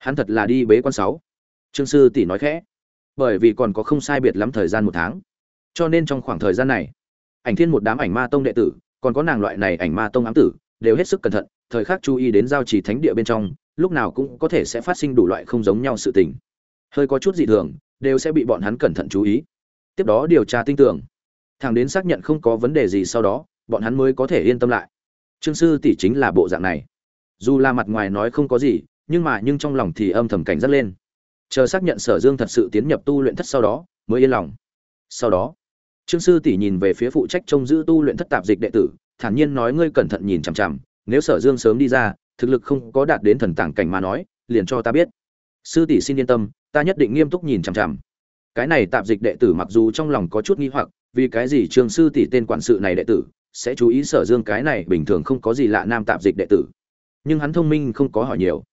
hắn thật là đi bế quan sáu. Trương sư tỷ nói khẽ. Bởi vì còn có không sai biệt lắm thời gian một tháng. Cho nên trong khoảng thời gian này, ảnh thiên một đám ảnh ma tông đệ tử, còn có nàng loại này ảnh ma tông ám tử, đều hết sức cẩn thận, thời khắc chú ý đến giao trì thánh địa bên trong, lúc nào cũng có thể sẽ phát sinh đủ loại không giống nhau sự tình. Hơi có chút dị thường, đều sẽ bị bọn hắn cẩn thận chú ý. Tiếp đó điều tra tinh tưởng. Thằng đến xác nhận không có vấn đề gì sau đó, bọn hắn mới có thể yên tâm lại. Trương sư tỷ chính là bộ dạng này. Dù là mặt ngoài nói không có gì nhưng mà nhưng trong lòng thì âm thầm cảnh giác lên. Chờ xác nhận sở dương thật sự tiến nhập tu luyện thất sau đó, mới yên lòng. Sau đó, trương sư tỷ nhìn về phía phụ trách trông giữ tu luyện thất tạp dịch đệ tử, thản nhiên nói ngươi cẩn thận nhìn chằm chằm, nếu sở dương sớm đi ra, thực lực không có đạt đến thần tàng cảnh mà nói, liền cho ta biết. Sư tỷ xin yên tâm, ta nhất định nghiêm túc nhìn chằm chằm. Cái này tạp dịch đệ tử mặc dù trong lòng có chút nghi hoặc, vì cái gì trương sư tỷ tên quản sự này đệ tử sẽ chú ý sở dương cái này bình thường không có gì lạ nam tạp dịch đệ tử. Nhưng hắn thông minh không có hỏi nhiều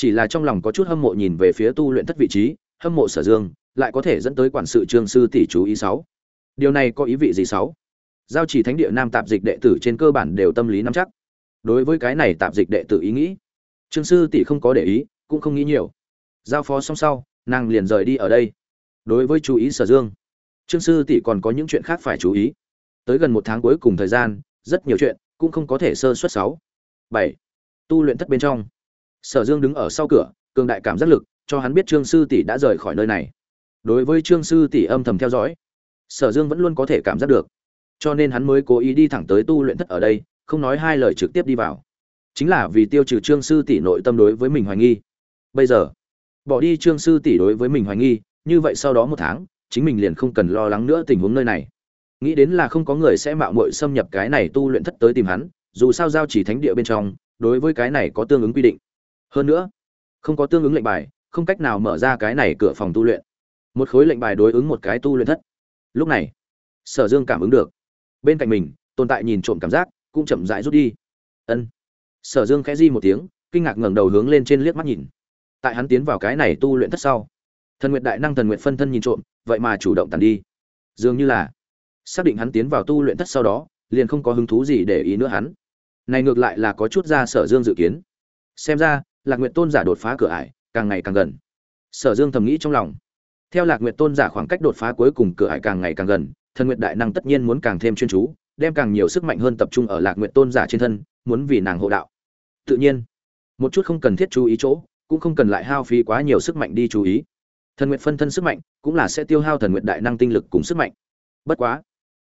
chỉ là trong lòng có chút hâm mộ nhìn về phía tu luyện thất vị trí, hâm mộ sở dương, lại có thể dẫn tới quản sự trương sư tỷ chú ý sáu. Điều này có ý vị gì sáu? Giao chỉ thánh địa nam tạp dịch đệ tử trên cơ bản đều tâm lý nắm chắc. Đối với cái này tạp dịch đệ tử ý nghĩ, trương sư tỷ không có để ý, cũng không nghĩ nhiều. Giao phó xong sau, nàng liền rời đi ở đây. Đối với chú ý sở dương, trương sư tỷ còn có những chuyện khác phải chú ý. Tới gần một tháng cuối cùng thời gian, rất nhiều chuyện cũng không có thể sơ suất sáu. Bảy. Tu luyện thất bên trong sở dương đứng ở sau cửa, cường đại cảm giác lực, cho hắn biết trương sư tỷ đã rời khỏi nơi này. Đối với trương sư tỷ âm thầm theo dõi, sở dương vẫn luôn có thể cảm giác được. Cho nên hắn mới cố ý đi thẳng tới tu luyện thất ở đây, không nói hai lời trực tiếp đi vào. Chính là vì tiêu trừ trương sư tỷ nội tâm đối với mình hoài nghi. Bây giờ, bỏ đi trương sư tỷ đối với mình hoài nghi, như vậy sau đó một tháng, chính mình liền không cần lo lắng nữa tình huống nơi này. Nghĩ đến là không có người sẽ mạo muội xâm nhập cái này tu luyện thất tới tìm hắn, dù sao giao chỉ thánh địa bên trong, đối với cái này có tương ứng quy định hơn nữa, không có tương ứng lệnh bài, không cách nào mở ra cái này cửa phòng tu luyện. Một khối lệnh bài đối ứng một cái tu luyện thất. Lúc này, sở dương cảm ứng được. Bên cạnh mình, tồn tại nhìn trộm cảm giác, cũng chậm rãi rút đi. Ân. Sở dương khẽ di một tiếng, kinh ngạc ngẩng đầu hướng lên trên liếc mắt nhìn. Tại hắn tiến vào cái này tu luyện thất sau, thần nguyệt đại năng thần nguyện phân thân nhìn trộm, vậy mà chủ động tàn đi. Dường như là, xác định hắn tiến vào tu luyện thất sau đó, liền không có hứng thú gì để ý nữa hắn. Này ngược lại là có chút ra sở dương dự kiến. Xem ra lạc nguyệt tôn giả đột phá cửa ải, càng ngày càng gần. Sở dương thầm nghĩ trong lòng. Theo lạc nguyệt tôn giả khoảng cách đột phá cuối cùng cửa ải càng ngày càng gần, thần nguyện đại năng tất nhiên muốn càng thêm chuyên chú, đem càng nhiều sức mạnh hơn tập trung ở lạc nguyệt tôn giả trên thân, muốn vì nàng hộ đạo. Tự nhiên, một chút không cần thiết chú ý chỗ, cũng không cần lại hao phí quá nhiều sức mạnh đi chú ý. Thần nguyện phân thân sức mạnh cũng là sẽ tiêu hao thần nguyện đại năng tinh lực cùng sức mạnh. Bất quá,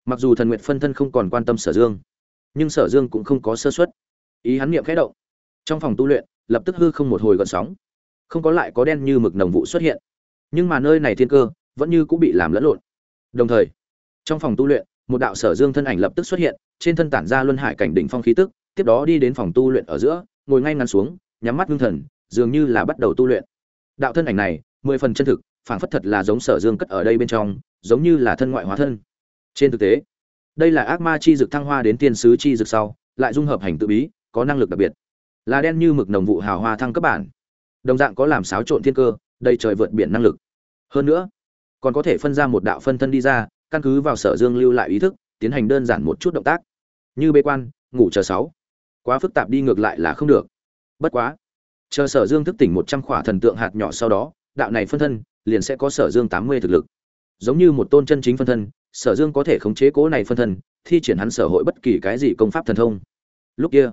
mặc dù thần nguyện phân thân không còn quan tâm sở dương, nhưng sở dương cũng không có sơ xuất ý hắn niệm khẽ động. Trong phòng tu luyện lập tức hư không một hồi gợn sóng. Không có lại có đen như mực nồng vụ xuất hiện. Nhưng mà nơi này thiên cơ vẫn như cũng bị làm lẫn lộn. Đồng thời, trong phòng tu luyện, một đạo sở dương thân ảnh lập tức xuất hiện, trên thân tản ra luân hải cảnh đỉnh phong khí tức, tiếp đó đi đến phòng tu luyện ở giữa, ngồi ngay ngắn xuống, nhắm mắt ngưng thần, dường như là bắt đầu tu luyện. Đạo thân ảnh này, mười phần chân thực, phảng phất thật là giống sở dương cất ở đây bên trong, giống như là thân ngoại hóa thân. Trên thực tế, đây là ác ma chi dực thăng hoa đến tiên sứ chi dực sau, lại dung hợp hành tự bí, có năng lực đặc biệt là đen như mực nồng vụ hào hoa thăng cấp bản. Đồng dạng có làm xáo trộn thiên cơ, đầy trời vượt biển năng lực. Hơn nữa, còn có thể phân ra một đạo phân thân đi ra, căn cứ vào sở dương lưu lại ý thức, tiến hành đơn giản một chút động tác. Như bê quan, ngủ chờ sáu. Quá phức tạp đi ngược lại là không được. Bất quá, chờ sở dương thức tỉnh một trăm khỏa thần tượng hạt nhỏ sau đó, đạo này phân thân liền sẽ có sở dương tám mươi thực lực. Giống như một tôn chân chính phân thân, sở dương có thể khống chế cố này phân thân, thi triển hắn sở hội bất kỳ cái gì công pháp thần thông. Lúc kia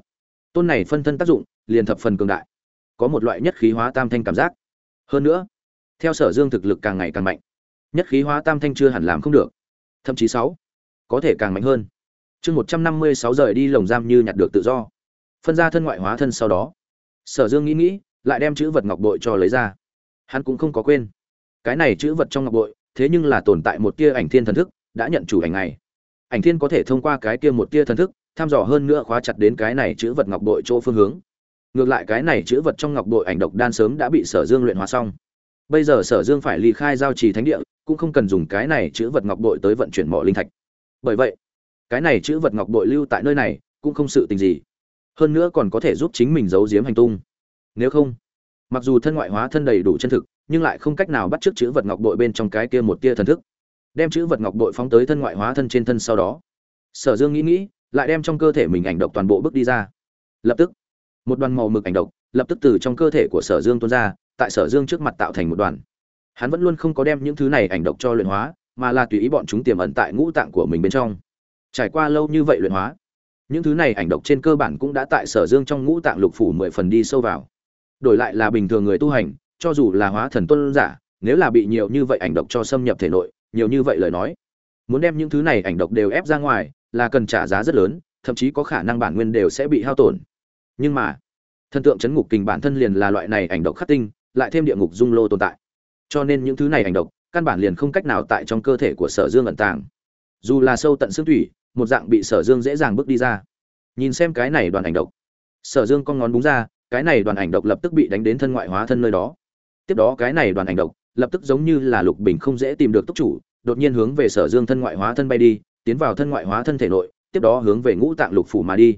tôn này phân thân tác dụng liền thập phần cường đại, có một loại nhất khí hóa tam thanh cảm giác. Hơn nữa, theo sở dương thực lực càng ngày càng mạnh, nhất khí hóa tam thanh chưa hẳn làm không được, thậm chí sáu, có thể càng mạnh hơn. Chương một trăm năm mươi sáu rời đi lồng giam như nhặt được tự do, phân ra thân ngoại hóa thân sau đó, sở dương nghĩ nghĩ, lại đem chữ vật ngọc bội cho lấy ra. Hắn cũng không có quên, cái này chữ vật trong ngọc bội, thế nhưng là tồn tại một tia ảnh thiên thần thức, đã nhận chủ ảnh này. Ảnh thiên có thể thông qua cái kia một tia thần thức thăm dò hơn nữa khóa chặt đến cái này chữ vật ngọc bội chỗ phương hướng. Ngược lại cái này chữ vật trong ngọc bội ảnh độc đan sớm đã bị sở dương luyện hóa xong. Bây giờ sở dương phải ly khai giao trì thánh địa, cũng không cần dùng cái này chữ vật ngọc bội tới vận chuyển mỏ linh thạch. Bởi vậy, cái này chữ vật ngọc bội lưu tại nơi này cũng không sự tình gì. Hơn nữa còn có thể giúp chính mình giấu giếm hành tung. Nếu không, mặc dù thân ngoại hóa thân đầy đủ chân thực, nhưng lại không cách nào bắt chước chữ vật ngọc bội bên trong cái kia một tia thần thức. Đem chữ vật ngọc bội phóng tới thân ngoại hóa thân trên thân sau đó. Sở dương nghĩ nghĩ lại đem trong cơ thể mình ảnh độc toàn bộ bước đi ra. Lập tức, một đoàn màu mực ảnh độc lập tức từ trong cơ thể của sở dương tuôn ra, tại sở dương trước mặt tạo thành một đoàn. Hắn vẫn luôn không có đem những thứ này ảnh độc cho luyện hóa, mà là tùy ý bọn chúng tiềm ẩn tại ngũ tạng của mình bên trong. Trải qua lâu như vậy luyện hóa, những thứ này ảnh độc trên cơ bản cũng đã tại sở dương trong ngũ tạng lục phủ mười phần đi sâu vào. Đổi lại là bình thường người tu hành, cho dù là hóa thần tuân giả, nếu là bị nhiều như vậy ảnh độc cho xâm nhập thể nội, nhiều như vậy lời nói, muốn đem những thứ này ảnh độc đều ép ra ngoài là cần trả giá rất lớn, thậm chí có khả năng bản nguyên đều sẽ bị hao tổn. Nhưng mà, thần tượng chấn ngục kình bản thân liền là loại này ảnh độc khắc tinh, lại thêm địa ngục dung lô tồn tại. Cho nên những thứ này ảnh độc, căn bản liền không cách nào tại trong cơ thể của sở dương ẩn tàng. Dù là sâu tận xương thủy, một dạng bị sở dương dễ dàng bước đi ra. Nhìn xem cái này đoàn ảnh độc. Sở dương con ngón búng ra, cái này đoàn ảnh độc lập tức bị đánh đến thân ngoại hóa thân nơi đó. Tiếp đó cái này đoàn ảnh độc lập tức giống như là lục bình không dễ tìm được túc chủ, đột nhiên hướng về sở dương thân ngoại hóa thân bay đi tiến vào thân ngoại hóa thân thể nội, tiếp đó hướng về ngũ tạng lục phủ mà đi.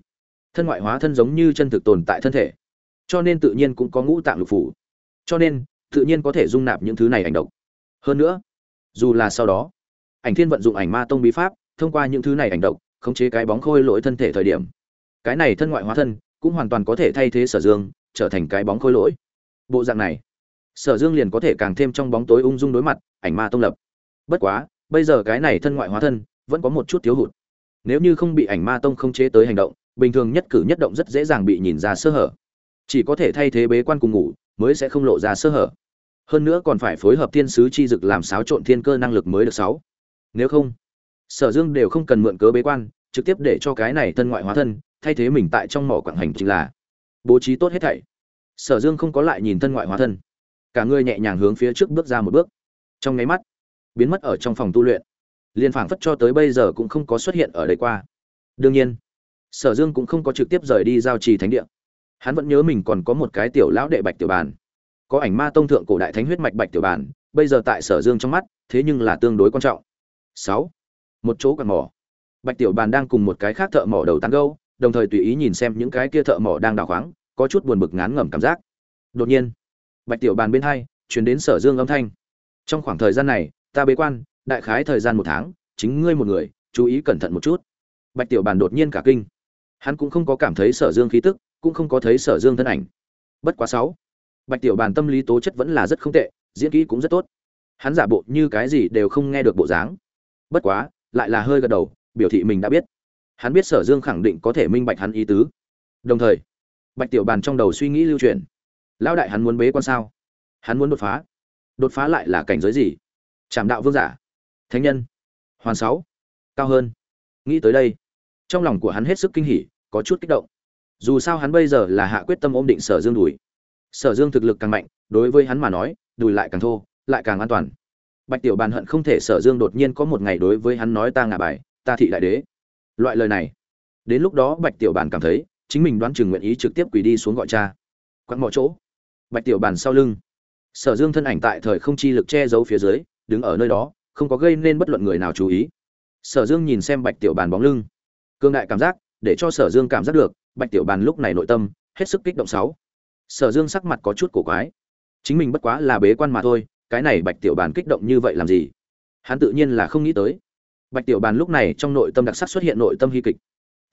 Thân ngoại hóa thân giống như chân thực tồn tại thân thể. Cho nên tự nhiên cũng có ngũ tạng lục phủ. Cho nên, tự nhiên có thể dung nạp những thứ này ảnh độc. Hơn nữa, dù là sau đó, ảnh thiên vận dụng ảnh ma tông bí pháp, thông qua những thứ này ảnh độc, khống chế cái bóng khôi lỗi thân thể thời điểm. Cái này thân ngoại hóa thân cũng hoàn toàn có thể thay thế sở dương, trở thành cái bóng khôi lỗi. Bộ dạng này, sở dương liền có thể càng thêm trong bóng tối ung dung đối mặt ảnh ma tông lập. Bất quá, bây giờ cái này thân ngoại hóa thân vẫn có một chút thiếu hụt. Nếu như không bị ảnh ma tông không chế tới hành động, bình thường nhất cử nhất động rất dễ dàng bị nhìn ra sơ hở. Chỉ có thể thay thế bế quan cùng ngủ, mới sẽ không lộ ra sơ hở. Hơn nữa còn phải phối hợp thiên sứ chi dực làm xáo trộn thiên cơ năng lực mới được sáu. Nếu không, sở dương đều không cần mượn cớ bế quan, trực tiếp để cho cái này thân ngoại hóa thân, thay thế mình tại trong mỏ quảng hành chính là bố trí tốt hết thảy. Sở dương không có lại nhìn thân ngoại hóa thân. Cả người nhẹ nhàng hướng phía trước bước ra một bước. Trong nháy mắt, biến mất ở trong phòng tu luyện liên phảng phất cho tới bây giờ cũng không có xuất hiện ở đây qua. Đương nhiên, sở dương cũng không có trực tiếp rời đi giao trì thánh địa. Hắn vẫn nhớ mình còn có một cái tiểu lão đệ bạch tiểu bàn. Có ảnh ma tông thượng cổ đại thánh huyết mạch bạch tiểu bàn, bây giờ tại sở dương trong mắt, thế nhưng là tương đối quan trọng. Sáu, một chỗ quạt mỏ. Bạch tiểu bàn đang cùng một cái khác thợ mỏ đầu tán gâu đồng thời tùy ý nhìn xem những cái kia thợ mỏ đang đào khoáng, có chút buồn bực ngán ngẩm cảm giác. Đột nhiên, bạch tiểu bàn bên hai chuyển đến sở dương âm thanh. Trong khoảng thời gian này, ta bế quan đại khái thời gian một tháng, chính ngươi một người, chú ý cẩn thận một chút. Bạch tiểu bàn đột nhiên cả kinh. Hắn cũng không có cảm thấy sở dương khí tức, cũng không có thấy sở dương thân ảnh. Bất quá sáu. Bạch tiểu bàn tâm lý tố chất vẫn là rất không tệ, diễn kỹ cũng rất tốt. Hắn giả bộ như cái gì đều không nghe được bộ dáng. Bất quá, lại là hơi gật đầu, biểu thị mình đã biết. Hắn biết sở dương khẳng định có thể minh bạch hắn ý tứ. Đồng thời, bạch tiểu bàn trong đầu suy nghĩ lưu truyền lão đại hắn muốn bế quan sao? Hắn muốn đột phá. Đột phá lại là cảnh giới gì? Trảm đạo vương giả thánh nhân. Hoàn sáu. Cao hơn. Nghĩ tới đây, trong lòng của hắn hết sức kinh hỉ, có chút kích động. Dù sao hắn bây giờ là hạ quyết tâm ôm định sở dương đùi sở dương thực lực càng mạnh, đối với hắn mà nói đùi lại càng thô, lại càng an toàn. Bạch tiểu bàn hận không thể sở dương đột nhiên có một ngày đối với hắn nói ta ngả bài, ta thị đại đế. Loại lời này. Đến lúc đó bạch tiểu bàn cảm thấy, chính mình đoán chừng nguyện ý trực tiếp quỳ đi xuống gọi cha. Quặn mọi chỗ. Bạch tiểu bàn sau lưng. Sở dương thân ảnh tại thời không chi lực che giấu phía dưới, đứng ở nơi đó không có gây nên bất luận người nào chú ý. Sở dương nhìn xem bạch tiểu bàn bóng lưng. Cương đại cảm giác, để cho sở dương cảm giác được, bạch tiểu bàn lúc này nội tâm, hết sức kích động sáu. Sở dương sắc mặt có chút cổ quái. Chính mình bất quá là bế quan mà thôi, cái này bạch tiểu bàn kích động như vậy làm gì? Hắn tự nhiên là không nghĩ tới. Bạch tiểu bàn lúc này trong nội tâm đặc sắc xuất hiện nội tâm hy kịch.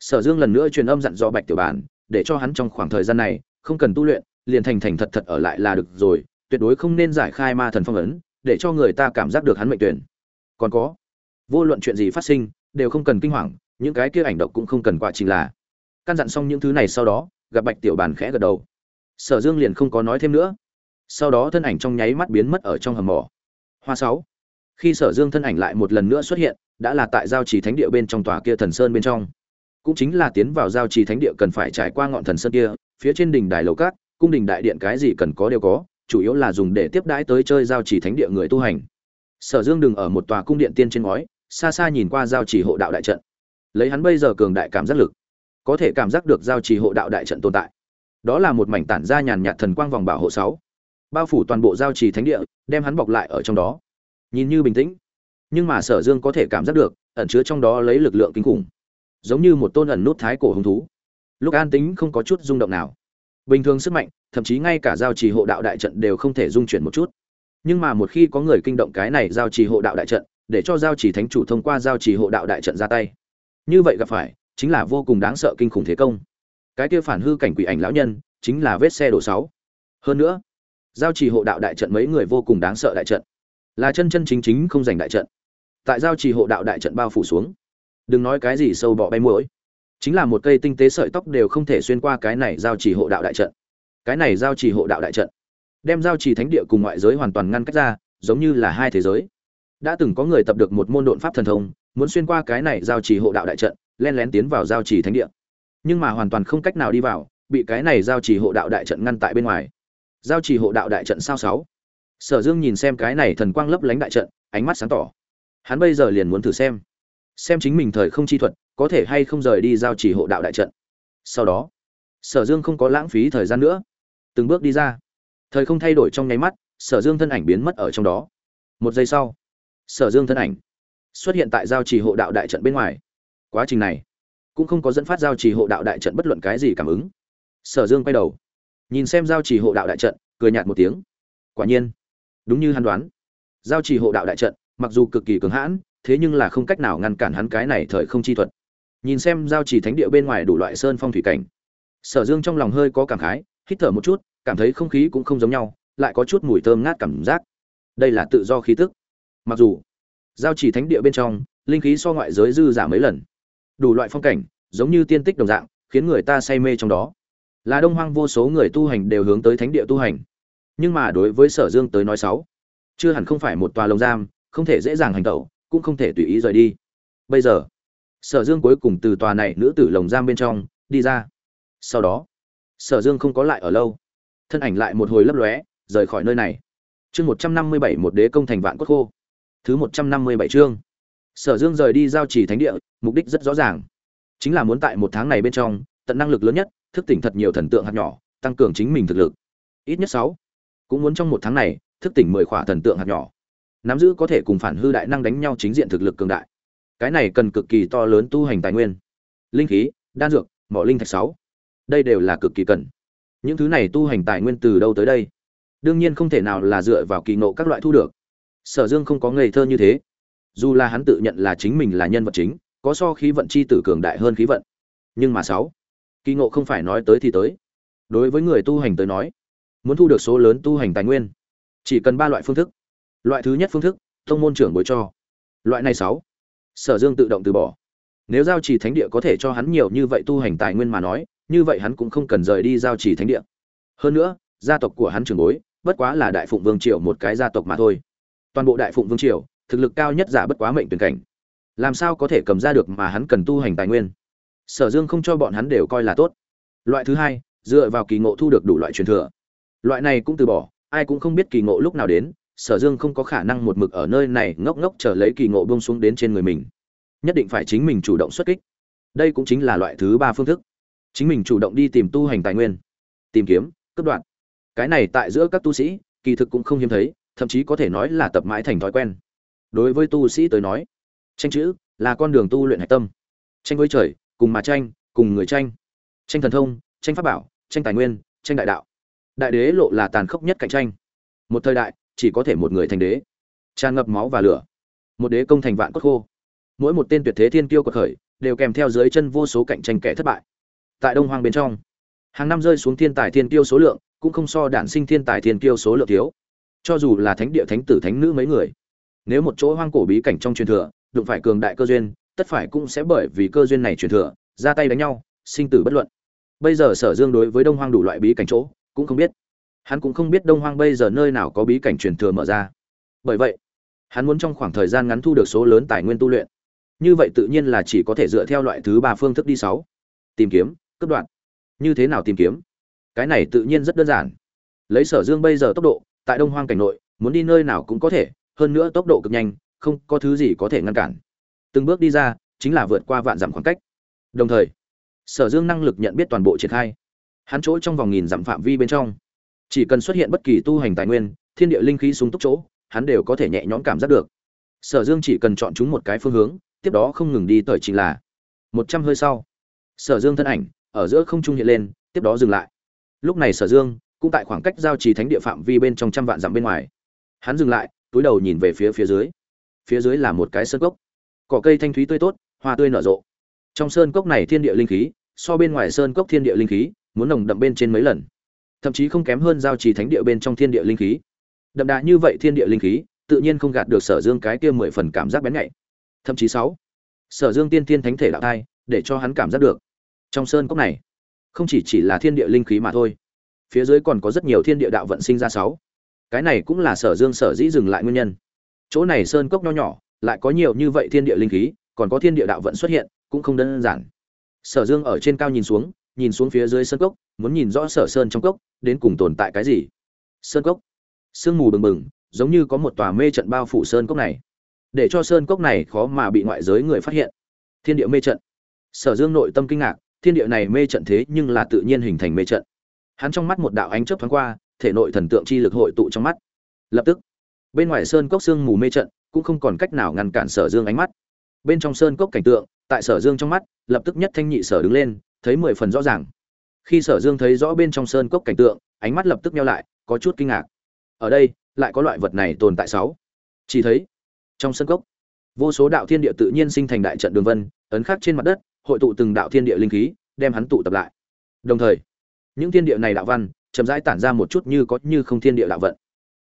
Sở dương lần nữa truyền âm dặn dò bạch tiểu bàn, để cho hắn trong khoảng thời gian này, không cần tu luyện, liền thành thành thật thật ở lại là được rồi, tuyệt đối không nên giải khai ma thần phong ấn, để cho người ta cảm giác được hắn mệnh tuyển còn có. Vô luận chuyện gì phát sinh, đều không cần kinh hoàng, những cái kia ảnh độc cũng không cần quả trình là. Căn dặn xong những thứ này sau đó, gặp bạch tiểu bàn khẽ gật đầu. Sở dương liền không có nói thêm nữa. Sau đó thân ảnh trong nháy mắt biến mất ở trong hầm mỏ. Hoa sáu. Khi sở dương thân ảnh lại một lần nữa xuất hiện, đã là tại giao trì thánh địa bên trong tòa kia thần sơn bên trong. Cũng chính là tiến vào giao trì thánh địa cần phải trải qua ngọn thần sơn kia, phía trên đỉnh đài lầu cát cung đình đại điện cái gì cần có đều có, chủ yếu là dùng để tiếp đãi tới chơi giao trì thánh địa người tu hành sở dương đừng ở một tòa cung điện tiên trên ngói, xa xa nhìn qua giao trì hộ đạo đại trận. Lấy hắn bây giờ cường đại cảm giác lực, có thể cảm giác được giao trì hộ đạo đại trận tồn tại. Đó là một mảnh tản ra nhàn nhạt thần quang vòng bảo hộ sáu. Bao phủ toàn bộ giao trì thánh địa, đem hắn bọc lại ở trong đó. Nhìn như bình tĩnh, nhưng mà sở dương có thể cảm giác được, ẩn chứa trong đó lấy lực lượng kinh khủng. Giống như một tôn ẩn nút thái cổ hứng thú. Lúc an tính không có chút rung động nào. Bình thường sức mạnh, thậm chí ngay cả giao trì hộ đạo đại trận đều không thể dung chuyển một chút nhưng mà một khi có người kinh động cái này giao trì hộ đạo đại trận, để cho giao trì thánh chủ thông qua giao trì hộ đạo đại trận ra tay. Như vậy gặp phải, chính là vô cùng đáng sợ kinh khủng thế công. Cái kia phản hư cảnh quỷ ảnh lão nhân, chính là vết xe đổ sáu. Hơn nữa, giao trì hộ đạo đại trận mấy người vô cùng đáng sợ đại trận. Là chân chân chính chính không giành đại trận. Tại giao trì hộ đạo đại trận bao phủ xuống. Đừng nói cái gì sâu bọ bay mũi chính là một cây tinh tế sợi tóc đều không thể xuyên qua cái này giao trì hộ đạo đại trận. Cái này giao trì hộ đạo đại trận đem giao trì thánh địa cùng ngoại giới hoàn toàn ngăn cách ra, giống như là hai thế giới. Đã từng có người tập được một môn độn pháp thần thông, muốn xuyên qua cái này giao trì hộ đạo đại trận, len lén tiến vào giao trì thánh địa. Nhưng mà hoàn toàn không cách nào đi vào, bị cái này giao trì hộ đạo đại trận ngăn tại bên ngoài. Giao trì hộ đạo đại trận sao sáu? Sở dương nhìn xem cái này thần quang lấp lánh đại trận, ánh mắt sáng tỏ. Hắn bây giờ liền muốn thử xem. Xem chính mình thời không chi thuật, có thể hay không rời đi giao trì hộ đạo đại trận. Sau đó, sở dương không có lãng phí thời gian nữa. Từng bước đi ra thời không thay đổi trong nháy mắt, sở dương thân ảnh biến mất ở trong đó. Một giây sau, sở dương thân ảnh xuất hiện tại giao trì hộ đạo đại trận bên ngoài. Quá trình này cũng không có dẫn phát giao trì hộ đạo đại trận bất luận cái gì cảm ứng. Sở dương quay đầu, nhìn xem giao trì hộ đạo đại trận, cười nhạt một tiếng. Quả nhiên, đúng như hắn đoán, giao trì hộ đạo đại trận, mặc dù cực kỳ cứng hãn, thế nhưng là không cách nào ngăn cản hắn cái này thời không chi thuật. Nhìn xem giao trì thánh địa bên ngoài đủ loại sơn phong thủy cảnh, sở dương trong lòng hơi có cảm khái, hít thở một chút cảm thấy không khí cũng không giống nhau, lại có chút mùi thơm ngát cảm giác. Đây là tự do khí tức. Mặc dù, giao chỉ thánh địa bên trong, linh khí so ngoại giới dư giả mấy lần. Đủ loại phong cảnh, giống như tiên tích đồng dạng, khiến người ta say mê trong đó. Là đông hoang vô số người tu hành đều hướng tới thánh địa tu hành. Nhưng mà đối với sở dương tới nói sáu, chưa hẳn không phải một tòa lồng giam, không thể dễ dàng hành tẩu, cũng không thể tùy ý rời đi. Bây giờ, sở dương cuối cùng từ tòa này nữ tử lồng giam bên trong, đi ra. Sau đó, sở dương không có lại ở lâu thân ảnh lại một hồi lấp lóe, rời khỏi nơi này. Chương một trăm năm mươi bảy, một đế công thành vạn cốt khô. Thứ một trăm năm mươi bảy chương. Sở dương rời đi giao trì thánh địa, mục đích rất rõ ràng. Chính là muốn tại một tháng này bên trong, tận năng lực lớn nhất, thức tỉnh thật nhiều thần tượng hạt nhỏ, tăng cường chính mình thực lực. Ít nhất sáu. Cũng muốn trong một tháng này, thức tỉnh mười khỏa thần tượng hạt nhỏ. Nắm giữ có thể cùng phản hư đại năng đánh nhau chính diện thực lực cường đại. Cái này cần cực kỳ to lớn tu hành tài nguyên. Linh khí, đan dược, mỏ linh thạch sáu. Đây đều là cực kỳ cần những thứ này tu hành tài nguyên từ đâu tới đây? Đương nhiên không thể nào là dựa vào kỳ ngộ các loại thu được. Sở dương không có ngây thơ như thế. Dù là hắn tự nhận là chính mình là nhân vật chính, có so khí vận chi tử cường đại hơn khí vận. Nhưng mà sáu, kỳ ngộ không phải nói tới thì tới. Đối với người tu hành tới nói, muốn thu được số lớn tu hành tài nguyên, chỉ cần ba loại phương thức. Loại thứ nhất phương thức, thông môn trưởng bồi cho. Loại này sáu, sở dương tự động từ bỏ. Nếu giao trì thánh địa có thể cho hắn nhiều như vậy tu hành tài nguyên mà nói như vậy hắn cũng không cần rời đi giao trì thánh địa. Hơn nữa, gia tộc của hắn trưởng bối, bất quá là đại phụng vương triều một cái gia tộc mà thôi. Toàn bộ đại phụng vương triều, thực lực cao nhất giả bất quá mệnh tuyển cảnh. Làm sao có thể cầm ra được mà hắn cần tu hành tài nguyên? Sở dương không cho bọn hắn đều coi là tốt. Loại thứ hai, dựa vào kỳ ngộ thu được đủ loại truyền thừa. Loại này cũng từ bỏ, ai cũng không biết kỳ ngộ lúc nào đến, sở dương không có khả năng một mực ở nơi này ngốc ngốc chờ lấy kỳ ngộ buông xuống đến trên người mình. Nhất định phải chính mình chủ động xuất kích. Đây cũng chính là loại thứ ba phương thức chính mình chủ động đi tìm tu hành tài nguyên, tìm kiếm cấp đoạn cái này tại giữa các tu sĩ, kỳ thực cũng không hiếm thấy, thậm chí có thể nói là tập mãi thành thói quen. Đối với tu sĩ tới nói, tranh chữ là con đường tu luyện hạch tâm. Tranh với trời, cùng mà tranh, cùng người tranh. Tranh thần thông, tranh pháp bảo, tranh tài nguyên, tranh đại đạo. Đại đế lộ là tàn khốc nhất cạnh tranh. Một thời đại, chỉ có thể một người thành đế. Tràn ngập máu và lửa. Một đế công thành vạn cốt khô. Mỗi một tên tuyệt thế thiên kiêu của khởi, đều kèm theo dưới chân vô số cạnh tranh kẻ thất bại tại đông hoang bên trong. Hàng năm rơi xuống thiên tài thiên kiêu số lượng, cũng không so đản sinh thiên tài thiên kiêu số lượng thiếu. Cho dù là thánh địa thánh tử thánh nữ mấy người, nếu một chỗ hoang cổ bí cảnh trong truyền thừa, đụng phải cường đại cơ duyên, tất phải cũng sẽ bởi vì cơ duyên này truyền thừa, ra tay đánh nhau, sinh tử bất luận. Bây giờ sở dương đối với đông hoang đủ loại bí cảnh chỗ, cũng không biết. Hắn cũng không biết đông hoang bây giờ nơi nào có bí cảnh truyền thừa mở ra. Bởi vậy, hắn muốn trong khoảng thời gian ngắn thu được số lớn tài nguyên tu luyện. Như vậy tự nhiên là chỉ có thể dựa theo loại thứ ba phương thức đi sáu. Tìm kiếm cấp đoạn như thế nào tìm kiếm? Cái này tự nhiên rất đơn giản. Lấy sở dương bây giờ tốc độ, tại đông hoang cảnh nội, muốn đi nơi nào cũng có thể, hơn nữa tốc độ cực nhanh, không có thứ gì có thể ngăn cản. Từng bước đi ra, chính là vượt qua vạn dặm khoảng cách. Đồng thời, sở dương năng lực nhận biết toàn bộ triển khai. Hắn chỗ trong vòng nghìn dặm phạm vi bên trong, chỉ cần xuất hiện bất kỳ tu hành tài nguyên, thiên địa linh khí súng túc chỗ, hắn đều có thể nhẹ nhõm cảm giác được. Sở dương chỉ cần chọn chúng một cái phương hướng, tiếp đó không ngừng đi tới chính là. Một trăm hơi sau, sở dương thân ảnh ở giữa không trung hiện lên, tiếp đó dừng lại. Lúc này sở dương cũng tại khoảng cách giao trì thánh địa phạm vi bên trong trăm vạn dặm bên ngoài. Hắn dừng lại, túi đầu nhìn về phía phía dưới. Phía dưới là một cái sơn cốc. Cỏ cây thanh thúy tươi tốt, hoa tươi nở rộ. Trong sơn cốc này thiên địa linh khí, so bên ngoài sơn cốc thiên địa linh khí, muốn nồng đậm bên trên mấy lần. Thậm chí không kém hơn giao trì thánh địa bên trong thiên địa linh khí. Đậm đà như vậy thiên địa linh khí, tự nhiên không gạt được sở dương cái kia mười phần cảm giác bén nhạy. Thậm chí sáu, sở dương tiên thiên thánh thể đạo thai, để cho hắn cảm giác được trong sơn cốc này. Không chỉ chỉ là thiên địa linh khí mà thôi, phía dưới còn có rất nhiều thiên địa đạo vận sinh ra sáu. Cái này cũng là sở dương sở dĩ dừng lại nguyên nhân. Chỗ này sơn cốc nho nhỏ, lại có nhiều như vậy thiên địa linh khí, còn có thiên địa đạo vận xuất hiện, cũng không đơn giản. Sở dương ở trên cao nhìn xuống nhìn xuống phía dưới sơn cốc, muốn nhìn rõ sở sơn trong cốc, đến cùng tồn tại cái gì. Sơn cốc. Sương mù bừng bừng, giống như có một tòa mê trận bao phủ sơn cốc này. Để cho sơn cốc này khó mà bị ngoại giới người phát hiện. Thiên địa mê trận. Sở dương nội tâm kinh ngạc thiên địa này mê trận thế nhưng là tự nhiên hình thành mê trận. Hắn trong mắt một đạo ánh chớp thoáng qua, thể nội thần tượng chi lực hội tụ trong mắt. Lập tức, bên ngoài sơn cốc sương mù mê trận cũng không còn cách nào ngăn cản sở dương ánh mắt. Bên trong sơn cốc cảnh tượng, tại sở dương trong mắt, lập tức nhất thanh nhị sở đứng lên, thấy mười phần rõ ràng. Khi sở dương thấy rõ bên trong sơn cốc cảnh tượng, ánh mắt lập tức nhau lại, có chút kinh ngạc. Ở đây, lại có loại vật này tồn tại sáu. Chỉ thấy, trong sơn cốc, vô số đạo thiên địa tự nhiên sinh thành đại trận đường vân, ấn khắc trên mặt đất hội tụ từng đạo thiên địa linh khí, đem hắn tụ tập lại. Đồng thời, những thiên địa này đạo văn chậm rãi tản ra một chút như có như không thiên địa đạo vận.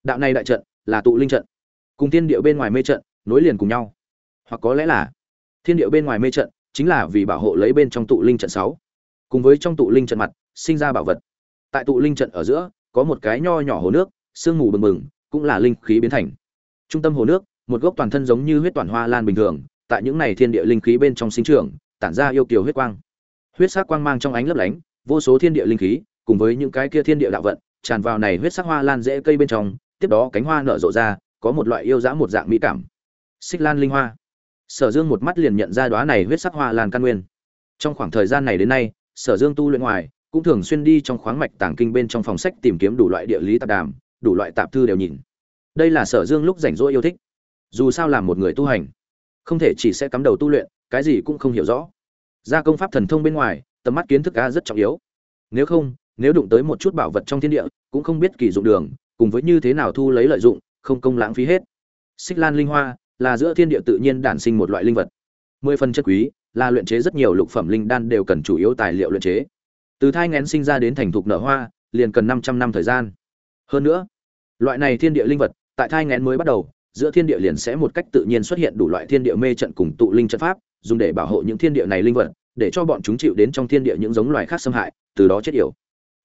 Đạo này đại trận là tụ linh trận. Cùng thiên địa bên ngoài mê trận nối liền cùng nhau. Hoặc có lẽ là, thiên địa bên ngoài mê trận chính là vì bảo hộ lấy bên trong tụ linh trận sáu. Cùng với trong tụ linh trận mặt, sinh ra bảo vật. Tại tụ linh trận ở giữa, có một cái nho nhỏ hồ nước, sương mù bừng bừng, cũng là linh khí biến thành. Trung tâm hồ nước, một gốc toàn thân giống như huyết toàn hoa lan bình thường, tại những này thiên địa linh khí bên trong sinh trưởng tản ra yêu kiều huyết quang. Huyết sắc quang mang trong ánh lấp lánh, vô số thiên địa linh khí, cùng với những cái kia thiên địa đạo vận, tràn vào này huyết sắc hoa lan dễ cây bên trong, tiếp đó cánh hoa nở rộ ra, có một loại yêu dã một dạng mỹ cảm. Xích lan linh hoa. Sở dương một mắt liền nhận ra đóa này huyết sắc hoa lan căn nguyên. Trong khoảng thời gian này đến nay, sở dương tu luyện ngoài, cũng thường xuyên đi trong khoáng mạch tàng kinh bên trong phòng sách tìm kiếm đủ loại địa lý tạp đàm, đủ loại tạp thư đều nhìn. Đây là sở dương lúc rảnh rỗi yêu thích. Dù sao làm một người tu hành không thể chỉ sẽ cắm đầu tu luyện, cái gì cũng không hiểu rõ. Gia công pháp thần thông bên ngoài, tầm mắt kiến thức a rất trọng yếu. Nếu không, nếu đụng tới một chút bảo vật trong thiên địa, cũng không biết kỳ dụng đường, cùng với như thế nào thu lấy lợi dụng, không công lãng phí hết. Xích lan linh hoa là giữa thiên địa tự nhiên đản sinh một loại linh vật. Mười phần chất quý, là luyện chế rất nhiều lục phẩm linh đan đều cần chủ yếu tài liệu luyện chế. Từ thai ngén sinh ra đến thành thục nở hoa, liền cần 500 năm thời gian. Hơn nữa, loại này thiên địa linh vật, tại thai ngén mới bắt đầu giữa thiên địa liền sẽ một cách tự nhiên xuất hiện đủ loại thiên địa mê trận cùng tụ linh trận pháp, dùng để bảo hộ những thiên địa này linh vật, để cho bọn chúng chịu đến trong thiên địa những giống loài khác xâm hại, từ đó chết yểu.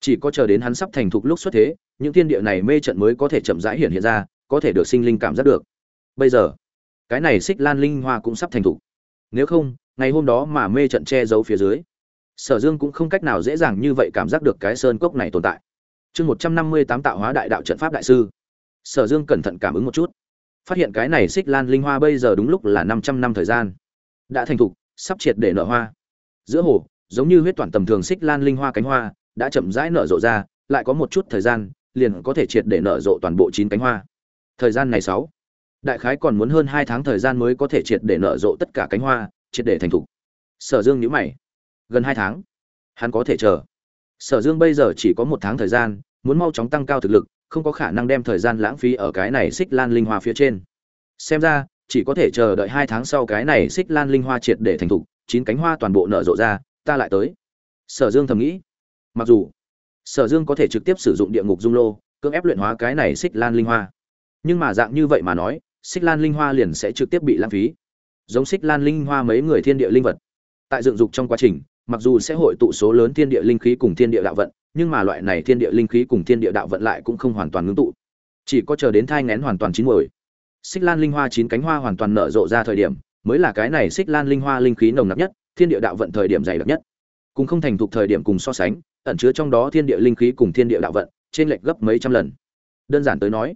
Chỉ có chờ đến hắn sắp thành thục lúc xuất thế, những thiên địa này mê trận mới có thể chậm rãi hiện hiện ra, có thể được sinh linh cảm giác được. Bây giờ, cái này xích lan linh hoa cũng sắp thành thục. Nếu không, ngày hôm đó mà mê trận che giấu phía dưới, sở dương cũng không cách nào dễ dàng như vậy cảm giác được cái sơn cốc này tồn tại. Chương một trăm năm mươi tám tạo hóa đại đạo trận pháp đại sư. Sở dương cẩn thận cảm ứng một chút phát hiện cái này xích lan linh hoa bây giờ đúng lúc là năm trăm năm thời gian. Đã thành thục, sắp triệt để nở hoa. Giữa hồ, giống như huyết toàn tầm thường xích lan linh hoa cánh hoa, đã chậm rãi nở rộ ra, lại có một chút thời gian, liền có thể triệt để nở rộ toàn bộ chín cánh hoa. Thời gian này sáu. Đại khái còn muốn hơn hai tháng thời gian mới có thể triệt để nở rộ tất cả cánh hoa, triệt để thành thục. Sở dương nhíu mày. Gần hai tháng. Hắn có thể chờ. Sở dương bây giờ chỉ có một tháng thời gian, muốn mau chóng tăng cao thực lực không có khả năng đem thời gian lãng phí ở cái này xích lan linh hoa phía trên. Xem ra, chỉ có thể chờ đợi hai tháng sau cái này xích lan linh hoa triệt để thành thục, chín cánh hoa toàn bộ nở rộ ra, ta lại tới. Sở dương thầm nghĩ. Mặc dù, sở dương có thể trực tiếp sử dụng địa ngục dung lô, cưỡng ép luyện hóa cái này xích lan linh hoa. Nhưng mà dạng như vậy mà nói, xích lan linh hoa liền sẽ trực tiếp bị lãng phí. Giống xích lan linh hoa mấy người thiên địa linh vật. Tại dựng dục trong quá trình, mặc dù sẽ hội tụ số lớn thiên địa linh khí cùng thiên địa đạo vận nhưng mà loại này thiên địa linh khí cùng thiên địa đạo vận lại cũng không hoàn toàn ngưng tụ. Chỉ có chờ đến thai ngén hoàn toàn chín mồi xích lan linh hoa chín cánh hoa hoàn toàn nở rộ ra thời điểm, mới là cái này xích lan linh hoa linh khí nồng nặc nhất, thiên địa đạo vận thời điểm dày đặc nhất. Cùng không thành thục thời điểm cùng so sánh, ẩn chứa trong đó thiên địa linh khí cùng thiên địa đạo vận trên lệch gấp mấy trăm lần. Đơn giản tới nói,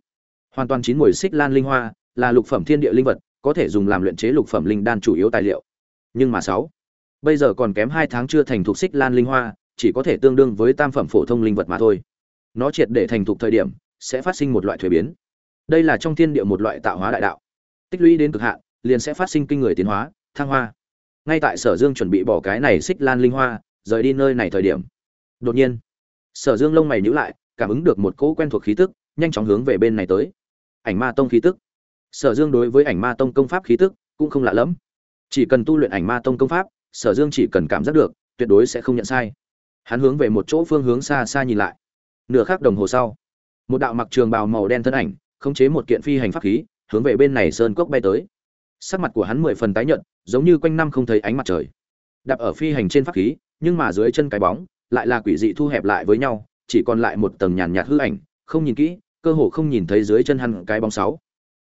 hoàn toàn chín mùi xích lan linh hoa là lục phẩm thiên địa linh vật, có thể dùng làm luyện chế lục phẩm linh đan chủ yếu tài liệu. Nhưng mà sáu, bây giờ còn kém hai tháng chưa thành thục xích lan linh hoa chỉ có thể tương đương với tam phẩm phổ thông linh vật mà thôi. Nó triệt để thành thục thời điểm, sẽ phát sinh một loại thuế biến. Đây là trong thiên địa một loại tạo hóa đại đạo. Tích lũy đến cực hạn, liền sẽ phát sinh kinh người tiến hóa, thăng hoa. Ngay tại sở dương chuẩn bị bỏ cái này xích lan linh hoa, rời đi nơi này thời điểm, đột nhiên, sở dương lông mày nhíu lại, cảm ứng được một cỗ quen thuộc khí tức, nhanh chóng hướng về bên này tới. Ảnh ma tông khí tức. Sở dương đối với ảnh ma tông công pháp khí tức cũng không lạ lẫm. Chỉ cần tu luyện ảnh ma tông công pháp, sở dương chỉ cần cảm giác được, tuyệt đối sẽ không nhận sai hắn hướng về một chỗ phương hướng xa xa nhìn lại. Nửa khắc đồng hồ sau, một đạo mặc trường bào màu đen thân ảnh, khống chế một kiện phi hành pháp khí, hướng về bên này sơn cốc bay tới. Sắc mặt của hắn mười phần tái nhợt, giống như quanh năm không thấy ánh mặt trời. Đạp ở phi hành trên pháp khí, nhưng mà dưới chân cái bóng, lại là quỷ dị thu hẹp lại với nhau, chỉ còn lại một tầng nhàn nhạt hư ảnh, không nhìn kỹ, cơ hồ không nhìn thấy dưới chân hắn cái bóng sáu.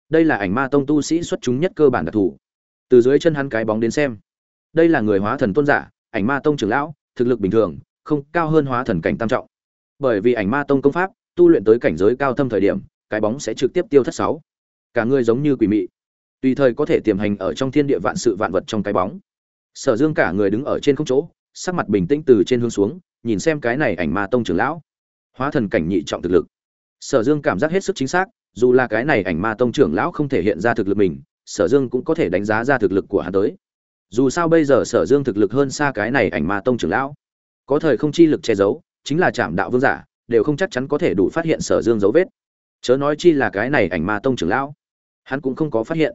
Đây là ảnh ma tông tu sĩ xuất chúng nhất cơ bản đặc thù. Từ dưới chân hắn cái bóng đến xem, đây là người hóa thần tôn giả, ảnh ma tông trưởng lão, thực lực bình thường không cao hơn hóa thần cảnh tam trọng. Bởi vì ảnh ma tông công pháp, tu luyện tới cảnh giới cao thâm thời điểm, cái bóng sẽ trực tiếp tiêu thất sáu. Cả người giống như quỷ mị. Tùy thời có thể tiềm hành ở trong thiên địa vạn sự vạn vật trong cái bóng. Sở dương cả người đứng ở trên không chỗ, sắc mặt bình tĩnh từ trên hướng xuống, nhìn xem cái này ảnh ma tông trưởng lão. Hóa thần cảnh nhị trọng thực lực. Sở dương cảm giác hết sức chính xác, dù là cái này ảnh ma tông trưởng lão không thể hiện ra thực lực mình, sở dương cũng có thể đánh giá ra thực lực của hắn tới. Dù sao bây giờ sở dương thực lực hơn xa cái này ảnh ma tông trưởng lão có thời không chi lực che giấu, chính là chạm đạo vương giả, đều không chắc chắn có thể đủ phát hiện sở dương dấu vết. Chớ nói chi là cái này ảnh ma tông trưởng lão, hắn cũng không có phát hiện.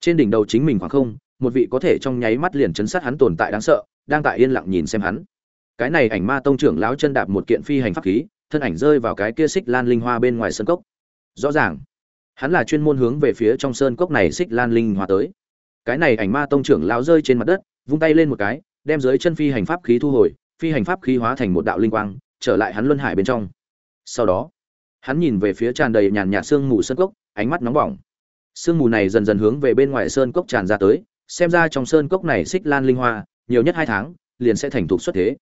Trên đỉnh đầu chính mình khoảng không, một vị có thể trong nháy mắt liền chấn sát hắn tồn tại đáng sợ, đang tại yên lặng nhìn xem hắn. Cái này ảnh ma tông trưởng lão chân đạp một kiện phi hành pháp khí, thân ảnh rơi vào cái kia xích lan linh hoa bên ngoài sân cốc. Rõ ràng, hắn là chuyên môn hướng về phía trong sơn cốc này xích lan linh hoa tới. Cái này ảnh ma tông trưởng lão rơi trên mặt đất, vung tay lên một cái, đem dưới chân phi hành pháp khí thu hồi phi hành pháp khí hóa thành một đạo linh quang, trở lại hắn luân hải bên trong. Sau đó, hắn nhìn về phía tràn đầy nhàn nhạt sương mù sơn cốc, ánh mắt nóng bỏng. Sương mù này dần dần hướng về bên ngoài sơn cốc tràn ra tới, xem ra trong sơn cốc này xích lan linh hoa, nhiều nhất hai tháng, liền sẽ thành thục xuất thế.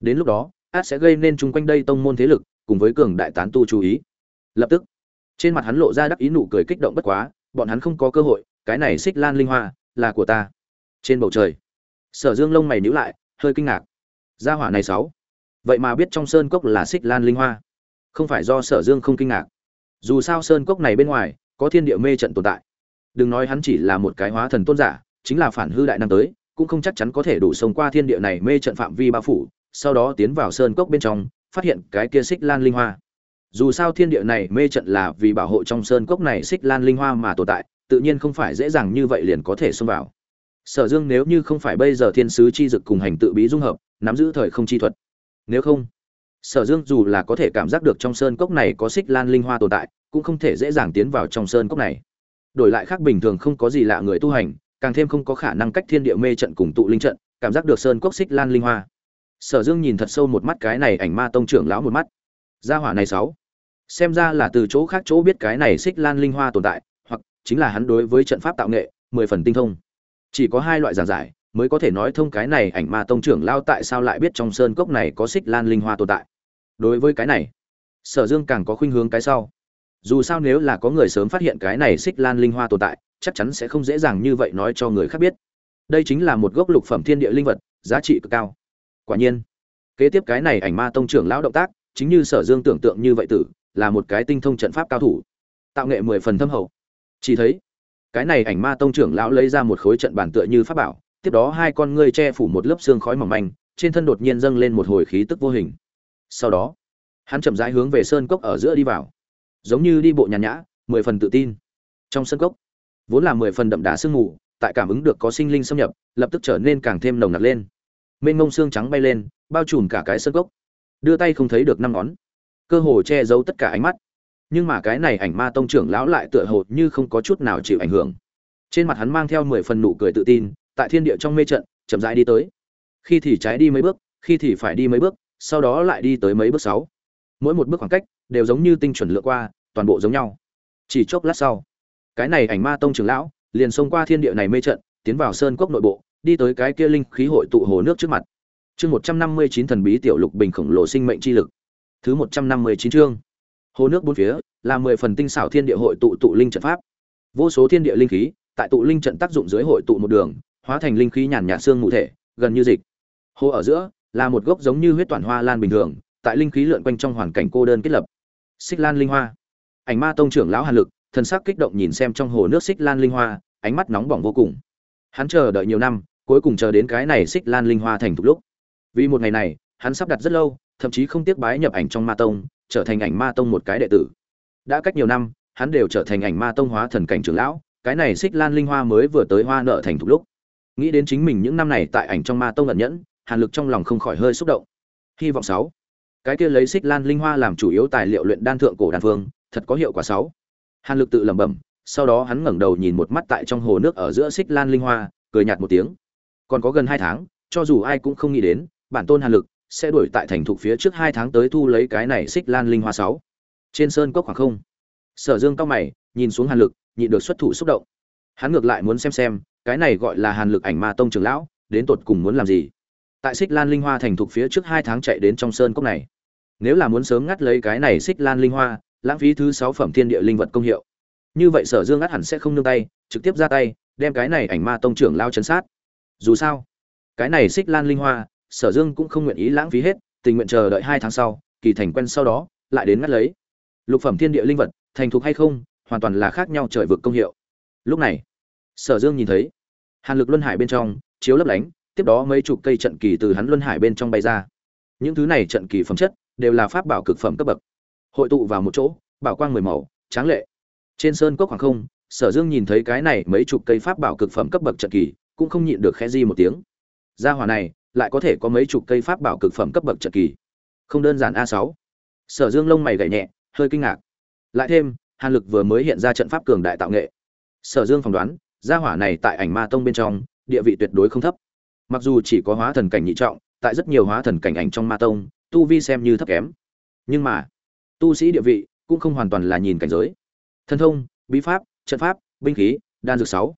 Đến lúc đó, át sẽ gây nên chung quanh đây tông môn thế lực, cùng với cường đại tán tu chú ý. Lập tức, trên mặt hắn lộ ra đắc ý nụ cười kích động bất quá, bọn hắn không có cơ hội, cái này xích lan linh hoa là của ta. Trên bầu trời, sở dương lông mày nhíu lại, hơi kinh ngạc gia hỏa này sáu. Vậy mà biết trong sơn cốc là xích lan linh hoa. Không phải do sở dương không kinh ngạc. Dù sao sơn cốc này bên ngoài, có thiên địa mê trận tồn tại. Đừng nói hắn chỉ là một cái hóa thần tôn giả, chính là phản hư đại năng tới, cũng không chắc chắn có thể đủ sống qua thiên địa này mê trận phạm vi bao phủ, sau đó tiến vào sơn cốc bên trong, phát hiện cái kia xích lan linh hoa. Dù sao thiên địa này mê trận là vì bảo hộ trong sơn cốc này xích lan linh hoa mà tồn tại, tự nhiên không phải dễ dàng như vậy liền có thể xông vào. Sở dương nếu như không phải bây giờ thiên sứ chi dực cùng hành tự bí dung hợp nắm giữ thời không chi thuật. Nếu không, sở dương dù là có thể cảm giác được trong sơn cốc này có xích lan linh hoa tồn tại, cũng không thể dễ dàng tiến vào trong sơn cốc này. Đổi lại khác bình thường không có gì lạ người tu hành, càng thêm không có khả năng cách thiên địa mê trận cùng tụ linh trận, cảm giác được sơn cốc xích lan linh hoa. Sở dương nhìn thật sâu một mắt cái này ảnh ma tông trưởng lão một mắt. Gia hỏa này sáu, xem ra là từ chỗ khác chỗ biết cái này xích lan linh hoa tồn tại, hoặc chính là hắn đối với trận pháp tạo nghệ, mười phần tinh thông. Chỉ có hai loại giảng giải mới có thể nói thông cái này ảnh ma tông trưởng lao tại sao lại biết trong sơn cốc này có xích lan linh hoa tồn tại. Đối với cái này, sở dương càng có khuynh hướng cái sau. Dù sao nếu là có người sớm phát hiện cái này xích lan linh hoa tồn tại, chắc chắn sẽ không dễ dàng như vậy nói cho người khác biết. Đây chính là một gốc lục phẩm thiên địa linh vật, giá trị cực cao. Quả nhiên, kế tiếp cái này ảnh ma tông trưởng lão động tác, chính như sở dương tưởng tượng như vậy tử, là một cái tinh thông trận pháp cao thủ. Tạo nghệ mười phần thâm hậu. Chỉ thấy, cái này ảnh ma tông trưởng lão lấy ra một khối trận bản tựa như pháp bảo tiếp đó hai con ngươi che phủ một lớp xương khói mỏng manh, trên thân đột nhiên dâng lên một hồi khí tức vô hình. Sau đó, hắn chậm rãi hướng về sơn cốc ở giữa đi vào. Giống như đi bộ nhàn nhã, mười phần tự tin. Trong sơn cốc, vốn là mười phần đậm đà sương mù, tại cảm ứng được có sinh linh xâm nhập, lập tức trở nên càng thêm nồng nặc lên. Mênh mông xương trắng bay lên, bao trùm cả cái sơn cốc. Đưa tay không thấy được năm ngón. Cơ hồ che giấu tất cả ánh mắt. Nhưng mà cái này ảnh ma tông trưởng lão lại tựa hồ như không có chút nào chịu ảnh hưởng. Trên mặt hắn mang theo mười phần nụ cười tự tin tại thiên địa trong mê trận, chậm rãi đi tới. Khi thì trái đi mấy bước, khi thì phải đi mấy bước, sau đó lại đi tới mấy bước sáu. Mỗi một bước khoảng cách đều giống như tinh chuẩn lựa qua, toàn bộ giống nhau. Chỉ chốc lát sau, cái này ảnh ma tông trưởng lão liền xông qua thiên địa này mê trận, tiến vào sơn cốc nội bộ, đi tới cái kia linh khí hội tụ hồ nước trước mặt. Chương một trăm năm mươi chín thần bí tiểu lục bình khổng lồ sinh mệnh chi lực. Thứ một trăm năm mươi chín chương. Hồ nước bốn phía là mười phần tinh xảo thiên địa hội tụ tụ linh trận pháp. Vô số thiên địa linh khí tại tụ linh trận tác dụng dưới hội tụ một đường hóa thành linh khí nhàn nhạt xương mù thể, gần như dịch. Hồ ở giữa là một gốc giống như huyết toàn hoa lan bình thường, tại linh khí lượn quanh trong hoàn cảnh cô đơn kết lập. Xích lan linh hoa. Ảnh ma tông trưởng lão hàn lực, thần sắc kích động nhìn xem trong hồ nước xích lan linh hoa, ánh mắt nóng bỏng vô cùng. Hắn chờ đợi nhiều năm, cuối cùng chờ đến cái này xích lan linh hoa thành thục lúc. Vì một ngày này, hắn sắp đặt rất lâu, thậm chí không tiếc bái nhập ảnh trong ma tông, trở thành ảnh ma tông một cái đệ tử. Đã cách nhiều năm, hắn đều trở thành ảnh ma tông hóa thần cảnh trưởng lão, cái này xích lan linh hoa mới vừa tới hoa nợ thành thục lúc nghĩ đến chính mình những năm này tại ảnh trong ma tông ẩn nhẫn, hàn lực trong lòng không khỏi hơi xúc động. Hy vọng sáu. Cái kia lấy xích lan linh hoa làm chủ yếu tài liệu luyện đan thượng cổ đan phương thật có hiệu quả sáu. Hàn lực tự lẩm bẩm, sau đó hắn ngẩng đầu nhìn một mắt tại trong hồ nước ở giữa xích lan linh hoa, cười nhạt một tiếng. Còn có gần hai tháng, cho dù ai cũng không nghĩ đến, bản tôn hàn lực sẽ đuổi tại thành thục phía trước hai tháng tới thu lấy cái này xích lan linh hoa sáu. Trên sơn cốc khoảng không. Sở dương cao mày, nhìn xuống hàn lực, nhịn được xuất thủ xúc động. Hắn ngược lại muốn xem xem cái này gọi là hàn lực ảnh ma tông trưởng lão, đến tột cùng muốn làm gì? Tại xích lan linh hoa thành thục phía trước hai tháng chạy đến trong sơn cốc này. Nếu là muốn sớm ngắt lấy cái này xích lan linh hoa, lãng phí thứ sáu phẩm thiên địa linh vật công hiệu. Như vậy sở dương ngắt hẳn sẽ không nương tay, trực tiếp ra tay, đem cái này ảnh ma tông trưởng lao chấn sát. Dù sao, cái này xích lan linh hoa, sở dương cũng không nguyện ý lãng phí hết, tình nguyện chờ đợi hai tháng sau, kỳ thành quen sau đó, lại đến ngắt lấy. Lục phẩm thiên địa linh vật, thành thục hay không, hoàn toàn là khác nhau trời vực công hiệu. Lúc này sở dương nhìn thấy. Hàn lực luân hải bên trong, chiếu lấp lánh, tiếp đó mấy chục cây trận kỳ từ hắn luân hải bên trong bay ra. Những thứ này trận kỳ phẩm chất, đều là pháp bảo cực phẩm cấp bậc. Hội tụ vào một chỗ, bảo quang mười màu, tráng lệ. Trên sơn cốc khoảng không, sở dương nhìn thấy cái này mấy chục cây pháp bảo cực phẩm cấp bậc trận kỳ, cũng không nhịn được khẽ di một tiếng. Gia hỏa này, lại có thể có mấy chục cây pháp bảo cực phẩm cấp bậc trận kỳ. Không đơn giản a sáu. Sở dương lông mày gảy nhẹ, hơi kinh ngạc. Lại thêm, hàn lực vừa mới hiện ra trận pháp cường đại tạo nghệ. Sở dương phỏng đoán gia hỏa này tại ảnh ma tông bên trong, địa vị tuyệt đối không thấp. Mặc dù chỉ có hóa thần cảnh nhị trọng, tại rất nhiều hóa thần cảnh ảnh trong ma tông, tu vi xem như thấp kém. Nhưng mà, tu sĩ địa vị cũng không hoàn toàn là nhìn cảnh giới. Thân thông, bí pháp, trận pháp, binh khí, đan dược sáu.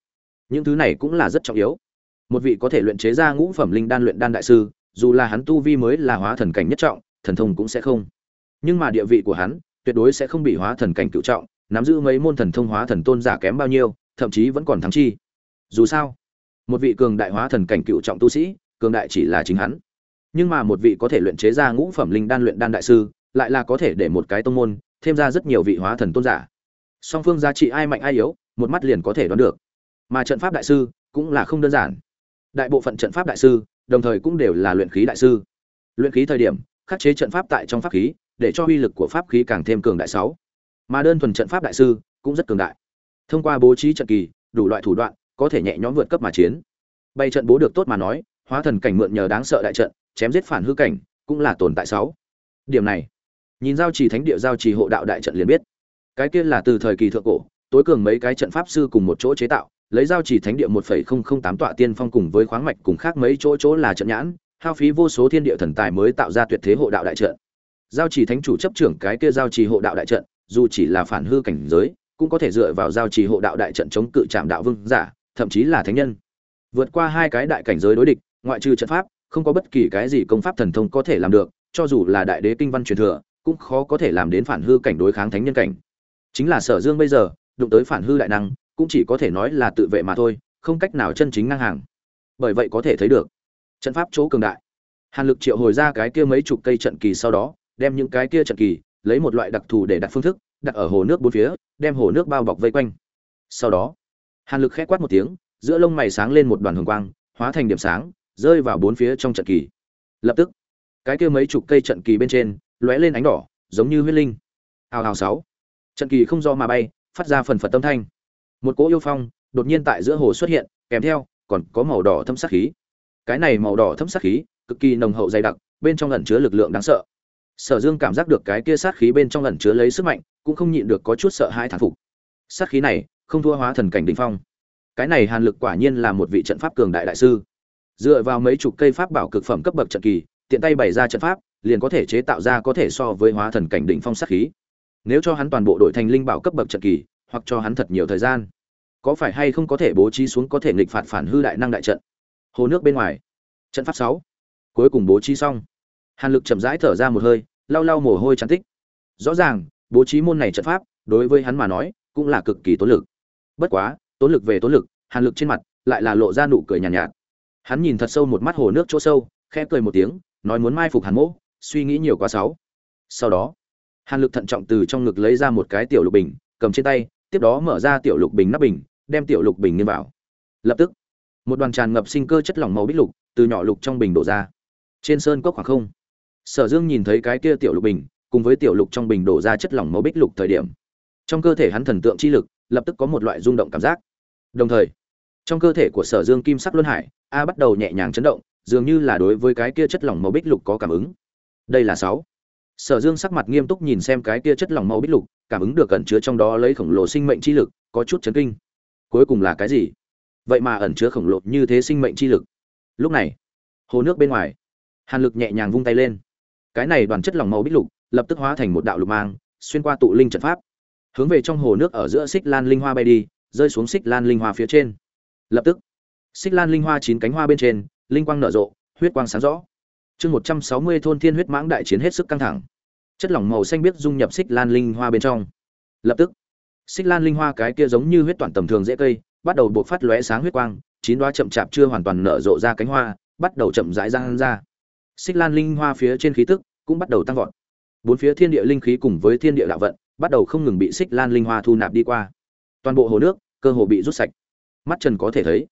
Những thứ này cũng là rất trọng yếu. Một vị có thể luyện chế ra ngũ phẩm linh đan luyện đan đại sư, dù là hắn tu vi mới là hóa thần cảnh nhất trọng, thần thông cũng sẽ không. Nhưng mà địa vị của hắn tuyệt đối sẽ không bị hóa thần cảnh cựu trọng, nắm giữ mấy môn thần thông hóa thần tôn giả kém bao nhiêu thậm chí vẫn còn thắng chi. Dù sao, một vị cường đại hóa thần cảnh cựu trọng tu sĩ, cường đại chỉ là chính hắn. Nhưng mà một vị có thể luyện chế ra ngũ phẩm linh đan luyện đan đại sư, lại là có thể để một cái tông môn thêm ra rất nhiều vị hóa thần tôn giả. Song phương giá trị ai mạnh ai yếu, một mắt liền có thể đoán được. Mà trận pháp đại sư cũng là không đơn giản. Đại bộ phận trận pháp đại sư, đồng thời cũng đều là luyện khí đại sư. Luyện khí thời điểm, khắc chế trận pháp tại trong pháp khí, để cho uy lực của pháp khí càng thêm cường đại sáu. Mà đơn thuần trận pháp đại sư cũng rất cường đại thông qua bố trí trận kỳ, đủ loại thủ đoạn, có thể nhẹ nhõm vượt cấp mà chiến. Bay trận bố được tốt mà nói, hóa thần cảnh mượn nhờ đáng sợ đại trận, chém giết phản hư cảnh, cũng là tồn tại sáu. Điểm này, nhìn giao trì thánh địa giao trì hộ đạo đại trận liền biết. Cái kia là từ thời kỳ thượng cổ, tối cường mấy cái trận pháp sư cùng một chỗ chế tạo, lấy giao trì thánh địa một phẩy không không tám tọa tiên phong cùng với khoáng mạch cùng khác mấy chỗ chỗ là trận nhãn, hao phí vô số thiên địa thần tài mới tạo ra tuyệt thế hộ đạo đại trận. Giao trì thánh chủ chấp trưởng cái kia giao trì hộ đạo đại trận, dù chỉ là phản hư cảnh giới cũng có thể dựa vào giao trì hộ đạo đại trận chống cự trạm đạo vương giả, thậm chí là thánh nhân. Vượt qua hai cái đại cảnh giới đối địch, ngoại trừ trận pháp, không có bất kỳ cái gì công pháp thần thông có thể làm được, cho dù là đại đế kinh văn truyền thừa, cũng khó có thể làm đến phản hư cảnh đối kháng thánh nhân cảnh. Chính là sở dương bây giờ, đụng tới phản hư đại năng, cũng chỉ có thể nói là tự vệ mà thôi, không cách nào chân chính ngang hàng. Bởi vậy có thể thấy được, trận pháp chỗ cường đại. Hàn lực triệu hồi ra cái kia mấy chục cây trận kỳ sau đó, đem những cái kia trận kỳ, lấy một loại đặc thù để đặt phương thức đặt ở hồ nước bốn phía, đem hồ nước bao bọc vây quanh. Sau đó, hàn lực khẽ quát một tiếng, giữa lông mày sáng lên một đoàn hồng quang, hóa thành điểm sáng, rơi vào bốn phía trong trận kỳ. Lập tức, cái kia mấy chục cây trận kỳ bên trên, lóe lên ánh đỏ, giống như huyết linh. Hào hào sáu. Trận kỳ không do mà bay, phát ra phần phật tâm thanh. Một cỗ yêu phong, đột nhiên tại giữa hồ xuất hiện, kèm theo, còn có màu đỏ thâm sắc khí. Cái này màu đỏ thâm sắc khí, cực kỳ nồng hậu dày đặc, bên trong ẩn chứa lực lượng đáng sợ sở dương cảm giác được cái kia sát khí bên trong ẩn chứa lấy sức mạnh, cũng không nhịn được có chút sợ hãi thán phục. Sát khí này, không thua hóa thần cảnh đỉnh phong. Cái này hàn lực quả nhiên là một vị trận pháp cường đại đại sư. Dựa vào mấy chục cây pháp bảo cực phẩm cấp bậc trận kỳ, tiện tay bày ra trận pháp, liền có thể chế tạo ra có thể so với hóa thần cảnh đỉnh phong sát khí. Nếu cho hắn toàn bộ đội thành linh bảo cấp bậc trận kỳ, hoặc cho hắn thật nhiều thời gian, có phải hay không có thể bố trí xuống có thể nghịch phạt phản hư đại năng đại trận? Hồ nước bên ngoài. Trận pháp sáu. Cuối cùng bố trí xong hàn lực chậm rãi thở ra một hơi lau lau mồ hôi chán tích. Rõ ràng bố trí môn này trận pháp đối với hắn mà nói cũng là cực kỳ tốn lực. Bất quá tốn lực về tốn lực hàn lực trên mặt lại là lộ ra nụ cười nhàn nhạt, nhạt. Hắn nhìn thật sâu một mắt hồ nước chỗ sâu khẽ cười một tiếng nói muốn mai phục hàn mỗ suy nghĩ nhiều quá sáu. Sau đó hàn lực thận trọng từ trong ngực lấy ra một cái tiểu lục bình cầm trên tay tiếp đó mở ra tiểu lục bình nắp bình đem tiểu lục bình nghiêng vào. Lập tức một đoàn tràn ngập sinh cơ chất lỏng màu bích lục từ nhỏ lục trong bình đổ ra. Trên sơn cốc khoảng không sở dương nhìn thấy cái kia tiểu lục bình, cùng với tiểu lục trong bình đổ ra chất lỏng màu bích lục thời điểm, trong cơ thể hắn thần tượng chi lực lập tức có một loại rung động cảm giác. Đồng thời, trong cơ thể của sở dương kim sắc luân hải, a bắt đầu nhẹ nhàng chấn động, dường như là đối với cái kia chất lỏng màu bích lục có cảm ứng. Đây là sáu. Sở dương sắc mặt nghiêm túc nhìn xem cái kia chất lỏng màu bích lục, cảm ứng được ẩn chứa trong đó lấy khổng lồ sinh mệnh chi lực, có chút chấn kinh. Cuối cùng là cái gì? Vậy mà ẩn chứa khổng lồ như thế sinh mệnh chi lực. Lúc này, hồ nước bên ngoài, hàn lực nhẹ nhàng vung tay lên cái này đoàn chất lỏng màu bích lục, lập tức hóa thành một đạo lục mang, xuyên qua tụ linh trận pháp. Hướng về trong hồ nước ở giữa xích lan linh hoa bay đi, rơi xuống xích lan linh hoa phía trên. Lập tức, xích lan linh hoa chín cánh hoa bên trên, linh quang nở rộ, huyết quang sáng rõ. Chương một trăm sáu mươi thôn thiên huyết mãng đại chiến hết sức căng thẳng. Chất lỏng màu xanh biết dung nhập xích lan linh hoa bên trong. Lập tức, xích lan linh hoa cái kia giống như huyết toàn tầm thường dễ cây, bắt đầu buộc phát lóe sáng huyết quang, chín đoá chậm chạp chưa hoàn toàn nở rộ ra cánh hoa, bắt đầu chậm rãi răng ra xích lan linh hoa phía trên khí tức cũng bắt đầu tăng vọt. Bốn phía thiên địa linh khí cùng với thiên địa đạo vận bắt đầu không ngừng bị xích lan linh hoa thu nạp đi qua. Toàn bộ hồ nước cơ hồ bị rút sạch. Mắt trần có thể thấy,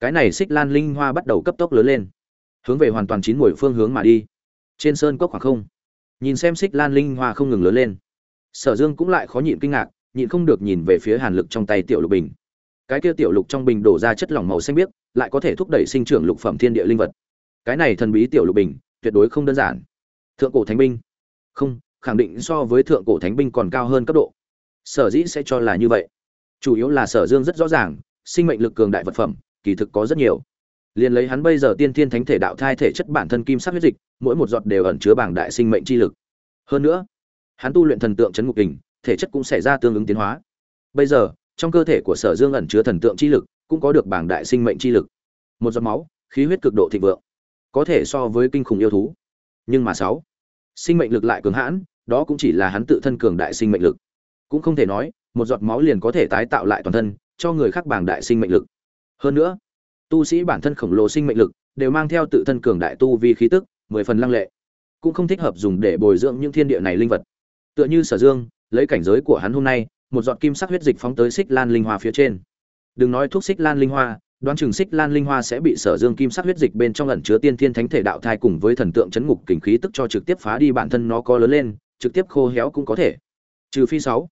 cái này xích lan linh hoa bắt đầu cấp tốc lớn lên, hướng về hoàn toàn chín mùi phương hướng mà đi. Trên sơn cốc khoảng không, nhìn xem xích lan linh hoa không ngừng lớn lên. Sở dương cũng lại khó nhịn kinh ngạc, nhịn không được nhìn về phía hàn lực trong tay tiểu lục bình. Cái kia tiểu lục trong bình đổ ra chất lỏng màu xanh biếc, lại có thể thúc đẩy sinh trưởng lục phẩm thiên địa linh vật. Cái này thần bí tiểu lục bình tuyệt đối không đơn giản. Thượng cổ thánh binh? Không, khẳng định so với thượng cổ thánh binh còn cao hơn cấp độ. Sở dĩ sẽ cho là như vậy. Chủ yếu là sở dương rất rõ ràng, sinh mệnh lực cường đại vật phẩm, kỳ thực có rất nhiều. Liền lấy hắn bây giờ tiên thiên thánh thể đạo thai thể chất bản thân kim sắc huyết dịch, mỗi một giọt đều ẩn chứa bảng đại sinh mệnh chi lực. Hơn nữa, hắn tu luyện thần tượng chấn ngục kình, thể chất cũng xảy ra tương ứng tiến hóa. Bây giờ, trong cơ thể của sở dương ẩn chứa thần tượng chi lực, cũng có được bảng đại sinh mệnh chi lực. Một giọt máu, khí huyết cực độ thịnh vượng có thể so với kinh khủng yêu thú. Nhưng mà sáu, sinh mệnh lực lại cường hãn, đó cũng chỉ là hắn tự thân cường đại sinh mệnh lực. Cũng không thể nói, một giọt máu liền có thể tái tạo lại toàn thân, cho người khác bảng đại sinh mệnh lực. Hơn nữa, tu sĩ bản thân khổng lồ sinh mệnh lực đều mang theo tự thân cường đại tu vi khí tức, mười phần lăng lệ. Cũng không thích hợp dùng để bồi dưỡng những thiên địa này linh vật. Tựa như sở dương, lấy cảnh giới của hắn hôm nay, một giọt kim sắc huyết dịch phóng tới xích lan linh hoa phía trên. Đừng nói thuốc xích lan linh hoa đoán chừng xích lan linh hoa sẽ bị sở dương kim sắc huyết dịch bên trong ẩn chứa tiên thiên thánh thể đạo thai cùng với thần tượng chấn ngục kình khí tức cho trực tiếp phá đi bản thân nó có lớn lên, trực tiếp khô héo cũng có thể. Trừ phi sáu,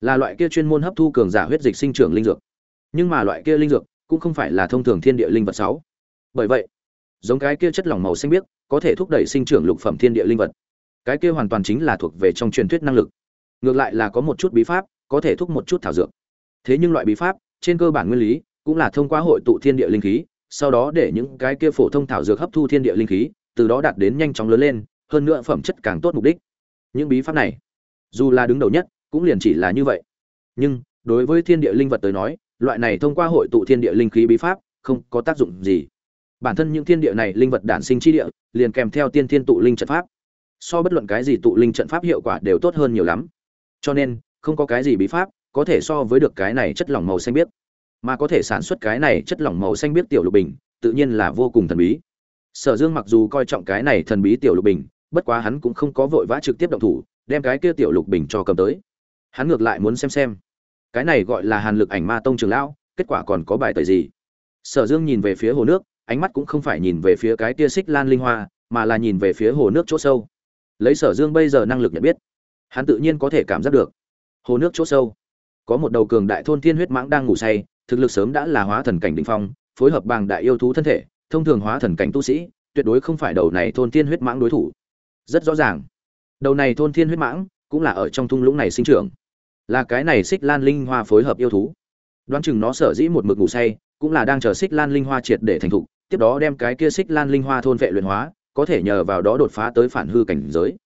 là loại kia chuyên môn hấp thu cường giả huyết dịch sinh trưởng linh dược. Nhưng mà loại kia linh dược cũng không phải là thông thường thiên địa linh vật sáu. Bởi vậy, giống cái kia chất lỏng màu xanh biếc có thể thúc đẩy sinh trưởng lục phẩm thiên địa linh vật. Cái kia hoàn toàn chính là thuộc về trong truyền thuyết năng lực. Ngược lại là có một chút bí pháp, có thể thúc một chút thảo dược. Thế nhưng loại bí pháp, trên cơ bản nguyên lý cũng là thông qua hội tụ thiên địa linh khí, sau đó để những cái kia phổ thông thảo dược hấp thu thiên địa linh khí, từ đó đạt đến nhanh chóng lớn lên, hơn nữa phẩm chất càng tốt mục đích. Những bí pháp này, dù là đứng đầu nhất, cũng liền chỉ là như vậy. Nhưng, đối với thiên địa linh vật tới nói, loại này thông qua hội tụ thiên địa linh khí bí pháp, không có tác dụng gì. Bản thân những thiên địa này linh vật đản sinh chi địa, liền kèm theo tiên thiên tụ linh trận pháp. So bất luận cái gì tụ linh trận pháp hiệu quả đều tốt hơn nhiều lắm. Cho nên, không có cái gì bí pháp có thể so với được cái này chất lỏng màu xanh biếc mà có thể sản xuất cái này chất lỏng màu xanh biết tiểu lục bình, tự nhiên là vô cùng thần bí. Sở dương mặc dù coi trọng cái này thần bí tiểu lục bình, bất quá hắn cũng không có vội vã trực tiếp động thủ, đem cái kia tiểu lục bình cho cầm tới. Hắn ngược lại muốn xem xem, cái này gọi là hàn lực ảnh ma tông trường lão, kết quả còn có bài tời gì? Sở dương nhìn về phía hồ nước, ánh mắt cũng không phải nhìn về phía cái tia xích lan linh hoa, mà là nhìn về phía hồ nước chỗ sâu. Lấy sở dương bây giờ năng lực nhận biết, hắn tự nhiên có thể cảm giác được. Hồ nước chỗ sâu, có một đầu cường đại thôn thiên huyết mãng đang ngủ say thực lực sớm đã là hóa thần cảnh đỉnh phong, phối hợp bằng đại yêu thú thân thể, thông thường hóa thần cảnh tu sĩ, tuyệt đối không phải đầu này thôn thiên huyết mãng đối thủ. Rất rõ ràng, đầu này thôn thiên huyết mãng cũng là ở trong thung lũng này sinh trưởng, là cái này xích lan linh hoa phối hợp yêu thú. Đoán chừng nó sở dĩ một mực ngủ say, cũng là đang chờ xích lan linh hoa triệt để thành thục, tiếp đó đem cái kia xích lan linh hoa thôn vệ luyện hóa, có thể nhờ vào đó đột phá tới phản hư cảnh giới.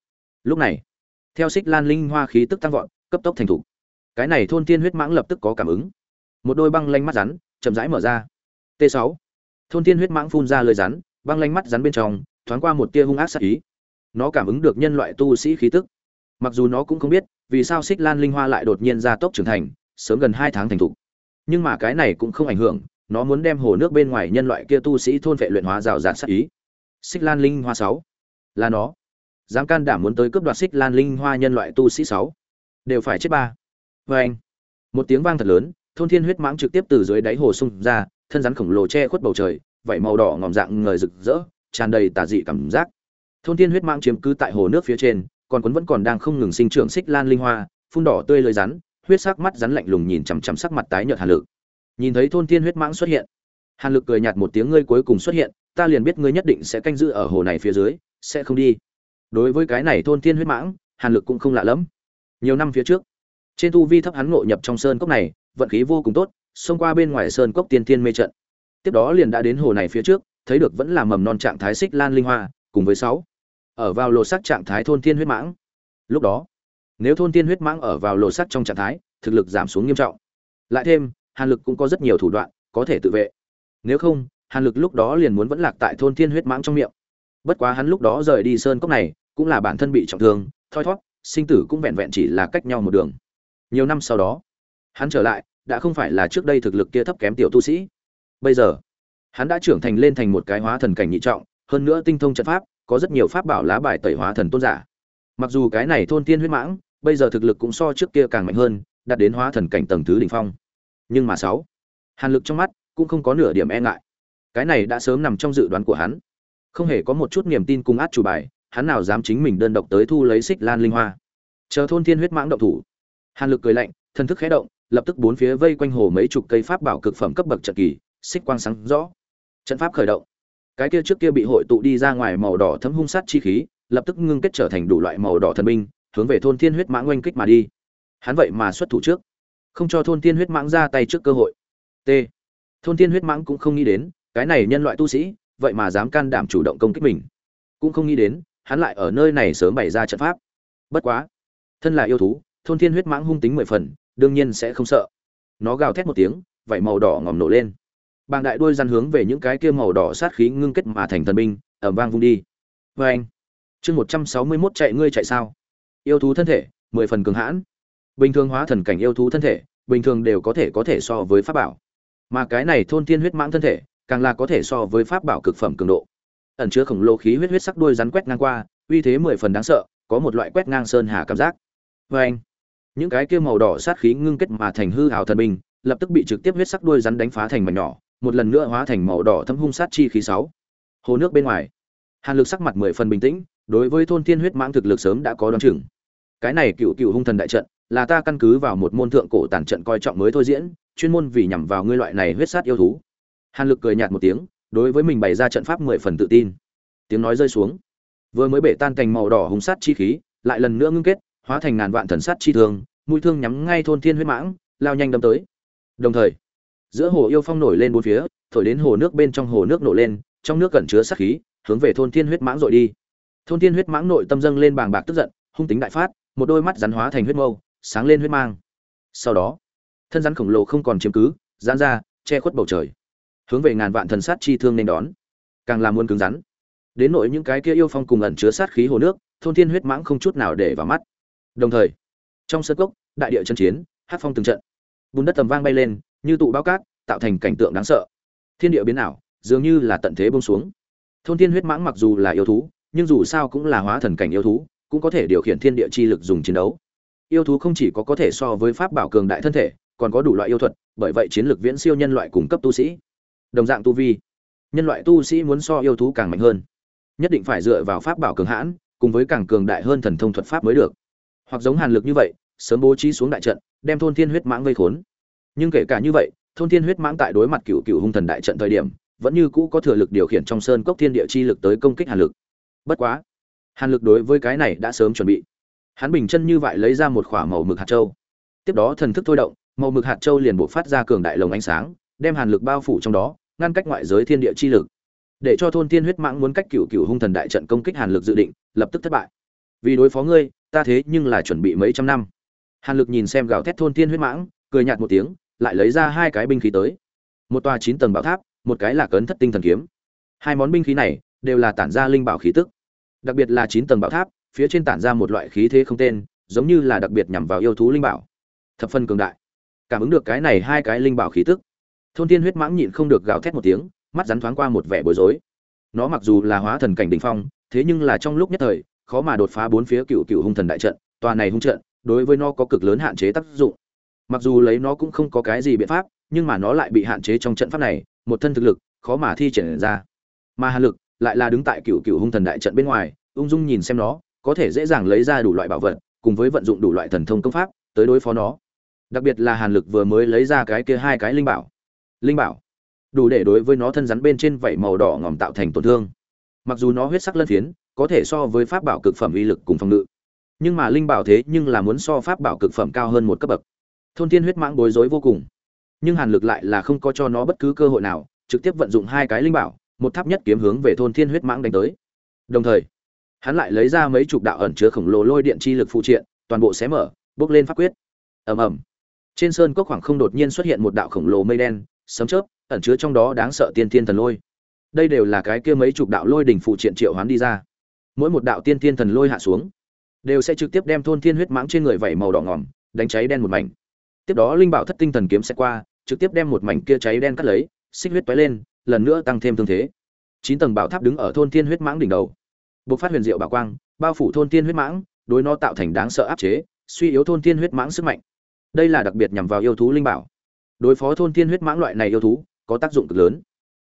Lúc này, theo xích lan linh hoa khí tức tăng vọt, cấp tốc thành thục. Cái này thôn thiên huyết mãng lập tức có cảm ứng một đôi băng lanh mắt rắn, chậm rãi mở ra. T 6 thôn tiên huyết mãng phun ra lời rắn, băng lanh mắt rắn bên trong, thoáng qua một tia hung ác sát ý. Nó cảm ứng được nhân loại tu sĩ khí tức. Mặc dù nó cũng không biết, vì sao xích lan linh hoa lại đột nhiên ra tốc trưởng thành, sớm gần hai tháng thành thục. Nhưng mà cái này cũng không ảnh hưởng, nó muốn đem hồ nước bên ngoài nhân loại kia tu sĩ thôn vệ luyện hóa rào rạt sát ý. Xích lan linh hoa sáu. Là nó. Dám can đảm muốn tới cướp đoạt xích lan linh hoa nhân loại tu sĩ sáu. Đều phải chết ba. Vê anh một tiếng vang thật lớn thôn thiên huyết mãng trực tiếp từ dưới đáy hồ sung ra, thân rắn khổng lồ che khuất bầu trời, vảy màu đỏ ngòm dạng ngời rực rỡ, tràn đầy tà dị cảm giác. Thôn thiên huyết mãng chiếm cứ tại hồ nước phía trên, còn quấn vẫn còn đang không ngừng sinh trưởng xích lan linh hoa, phun đỏ tươi lưới rắn, huyết sắc mắt rắn lạnh lùng nhìn chằm chằm sắc mặt tái nhợt hàn lực. Nhìn thấy thôn thiên huyết mãng xuất hiện, hàn lực cười nhạt một tiếng, ngươi cuối cùng xuất hiện, ta liền biết ngươi nhất định sẽ canh giữ ở hồ này phía dưới, sẽ không đi. Đối với cái này thôn thiên huyết mãng, hàn lực cũng không lạ lẫm. Nhiều năm phía trước, trên tu vi thấp hắn ngộ nhập trong sơn cốc này vận khí vô cùng tốt, xông qua bên ngoài sơn cốc tiên tiên mê trận. Tiếp đó liền đã đến hồ này phía trước, thấy được vẫn là mầm non trạng thái xích lan linh hoa, cùng với sáu. Ở vào lộ sắc trạng thái thôn tiên huyết mãng. Lúc đó, nếu thôn tiên huyết mãng ở vào lộ sắc trong trạng thái, thực lực giảm xuống nghiêm trọng. Lại thêm, hàn lực cũng có rất nhiều thủ đoạn, có thể tự vệ. Nếu không, hàn lực lúc đó liền muốn vẫn lạc tại thôn tiên huyết mãng trong miệng. Bất quá hắn lúc đó rời đi sơn cốc này, cũng là bản thân bị trọng thương, thoi thót sinh tử cũng vẹn vẹn chỉ là cách nhau một đường. Nhiều năm sau đó hắn trở lại, đã không phải là trước đây thực lực kia thấp kém tiểu tu sĩ. Bây giờ, hắn đã trưởng thành lên thành một cái hóa thần cảnh nhị trọng, hơn nữa tinh thông trận pháp, có rất nhiều pháp bảo lá bài tẩy hóa thần tôn giả. Mặc dù cái này thôn tiên huyết mãng, bây giờ thực lực cũng so trước kia càng mạnh hơn, đạt đến hóa thần cảnh tầng thứ đỉnh phong. Nhưng mà sáu, hàn lực trong mắt cũng không có nửa điểm e ngại. Cái này đã sớm nằm trong dự đoán của hắn. Không hề có một chút niềm tin cùng át chủ bài, hắn nào dám chính mình đơn độc tới thu lấy xích lan linh hoa. Chờ thôn thiên huyết mãng động thủ, hàn lực cười lạnh, thần thức khẽ động lập tức bốn phía vây quanh hồ mấy chục cây pháp bảo cực phẩm cấp bậc trận kỳ, xích quang sáng rõ. Trận pháp khởi động. Cái kia trước kia bị hội tụ đi ra ngoài màu đỏ thấm hung sát chi khí, lập tức ngưng kết trở thành đủ loại màu đỏ thần binh, hướng về thôn thiên huyết mãng oanh kích mà đi. Hắn vậy mà xuất thủ trước. Không cho thôn thiên huyết mãng ra tay trước cơ hội. T. Thôn thiên huyết mãng cũng không nghĩ đến, cái này nhân loại tu sĩ, vậy mà dám can đảm chủ động công kích mình. Cũng không nghĩ đến, hắn lại ở nơi này sớm bày ra trận pháp. Bất quá. Thân là yêu thú, thôn thiên huyết mãng hung tính mười phần đương nhiên sẽ không sợ. Nó gào thét một tiếng, vảy màu đỏ ngòm nổ lên. Bàng đại đuôi răn hướng về những cái kia màu đỏ sát khí ngưng kết mà thành thần binh ẩm vang vung đi. Vê anh chương một trăm sáu mươi mốt chạy ngươi chạy sao? Yêu thú thân thể, mười phần cường hãn. Bình thường hóa thần cảnh yêu thú thân thể, bình thường đều có thể có thể so với pháp bảo. Mà cái này thôn thiên huyết mãng thân thể, càng là có thể so với pháp bảo cực phẩm cường độ. Ẩn chứa khổng lồ khí huyết huyết sắc đuôi rắn quét ngang qua, uy thế mười phần đáng sợ, có một loại quét ngang sơn hà cảm giác. Vê anh những cái kia màu đỏ sát khí ngưng kết mà thành hư hào thần binh, lập tức bị trực tiếp huyết sắc đuôi rắn đánh phá thành mảnh nhỏ, một lần nữa hóa thành màu đỏ thâm hung sát chi khí sáu. Hồ nước bên ngoài, hàn lực sắc mặt mười phần bình tĩnh, đối với thôn thiên huyết mãng thực lực sớm đã có đoán chừng. Cái này cựu cựu hung thần đại trận, là ta căn cứ vào một môn thượng cổ tàn trận coi trọng mới thôi diễn, chuyên môn vì nhằm vào ngươi loại này huyết sát yêu thú. Hàn lực cười nhạt một tiếng, đối với mình bày ra trận pháp mười phần tự tin. Tiếng nói rơi xuống. Vừa mới bể tan thành màu đỏ hung sát chi khí, lại lần nữa ngưng kết hóa thành ngàn vạn thần sát chi thương, mũi thương nhắm ngay thôn thiên huyết mãng, lao nhanh đâm tới. Đồng thời, giữa hồ yêu phong nổi lên bốn phía, thổi đến hồ nước bên trong hồ nước nổ lên, trong nước cẩn chứa sát khí, hướng về thôn thiên huyết mãng dội đi. Thôn thiên huyết mãng nội tâm dâng lên bàng bạc tức giận, hung tính đại phát, một đôi mắt rắn hóa thành huyết mâu, sáng lên huyết mang. Sau đó, thân rắn khổng lồ không còn chiếm cứ, giãn ra, che khuất bầu trời. Hướng về ngàn vạn thần sát chi thương nên đón. Càng làm muôn cứng rắn. Đến nội những cái kia yêu phong cùng ẩn chứa sát khí hồ nước, thôn thiên huyết mãng không chút nào để vào mắt đồng thời, trong sân cốc, đại địa chân chiến, hát phong từng trận. Bùn đất tầm vang bay lên, như tụ bao cát, tạo thành cảnh tượng đáng sợ. Thiên địa biến ảo, dường như là tận thế bông xuống. Thôn thiên huyết mãng mặc dù là yêu thú, nhưng dù sao cũng là hóa thần cảnh yêu thú, cũng có thể điều khiển thiên địa chi lực dùng chiến đấu. Yêu thú không chỉ có có thể so với pháp bảo cường đại thân thể, còn có đủ loại yêu thuật, bởi vậy chiến lược viễn siêu nhân loại cung cấp tu sĩ. Đồng dạng tu vi, nhân loại tu sĩ muốn so yêu thú càng mạnh hơn. Nhất định phải dựa vào pháp bảo cường hãn, cùng với càng cường đại hơn thần thông thuật pháp mới được hoặc giống hàn lực như vậy, sớm bố trí xuống đại trận, đem thôn thiên huyết mãng vây khốn. Nhưng kể cả như vậy, thôn thiên huyết mãng tại đối mặt cựu cựu hung thần đại trận thời điểm, vẫn như cũ có thừa lực điều khiển trong sơn cốc thiên địa chi lực tới công kích hàn lực. Bất quá, hàn lực đối với cái này đã sớm chuẩn bị. Hắn bình chân như vậy lấy ra một k h ỏ a màu mực hạt châu. Tiếp đó thần thức thôi động, màu mực hạt châu liền buộc phát ra cường đại lồng ánh sáng, đem hàn lực bao phủ trong đó, ngăn cách ngoại giới thiên địa chi lực. Để cho thôn thiên huyết mãng muốn cách cựu cựu hung thần đại trận công kích hàn lực dự định, lập tức thất bại vì đối phó ngươi, ta thế nhưng là chuẩn bị mấy trăm năm. Hàn lực nhìn xem gào thét thôn thiên huyết mãng, cười nhạt một tiếng, lại lấy ra hai cái binh khí tới. Một tòa chín tầng bảo tháp, một cái là cấn thất tinh thần kiếm. Hai món binh khí này đều là tản ra linh bảo khí tức. Đặc biệt là chín tầng bảo tháp, phía trên tản ra một loại khí thế không tên, giống như là đặc biệt nhằm vào yêu thú linh bảo. Thập phân cường đại. Cảm ứng được cái này hai cái linh bảo khí tức. Thôn thiên huyết mãng nhịn không được gào thét một tiếng, mắt rắn thoáng qua một vẻ bối rối. Nó mặc dù là hóa thần cảnh đỉnh phong, thế nhưng là trong lúc nhất thời khó mà đột phá bốn phía cựu cựu hung thần đại trận, tòa này hung trận, đối với nó có cực lớn hạn chế tác dụng. Mặc dù lấy nó cũng không có cái gì biện pháp, nhưng mà nó lại bị hạn chế trong trận pháp này, một thân thực lực, khó mà thi triển ra. Mà hà lực lại là đứng tại cựu cựu hung thần đại trận bên ngoài, ung dung nhìn xem nó, có thể dễ dàng lấy ra đủ loại bảo vật, cùng với vận dụng đủ loại thần thông công pháp, tới đối phó nó. Đặc biệt là hàn lực vừa mới lấy ra cái kia hai cái linh bảo. Linh bảo, đủ để đối với nó thân rắn bên trên vảy màu đỏ ngòm tạo thành tổn thương. Mặc dù nó huyết sắc lân phiến có thể so với pháp bảo cực phẩm uy lực cùng phòng ngự. Nhưng mà linh bảo thế nhưng là muốn so pháp bảo cực phẩm cao hơn một cấp bậc. Thôn thiên huyết mãng bối rối vô cùng. Nhưng hàn lực lại là không có cho nó bất cứ cơ hội nào, trực tiếp vận dụng hai cái linh bảo, một tháp nhất kiếm hướng về thôn thiên huyết mãng đánh tới. Đồng thời, hắn lại lấy ra mấy chục đạo ẩn chứa khổng lồ lôi điện chi lực phụ triện, toàn bộ xé mở, bước lên pháp quyết. Ầm ầm. Trên sơn cốc khoảng không đột nhiên xuất hiện một đạo khổng lồ mây đen, sấm chớp, ẩn chứa trong đó đáng sợ tiên thiên thần lôi. Đây đều là cái kia mấy chục đạo lôi đỉnh phụ triện triệu hoán đi ra mỗi một đạo tiên thiên thần lôi hạ xuống, đều sẽ trực tiếp đem thôn thiên huyết mãng trên người vẩy màu đỏ ngỏm, đánh cháy đen một mảnh. Tiếp đó linh bảo thất tinh thần kiếm sẽ qua, trực tiếp đem một mảnh kia cháy đen cắt lấy, xích huyết tóe lên, lần nữa tăng thêm thương thế. Chín tầng bảo tháp đứng ở thôn thiên huyết mãng đỉnh đầu. Bộc phát huyền diệu bảo quang, bao phủ thôn thiên huyết mãng, đối nó tạo thành đáng sợ áp chế, suy yếu thôn thiên huyết mãng sức mạnh. Đây là đặc biệt nhằm vào yêu thú linh bảo. Đối phó thôn thiên huyết mãng loại này yêu thú, có tác dụng cực lớn.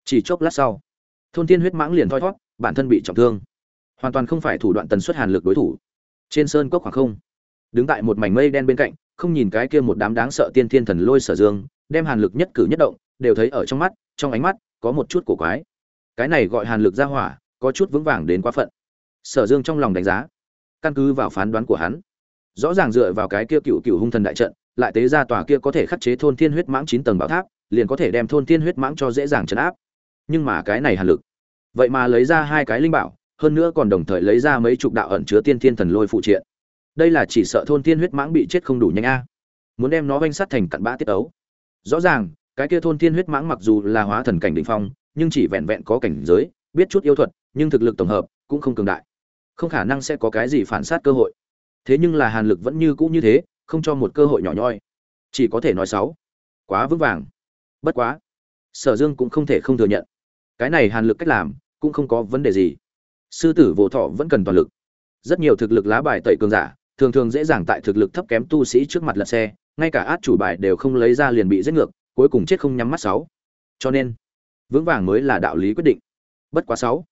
Chỉ chốc lát sau, thôn thiên huyết mãng liền thoi thót, bản thân bị trọng thương hoàn toàn không phải thủ đoạn tần suất hàn lực đối thủ. Trên sơn cốc khoảng không, đứng tại một mảnh mây đen bên cạnh, không nhìn cái kia một đám đáng sợ tiên thiên thần lôi sở dương, đem hàn lực nhất cử nhất động, đều thấy ở trong mắt, trong ánh mắt, có một chút cổ quái. Cái này gọi hàn lực ra hỏa, có chút vững vàng đến quá phận. Sở dương trong lòng đánh giá, căn cứ vào phán đoán của hắn, rõ ràng dựa vào cái kia cựu cựu hung thần đại trận, lại tế ra tòa kia có thể khắc chế thôn thiên huyết mãng chín tầng bảo tháp, liền có thể đem thôn thiên huyết mãng cho dễ dàng chấn áp. Nhưng mà cái này hàn lực, vậy mà lấy ra hai cái linh bảo hơn nữa còn đồng thời lấy ra mấy chục đạo ẩn chứa tiên thiên thần lôi phụ triện. Đây là chỉ sợ thôn thiên huyết mãng bị chết không đủ nhanh a. Muốn đem nó vanh sát thành cặn bã tiết ấu. Rõ ràng, cái kia thôn thiên huyết mãng mặc dù là hóa thần cảnh đỉnh phong, nhưng chỉ vẹn vẹn có cảnh giới, biết chút yêu thuật, nhưng thực lực tổng hợp cũng không cường đại. Không khả năng sẽ có cái gì phản sát cơ hội. Thế nhưng là hàn lực vẫn như cũ như thế, không cho một cơ hội nhỏ nhoi. Chỉ có thể nói xấu. Quá vững vàng. Bất quá, sở dương cũng không thể không thừa nhận. Cái này hàn lực cách làm, cũng không có vấn đề gì sư tử vô thọ vẫn cần toàn lực. Rất nhiều thực lực lá bài tẩy cường giả, thường thường dễ dàng tại thực lực thấp kém tu sĩ trước mặt lật xe, ngay cả át chủ bài đều không lấy ra liền bị giết ngược, cuối cùng chết không nhắm mắt sáu. Cho nên, vững vàng mới là đạo lý quyết định. Bất quá sáu.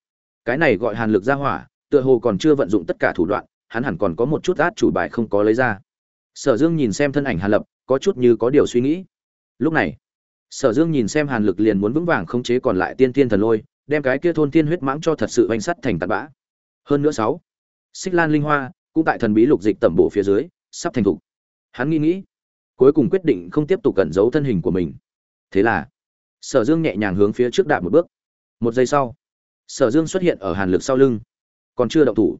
Cái này gọi hàn lực ra hỏa, tựa hồ còn chưa vận dụng tất cả thủ đoạn, hắn hẳn còn có một chút át chủ bài không có lấy ra. Sở dương nhìn xem thân ảnh hàn lập, có chút như có điều suy nghĩ. Lúc này, sở dương nhìn xem hàn lực liền muốn vững vàng khống chế còn lại tiên tiên thần lôi đem cái kia thôn tiên huyết mãng cho thật sự oanh sắt thành tạt bã. Hơn nữa sáu, xích lan linh hoa cũng tại thần bí lục dịch tẩm bộ phía dưới, sắp thành thục. Hắn nghĩ nghĩ, cuối cùng quyết định không tiếp tục cẩn giấu thân hình của mình. Thế là, sở dương nhẹ nhàng hướng phía trước đạp một bước. Một giây sau, sở dương xuất hiện ở hàn lực sau lưng. Còn chưa động thủ,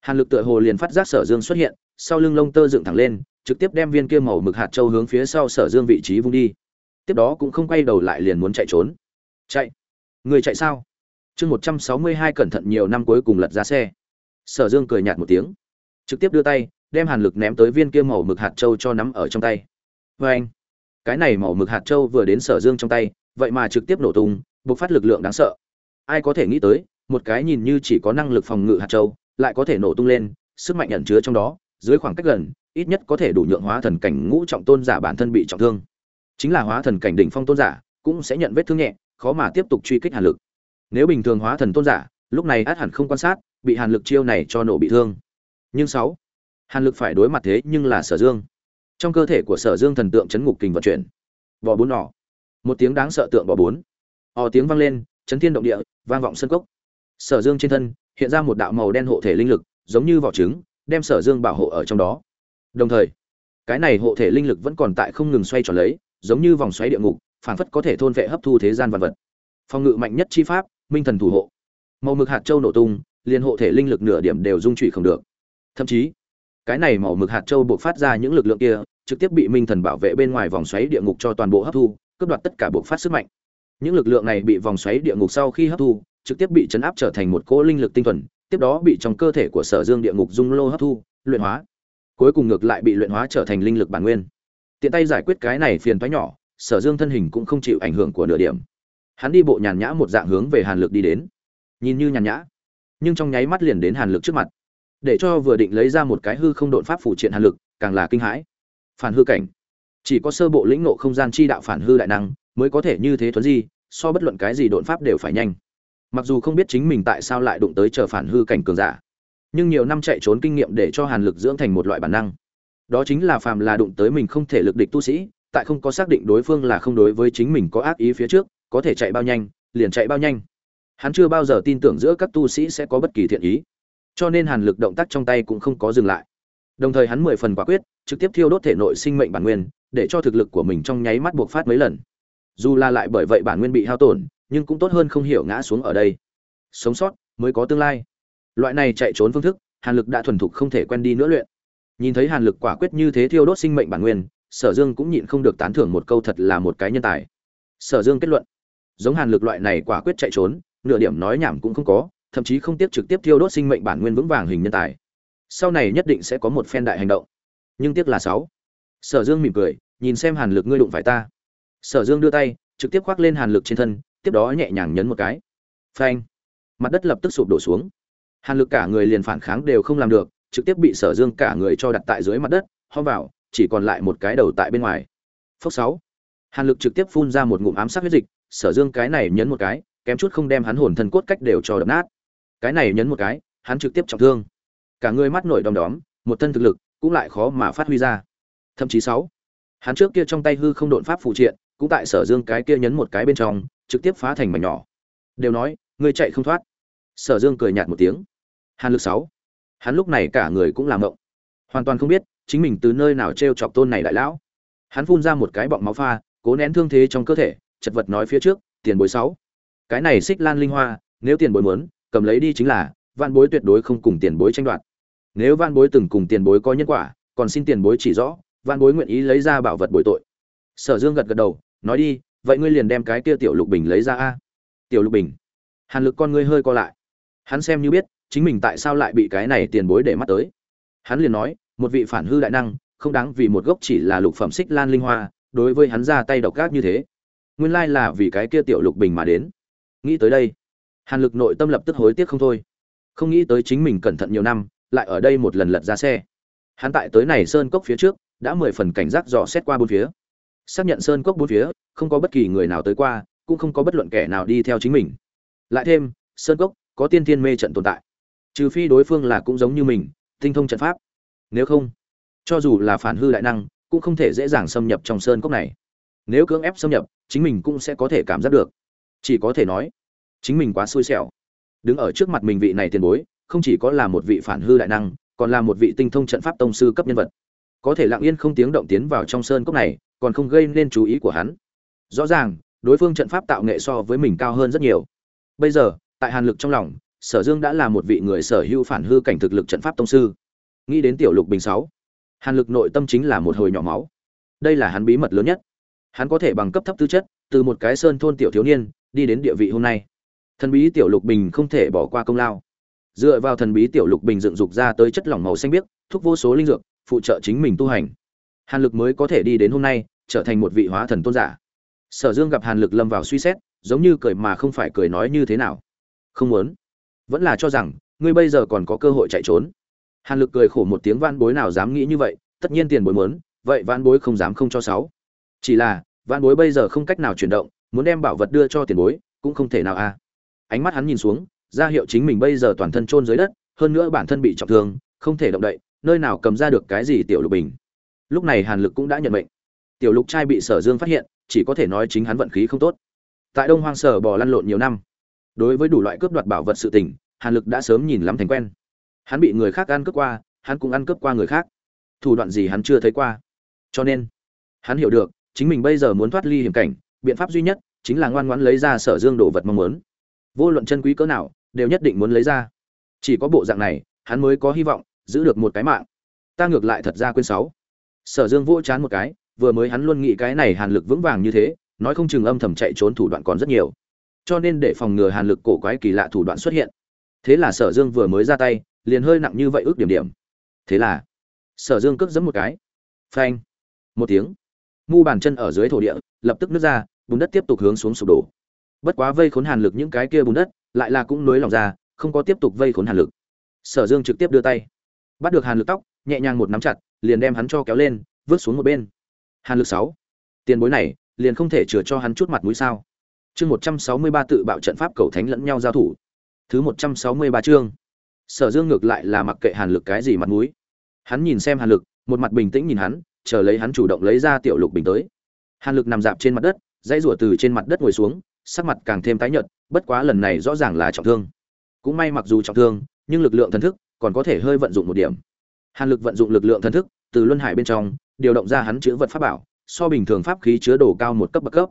hàn lực tựa hồ liền phát giác sở dương xuất hiện, sau lưng lông tơ dựng thẳng lên, trực tiếp đem viên kia màu mực hạt châu hướng phía sau sở dương vị trí vung đi. Tiếp đó cũng không quay đầu lại liền muốn chạy trốn. Chạy người chạy sao? Chương một trăm sáu mươi hai cẩn thận nhiều năm cuối cùng lật ra xe. Sở dương cười nhạt một tiếng. Trực tiếp đưa tay, đem hàn lực ném tới viên kia màu mực hạt châu cho nắm ở trong tay. Vê anh, cái này màu mực hạt châu vừa đến sở dương trong tay, vậy mà trực tiếp nổ tung, bộc phát lực lượng đáng sợ. Ai có thể nghĩ tới, một cái nhìn như chỉ có năng lực phòng ngự hạt châu, lại có thể nổ tung lên, sức mạnh ẩn chứa trong đó, dưới khoảng cách gần, ít nhất có thể đủ nhượng hóa thần cảnh ngũ trọng tôn giả bản thân bị trọng thương. Chính là hóa thần cảnh đỉnh phong tôn giả, cũng sẽ nhận vết thương nhẹ khó mà tiếp tục truy kích hàn lực. Nếu bình thường hóa thần tôn giả, lúc này át hẳn không quan sát, bị hàn lực chiêu này cho nổ bị thương. Nhưng sáu, hàn lực phải đối mặt thế nhưng là sở dương. Trong cơ thể của sở dương thần tượng chấn ngục kình vận chuyển. Bò bốn nỏ. Một tiếng đáng sợ tượng bò bốn. Ò tiếng vang lên, chấn thiên động địa, vang vọng sân cốc. Sở dương trên thân, hiện ra một đạo màu đen hộ thể linh lực, giống như vỏ trứng, đem sở dương bảo hộ ở trong đó. Đồng thời, cái này hộ thể linh lực vẫn còn tại không ngừng xoay tròn lấy, giống như vòng xoáy địa ngục phảng phất có thể thôn vệ hấp thu thế gian vật vật. Phòng ngự mạnh nhất chi pháp, minh thần thủ hộ. Màu mực hạt châu nổ tung, liền hộ thể linh lực nửa điểm đều dung trụy không được. Thậm chí, cái này màu mực hạt châu buộc phát ra những lực lượng kia, trực tiếp bị minh thần bảo vệ bên ngoài vòng xoáy địa ngục cho toàn bộ hấp thu, cướp đoạt tất cả buộc phát sức mạnh. Những lực lượng này bị vòng xoáy địa ngục sau khi hấp thu, trực tiếp bị chấn áp trở thành một cỗ linh lực tinh thuần, tiếp đó bị trong cơ thể của sở dương địa ngục dung lô hấp thu, luyện hóa. Cuối cùng ngược lại bị luyện hóa trở thành linh lực bản nguyên. Tiện tay giải quyết cái này phiền toái nhỏ sở dương thân hình cũng không chịu ảnh hưởng của nửa điểm. Hắn đi bộ nhàn nhã một dạng hướng về hàn lực đi đến. Nhìn như nhàn nhã, nhưng trong nháy mắt liền đến hàn lực trước mặt. Để cho vừa định lấy ra một cái hư không đột pháp phủ triện hàn lực, càng là kinh hãi. Phản hư cảnh. Chỉ có sơ bộ lĩnh ngộ không gian chi đạo phản hư đại năng, mới có thể như thế thuấn di, so bất luận cái gì đột pháp đều phải nhanh. Mặc dù không biết chính mình tại sao lại đụng tới chờ phản hư cảnh cường giả, nhưng nhiều năm chạy trốn kinh nghiệm để cho hàn lực dưỡng thành một loại bản năng. Đó chính là phàm là đụng tới mình không thể lực địch tu sĩ tại không có xác định đối phương là không đối với chính mình có ác ý phía trước, có thể chạy bao nhanh, liền chạy bao nhanh. Hắn chưa bao giờ tin tưởng giữa các tu sĩ sẽ có bất kỳ thiện ý, cho nên hàn lực động tác trong tay cũng không có dừng lại. Đồng thời hắn mười phần quả quyết, trực tiếp thiêu đốt thể nội sinh mệnh bản nguyên, để cho thực lực của mình trong nháy mắt buộc phát mấy lần. Dù là lại bởi vậy bản nguyên bị hao tổn, nhưng cũng tốt hơn không hiểu ngã xuống ở đây. Sống sót mới có tương lai. Loại này chạy trốn phương thức, hàn lực đã thuần thục không thể quen đi nữa luyện. Nhìn thấy hàn lực quả quyết như thế thiêu đốt sinh mệnh bản nguyên sở dương cũng nhịn không được tán thưởng một câu thật là một cái nhân tài. Sở dương kết luận, giống hàn lực loại này quả quyết chạy trốn, nửa điểm nói nhảm cũng không có, thậm chí không tiếp trực tiếp thiêu đốt sinh mệnh bản nguyên vững vàng hình nhân tài. Sau này nhất định sẽ có một phen đại hành động. Nhưng tiếc là sáu. Sở dương mỉm cười, nhìn xem hàn lực ngươi đụng phải ta. Sở dương đưa tay, trực tiếp khoác lên hàn lực trên thân, tiếp đó nhẹ nhàng nhấn một cái. Phanh. Mặt đất lập tức sụp đổ xuống. Hàn lực cả người liền phản kháng đều không làm được, trực tiếp bị sở dương cả người cho đặt tại dưới mặt đất ho vào chỉ còn lại một cái đầu tại bên ngoài. Phốc sáu. Hàn lực trực tiếp phun ra một ngụm ám sát huyết dịch, sở dương cái này nhấn một cái, kém chút không đem hắn hồn thân cốt cách đều cho đập nát. Cái này nhấn một cái, hắn trực tiếp trọng thương. Cả người mắt nổi đom đóm, một thân thực lực cũng lại khó mà phát huy ra. Thậm chí sáu. Hắn trước kia trong tay hư không độn pháp phụ triện, cũng tại sở dương cái kia nhấn một cái bên trong, trực tiếp phá thành mảnh nhỏ. Đều nói, ngươi chạy không thoát. Sở dương cười nhạt một tiếng. Hàn lực sáu. Hắn lúc này cả người cũng làm ngộng. Hoàn toàn không biết chính mình từ nơi nào t r e o chọc tôn này đại lão. Hắn phun ra một cái bọng máu pha, cố nén thương thế trong cơ thể, chật vật nói phía trước, tiền bối sáu, cái này xích lan linh hoa, nếu tiền bối muốn, cầm lấy đi chính là van bối tuyệt đối không cùng tiền bối tranh đoạt. Nếu van bối từng cùng tiền bối có nhân quả, còn xin tiền bối chỉ rõ van bối nguyện ý lấy ra bảo vật bồi tội. Sở dương gật gật đầu, nói đi, vậy ngươi liền đem cái kia tiểu lục bình lấy ra a. Tiểu lục bình? Hàn lực con ngươi hơi co lại. Hắn xem như biết, chính mình tại sao lại bị cái này tiền bối để mắt tới. Hắn liền nói một vị phản hư đại năng, không đáng vì một gốc chỉ là lục phẩm xích lan linh hoa, đối với hắn ra tay độc gác như thế. Nguyên lai là vì cái kia tiểu lục bình mà đến. Nghĩ tới đây, hàn lực nội tâm lập tức hối tiếc không thôi. Không nghĩ tới chính mình cẩn thận nhiều năm, lại ở đây một lần lật ra xe. Hắn tại tới này sơn cốc phía trước, đã mười phần cảnh giác dò xét qua bốn phía. Xác nhận sơn cốc bốn phía, không có bất kỳ người nào tới qua, cũng không có bất luận kẻ nào đi theo chính mình. Lại thêm, sơn cốc có tiên thiên mê trận tồn tại. Trừ phi đối phương là cũng giống như mình, tinh thông trận pháp nếu không, cho dù là phản hư đại năng, cũng không thể dễ dàng xâm nhập trong sơn cốc này. Nếu cưỡng ép xâm nhập, chính mình cũng sẽ có thể cảm giác được. Chỉ có thể nói, chính mình quá xui xẻo. Đứng ở trước mặt mình vị này tiền bối, không chỉ có là một vị phản hư đại năng, còn là một vị tinh thông trận pháp tông sư cấp nhân vật. Có thể lặng yên không tiếng động tiến vào trong sơn cốc này, còn không gây nên chú ý của hắn. Rõ ràng, đối phương trận pháp tạo nghệ so với mình cao hơn rất nhiều. Bây giờ, tại hàn lực trong lòng, sở dương đã là một vị người sở hữu phản hư cảnh thực lực trận pháp tông sư nghĩ đến tiểu lục bình sáu, hàn lực nội tâm chính là một hồi nhỏ máu. Đây là hắn bí mật lớn nhất. Hắn có thể bằng cấp thấp tư chất, từ một cái sơn thôn tiểu thiếu niên, đi đến địa vị hôm nay. Thần bí tiểu lục bình không thể bỏ qua công lao. Dựa vào thần bí tiểu lục bình dựng dục ra tới chất lỏng màu xanh biếc, thúc vô số linh dược, phụ trợ chính mình tu hành. Hàn lực mới có thể đi đến hôm nay, trở thành một vị hóa thần tôn giả. Sở dương gặp hàn lực lâm vào suy xét, giống như cười mà không phải cười nói như thế nào. Không muốn. Vẫn là cho rằng, ngươi bây giờ còn có cơ hội chạy trốn hàn lực cười khổ một tiếng van bối nào dám nghĩ như vậy, tất nhiên tiền bối muốn, vậy van bối không dám không cho sáu. Chỉ là van bối bây giờ không cách nào chuyển động, muốn đem bảo vật đưa cho tiền bối, cũng không thể nào a ánh mắt hắn nhìn xuống, ra hiệu chính mình bây giờ toàn thân chôn dưới đất, hơn nữa bản thân bị trọng thương, không thể động đậy, nơi nào cầm ra được cái gì tiểu lục bình. Lúc này hàn lực cũng đã nhận mệnh. Tiểu lục trai bị sở dương phát hiện, chỉ có thể nói chính hắn vận khí không tốt. Tại đông hoang sở bò lăn lộn nhiều năm, đối với đủ loại cướp đoạt bảo vật sự tình, hàn lực đã sớm nhìn lắm thành quen hắn bị người khác ăn cướp qua, hắn cũng ăn cướp qua người khác. Thủ đoạn gì hắn chưa thấy qua. Cho nên, hắn hiểu được, chính mình bây giờ muốn thoát ly hiểm cảnh, biện pháp duy nhất chính là ngoan ngoãn lấy ra sở dương đồ vật mong muốn. Vô luận chân quý cỡ nào, đều nhất định muốn lấy ra. Chỉ có bộ dạng này, hắn mới có hy vọng giữ được một cái mạng. Ta ngược lại thật ra quên sáu. Sở dương vỗ chán một cái, vừa mới hắn luôn nghĩ cái này hàn lực vững vàng như thế, nói không chừng âm thầm chạy trốn thủ đoạn còn rất nhiều. Cho nên để phòng ngừa hàn lực cổ quái kỳ lạ thủ đoạn xuất hiện. Thế là sở dương vừa mới ra tay liền hơi nặng như vậy ước điểm điểm. Thế là, sở dương cước giấm một cái. Phanh. Một tiếng. Mu bàn chân ở dưới thổ địa, lập tức nước ra, bùn đất tiếp tục hướng xuống sụp đổ. Bất quá vây khốn hàn lực những cái kia bùn đất, lại là cũng nối lòng ra, không có tiếp tục vây khốn hàn lực. Sở dương trực tiếp đưa tay. Bắt được hàn lực tóc, nhẹ nhàng một nắm chặt, liền đem hắn cho kéo lên, vứt xuống một bên. Hàn lực sáu. Tiền bối này, liền không thể chừa cho hắn chút mặt mũi sao? Chương một trăm sáu mươi ba tự bạo trận pháp cầu thánh lẫn nhau giao thủ. Thứ một trăm sáu mươi ba chương sở dương ngược lại là mặc kệ hàn lực cái gì mặt mũi. Hắn nhìn xem hàn lực, một mặt bình tĩnh nhìn hắn, chờ lấy hắn chủ động lấy ra tiểu lục bình tới. Hàn lực nằm dạp trên mặt đất, dãy rủa từ trên mặt đất ngồi xuống, sắc mặt càng thêm tái nhợt, bất quá lần này rõ ràng là trọng thương. Cũng may mặc dù trọng thương, nhưng lực lượng thần thức còn có thể hơi vận dụng một điểm. Hàn lực vận dụng lực lượng thần thức, từ luân hải bên trong, điều động ra hắn chữ vật pháp bảo, so bình thường pháp khí chứa đồ cao một cấp bậc cấp.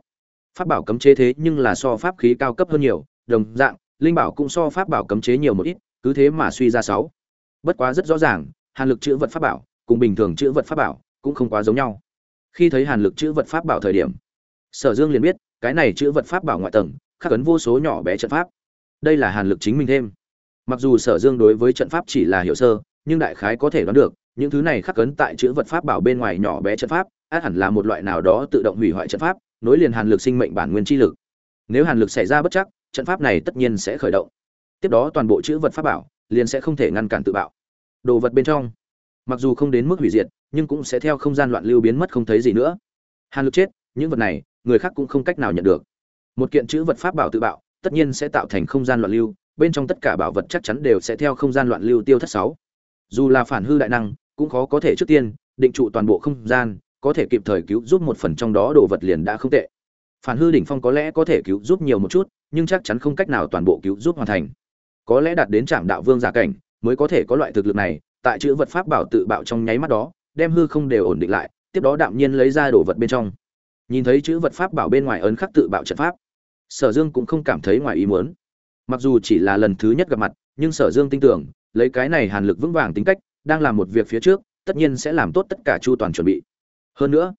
Pháp bảo cấm chế thế nhưng là so pháp khí cao cấp hơn nhiều, đồng dạng, linh bảo cũng so pháp bảo cấm chế nhiều một ít cứ thế mà suy ra sáu. Bất quá rất rõ ràng, hàn lực chữ vật pháp bảo cùng bình thường chữ vật pháp bảo cũng không quá giống nhau. Khi thấy hàn lực chữ vật pháp bảo thời điểm, sở dương liền biết, cái này chữ vật pháp bảo ngoại tầng khắc ấn vô số nhỏ bé trận pháp. Đây là hàn lực chính mình thêm. Mặc dù sở dương đối với trận pháp chỉ là hiểu sơ, nhưng đại khái có thể đoán được, những thứ này khắc ấn tại chữ vật pháp bảo bên ngoài nhỏ bé trận pháp, át hẳn là một loại nào đó tự động hủy hoại trận pháp, nối liền hàn lực sinh mệnh bản nguyên chi lực. Nếu hàn lực xảy ra bất chắc, trận pháp này tất nhiên sẽ khởi động tiếp đó toàn bộ chữ vật pháp bảo liền sẽ không thể ngăn cản tự bạo. Đồ vật bên trong, mặc dù không đến mức hủy diệt, nhưng cũng sẽ theo không gian loạn lưu biến mất không thấy gì nữa. Hàn lực chết, những vật này, người khác cũng không cách nào nhận được. Một kiện chữ vật pháp bảo tự bạo, tất nhiên sẽ tạo thành không gian loạn lưu, bên trong tất cả bảo vật chắc chắn đều sẽ theo không gian loạn lưu tiêu thất sáu. Dù là phản hư đại năng, cũng khó có thể trước tiên định trụ toàn bộ không gian, có thể kịp thời cứu giúp một phần trong đó đồ vật liền đã không tệ. Phản hư đỉnh phong có lẽ có thể cứu giúp nhiều một chút, nhưng chắc chắn không cách nào toàn bộ cứu giúp hoàn thành có lẽ đạt đến trạm đạo vương giả cảnh mới có thể có loại thực lực này, tại chữ vật pháp bảo tự bạo trong nháy mắt đó, đem hư không đều ổn định lại, tiếp đó đạm nhiên lấy ra đồ vật bên trong. Nhìn thấy chữ vật pháp bảo bên ngoài ấn khắc tự bạo trận pháp, sở dương cũng không cảm thấy ngoài ý muốn. Mặc dù chỉ là lần thứ nhất gặp mặt, nhưng sở dương tin tưởng, lấy cái này hàn lực vững vàng tính cách, đang làm một việc phía trước, tất nhiên sẽ làm tốt tất cả chu toàn chuẩn bị. Hơn nữa,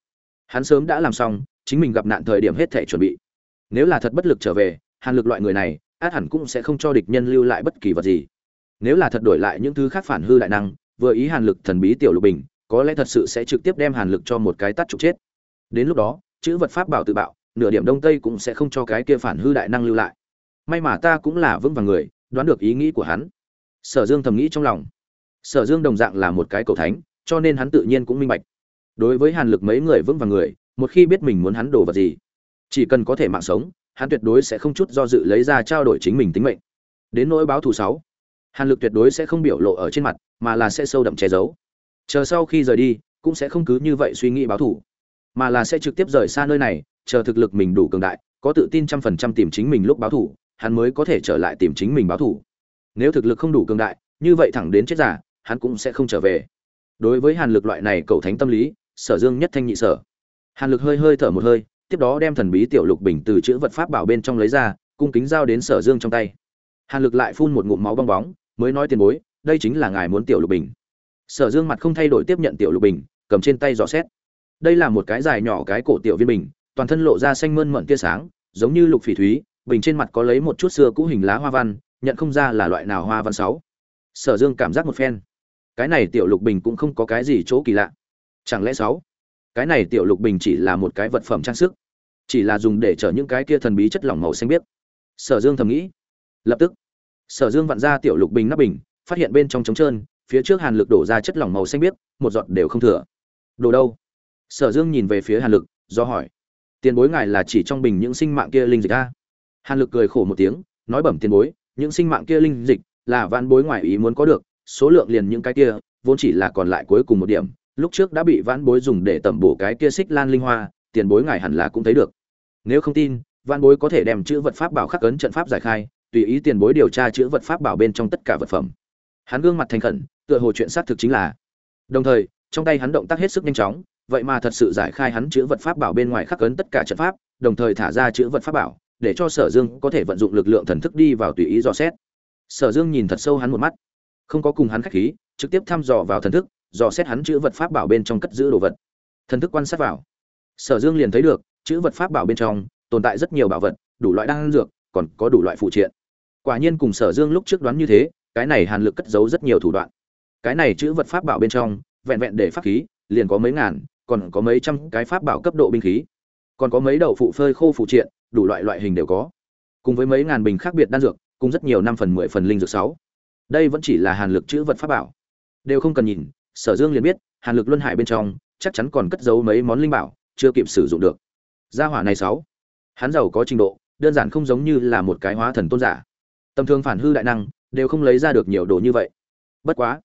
hắn sớm đã làm xong, chính mình gặp nạn thời điểm hết thể chuẩn bị. Nếu là thật bất lực trở về, hàn lực loại người này át hẳn cũng sẽ không cho địch nhân lưu lại bất kỳ vật gì. Nếu là thật đổi lại những thứ khác phản hư đại năng, vừa ý hàn lực thần bí tiểu lục bình, có lẽ thật sự sẽ trực tiếp đem hàn lực cho một cái tắt trục chết. Đến lúc đó, chữ vật pháp bảo tự bạo, nửa điểm đông tây cũng sẽ không cho cái kia phản hư đại năng lưu lại. May mà ta cũng là vững vàng người, đoán được ý nghĩ của hắn. Sở dương thầm nghĩ trong lòng. Sở dương đồng dạng là một cái cầu thánh, cho nên hắn tự nhiên cũng minh bạch. Đối với hàn lực mấy người vững vàng người, một khi biết mình muốn hắn đổ vật gì, chỉ cần có thể mạng sống hắn tuyệt đối sẽ không chút do dự lấy ra trao đổi chính mình tính mệnh. Đến nỗi báo thù sáu, hàn lực tuyệt đối sẽ không biểu lộ ở trên mặt, mà là sẽ sâu đậm che giấu. Chờ sau khi rời đi, cũng sẽ không cứ như vậy suy nghĩ báo thù, mà là sẽ trực tiếp rời xa nơi này, chờ thực lực mình đủ cường đại, có tự tin trăm phần trăm tìm chính mình lúc báo thù, hắn mới có thể trở lại tìm chính mình báo thù. Nếu thực lực không đủ cường đại, như vậy thẳng đến chết giả hắn cũng sẽ không trở về. Đối với hàn lực loại này cầu thánh tâm lý, sở dương nhất thanh nhị sở. Hàn lực hơi hơi thở một hơi tiếp đó đem thần bí tiểu lục bình từ chữ vật pháp bảo bên trong lấy ra, cung kính giao đến sở dương trong tay. Hàn lực lại phun một ngụm máu bong bóng, mới nói tiền bối, đây chính là ngài muốn tiểu lục bình. Sở dương mặt không thay đổi tiếp nhận tiểu lục bình, cầm trên tay dò xét. Đây là một cái dài nhỏ cái cổ tiểu viên bình, toàn thân lộ ra xanh mơn mận tia sáng, giống như lục phỉ thúy, bình trên mặt có lấy một chút xưa cũ hình lá hoa văn, nhận không ra là loại nào hoa văn sáu. Sở dương cảm giác một phen. Cái này tiểu lục bình cũng không có cái gì chỗ kỳ lạ. Chẳng lẽ sáu? Cái này tiểu lục bình chỉ là một cái vật phẩm trang sức, chỉ là dùng để chở những cái kia thần bí chất lỏng màu xanh biếc. Sở dương thầm nghĩ. Lập tức, sở dương vặn ra tiểu lục bình nắp bình, phát hiện bên trong trống trơn, phía trước hàn lực đổ ra chất lỏng màu xanh biếc, một giọt đều không thừa. Đồ đâu? Sở dương nhìn về phía hàn lực, do hỏi. Tiền bối ngài là chỉ trong bình những sinh mạng kia linh dịch a? Hàn lực cười khổ một tiếng, nói bẩm tiền bối, những sinh mạng kia linh dịch là vạn bối ngoài ý muốn có được, số lượng liền những cái kia, vốn chỉ là còn lại cuối cùng một điểm lúc trước đã bị vãn bối dùng để tẩm bổ cái kia xích lan linh hoa, tiền bối ngài hẳn là cũng thấy được. Nếu không tin, vãn bối có thể đem chữ vật pháp bảo khắc ấn trận pháp giải khai, tùy ý tiền bối điều tra chữ vật pháp bảo bên trong tất cả vật phẩm. Hắn gương mặt thành khẩn, tựa hồ chuyện xác thực chính là. Đồng thời, trong tay hắn động tác hết sức nhanh chóng, vậy mà thật sự giải khai hắn chữ vật pháp bảo bên ngoài khắc ấn tất cả trận pháp, đồng thời thả ra chữ vật pháp bảo, để cho sở dương có thể vận dụng lực lượng thần thức đi vào tùy ý dò xét. Sở dương nhìn thật sâu hắn một mắt. Không có cùng hắn khách khí, trực tiếp thăm dò vào thần thức dò xét hắn chữ vật pháp bảo bên trong cất giữ đồ vật. Thần thức quan sát vào. Sở dương liền thấy được, chữ vật pháp bảo bên trong tồn tại rất nhiều bảo vật, đủ loại đan dược, còn có đủ loại phụ triện. Quả nhiên cùng sở dương lúc trước đoán như thế, cái này hàn lực cất giấu rất nhiều thủ đoạn. Cái này chữ vật pháp bảo bên trong, vẹn vẹn để pháp khí, liền có mấy ngàn, còn có mấy trăm cái pháp bảo cấp độ binh khí. Còn có mấy đầu phụ phơi khô phụ triện, đủ loại loại hình đều có. Cùng với mấy ngàn bình khác biệt đan dược, cùng rất nhiều năm phần mười phần linh dược sáu. Đây vẫn chỉ là hàn lực chữ vật pháp bảo. Đều không cần nhìn sở dương liền biết, hàn lực luân hải bên trong, chắc chắn còn cất giấu mấy món linh bảo, chưa kịp sử dụng được. Gia hỏa này sáu. Hắn giàu có trình độ, đơn giản không giống như là một cái hóa thần tôn giả. Tầm thường phản hư đại năng, đều không lấy ra được nhiều đồ như vậy. Bất quá,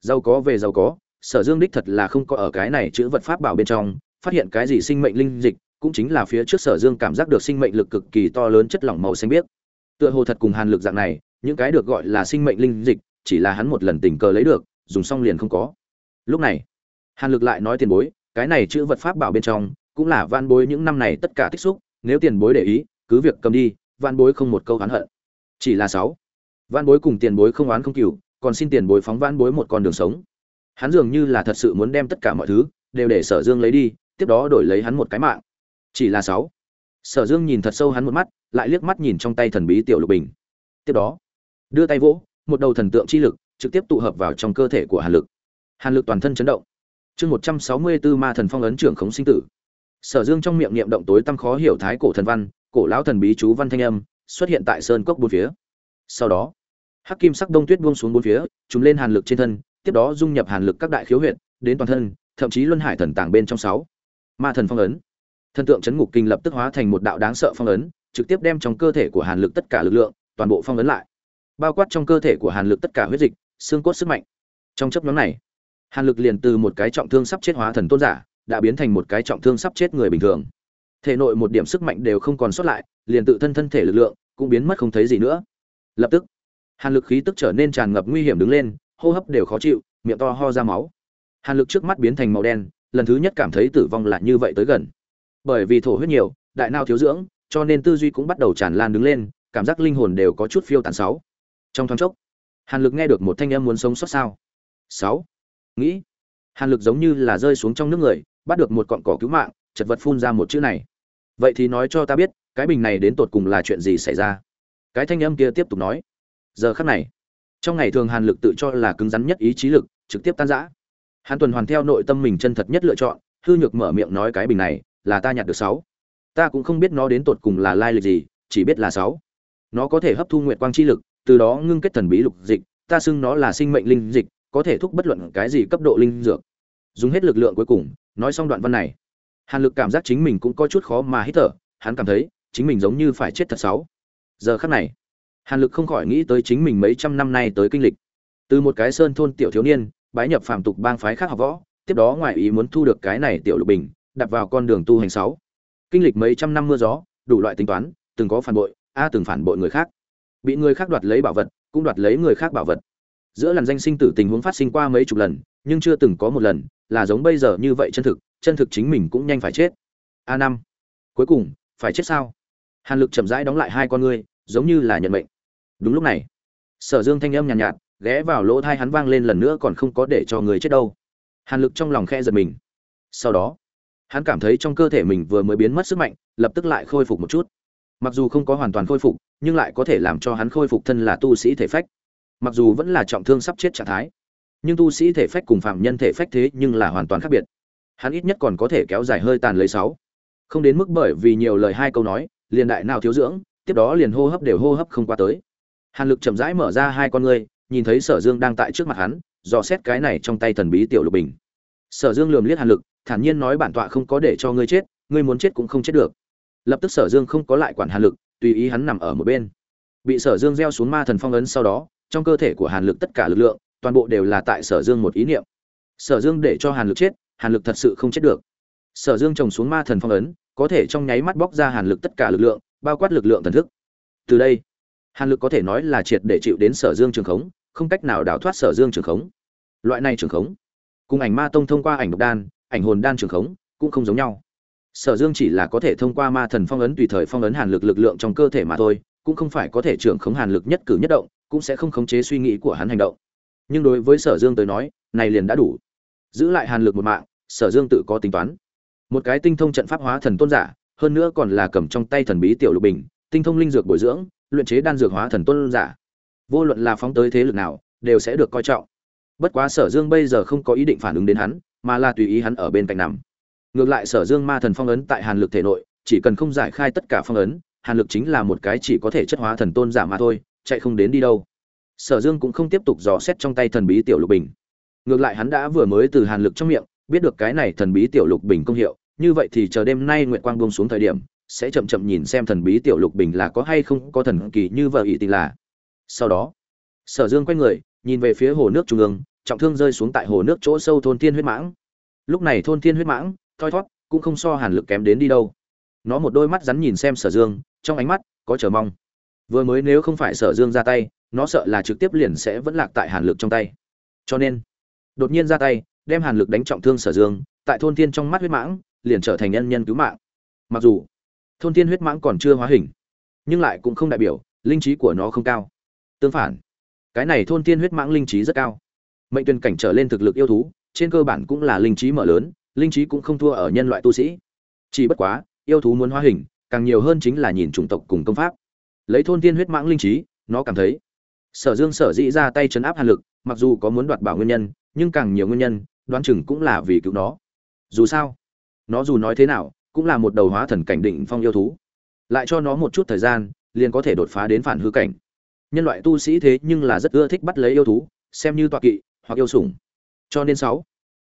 giàu có về giàu có, sở dương đích thật là không có ở cái này chữ vật pháp bảo bên trong, phát hiện cái gì sinh mệnh linh dịch, cũng chính là phía trước sở dương cảm giác được sinh mệnh lực cực kỳ to lớn chất lỏng màu xanh biếc. Tựa hồ thật cùng hàn lực dạng này, những cái được gọi là sinh mệnh linh dịch, chỉ là hắn một lần tình cờ lấy được, dùng xong liền không có lúc này, hàn lực lại nói tiền bối, cái này chữ vật pháp bảo bên trong cũng là van bối những năm này tất cả tích xúc, nếu tiền bối để ý, cứ việc cầm đi van bối không một câu oán hận. Chỉ là sáu. Van bối cùng tiền bối không oán không cừu, còn xin tiền bối phóng van bối một con đường sống. Hắn dường như là thật sự muốn đem tất cả mọi thứ đều để sở dương lấy đi, tiếp đó đổi lấy hắn một cái mạng. Chỉ là sáu. Sở dương nhìn thật sâu hắn một mắt, lại liếc mắt nhìn trong tay thần bí tiểu lục bình. Tiếp đó, đưa tay vỗ, một đầu thần tượng chi lực trực tiếp tụ hợp vào trong cơ thể của hàn lực hàn lực toàn thân chấn động. Chương một trăm sáu mươi bốn ma thần phong ấn trưởng khống sinh tử. Sở dương trong miệng niệm động tối tăm khó hiểu thái cổ thần văn, cổ lão thần bí chú văn thanh âm xuất hiện tại sơn cốc bốn phía. Sau đó, hắc kim sắc đông tuyết buông xuống bốn phía chúng lên hàn lực trên thân, tiếp đó dung nhập hàn lực các đại khiếu huyện đến toàn thân, thậm chí luân hải thần tàng bên trong sáu. Ma thần phong ấn. Thần tượng chấn ngục kinh lập tức hóa thành một đạo đáng sợ phong ấn, trực tiếp đem trong cơ thể của hàn lực tất cả lực lượng, toàn bộ phong ấn lại, bao quát trong cơ thể của hàn lực tất cả huyết dịch, xương cốt sức mạnh. Trong chấp nhóm này hàn lực liền từ một cái trọng thương sắp chết hóa thần tôn giả, đã biến thành một cái trọng thương sắp chết người bình thường. Thể nội một điểm sức mạnh đều không còn sót lại, liền tự thân thân thể lực lượng cũng biến mất không thấy gì nữa. Lập tức, hàn lực khí tức trở nên tràn ngập nguy hiểm đứng lên, hô hấp đều khó chịu, miệng to ho ra máu. Hàn lực trước mắt biến thành màu đen, lần thứ nhất cảm thấy tử vong là như vậy tới gần. Bởi vì thổ huyết nhiều, đại nao thiếu dưỡng, cho nên tư duy cũng bắt đầu tràn lan đứng lên, cảm giác linh hồn đều có chút phiêu tàn sáu. Trong thoáng chốc, hàn lực nghe được một thanh âm muốn sống sót sao. Sáu nghĩ, hàn lực giống như là rơi xuống trong nước người, bắt được một cọn cỏ cứu mạng, chật vật phun ra một chữ này. Vậy thì nói cho ta biết, cái bình này đến tột cùng là chuyện gì xảy ra? Cái thanh âm kia tiếp tục nói. Giờ khắc này, trong ngày thường hàn lực tự cho là cứng rắn nhất ý chí lực, trực tiếp tan rã. Hàn tuần hoàn theo nội tâm mình chân thật nhất lựa chọn, hư nhược mở miệng nói cái bình này là ta nhặt được sáu. Ta cũng không biết nó đến tột cùng là lai lịch gì, chỉ biết là sáu. Nó có thể hấp thu nguyệt quang chi lực, từ đó ngưng kết thần bí lục dịch, ta xưng nó là sinh mệnh linh dịch có thể thúc bất luận cái gì cấp độ linh dược. Dùng hết lực lượng cuối cùng, nói xong đoạn văn này. Hàn lực cảm giác chính mình cũng có chút khó mà hít thở, hắn cảm thấy, chính mình giống như phải chết thật sáu giờ khắc này, hàn lực không khỏi nghĩ tới chính mình mấy trăm năm nay tới kinh lịch. Từ một cái sơn thôn tiểu thiếu niên, bái nhập phàm tục bang phái khác học võ, tiếp đó ngoài ý muốn thu được cái này tiểu lục bình, đặt vào con đường tu hành sáu. Kinh lịch mấy trăm năm mưa gió, đủ loại tính toán, từng có phản bội, a à, từng phản bội người khác. Bị người khác đoạt lấy bảo vật, cũng đoạt lấy người khác bảo vật giữa làn danh sinh tử tình huống phát sinh qua mấy chục lần nhưng chưa từng có một lần là giống bây giờ như vậy chân thực chân thực chính mình cũng nhanh phải chết. A năm. Cuối cùng phải chết sao? Hàn lực chậm rãi đóng lại hai con ngươi giống như là nhận mệnh. Đúng lúc này sở dương thanh âm nhàn nhạt, nhạt ghé vào lỗ thai hắn vang lên lần nữa còn không có để cho người chết đâu. Hàn lực trong lòng khe giật mình. Sau đó hắn cảm thấy trong cơ thể mình vừa mới biến mất sức mạnh lập tức lại khôi phục một chút. Mặc dù không có hoàn toàn khôi phục nhưng lại có thể làm cho hắn khôi phục thân là tu sĩ thể phách mặc dù vẫn là trọng thương sắp chết trạng thái, nhưng tu sĩ thể phách cùng phạm nhân thể phách thế nhưng là hoàn toàn khác biệt. Hắn ít nhất còn có thể kéo dài hơi tàn lấy sáu. Không đến mức bởi vì nhiều lời hai câu nói, liền đại nào thiếu dưỡng, tiếp đó liền hô hấp đều hô hấp không qua tới. Hàn lực chậm rãi mở ra hai con ngươi, nhìn thấy sở dương đang tại trước mặt hắn, dò xét cái này trong tay thần bí tiểu lục bình. Sở dương lườm liếc hàn lực, thản nhiên nói bản tọa không có để cho ngươi chết, ngươi muốn chết cũng không chết được. Lập tức sở dương không có lại quản hàn lực, tùy ý hắn nằm ở một bên. Bị sở dương gieo xuống ma thần phong ấn sau đó trong cơ thể của hàn lực tất cả lực lượng, toàn bộ đều là tại sở dương một ý niệm. Sở dương để cho hàn lực chết, hàn lực thật sự không chết được. Sở dương trồng xuống ma thần phong ấn, có thể trong nháy mắt bóc ra hàn lực tất cả lực lượng, bao quát lực lượng thần thức. Từ đây, hàn lực có thể nói là triệt để chịu đến sở dương trường khống, không cách nào đào thoát sở dương trường khống. Loại này trường khống, cùng ảnh ma tông thông qua ảnh độc đan, ảnh hồn đan trường khống, cũng không giống nhau. Sở dương chỉ là có thể thông qua ma thần phong ấn tùy thời phong ấn hàn lực lực lượng trong cơ thể mà thôi, cũng không phải có thể trưởng khống hàn lực nhất cử nhất động cũng sẽ không khống chế suy nghĩ của hắn hành động. Nhưng đối với sở dương tới nói, này liền đã đủ. Giữ lại hàn lực một mạng, sở dương tự có tính toán. Một cái tinh thông trận pháp hóa thần tôn giả, hơn nữa còn là cầm trong tay thần bí tiểu lục bình, tinh thông linh dược bồi dưỡng, luyện chế đan dược hóa thần tôn giả. Vô luận là phóng tới thế lực nào, đều sẽ được coi trọng. Bất quá sở dương bây giờ không có ý định phản ứng đến hắn, mà là tùy ý hắn ở bên cạnh nằm. Ngược lại sở dương ma thần phong ấn tại hàn lực thể nội, chỉ cần không giải khai tất cả phong ấn, hàn lực chính là một cái chỉ có thể chất hóa thần tôn giả mà thôi chạy không đến đi đâu. Sở dương cũng không tiếp tục dò xét trong tay thần bí tiểu lục bình. Ngược lại hắn đã vừa mới từ hàn lực trong miệng, biết được cái này thần bí tiểu lục bình công hiệu, như vậy thì chờ đêm nay nguyệt quang buông xuống thời điểm, sẽ chậm chậm nhìn xem thần bí tiểu lục bình là có hay không có thần kỳ như vợ ý tình là. Sau đó, sở dương quay người, nhìn về phía hồ nước trung ương, trọng thương rơi xuống tại hồ nước chỗ sâu thôn thiên huyết mãng. Lúc này thôn thiên huyết mãng, thoi thót, cũng không so hàn lực kém đến đi đâu. Nó một đôi mắt rắn nhìn xem sở dương, trong ánh mắt có chờ mong vừa mới nếu không phải sở dương ra tay, nó sợ là trực tiếp liền sẽ vẫn lạc tại hàn lực trong tay. Cho nên, đột nhiên ra tay, đem hàn lực đánh trọng thương sở dương, tại thôn thiên trong mắt huyết mãng, liền trở thành nhân nhân cứu mạng. Mặc dù, thôn thiên huyết mãng còn chưa hóa hình, nhưng lại cũng không đại biểu, linh trí của nó không cao. Tương phản, cái này thôn thiên huyết mãng linh trí rất cao. Mệnh tuyển cảnh trở lên thực lực yêu thú, trên cơ bản cũng là linh trí mở lớn, linh trí cũng không thua ở nhân loại tu sĩ. Chỉ bất quá, yêu thú muốn hóa hình, càng nhiều hơn chính là nhìn chủng tộc cùng công pháp lấy thôn tiên huyết mãng linh trí, nó cảm thấy sở dương sở dĩ ra tay chấn áp hàn lực, mặc dù có muốn đoạt bảo nguyên nhân, nhưng càng nhiều nguyên nhân, đoán chừng cũng là vì cứu nó. Dù sao, nó dù nói thế nào, cũng là một đầu hóa thần cảnh định phong yêu thú. Lại cho nó một chút thời gian, liền có thể đột phá đến phản hư cảnh. Nhân loại tu sĩ thế nhưng là rất ưa thích bắt lấy yêu thú, xem như tọa kỵ hoặc yêu sủng. Cho nên sáu,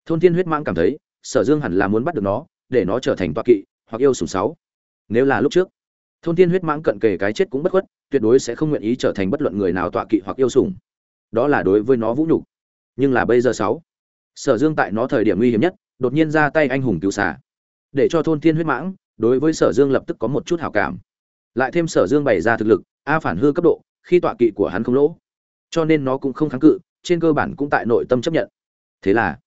thôn thiên huyết mãng cảm thấy, sở dương hẳn là muốn bắt được nó, để nó trở thành tọa kỵ hoặc yêu sủng sáu. Nếu là lúc trước thôn thiên huyết mãng cận kề cái chết cũng bất khuất, tuyệt đối sẽ không nguyện ý trở thành bất luận người nào tọa kỵ hoặc yêu sủng. Đó là đối với nó vũ nhục. Nhưng là bây giờ sáu, sở dương tại nó thời điểm nguy hiểm nhất, đột nhiên ra tay anh hùng cứu xả để cho thôn thiên huyết mãng, đối với sở dương lập tức có một chút hảo cảm. Lại thêm sở dương bày ra thực lực, a phản hư cấp độ, khi tọa kỵ của hắn không lỗ. Cho nên nó cũng không kháng cự, trên cơ bản cũng tại nội tâm chấp nhận. Thế là,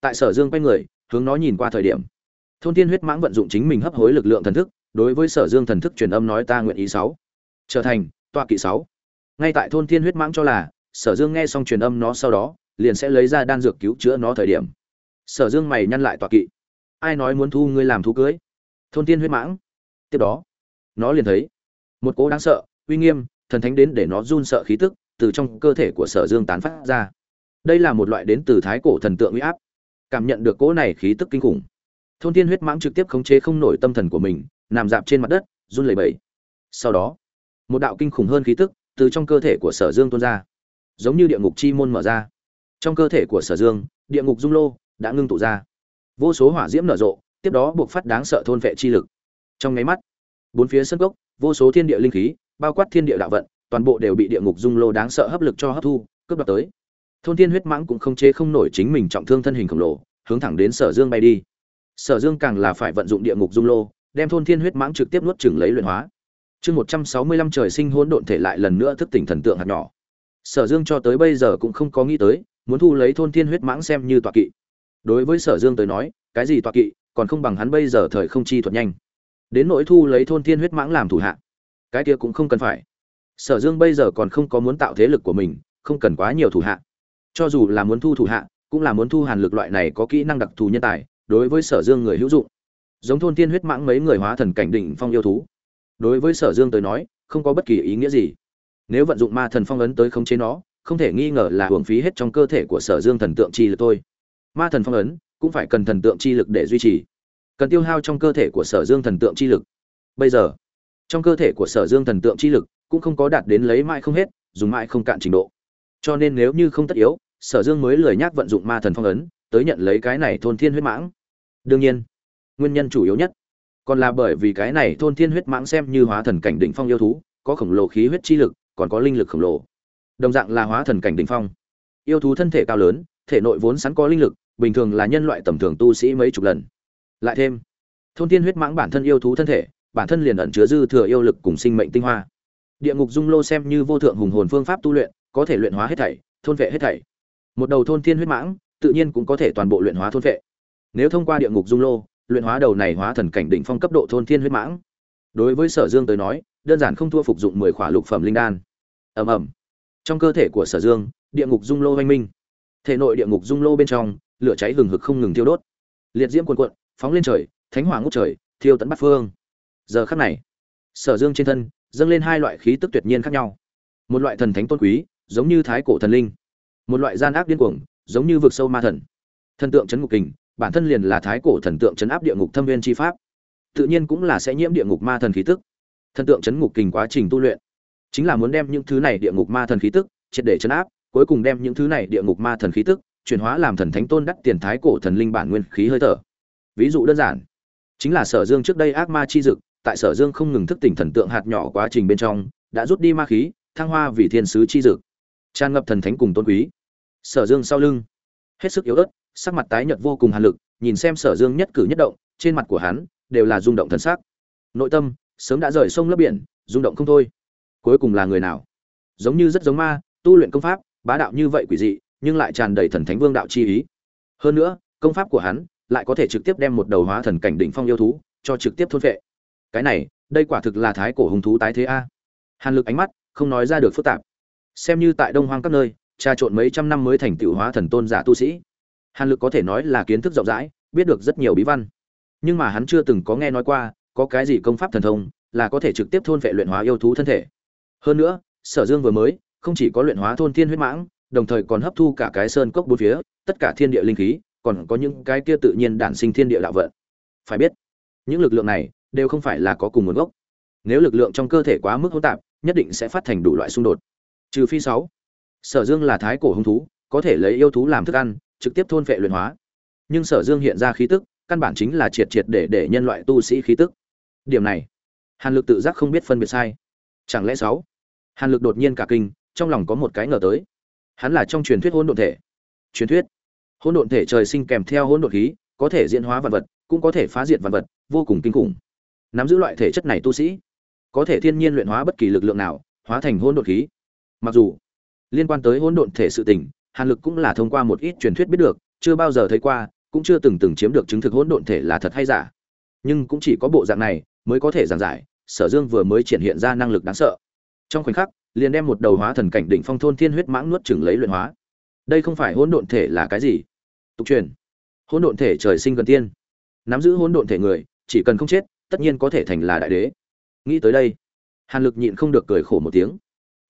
tại sở dương quay người, hướng nó nhìn qua thời điểm, thôn thiên huyết mãng vận dụng chính mình hấp hối lực lượng thần thức đối với sở dương thần thức truyền âm nói ta nguyện ý sáu. Trở thành, tọa kỵ sáu. Ngay tại thôn thiên huyết mãng cho là, sở dương nghe xong truyền âm nó sau đó, liền sẽ lấy ra đan dược cứu chữa nó thời điểm. Sở dương mày nhăn lại tọa kỵ. Ai nói muốn thu ngươi làm thú cưới? Thôn thiên huyết mãng. Tiếp đó, nó liền thấy, một cỗ đáng sợ, uy nghiêm, thần thánh đến để nó run sợ khí tức từ trong cơ thể của sở dương tán phát ra. Đây là một loại đến từ thái cổ thần tượng uy áp. Cảm nhận được cỗ này khí tức kinh khủng. Thôn thiên huyết mãng trực tiếp khống chế không nổi tâm thần của mình nằm dạp trên mặt đất, run lẩy bẩy. Sau đó, một đạo kinh khủng hơn khí tức từ trong cơ thể của sở dương tuôn ra, giống như địa ngục chi môn mở ra. Trong cơ thể của sở dương, địa ngục dung lô đã ngưng tụ ra. Vô số hỏa diễm nở rộ, tiếp đó buộc phát đáng sợ thôn vệ chi lực. Trong nháy mắt, bốn phía sân gốc vô số thiên địa linh khí, bao quát thiên địa đạo vận, toàn bộ đều bị địa ngục dung lô đáng sợ hấp lực cho hấp thu, cướp đoạt tới. Thôn thiên huyết mãng cũng không chế không nổi chính mình trọng thương thân hình khổng lồ, hướng thẳng đến sở dương bay đi. Sở dương càng là phải vận dụng địa ngục dung lô đem thôn thiên huyết mãng trực tiếp nuốt chửng lấy luyện hóa. Chương một trăm sáu mươi lăm trời sinh hỗn độn thể lại lần nữa thức tỉnh thần tượng hạt nhỏ. Sở dương cho tới bây giờ cũng không có nghĩ tới, muốn thu lấy thôn thiên huyết mãng xem như tọa kỵ. Đối với sở dương tới nói, cái gì tọa kỵ, còn không bằng hắn bây giờ thời không chi thuật nhanh. Đến nỗi thu lấy thôn thiên huyết mãng làm thủ hạ, cái kia cũng không cần phải. Sở dương bây giờ còn không có muốn tạo thế lực của mình, không cần quá nhiều thủ hạ. Cho dù là muốn thu thủ hạ, cũng là muốn thu hàn lực loại này có kỹ năng đặc thù nhân tài, đối với sở dương người hữu dụng giống thôn thiên huyết mãng mấy người hóa thần cảnh đỉnh phong yêu thú. Đối với sở dương tới nói, không có bất kỳ ý nghĩa gì. Nếu vận dụng ma thần phong ấn tới khống chế nó, không thể nghi ngờ là hưởng phí hết trong cơ thể của sở dương thần tượng chi lực thôi. Ma thần phong ấn cũng phải cần thần tượng chi lực để duy trì. Cần tiêu hao trong cơ thể của sở dương thần tượng chi lực. Bây giờ, trong cơ thể của sở dương thần tượng chi lực cũng không có đạt đến lấy mãi không hết, dùng mãi không cạn trình độ. Cho nên nếu như không tất yếu, sở dương mới lười nhác vận dụng ma thần phong ấn, tới nhận lấy cái này thôn thiên huyết mãng. Đương nhiên nguyên nhân chủ yếu nhất. Còn là bởi vì cái này thôn thiên huyết mãng xem như hóa thần cảnh đỉnh phong yêu thú, có khổng lồ khí huyết chi lực, còn có linh lực khổng lồ. Đồng dạng là hóa thần cảnh đỉnh phong. Yêu thú thân thể cao lớn, thể nội vốn sẵn có linh lực, bình thường là nhân loại tầm thường tu sĩ mấy chục lần. Lại thêm, thôn thiên huyết mãng bản thân yêu thú thân thể, bản thân liền ẩn chứa dư thừa yêu lực cùng sinh mệnh tinh hoa. Địa ngục dung lô xem như vô thượng hùng hồn phương pháp tu luyện, có thể luyện hóa hết thảy, thôn vệ hết thảy. Một đầu thôn thiên huyết mãng, tự nhiên cũng có thể toàn bộ luyện hóa thôn vệ. Nếu thông qua địa ngục dung lô luyện hóa đầu này hóa thần cảnh đỉnh phong cấp độ thôn thiên huyết mãng. Đối với sở dương tới nói, đơn giản không thua phục dụng mười khỏa lục phẩm linh đan. Ầm ầm. Trong cơ thể của sở dương, địa ngục dung lô hoành minh. Thể nội địa ngục dung lô bên trong, lửa cháy hừng hực không ngừng thiêu đốt. Liệt diễm cuồn cuộn, phóng lên trời, thánh hỏa ngút trời, thiêu tận bát phương. Giờ khắc này, sở dương trên thân, dâng lên hai loại khí tức tuyệt nhiên khác nhau. Một loại thần thánh tôn quý, giống như thái cổ thần linh. Một loại gian ác điên cuồng, giống như vực sâu ma thần. Thần tượng chấn ngục kình bản thân liền là thái cổ thần tượng chấn áp địa ngục thâm viên chi pháp. Tự nhiên cũng là sẽ nhiễm địa ngục ma thần khí tức. Thần tượng chấn ngục kình quá trình tu luyện, chính là muốn đem những thứ này địa ngục ma thần khí tức triệt để chấn áp, cuối cùng đem những thứ này địa ngục ma thần khí tức chuyển hóa làm thần thánh tôn đắc tiền thái cổ thần linh bản nguyên khí hơi thở. Ví dụ đơn giản, chính là sở dương trước đây ác ma chi dực, tại sở dương không ngừng thức tỉnh thần tượng hạt nhỏ quá trình bên trong, đã rút đi ma khí, thăng hoa vì thiên sứ chi dực. Tràn ngập thần thánh cùng tôn quý. Sở dương sau lưng, hết sức yếu ớt sắc mặt tái nhợt vô cùng hàn lực, nhìn xem sở dương nhất cử nhất động, trên mặt của hắn đều là rung động thần sắc. Nội tâm, sớm đã rời sông lấp biển, rung động không thôi. Cuối cùng là người nào? Giống như rất giống ma, tu luyện công pháp, bá đạo như vậy quỷ dị, nhưng lại tràn đầy thần thánh vương đạo chi ý. Hơn nữa, công pháp của hắn lại có thể trực tiếp đem một đầu hóa thần cảnh đỉnh phong yêu thú cho trực tiếp thôn vệ cái này, đây quả thực là thái cổ hung thú tái thế a. Hàn lực ánh mắt không nói ra được phức tạp. Xem như tại đông hoang các nơi trà trộn mấy trăm năm mới thành tựu hóa thần tôn giả tu sĩ hàn lực có thể nói là kiến thức rộng rãi, biết được rất nhiều bí văn. Nhưng mà hắn chưa từng có nghe nói qua, có cái gì công pháp thần thông là có thể trực tiếp thôn vệ luyện hóa yêu thú thân thể. Hơn nữa, sở dương vừa mới, không chỉ có luyện hóa thôn thiên huyết mãng, đồng thời còn hấp thu cả cái sơn cốc bốn phía, tất cả thiên địa linh khí, còn có những cái kia tự nhiên đản sinh thiên địa đạo vận. Phải biết, những lực lượng này đều không phải là có cùng nguồn gốc. Nếu lực lượng trong cơ thể quá mức hỗn tạp, nhất định sẽ phát thành đủ loại xung đột. Trừ phi sáu, sở dương là thái cổ hung thú, có thể lấy yêu thú làm thức ăn trực tiếp thôn vệ luyện hóa. Nhưng sở dương hiện ra khí tức, căn bản chính là triệt triệt để để nhân loại tu sĩ khí tức. Điểm này, hàn lực tự giác không biết phân biệt sai. Chẳng lẽ sáu? Hàn lực đột nhiên cả kinh, trong lòng có một cái ngờ tới. Hắn là trong truyền thuyết hỗn độn thể. Truyền thuyết. Hỗn độn thể trời sinh kèm theo hỗn độn khí, có thể diễn hóa vật vật, cũng có thể phá diệt vật vật, vô cùng kinh khủng. Nắm giữ loại thể chất này tu sĩ, có thể thiên nhiên luyện hóa bất kỳ lực lượng nào, hóa thành hỗn độn khí. Mặc dù liên quan tới hỗn độn thể sự tình hàn lực cũng là thông qua một ít truyền thuyết biết được, chưa bao giờ thấy qua, cũng chưa từng từng chiếm được chứng thực hỗn độn thể là thật hay giả. Nhưng cũng chỉ có bộ dạng này mới có thể giảng giải, sở dương vừa mới triển hiện ra năng lực đáng sợ. Trong khoảnh khắc, liền đem một đầu hóa thần cảnh đỉnh phong thôn thiên huyết mãng nuốt chửng lấy luyện hóa. Đây không phải hỗn độn thể là cái gì? Tục truyền. Hỗn độn thể trời sinh gần tiên. Nắm giữ hỗn độn thể người, chỉ cần không chết, tất nhiên có thể thành là đại đế. Nghĩ tới đây, hàn lực nhịn không được cười khổ một tiếng.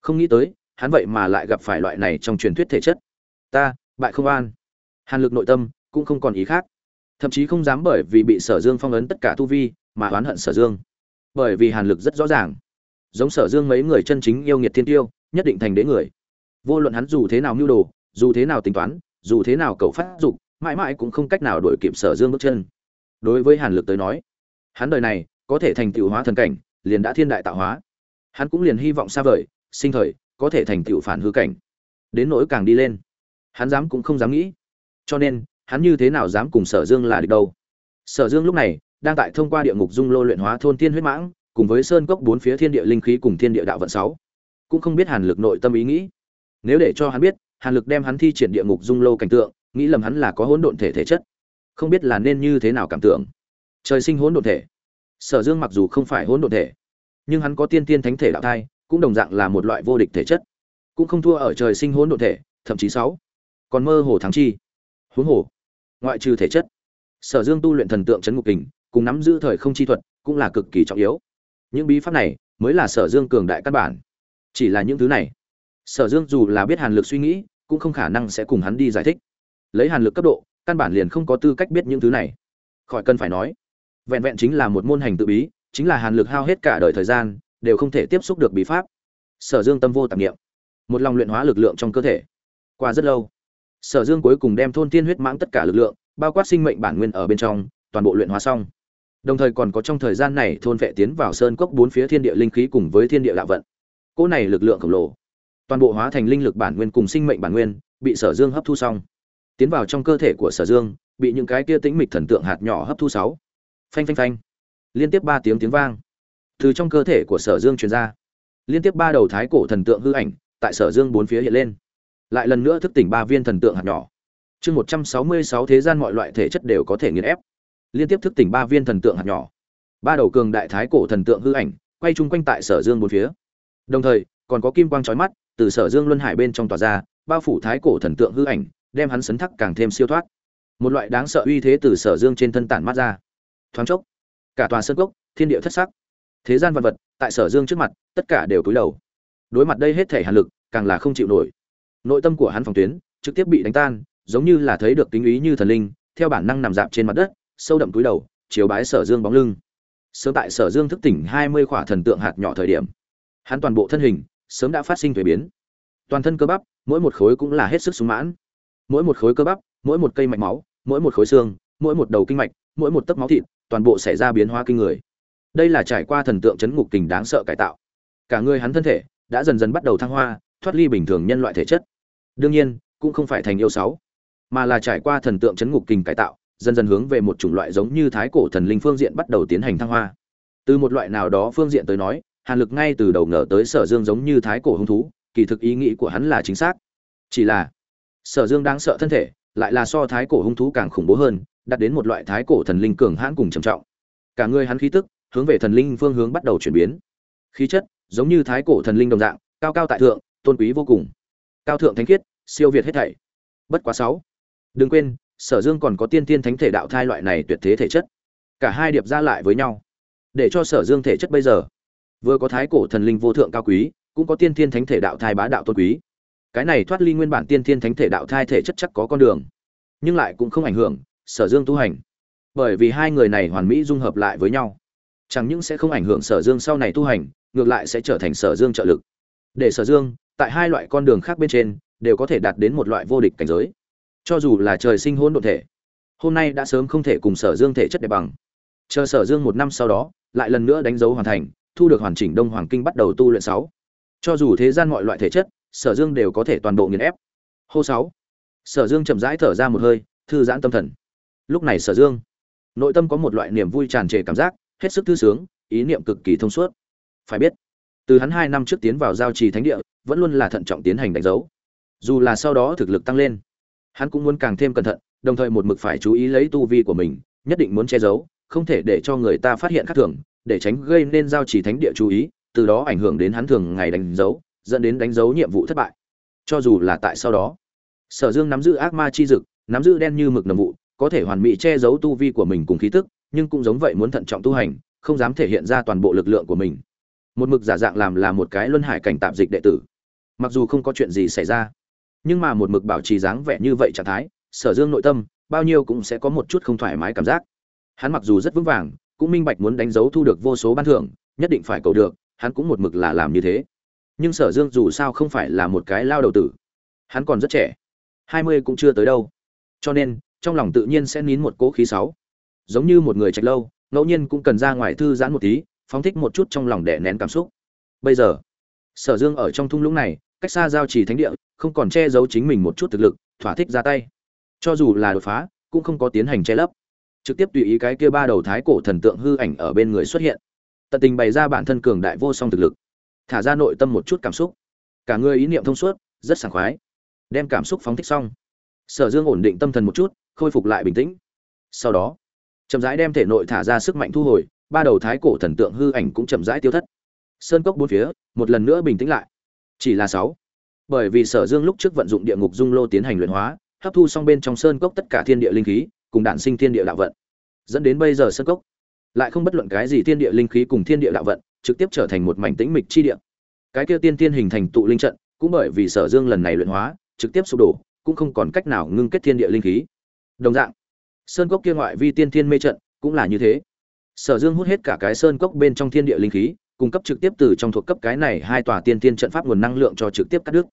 Không nghĩ tới, hắn vậy mà lại gặp phải loại này trong truyền thuyết thể chất ta, bại không an. Hàn lực nội tâm cũng không còn ý khác. Thậm chí không dám bởi vì bị sở dương phong ấn tất cả tu vi mà oán hận sở dương. Bởi vì hàn lực rất rõ ràng, giống sở dương mấy người chân chính yêu nghiệt thiên tiêu, nhất định thành đế người. Vô luận hắn dù thế nào mưu đồ, dù thế nào tính toán, dù thế nào cầu phát dục, mãi mãi cũng không cách nào đổi kịp sở dương bước chân. Đối với hàn lực tới nói, hắn đời này có thể thành tựu hóa thần cảnh, liền đã thiên đại tạo hóa. Hắn cũng liền hy vọng xa vời, sinh thời có thể thành tựu phản hư cảnh. Đến nỗi càng đi lên hắn dám cũng không dám nghĩ. Cho nên, hắn như thế nào dám cùng sở dương là địch đâu? Sở dương lúc này, đang tại thông qua địa ngục dung lô luyện hóa thôn tiên huyết mãng, cùng với sơn cốc bốn phía thiên địa linh khí cùng thiên địa đạo vận sáu. Cũng không biết hàn lực nội tâm ý nghĩ. Nếu để cho hắn biết, hàn lực đem hắn thi triển địa ngục dung lô cảnh tượng, nghĩ lầm hắn là có hỗn độn thể thể chất. Không biết là nên như thế nào cảm tưởng. Trời sinh hỗn độn thể. Sở dương mặc dù không phải hỗn độn thể, nhưng hắn có tiên tiên thánh thể đạo thai, cũng đồng dạng là một loại vô địch thể chất. Cũng không thua ở trời sinh hỗn độn thể, thậm chí sáu còn mơ hồ thắng chi. Huống hồ, ngoại trừ thể chất, sở dương tu luyện thần tượng chấn ngục kình, cùng nắm giữ thời không chi thuật cũng là cực kỳ trọng yếu. Những bí pháp này mới là sở dương cường đại căn bản. Chỉ là những thứ này, sở dương dù là biết hàn lực suy nghĩ, cũng không khả năng sẽ cùng hắn đi giải thích. Lấy hàn lực cấp độ, căn bản liền không có tư cách biết những thứ này. Khỏi cần phải nói, vẹn vẹn chính là một môn hành tự bí, chính là hàn lực hao hết cả đời thời gian, đều không thể tiếp xúc được bí pháp. Sở dương tâm vô tạp nghiệm một lòng luyện hóa lực lượng trong cơ thể. Qua rất lâu sở dương cuối cùng đem thôn tiên huyết mãng tất cả lực lượng, bao quát sinh mệnh bản nguyên ở bên trong, toàn bộ luyện hóa xong. Đồng thời còn có trong thời gian này thôn vệ tiến vào sơn cốc bốn phía thiên địa linh khí cùng với thiên địa lạ vận. Cỗ này lực lượng khổng lồ, toàn bộ hóa thành linh lực bản nguyên cùng sinh mệnh bản nguyên, bị sở dương hấp thu xong. Tiến vào trong cơ thể của sở dương, bị những cái kia tĩnh mịch thần tượng hạt nhỏ hấp thu sáu. Phanh phanh phanh. Liên tiếp ba tiếng tiếng vang. Từ trong cơ thể của sở dương truyền ra. Liên tiếp ba đầu thái cổ thần tượng hư ảnh tại sở dương bốn phía hiện lên lại lần nữa thức tỉnh ba viên thần tượng hạt nhỏ. Chương một trăm sáu mươi sáu thế gian mọi loại thể chất đều có thể nghiền ép. Liên tiếp thức tỉnh ba viên thần tượng hạt nhỏ. Ba đầu cường đại thái cổ thần tượng hư ảnh, quay chung quanh tại sở dương bốn phía. Đồng thời, còn có kim quang trói mắt, từ sở dương luân hải bên trong tòa ra, bao phủ thái cổ thần tượng hư ảnh, đem hắn sấn thắc càng thêm siêu thoát. Một loại đáng sợ uy thế từ sở dương trên thân tản mát ra. Thoáng chốc, cả tòa sơn cốc, thiên địa thất sắc. Thế gian vật vật, tại sở dương trước mặt, tất cả đều cúi đầu. Đối mặt đây hết thể hàn lực, càng là không chịu nổi nội tâm của hắn phòng tuyến, trực tiếp bị đánh tan, giống như là thấy được kính ý như thần linh, theo bản năng nằm dạp trên mặt đất, sâu đậm túi đầu chiếu bái sở dương bóng lưng. Sớm tại sở dương thức tỉnh hai mươi khỏa thần tượng hạt nhỏ thời điểm, hắn toàn bộ thân hình sớm đã phát sinh thuế biến. Toàn thân cơ bắp, mỗi một khối cũng là hết sức sung mãn. Mỗi một khối cơ bắp, mỗi một cây mạch máu, mỗi một khối xương, mỗi một đầu kinh mạch, mỗi một tấc máu thịt, toàn bộ xảy ra biến hóa kinh người. Đây là trải qua thần tượng chấn ngục kình đáng sợ cải tạo. Cả người hắn thân thể đã dần dần bắt đầu thăng hoa, thoát ly bình thường nhân loại thể chất đương nhiên, cũng không phải thành yêu sáu, mà là trải qua thần tượng chấn ngục kình cải tạo, dần dần hướng về một chủng loại giống như thái cổ thần linh phương diện bắt đầu tiến hành thăng hoa. Từ một loại nào đó phương diện tới nói, hàn lực ngay từ đầu ngờ tới sở dương giống như thái cổ hung thú, kỳ thực ý nghĩ của hắn là chính xác. Chỉ là, sở dương đáng sợ thân thể, lại là so thái cổ hung thú càng khủng bố hơn, đạt đến một loại thái cổ thần linh cường hãn cùng trầm trọng. Cả người hắn khí tức, hướng về thần linh phương hướng bắt đầu chuyển biến. Khí chất, giống như thái cổ thần linh đồng dạng, cao cao tại thượng, tôn quý vô cùng cao thượng thánh khiết, siêu việt hết thảy. Bất quá sáu. Đừng quên, sở dương còn có tiên tiên thánh thể đạo thai loại này tuyệt thế thể chất. Cả hai điệp ra lại với nhau. Để cho sở dương thể chất bây giờ, vừa có thái cổ thần linh vô thượng cao quý, cũng có tiên tiên thánh thể đạo thai bá đạo tôn quý. Cái này thoát ly nguyên bản tiên tiên thánh thể đạo thai thể chất chắc có con đường, nhưng lại cũng không ảnh hưởng, sở dương tu hành. Bởi vì hai người này hoàn mỹ dung hợp lại với nhau. Chẳng những sẽ không ảnh hưởng sở dương sau này tu hành, ngược lại sẽ trở thành sở dương trợ lực. Để sở dương tại hai loại con đường khác bên trên, đều có thể đạt đến một loại vô địch cảnh giới. Cho dù là trời sinh hôn đ ộ thể, hôm nay đã sớm không thể cùng sở dương thể chất đẹp bằng. Chờ sở dương một năm sau đó, lại lần nữa đánh dấu hoàn thành, thu được hoàn chỉnh đông hoàng kinh bắt đầu tu luyện sáu. Cho dù thế gian mọi loại thể chất, sở dương đều có thể toàn bộ nghiền ép. Hô sáu. Sở dương chậm rãi thở ra một hơi, thư giãn tâm thần. Lúc này sở dương, nội tâm có một loại niềm vui tràn trề cảm giác, hết sức thư sướng, ý niệm cực kỳ thông suốt. Phải biết từ hắn hai năm trước tiến vào giao trì thánh địa, vẫn luôn là thận trọng tiến hành đánh dấu. Dù là sau đó thực lực tăng lên, hắn cũng muốn càng thêm cẩn thận, đồng thời một mực phải chú ý lấy tu vi của mình, nhất định muốn che giấu, không thể để cho người ta phát hiện khác thường, để tránh gây nên giao trì thánh địa chú ý, từ đó ảnh hưởng đến hắn thường ngày đánh dấu, dẫn đến đánh dấu nhiệm vụ thất bại. Cho dù là tại sau đó, sở dương nắm giữ ác ma chi dực, nắm giữ đen như mực nồng vụ, có thể hoàn mỹ che giấu tu vi của mình cùng khí tức, nhưng cũng giống vậy muốn thận trọng tu hành, không dám thể hiện ra toàn bộ lực lượng của mình một mực giả dạng làm là một cái luân hải cảnh tạm dịch đệ tử. Mặc dù không có chuyện gì xảy ra, nhưng mà một mực bảo trì dáng vẻ như vậy trạng thái, sở dương nội tâm, bao nhiêu cũng sẽ có một chút không thoải mái cảm giác. Hắn mặc dù rất vững vàng, cũng minh bạch muốn đánh dấu thu được vô số ban thưởng, nhất định phải cầu được, hắn cũng một mực là làm như thế. Nhưng sở dương dù sao không phải là một cái lao đầu tử, hắn còn rất trẻ, hai mươi cũng chưa tới đâu. Cho nên, trong lòng tự nhiên sẽ nín một cỗ khí sáu. Giống như một người trạch lâu, ngẫu nhiên cũng cần ra ngoài thư giãn một tí phóng thích một chút trong lòng đè nén cảm xúc. Bây giờ, sở dương ở trong thung lũng này, cách xa giao trì thánh địa, không còn che giấu chính mình một chút thực lực, thỏa thích ra tay. Cho dù là đột phá, cũng không có tiến hành che lấp. Trực tiếp tùy ý cái kia ba đầu thái cổ thần tượng hư ảnh ở bên người xuất hiện. Tận tình bày ra bản thân cường đại vô song thực lực. Thả ra nội tâm một chút cảm xúc. Cả người ý niệm thông suốt, rất sảng khoái. Đem cảm xúc phóng thích xong. Sở dương ổn định tâm thần một chút, khôi phục lại bình tĩnh. Sau đó, chậm rãi đem thể nội thả ra sức mạnh thu hồi ba đầu thái cổ thần tượng hư ảnh cũng chậm rãi tiêu thất. Sơn cốc bốn phía, một lần nữa bình tĩnh lại. Chỉ là sáu. Bởi vì sở dương lúc trước vận dụng địa ngục dung lô tiến hành luyện hóa, hấp thu xong bên trong sơn cốc tất cả thiên địa linh khí, cùng đản sinh thiên địa đạo vận. Dẫn đến bây giờ sơn cốc, lại không bất luận cái gì thiên địa linh khí cùng thiên địa đạo vận, trực tiếp trở thành một mảnh tĩnh mịch chi địa. Cái kia tiên tiên hình thành tụ linh trận, cũng bởi vì sở dương lần này luyện hóa, trực tiếp sụp đổ, cũng không còn cách nào ngưng kết thiên địa linh khí. Đồng dạng, sơn cốc kia ngoại vi tiên thiên mê trận cũng là như thế sở dương hút hết cả cái sơn cốc bên trong thiên địa linh khí, cung cấp trực tiếp từ trong thuộc cấp cái này hai tòa tiên tiên trận pháp nguồn năng lượng cho trực tiếp cắt đứt.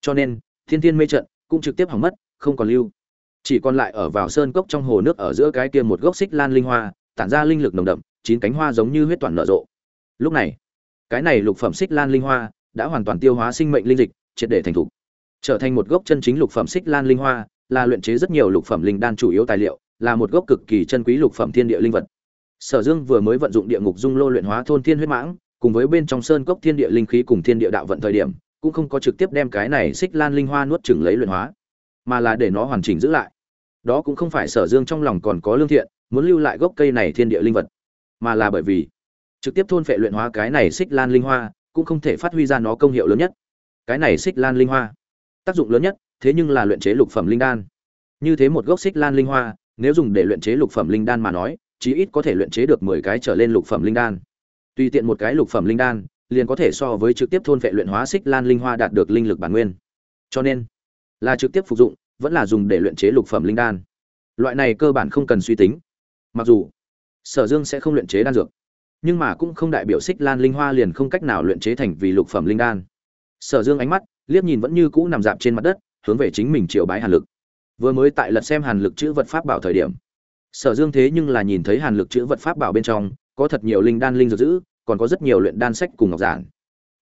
Cho nên, thiên thiên mê trận cũng trực tiếp hỏng mất, không còn lưu. Chỉ còn lại ở vào sơn cốc trong hồ nước ở giữa cái kia một gốc xích lan linh hoa, tản ra linh lực nồng đậm, chín cánh hoa giống như huyết toàn nở rộ. Lúc này, cái này lục phẩm xích lan linh hoa đã hoàn toàn tiêu hóa sinh mệnh linh dịch, triệt để thành thục. Trở thành một gốc chân chính lục phẩm xích lan linh hoa, là luyện chế rất nhiều lục phẩm linh đan chủ yếu tài liệu, là một gốc cực kỳ chân quý lục phẩm thiên địa linh vật sở dương vừa mới vận dụng địa ngục dung lô luyện hóa thôn thiên huyết mãng, cùng với bên trong sơn cốc thiên địa linh khí cùng thiên địa đạo vận thời điểm, cũng không có trực tiếp đem cái này xích lan linh hoa nuốt chửng lấy luyện hóa, mà là để nó hoàn chỉnh giữ lại. Đó cũng không phải sở dương trong lòng còn có lương thiện, muốn lưu lại gốc cây này thiên địa linh vật, mà là bởi vì trực tiếp thôn phệ luyện hóa cái này xích lan linh hoa, cũng không thể phát huy ra nó công hiệu lớn nhất. Cái này xích lan linh hoa, tác dụng lớn nhất, thế nhưng là luyện chế lục phẩm linh đan. Như thế một gốc xích lan linh hoa, nếu dùng để luyện chế lục phẩm linh đan mà nói chí ít có thể luyện chế được mười cái trở lên lục phẩm linh đan. Tùy tiện một cái lục phẩm linh đan, liền có thể so với trực tiếp thôn phệ luyện hóa xích lan linh hoa đạt được linh lực bản nguyên. Cho nên, là trực tiếp phục dụng, vẫn là dùng để luyện chế lục phẩm linh đan. Loại này cơ bản không cần suy tính. Mặc dù, sở dương sẽ không luyện chế đan dược, nhưng mà cũng không đại biểu xích lan linh hoa liền không cách nào luyện chế thành vì lục phẩm linh đan. Sở dương ánh mắt liếc nhìn vẫn như cũ nằm dạp trên mặt đất, hướng về chính mình triều bái hàn lực. Vừa mới tại lật xem hàn lực chữ vật pháp bảo thời điểm sở dương thế nhưng là nhìn thấy hàn lực chữ vật pháp bảo bên trong, có thật nhiều linh đan linh dược giữ, còn có rất nhiều luyện đan sách cùng ngọc giản.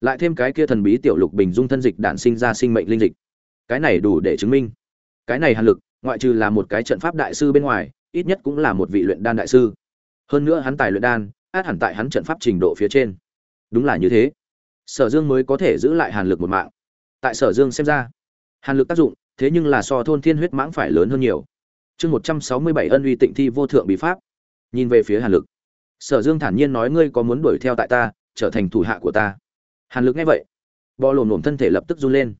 Lại thêm cái kia thần bí tiểu lục bình dung thân dịch đản sinh ra sinh mệnh linh dịch. Cái này đủ để chứng minh. Cái này hàn lực, ngoại trừ là một cái trận pháp đại sư bên ngoài, ít nhất cũng là một vị luyện đan đại sư. Hơn nữa hắn tài luyện đan, át hẳn tại hắn trận pháp trình độ phía trên. Đúng là như thế. Sở dương mới có thể giữ lại hàn lực một mạng. Tại sở dương xem ra, hàn lực tác dụng, thế nhưng là so thôn thiên huyết mãng phải lớn hơn nhiều chương một trăm sáu mươi bảy ân uy tịnh thi vô thượng bí pháp. Nhìn về phía hàn lực. Sở dương thản nhiên nói, ngươi có muốn đuổi theo tại ta, trở thành thủ hạ của ta? Hàn lực nghe vậy, bò lồm lồm thân thể lập tức run lên.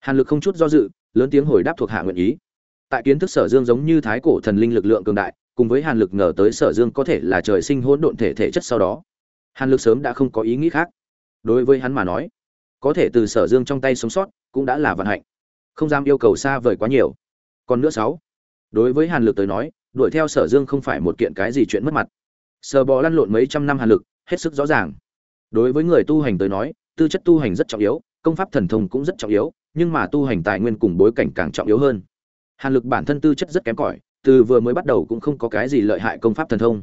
Hàn lực không chút do dự, lớn tiếng hồi đáp thuộc hạ nguyện ý. Tại kiến thức sở dương giống như thái cổ thần linh lực lượng cường đại, cùng với hàn lực ngờ tới sở dương có thể là trời sinh hỗn độn thể thể chất sau đó, hàn lực sớm đã không có ý nghĩ khác. Đối với hắn mà nói, có thể từ sở dương trong tay sống sót cũng đã là vận hạnh, không dám yêu cầu xa vời quá nhiều. Còn nữa sáu đối với hàn lực tới nói, đuổi theo sở dương không phải một kiện cái gì chuyện mất mặt. Sờ bò lăn lộn mấy trăm năm hàn lực, hết sức rõ ràng. Đối với người tu hành tới nói, tư chất tu hành rất trọng yếu, công pháp thần thông cũng rất trọng yếu, nhưng mà tu hành tài nguyên cùng bối cảnh càng trọng yếu hơn. Hàn lực bản thân tư chất rất kém cỏi, từ vừa mới bắt đầu cũng không có cái gì lợi hại công pháp thần thông.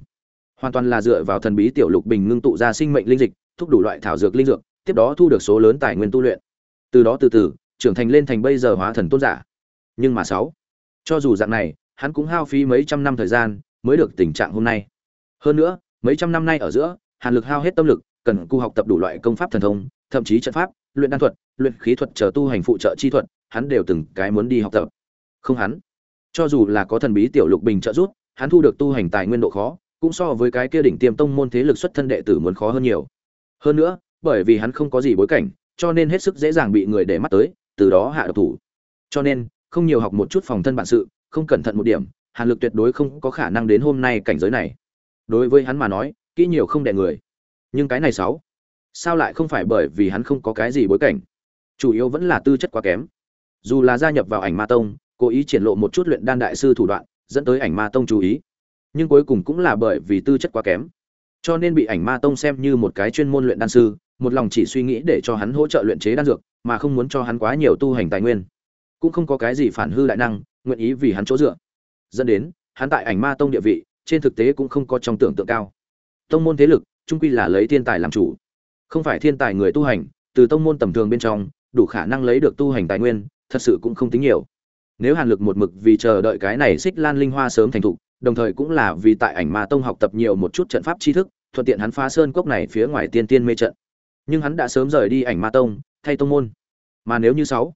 Hoàn toàn là dựa vào thần bí tiểu lục bình ngưng tụ ra sinh mệnh linh dịch, thúc đủ loại thảo dược linh dược, tiếp đó thu được số lớn tài nguyên tu luyện. Từ đó từ từ, trưởng thành lên thành bây giờ hóa thần tôn giả. Nhưng mà sáu, cho dù dạng này hắn cũng hao phí mấy trăm năm thời gian mới được tình trạng hôm nay. Hơn nữa, mấy trăm năm nay ở giữa, hàn lực hao hết tâm lực, cần cù học tập đủ loại công pháp thần thông, thậm chí trận pháp, luyện đan thuật, luyện khí thuật chờ tu hành phụ trợ chi thuật, hắn đều từng cái muốn đi học tập. Không hắn, cho dù là có thần bí tiểu lục bình trợ giúp, hắn thu được tu hành tài nguyên độ khó, cũng so với cái kia đỉnh tiêm tông môn thế lực xuất thân đệ tử muốn khó hơn nhiều. Hơn nữa, bởi vì hắn không có gì bối cảnh, cho nên hết sức dễ dàng bị người để mắt tới, từ đó hạ độc thủ. Cho nên, không nhiều học một chút phòng thân bản sự không cẩn thận một điểm, hàn lực tuyệt đối không có khả năng đến hôm nay cảnh giới này. Đối với hắn mà nói, kỹ nhiều không đẻ người. Nhưng cái này sáu, sao lại không phải bởi vì hắn không có cái gì bối cảnh? Chủ yếu vẫn là tư chất quá kém. Dù là gia nhập vào ảnh ma tông, cố ý triển lộ một chút luyện đan đại sư thủ đoạn, dẫn tới ảnh ma tông chú ý. Nhưng cuối cùng cũng là bởi vì tư chất quá kém. Cho nên bị ảnh ma tông xem như một cái chuyên môn luyện đan sư, một lòng chỉ suy nghĩ để cho hắn hỗ trợ luyện chế đan dược, mà không muốn cho hắn quá nhiều tu hành tài nguyên. Cũng không có cái gì phản hư đại năng nguyện ý vì hắn chỗ dựa. Dẫn đến, hắn tại ảnh ma tông địa vị, trên thực tế cũng không có trong tưởng tượng cao. Tông môn thế lực, trung quy là lấy thiên tài làm chủ. Không phải thiên tài người tu hành, từ tông môn tầm thường bên trong, đủ khả năng lấy được tu hành tài nguyên, thật sự cũng không tính nhiều. Nếu hàn lực một mực vì chờ đợi cái này xích lan linh hoa sớm thành thục, đồng thời cũng là vì tại ảnh ma tông học tập nhiều một chút trận pháp tri thức, thuận tiện hắn phá sơn cốc này phía ngoài tiên tiên mê trận. Nhưng hắn đã sớm rời đi ảnh ma tông, thay tông môn. Mà nếu như sáu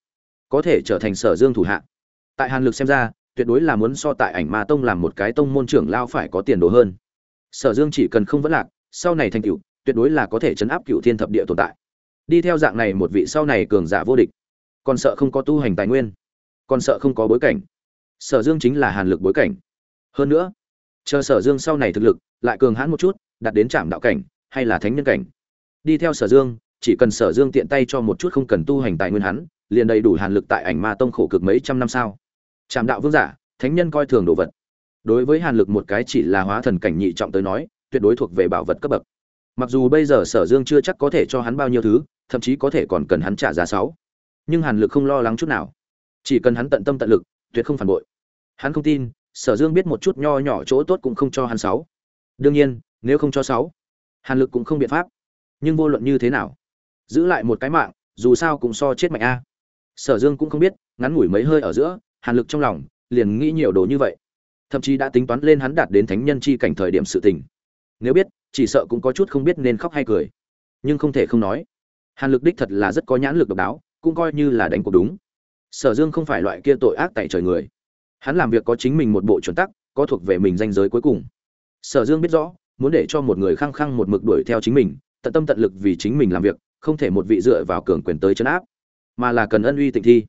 có thể trở thành sở dương thủ hạ tại hàn lực xem ra, tuyệt đối là muốn so tại ảnh ma tông làm một cái tông môn trưởng lao phải có tiền đồ hơn. Sở dương chỉ cần không vẫn lạc, sau này thành cựu tuyệt đối là có thể chấn áp cựu thiên thập địa tồn tại. Đi theo dạng này một vị sau này cường giả vô địch, còn sợ không có tu hành tài nguyên, còn sợ không có bối cảnh. Sở dương chính là hàn lực bối cảnh. Hơn nữa, chờ sở dương sau này thực lực lại cường hãn một chút, đạt đến trạm đạo cảnh hay là thánh nhân cảnh. Đi theo sở dương, chỉ cần sở dương tiện tay cho một chút không cần tu hành tài nguyên hắn, liền đầy đủ hàn lực tại ảnh ma tông khổ cực mấy trăm năm sao. Trảm đạo vương giả, thánh nhân coi thường đồ vật. Đối với hàn lực một cái chỉ là hóa thần cảnh nhị trọng tới nói, tuyệt đối thuộc về bảo vật cấp bậc. Mặc dù bây giờ sở dương chưa chắc có thể cho hắn bao nhiêu thứ, thậm chí có thể còn cần hắn trả giá sáu. Nhưng hàn lực không lo lắng chút nào. Chỉ cần hắn tận tâm tận lực, tuyệt không phản bội. Hắn không tin, sở dương biết một chút nho nhỏ chỗ tốt cũng không cho hắn sáu. Đương nhiên, nếu không cho sáu, hàn lực cũng không biện pháp. Nhưng vô luận như thế nào, giữ lại một cái mạng, dù sao cũng so chết mạnh a. Sở dương cũng không biết, ngắn ngủi mấy hơi ở giữa hàn lực trong lòng, liền nghĩ nhiều đồ như vậy. Thậm chí đã tính toán lên hắn đạt đến thánh nhân chi cảnh thời điểm sự tình. Nếu biết, chỉ sợ cũng có chút không biết nên khóc hay cười. Nhưng không thể không nói, hàn lực đích thật là rất có nhãn lực độc đáo, cũng coi như là đánh cuộc đúng. Sở dương không phải loại kia tội ác tại trời người. Hắn làm việc có chính mình một bộ chuẩn tắc, có thuộc về mình danh giới cuối cùng. Sở dương biết rõ, muốn để cho một người khăng khăng một mực đuổi theo chính mình, tận tâm tận lực vì chính mình làm việc, không thể một vị dựa vào cường quyền tới chấn áp, mà là cần ân uy tịnh thi.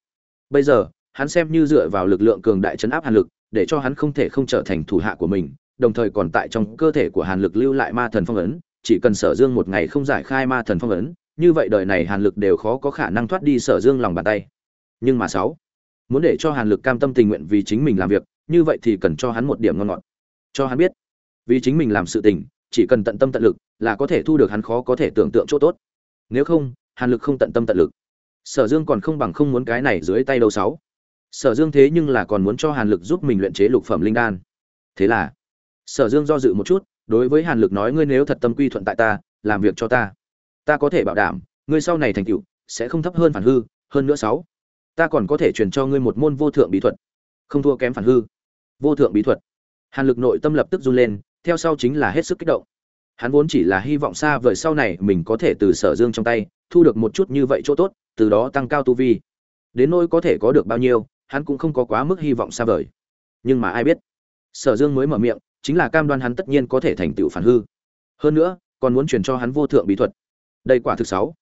Bây giờ hắn xem như dựa vào lực lượng cường đại chấn áp hàn lực, để cho hắn không thể không trở thành thủ hạ của mình, đồng thời còn tại trong cơ thể của hàn lực lưu lại ma thần phong ấn, chỉ cần sở dương một ngày không giải khai ma thần phong ấn, như vậy đời này hàn lực đều khó có khả năng thoát đi sở dương lòng bàn tay. Nhưng mà sáu, muốn để cho hàn lực cam tâm tình nguyện vì chính mình làm việc, như vậy thì cần cho hắn một điểm ngon ngọt. Cho hắn biết, vì chính mình làm sự tình, chỉ cần tận tâm tận lực là có thể thu được hắn khó có thể tưởng tượng chỗ tốt. Nếu không, hàn lực không tận tâm tận lực. Sở dương còn không bằng không muốn cái này dưới tay đâu sáu sở dương thế nhưng là còn muốn cho hàn lực giúp mình luyện chế lục phẩm linh đan. Thế là, sở dương do dự một chút, đối với hàn lực nói, ngươi nếu thật tâm quy thuận tại ta, làm việc cho ta. Ta có thể bảo đảm, ngươi sau này thành tựu sẽ không thấp hơn phản hư, hơn nữa sáu. Ta còn có thể truyền cho ngươi một môn vô thượng bí thuật. Không thua kém phản hư. Vô thượng bí thuật. Hàn lực nội tâm lập tức run lên, theo sau chính là hết sức kích động. Hắn vốn chỉ là hy vọng xa vời sau này mình có thể từ sở dương trong tay thu được một chút như vậy chỗ tốt, từ đó tăng cao tu vi. Đến nỗi có thể có được bao nhiêu hắn cũng không có quá mức hy vọng xa vời. Nhưng mà ai biết? Sở dương mới mở miệng, chính là cam đoan hắn tất nhiên có thể thành tựu phản hư. Hơn nữa, còn muốn truyền cho hắn vô thượng bí thuật. Đây quả thực sáu.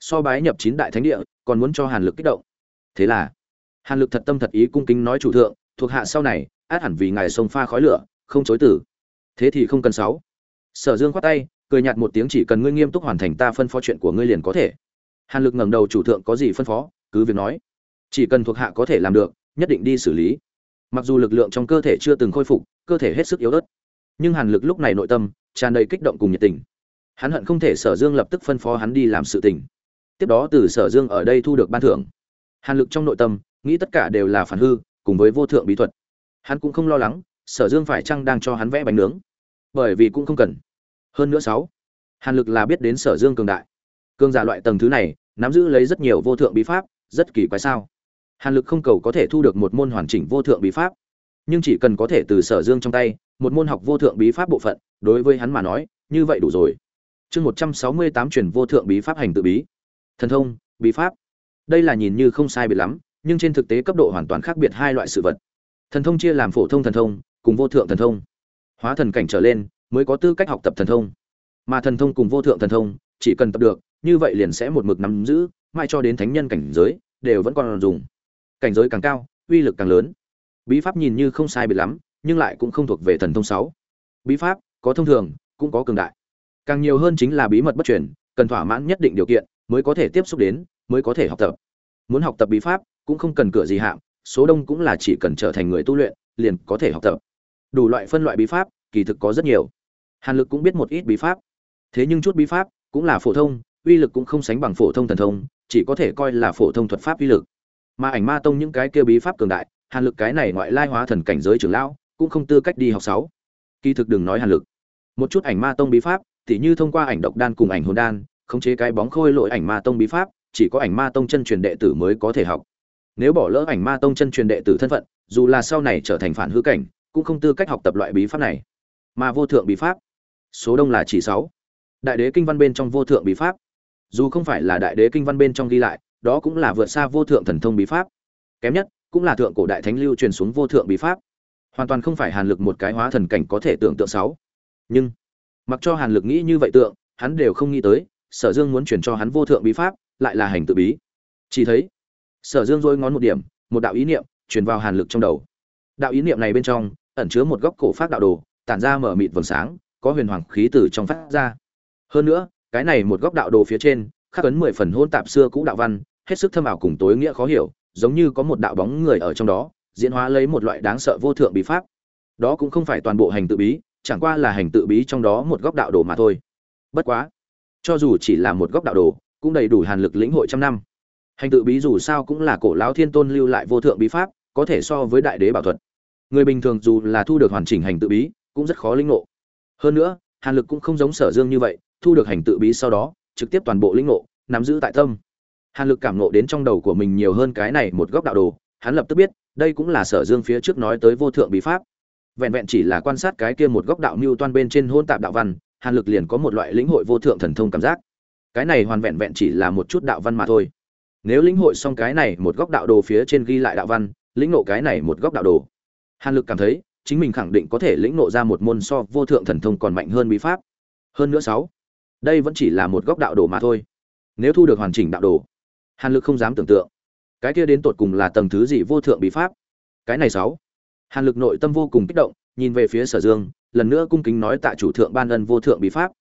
So bái nhập chín đại thánh địa, còn muốn cho hàn lực kích động. Thế là, hàn lực thật tâm thật ý cung kính nói chủ thượng, thuộc hạ sau này, át hẳn vì ngài sông pha khói lửa, không chối tử thế thì không cần sáu. Sở dương khoát tay, cười nhạt một tiếng chỉ cần ngươi nghiêm túc hoàn thành ta phân phó chuyện của ngươi liền có thể. Hàn lực ngẩng đầu chủ thượng có gì phân phó, cứ việc nói chỉ cần thuộc hạ có thể làm được, nhất định đi xử lý. Mặc dù lực lượng trong cơ thể chưa từng khôi phục, cơ thể hết sức yếu ớt, nhưng hàn lực lúc này nội tâm tràn đầy kích động cùng nhiệt tình. Hắn hận không thể sở dương lập tức phân phó hắn đi làm sự tình. Tiếp đó từ sở dương ở đây thu được ban thưởng. Hàn lực trong nội tâm, nghĩ tất cả đều là phản hư, cùng với vô thượng bí thuật. Hắn cũng không lo lắng, sở dương phải chăng đang cho hắn vẽ bánh nướng. Bởi vì cũng không cần. Hơn nữa sáu, hàn lực là biết đến sở dương cường đại. Cường giả loại tầng thứ này, nắm giữ lấy rất nhiều vô thượng bí pháp, rất kỳ quái sao? Hàn lực không cầu có thể thu được một môn hoàn chỉnh vô thượng bí pháp, nhưng chỉ cần có thể từ sở dương trong tay, một môn học vô thượng bí pháp bộ phận, đối với hắn mà nói, như vậy đủ rồi. Chương một trăm sáu mươi tám truyền vô thượng bí pháp hành tự bí. Thần thông, bí pháp. Đây là nhìn như không sai biệt lắm, nhưng trên thực tế cấp độ hoàn toàn khác biệt hai loại sự vật. Thần thông chia làm phổ thông thần thông, cùng vô thượng thần thông. Hóa thần cảnh trở lên, mới có tư cách học tập thần thông. Mà thần thông cùng vô thượng thần thông, chỉ cần tập được, như vậy liền sẽ một mực nắm giữ mai cho đến thánh nhân cảnh giới, đều vẫn còn dùng cảnh giới càng cao, uy lực càng lớn. Bí pháp nhìn như không sai biệt lắm, nhưng lại cũng không thuộc về thần thông sáu. Bí pháp, có thông thường, cũng có cường đại. Càng nhiều hơn chính là bí mật bất truyền, cần thỏa mãn nhất định điều kiện, mới có thể tiếp xúc đến, mới có thể học tập. Muốn học tập bí pháp, cũng không cần cửa gì hạm số đông cũng là chỉ cần trở thành người tu luyện, liền có thể học tập. Đủ loại phân loại bí pháp, kỳ thực có rất nhiều. Hàn lực cũng biết một ít bí pháp. Thế nhưng chút bí pháp, cũng là phổ thông, uy lực cũng không sánh bằng phổ thông thần thông, chỉ có thể coi là phổ thông thuật pháp uy lực mà ảnh ma tông những cái kia bí pháp cường đại, hàn lực cái này ngoại lai hóa thần cảnh giới trưởng lão, cũng không tư cách đi học sáu. Kỳ thực đừng nói hàn lực. Một chút ảnh ma tông bí pháp thì như thông qua ảnh độc đan cùng ảnh hồn đan, khống chế cái bóng khôi lỗi ảnh ma tông bí pháp, chỉ có ảnh ma tông chân truyền đệ tử mới có thể học. Nếu bỏ lỡ ảnh ma tông chân truyền đệ tử thân phận, dù là sau này trở thành phản hư cảnh, cũng không tư cách học tập loại bí pháp này. Mà vô thượng bí pháp, số đông là chỉ sáu. Đại đế kinh văn bên trong vô thượng bí pháp. Dù không phải là đại đế kinh văn bên trong ghi lại đó cũng là vượt xa vô thượng thần thông bí pháp. Kém nhất, cũng là thượng cổ đại thánh lưu truyền xuống vô thượng bí pháp. Hoàn toàn không phải hàn lực một cái hóa thần cảnh có thể tưởng tượng sáu. Nhưng, mặc cho hàn lực nghĩ như vậy tượng, hắn đều không nghĩ tới, sở dương muốn truyền cho hắn vô thượng bí pháp, lại là hành tự bí. Chỉ thấy, sở dương dôi ngón một điểm, một đạo ý niệm truyền vào hàn lực trong đầu. Đạo ý niệm này bên trong, ẩn chứa một góc cổ phát đạo đồ, tản ra mở mịt vầng sáng, có huyền hoàng khí từ trong phát ra. Hơn nữa, cái này một góc đạo đồ phía trên, khắc ấn mười phần hôn tạp xưa cũ đạo văn hết sức thâm ảo cùng tối nghĩa khó hiểu, giống như có một đạo bóng người ở trong đó, diễn hóa lấy một loại đáng sợ vô thượng bí pháp. Đó cũng không phải toàn bộ hành tự bí, chẳng qua là hành tự bí trong đó một góc đạo đồ mà thôi. Bất quá, cho dù chỉ là một góc đạo đồ, cũng đầy đủ hàn lực lĩnh hội trăm năm. Hành tự bí dù sao cũng là cổ lão thiên tôn lưu lại vô thượng bí pháp, có thể so với đại đế bảo thuật. Người bình thường dù là thu được hoàn chỉnh hành tự bí, cũng rất khó lĩnh ngộ. Hơn nữa, hàn lực cũng không giống sở dương như vậy, thu được hành tự bí sau đó, trực tiếp toàn bộ lĩnh ngộ, nắm giữ tại tâm hàn lực cảm ngộ đến trong đầu của mình nhiều hơn cái này một góc đạo đồ, hắn lập tức biết, đây cũng là sở dương phía trước nói tới vô thượng bí pháp. Vẹn vẹn chỉ là quan sát cái kia một góc đạo mưu toan bên trên hôn tạp đạo văn, hàn lực liền có một loại lĩnh hội vô thượng thần thông cảm giác. Cái này hoàn vẹn vẹn chỉ là một chút đạo văn mà thôi. Nếu lĩnh hội xong cái này một góc đạo đồ phía trên ghi lại đạo văn, lĩnh ngộ cái này một góc đạo đồ, hàn lực cảm thấy, chính mình khẳng định có thể lĩnh ngộ ra một môn so vô thượng thần thông còn mạnh hơn bí pháp. Hơn nữa sáu, đây vẫn chỉ là một góc đạo đồ mà thôi. Nếu thu được hoàn chỉnh đạo đồ hàn lực không dám tưởng tượng. Cái kia đến tột cùng là tầng thứ gì vô thượng bí pháp? Cái này sáu. Hàn lực nội tâm vô cùng kích động, nhìn về phía sở dương, lần nữa cung kính nói tạ chủ thượng ban ân vô thượng bí pháp.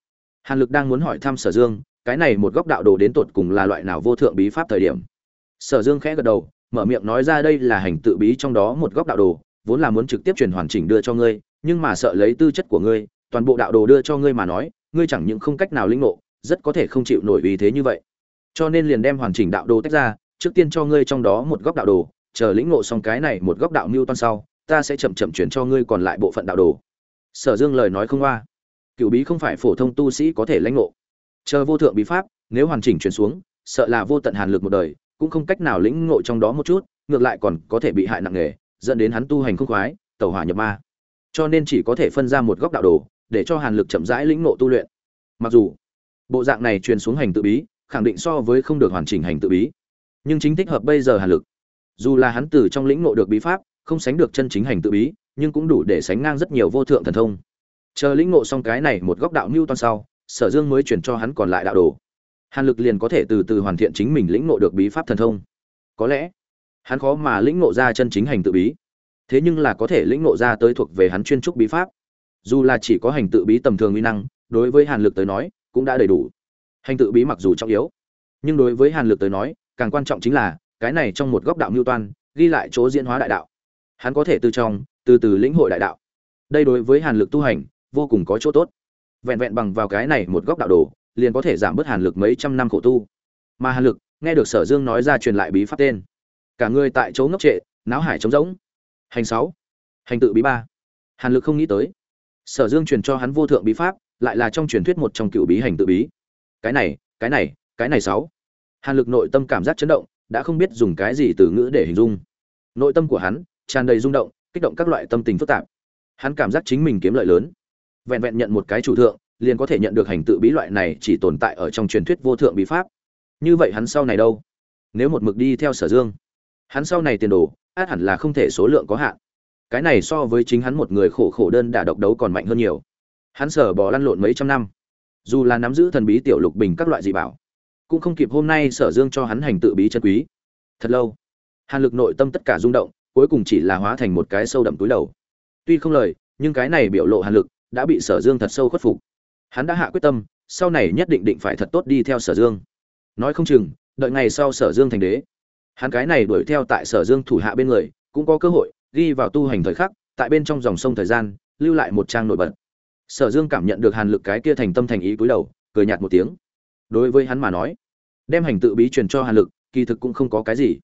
Hàn lực đang muốn hỏi thăm sở dương, cái này một góc đạo đồ đến tột cùng là loại nào vô thượng bí pháp thời điểm? Sở dương khẽ gật đầu, mở miệng nói ra đây là hành tự bí trong đó một góc đạo đồ, vốn là muốn trực tiếp truyền hoàn chỉnh đưa cho ngươi, nhưng mà sợ lấy tư chất của ngươi, toàn bộ đạo đồ đưa cho ngươi mà nói, ngươi chẳng những không cách nào linh ngộ, rất có thể không chịu nổi vì thế như vậy cho nên liền đem hoàn chỉnh đạo đồ tách ra, trước tiên cho ngươi trong đó một góc đạo đồ, chờ lĩnh ngộ xong cái này một góc đạo mưu toan sau, ta sẽ chậm chậm chuyển cho ngươi còn lại bộ phận đạo đồ. Sở dương lời nói không qua. Cựu bí không phải phổ thông tu sĩ có thể lãnh ngộ. Chờ vô thượng bí pháp, nếu hoàn chỉnh chuyển xuống, sợ là vô tận hàn lực một đời, cũng không cách nào lĩnh ngộ trong đó một chút, ngược lại còn có thể bị hại nặng nề, dẫn đến hắn tu hành không khoái, tẩu hỏa nhập ma. Cho nên chỉ có thể phân ra một góc đạo đồ, để cho hàn lực chậm rãi lĩnh ngộ tu luyện. Mặc dù, bộ dạng này truyền xuống hành tự bí khẳng định so với không được hoàn chỉnh hành tự bí. Nhưng chính thích hợp bây giờ hàn lực. Dù là hắn từ trong lĩnh ngộ được bí pháp, không sánh được chân chính hành tự bí, nhưng cũng đủ để sánh ngang rất nhiều vô thượng thần thông. Chờ lĩnh ngộ xong cái này một góc đạo mưu toàn sau, sở dương mới chuyển cho hắn còn lại đạo đồ. Hàn lực liền có thể từ từ hoàn thiện chính mình lĩnh ngộ được bí pháp thần thông. Có lẽ, hắn khó mà lĩnh ngộ ra chân chính hành tự bí. Thế nhưng là có thể lĩnh ngộ ra tới thuộc về hắn chuyên trúc bí pháp. Dù là chỉ có hành tự bí tầm thường uy năng, đối với hàn lực tới nói, cũng đã đầy đủ hành tự bí mặc dù trọng yếu, nhưng đối với hàn lực tới nói, càng quan trọng chính là, cái này trong một góc đạo mưu toan, ghi lại chỗ diễn hóa đại đạo. Hắn có thể từ trong, từ từ lĩnh hội đại đạo. Đây đối với hàn lực tu hành, vô cùng có chỗ tốt. Vẹn vẹn bằng vào cái này một góc đạo đồ, liền có thể giảm bớt hàn lực mấy trăm năm khổ tu. Mà hàn lực, nghe được sở dương nói ra truyền lại bí pháp tên. Cả người tại chỗ ngốc trệ náo hải trống rỗng. Hành sáu, hành tự bí ba. Hàn lực không nghĩ tới. Sở dương truyền cho hắn vô thượng bí pháp, lại là trong truyền thuyết một trong cựu bí hành tự bí cái này cái này cái này sáu. Hàn lực nội tâm cảm giác chấn động, đã không biết dùng cái gì từ ngữ để hình dung. Nội tâm của hắn tràn đầy rung động, kích động các loại tâm tình phức tạp. Hắn cảm giác chính mình kiếm lợi lớn. Vẹn vẹn nhận một cái chủ thượng, liền có thể nhận được hành tự bí loại này chỉ tồn tại ở trong truyền thuyết vô thượng bí pháp. Như vậy hắn sau này đâu? Nếu một mực đi theo sở dương, hắn sau này tiền đồ, át hẳn là không thể số lượng có hạn. Cái này so với chính hắn một người khổ khổ đơn đả độc đấu còn mạnh hơn nhiều. Hắn sở bỏ lăn lộn mấy trăm năm dù là nắm giữ thần bí tiểu lục bình các loại dị bảo, cũng không kịp hôm nay sở dương cho hắn hành tự bí chân quý. Thật lâu, hàn lực nội tâm tất cả rung động, cuối cùng chỉ là hóa thành một cái sâu đậm túi đầu. Tuy không lời, nhưng cái này biểu lộ hàn lực đã bị sở dương thật sâu khuất phục. Hắn đã hạ quyết tâm, sau này nhất định định phải thật tốt đi theo sở dương. Nói không chừng, đợi ngày sau sở dương thành đế, hắn cái này đuổi theo tại sở dương thủ hạ bên người, cũng có cơ hội, ghi vào tu hành thời khắc, tại bên trong dòng sông thời gian, lưu lại một trang nổi bật sở dương cảm nhận được hàn lực cái kia thành tâm thành ý cúi đầu, cười nhạt một tiếng. Đối với hắn mà nói, đem hành tự bí truyền cho hàn lực, kỳ thực cũng không có cái gì.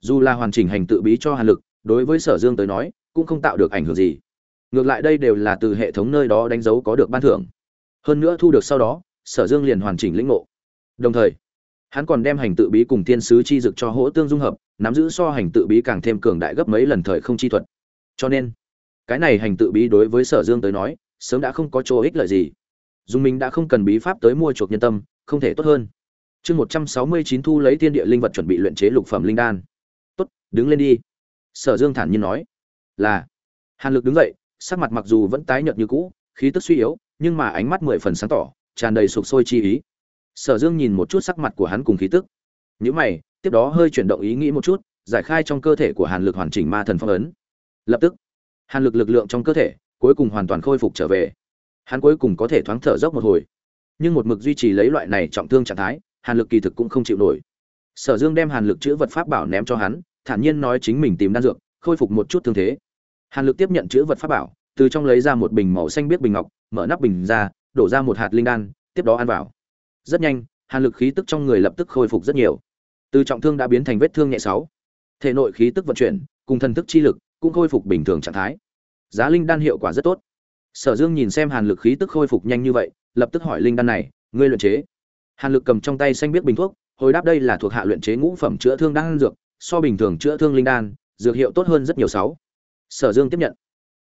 Dù là hoàn chỉnh hành tự bí cho hàn lực, đối với sở dương tới nói, cũng không tạo được ảnh hưởng gì. Ngược lại đây đều là từ hệ thống nơi đó đánh dấu có được ban thưởng. Hơn nữa thu được sau đó, sở dương liền hoàn chỉnh lĩnh ngộ. Đồng thời, hắn còn đem hành tự bí cùng thiên sứ chi dực cho hỗ tương dung hợp, nắm giữ so hành tự bí càng thêm cường đại gấp mấy lần thời không chi thuật. Cho nên, cái này hành tự bí đối với sở dương tới nói sớm đã không có chỗ ích lợi gì. Dùng mình đã không cần bí pháp tới mua chuộc nhân tâm, không thể tốt hơn. Chương một trăm sáu mươi chín thu lấy thiên địa linh vật chuẩn bị luyện chế lục phẩm linh đan. Tốt, đứng lên đi. Sở dương thản nhiên nói. Là. Hàn lực đứng dậy, sắc mặt mặc dù vẫn tái nhợt như cũ, khí tức suy yếu, nhưng mà ánh mắt mười phần sáng tỏ, tràn đầy sục sôi chi ý. Sở dương nhìn một chút sắc mặt của hắn cùng khí tức. Nhữ mày, tiếp đó hơi chuyển động ý nghĩ một chút, giải khai trong cơ thể của hàn lực hoàn chỉnh ma thần phong ấn. Lập tức, hàn lực lực lượng trong cơ thể cuối cùng hoàn toàn khôi phục trở về. Hắn cuối cùng có thể thoáng thở dốc một hồi. Nhưng một mực duy trì lấy loại này trọng thương trạng thái, hàn lực kỳ thực cũng không chịu nổi. Sở dương đem hàn lực chữ vật pháp bảo ném cho hắn, thản nhiên nói chính mình tìm đan dược, khôi phục một chút thương thế. Hàn lực tiếp nhận chữ vật pháp bảo, từ trong lấy ra một bình màu xanh biết bình ngọc, mở nắp bình ra, đổ ra một hạt linh đan, tiếp đó ăn vào. Rất nhanh, hàn lực khí tức trong người lập tức khôi phục rất nhiều. Từ trọng thương đã biến thành vết thương nhẹ sáu. Thể nội khí tức vận chuyển, cùng thần thức chi lực cũng khôi phục bình thường trạng thái giá linh đan hiệu quả rất tốt. Sở dương nhìn xem hàn lực khí tức khôi phục nhanh như vậy, lập tức hỏi linh đan này, ngươi luyện chế. Hàn lực cầm trong tay xanh biết bình thuốc, hồi đáp đây là thuộc hạ luyện chế ngũ phẩm chữa thương đan dược, so bình thường chữa thương linh đan, dược hiệu tốt hơn rất nhiều sáu. Sở dương tiếp nhận,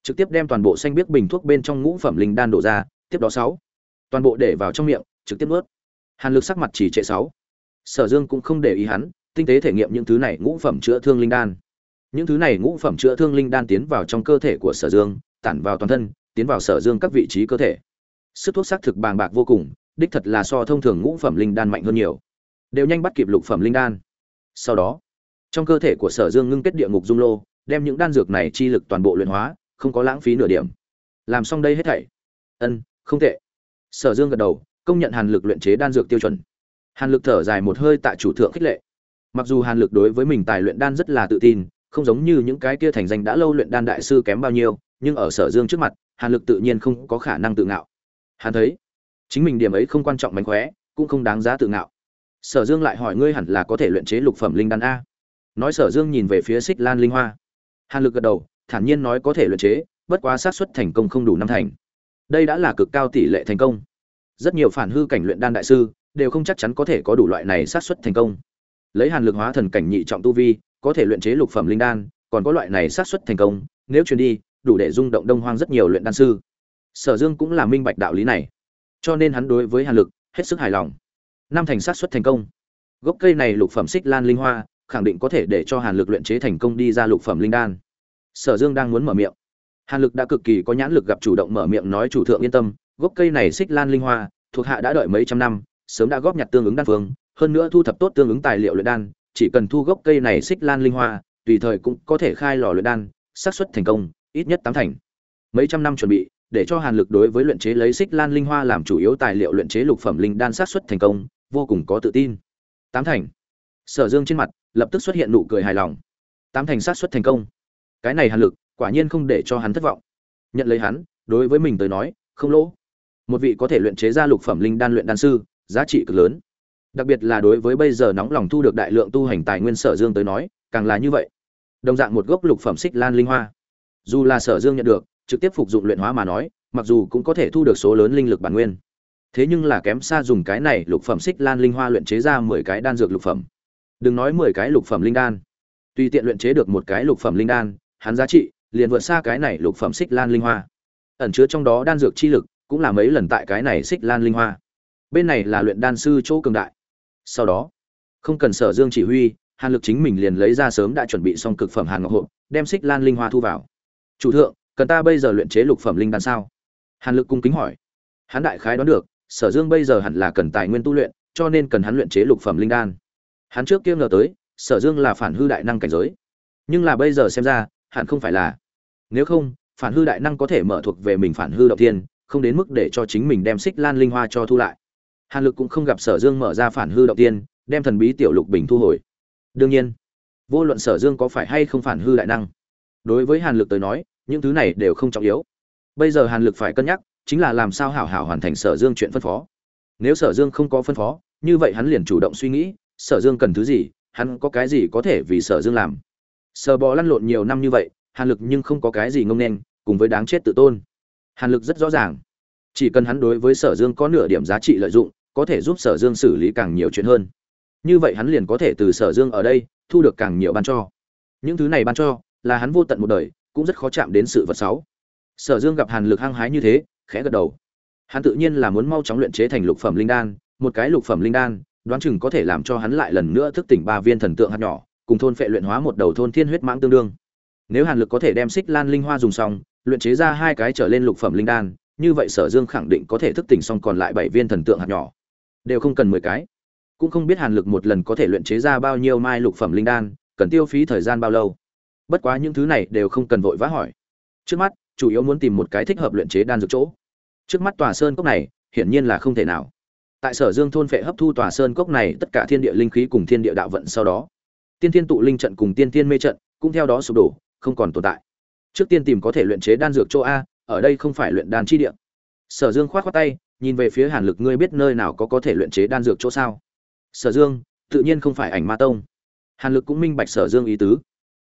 trực tiếp đem toàn bộ xanh biết bình thuốc bên trong ngũ phẩm linh đan đổ ra, tiếp đó sáu. Toàn bộ để vào trong miệng, trực tiếp nuốt. Hàn lực sắc mặt chỉ trệ sáu. Sở dương cũng không để ý hắn, tinh tế thể nghiệm những thứ này ngũ phẩm chữa thương linh đan những thứ này ngũ phẩm chữa thương linh đan tiến vào trong cơ thể của sở dương, tản vào toàn thân, tiến vào sở dương các vị trí cơ thể. Sức thuốc xác thực bàng bạc vô cùng, đích thật là so thông thường ngũ phẩm linh đan mạnh hơn nhiều. Đều nhanh bắt kịp lục phẩm linh đan. Sau đó, trong cơ thể của sở dương ngưng kết địa ngục dung lô, đem những đan dược này chi lực toàn bộ luyện hóa, không có lãng phí nửa điểm. Làm xong đây hết thảy. Ân, không tệ. Sở dương gật đầu, công nhận hàn lực luyện chế đan dược tiêu chuẩn. Hàn lực thở dài một hơi tại chủ thượng khích lệ. Mặc dù hàn lực đối với mình tài luyện đan rất là tự tin không giống như những cái kia thành danh đã lâu luyện đan đại sư kém bao nhiêu, nhưng ở sở dương trước mặt, hàn lực tự nhiên không có khả năng tự ngạo. Hắn thấy, chính mình điểm ấy không quan trọng mánh khóe, cũng không đáng giá tự ngạo. Sở dương lại hỏi ngươi hẳn là có thể luyện chế lục phẩm linh đan a. Nói sở dương nhìn về phía xích lan linh hoa. Hàn lực gật đầu, thản nhiên nói có thể luyện chế, bất quá xác suất thành công không đủ năm thành. Đây đã là cực cao tỷ lệ thành công. Rất nhiều phản hư cảnh luyện đan đại sư, đều không chắc chắn có thể có đủ loại này xác suất thành công. Lấy hàn lực hóa thần cảnh nhị trọng tu vi có thể luyện chế lục phẩm linh đan, còn có loại này xác suất thành công, nếu truyền đi, đủ để rung động đông hoang rất nhiều luyện đan sư. Sở dương cũng là minh bạch đạo lý này. Cho nên hắn đối với hàn lực hết sức hài lòng. Năm thành xác suất thành công. Gốc cây này lục phẩm xích lan linh hoa, khẳng định có thể để cho hàn lực luyện chế thành công đi ra lục phẩm linh đan. Sở dương đang muốn mở miệng. Hàn lực đã cực kỳ có nhãn lực gặp chủ động mở miệng nói chủ thượng yên tâm, gốc cây này xích lan linh hoa, thuộc hạ đã đợi mấy trăm năm, sớm đã góp nhặt tương ứng đan phương, hơn nữa thu thập tốt tương ứng tài liệu luyện đan chỉ cần thu gốc cây này xích lan linh hoa, tùy thời cũng có thể khai lò luyện đan, xác suất thành công, ít nhất tám thành. Mấy trăm năm chuẩn bị, để cho hàn lực đối với luyện chế lấy xích lan linh hoa làm chủ yếu tài liệu luyện chế lục phẩm linh đan xác suất thành công, vô cùng có tự tin. Tám thành. Sở dương trên mặt lập tức xuất hiện nụ cười hài lòng. Tám thành xác suất thành công. Cái này hàn lực quả nhiên không để cho hắn thất vọng. Nhận lấy hắn, đối với mình tới nói, không lỗ. Một vị có thể luyện chế ra lục phẩm linh đan luyện đan sư, giá trị cực lớn đặc biệt là đối với bây giờ nóng lòng thu được đại lượng tu hành tài nguyên sở dương tới nói, càng là như vậy. Đồng dạng một gốc lục phẩm xích lan linh hoa. Dù là sở dương nhận được, trực tiếp phục dụng luyện hóa mà nói, mặc dù cũng có thể thu được số lớn linh lực bản nguyên. Thế nhưng là kém xa dùng cái này lục phẩm xích lan linh hoa luyện chế ra mười cái đan dược lục phẩm. Đừng nói mười cái lục phẩm linh đan. Tùy tiện luyện chế được một cái lục phẩm linh đan, hắn giá trị liền vượt xa cái này lục phẩm xích lan linh hoa. Ẩn chứa trong đó đan dược chi lực cũng là mấy lần tại cái này xích lan linh hoa. Bên này là luyện đan sư chỗ cường đại sau đó, không cần sở dương chỉ huy, hàn lực chính mình liền lấy ra sớm đã chuẩn bị xong cực phẩm hàn ngọc hộp, đem xích lan linh hoa thu vào. Chủ thượng, cần ta bây giờ luyện chế lục phẩm linh đan sao? Hàn lực cung kính hỏi. Hắn đại khái đoán được, sở dương bây giờ hẳn là cần tài nguyên tu luyện, cho nên cần hắn luyện chế lục phẩm linh đan. Hắn trước kia ngờ tới, sở dương là phản hư đại năng cảnh giới. Nhưng là bây giờ xem ra, hẳn không phải là. Nếu không, phản hư đại năng có thể mở thuộc về mình phản hư động tiên không đến mức để cho chính mình đem xích lan linh hoa cho thu lại hàn lực cũng không gặp sở dương mở ra phản hư động tiên, đem thần bí tiểu lục bình thu hồi. Đương nhiên, vô luận sở dương có phải hay không phản hư đại năng, đối với hàn lực tới nói, những thứ này đều không trọng yếu. Bây giờ hàn lực phải cân nhắc, chính là làm sao hảo hảo hoàn thành sở dương chuyện phân phó. Nếu sở dương không có phân phó, như vậy hắn liền chủ động suy nghĩ, sở dương cần thứ gì, hắn có cái gì có thể vì sở dương làm. Sở bò lăn lộn nhiều năm như vậy, hàn lực nhưng không có cái gì ngông nên, cùng với đáng chết tự tôn. Hàn lực rất rõ ràng, chỉ cần hắn đối với sở dương có nửa điểm giá trị lợi dụng có thể giúp sở dương xử lý càng nhiều chuyện hơn. Như vậy hắn liền có thể từ sở dương ở đây thu được càng nhiều ban cho. Những thứ này ban cho là hắn vô tận một đời, cũng rất khó chạm đến sự vật sáu. sở dương gặp hàn lực hăng hái như thế, khẽ gật đầu. Hắn tự nhiên là muốn mau chóng luyện chế thành lục phẩm linh đan, một cái lục phẩm linh đan, đoán chừng có thể làm cho hắn lại lần nữa thức tỉnh ba viên thần tượng hạt nhỏ, cùng thôn phệ luyện hóa một đầu thôn thiên huyết mãng tương đương. Nếu hàn lực có thể đem xích lan linh hoa dùng xong, luyện chế ra hai cái trở lên lục phẩm linh đan, như vậy sở dương khẳng định có thể thức tỉnh xong còn lại bảy viên thần tượng hạt nhỏ đều không cần mười cái. Cũng không biết hàn lực một lần có thể luyện chế ra bao nhiêu mai lục phẩm linh đan, cần tiêu phí thời gian bao lâu. Bất quá những thứ này đều không cần vội vã hỏi. Trước mắt, chủ yếu muốn tìm một cái thích hợp luyện chế đan dược chỗ. Trước mắt tòa sơn cốc này, hiển nhiên là không thể nào. Tại sở dương thôn phệ hấp thu tòa sơn cốc này, tất cả thiên địa linh khí cùng thiên địa đạo vận sau đó, tiên thiên tụ linh trận cùng tiên thiên mê trận cũng theo đó sụp đổ, không còn tồn tại. Trước tiên tìm có thể luyện chế đan dược chỗ a, ở đây không phải luyện đan chi địa. Sở dương khoát khoát tay nhìn về phía hàn lực, ngươi biết nơi nào có có thể luyện chế đan dược chỗ sao? Sở dương, tự nhiên không phải ảnh ma tông. Hàn lực cũng minh bạch sở dương ý tứ.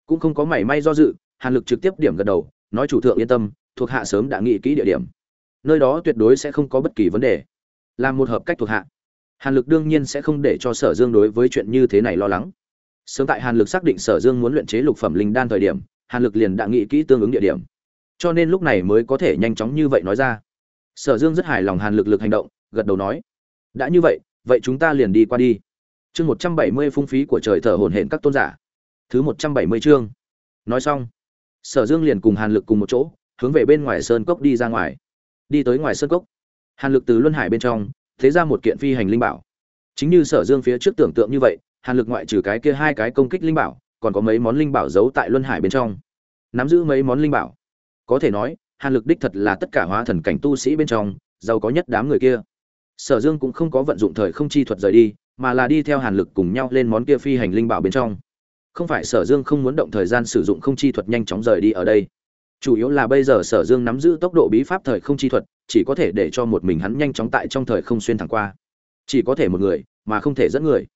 Cũng không có mảy may do dự, hàn lực trực tiếp điểm gật đầu, nói chủ thượng yên tâm, thuộc hạ sớm đã nghĩ kỹ địa điểm. Nơi đó tuyệt đối sẽ không có bất kỳ vấn đề. Làm một hợp cách thuộc hạ. Hàn lực đương nhiên sẽ không để cho sở dương đối với chuyện như thế này lo lắng. Sớm tại hàn lực xác định sở dương muốn luyện chế lục phẩm linh đan thời điểm, hàn lực liền đã nghĩ kỹ tương ứng địa điểm. Cho nên lúc này mới có thể nhanh chóng như vậy nói ra sở dương rất hài lòng hàn lực lực hành động, gật đầu nói, đã như vậy vậy chúng ta liền đi qua đi. Chương một trăm bảy mươi phung phí của trời thở hổn hển các tôn giả. Thứ một trăm bảy mươi chương. Nói xong, sở dương liền cùng hàn lực cùng một chỗ, hướng về bên ngoài sơn cốc đi ra ngoài. Đi tới ngoài sơn cốc, hàn lực từ luân hải bên trong, thế ra một kiện phi hành linh bảo. Chính như sở dương phía trước tưởng tượng như vậy, hàn lực ngoại trừ cái kia hai cái công kích linh bảo, còn có mấy món linh bảo giấu tại luân hải bên trong. Nắm giữ mấy món linh bảo. Có thể nói hàn lực đích thật là tất cả hóa thần cảnh tu sĩ bên trong, giàu có nhất đám người kia. Sở dương cũng không có vận dụng thời không chi thuật rời đi, mà là đi theo hàn lực cùng nhau lên món kia phi hành linh bảo bên trong. Không phải sở dương không muốn động thời gian sử dụng không chi thuật nhanh chóng rời đi ở đây. Chủ yếu là bây giờ sở dương nắm giữ tốc độ bí pháp thời không chi thuật, chỉ có thể để cho một mình hắn nhanh chóng tại trong thời không xuyên thẳng qua. Chỉ có thể một người, mà không thể dẫn người.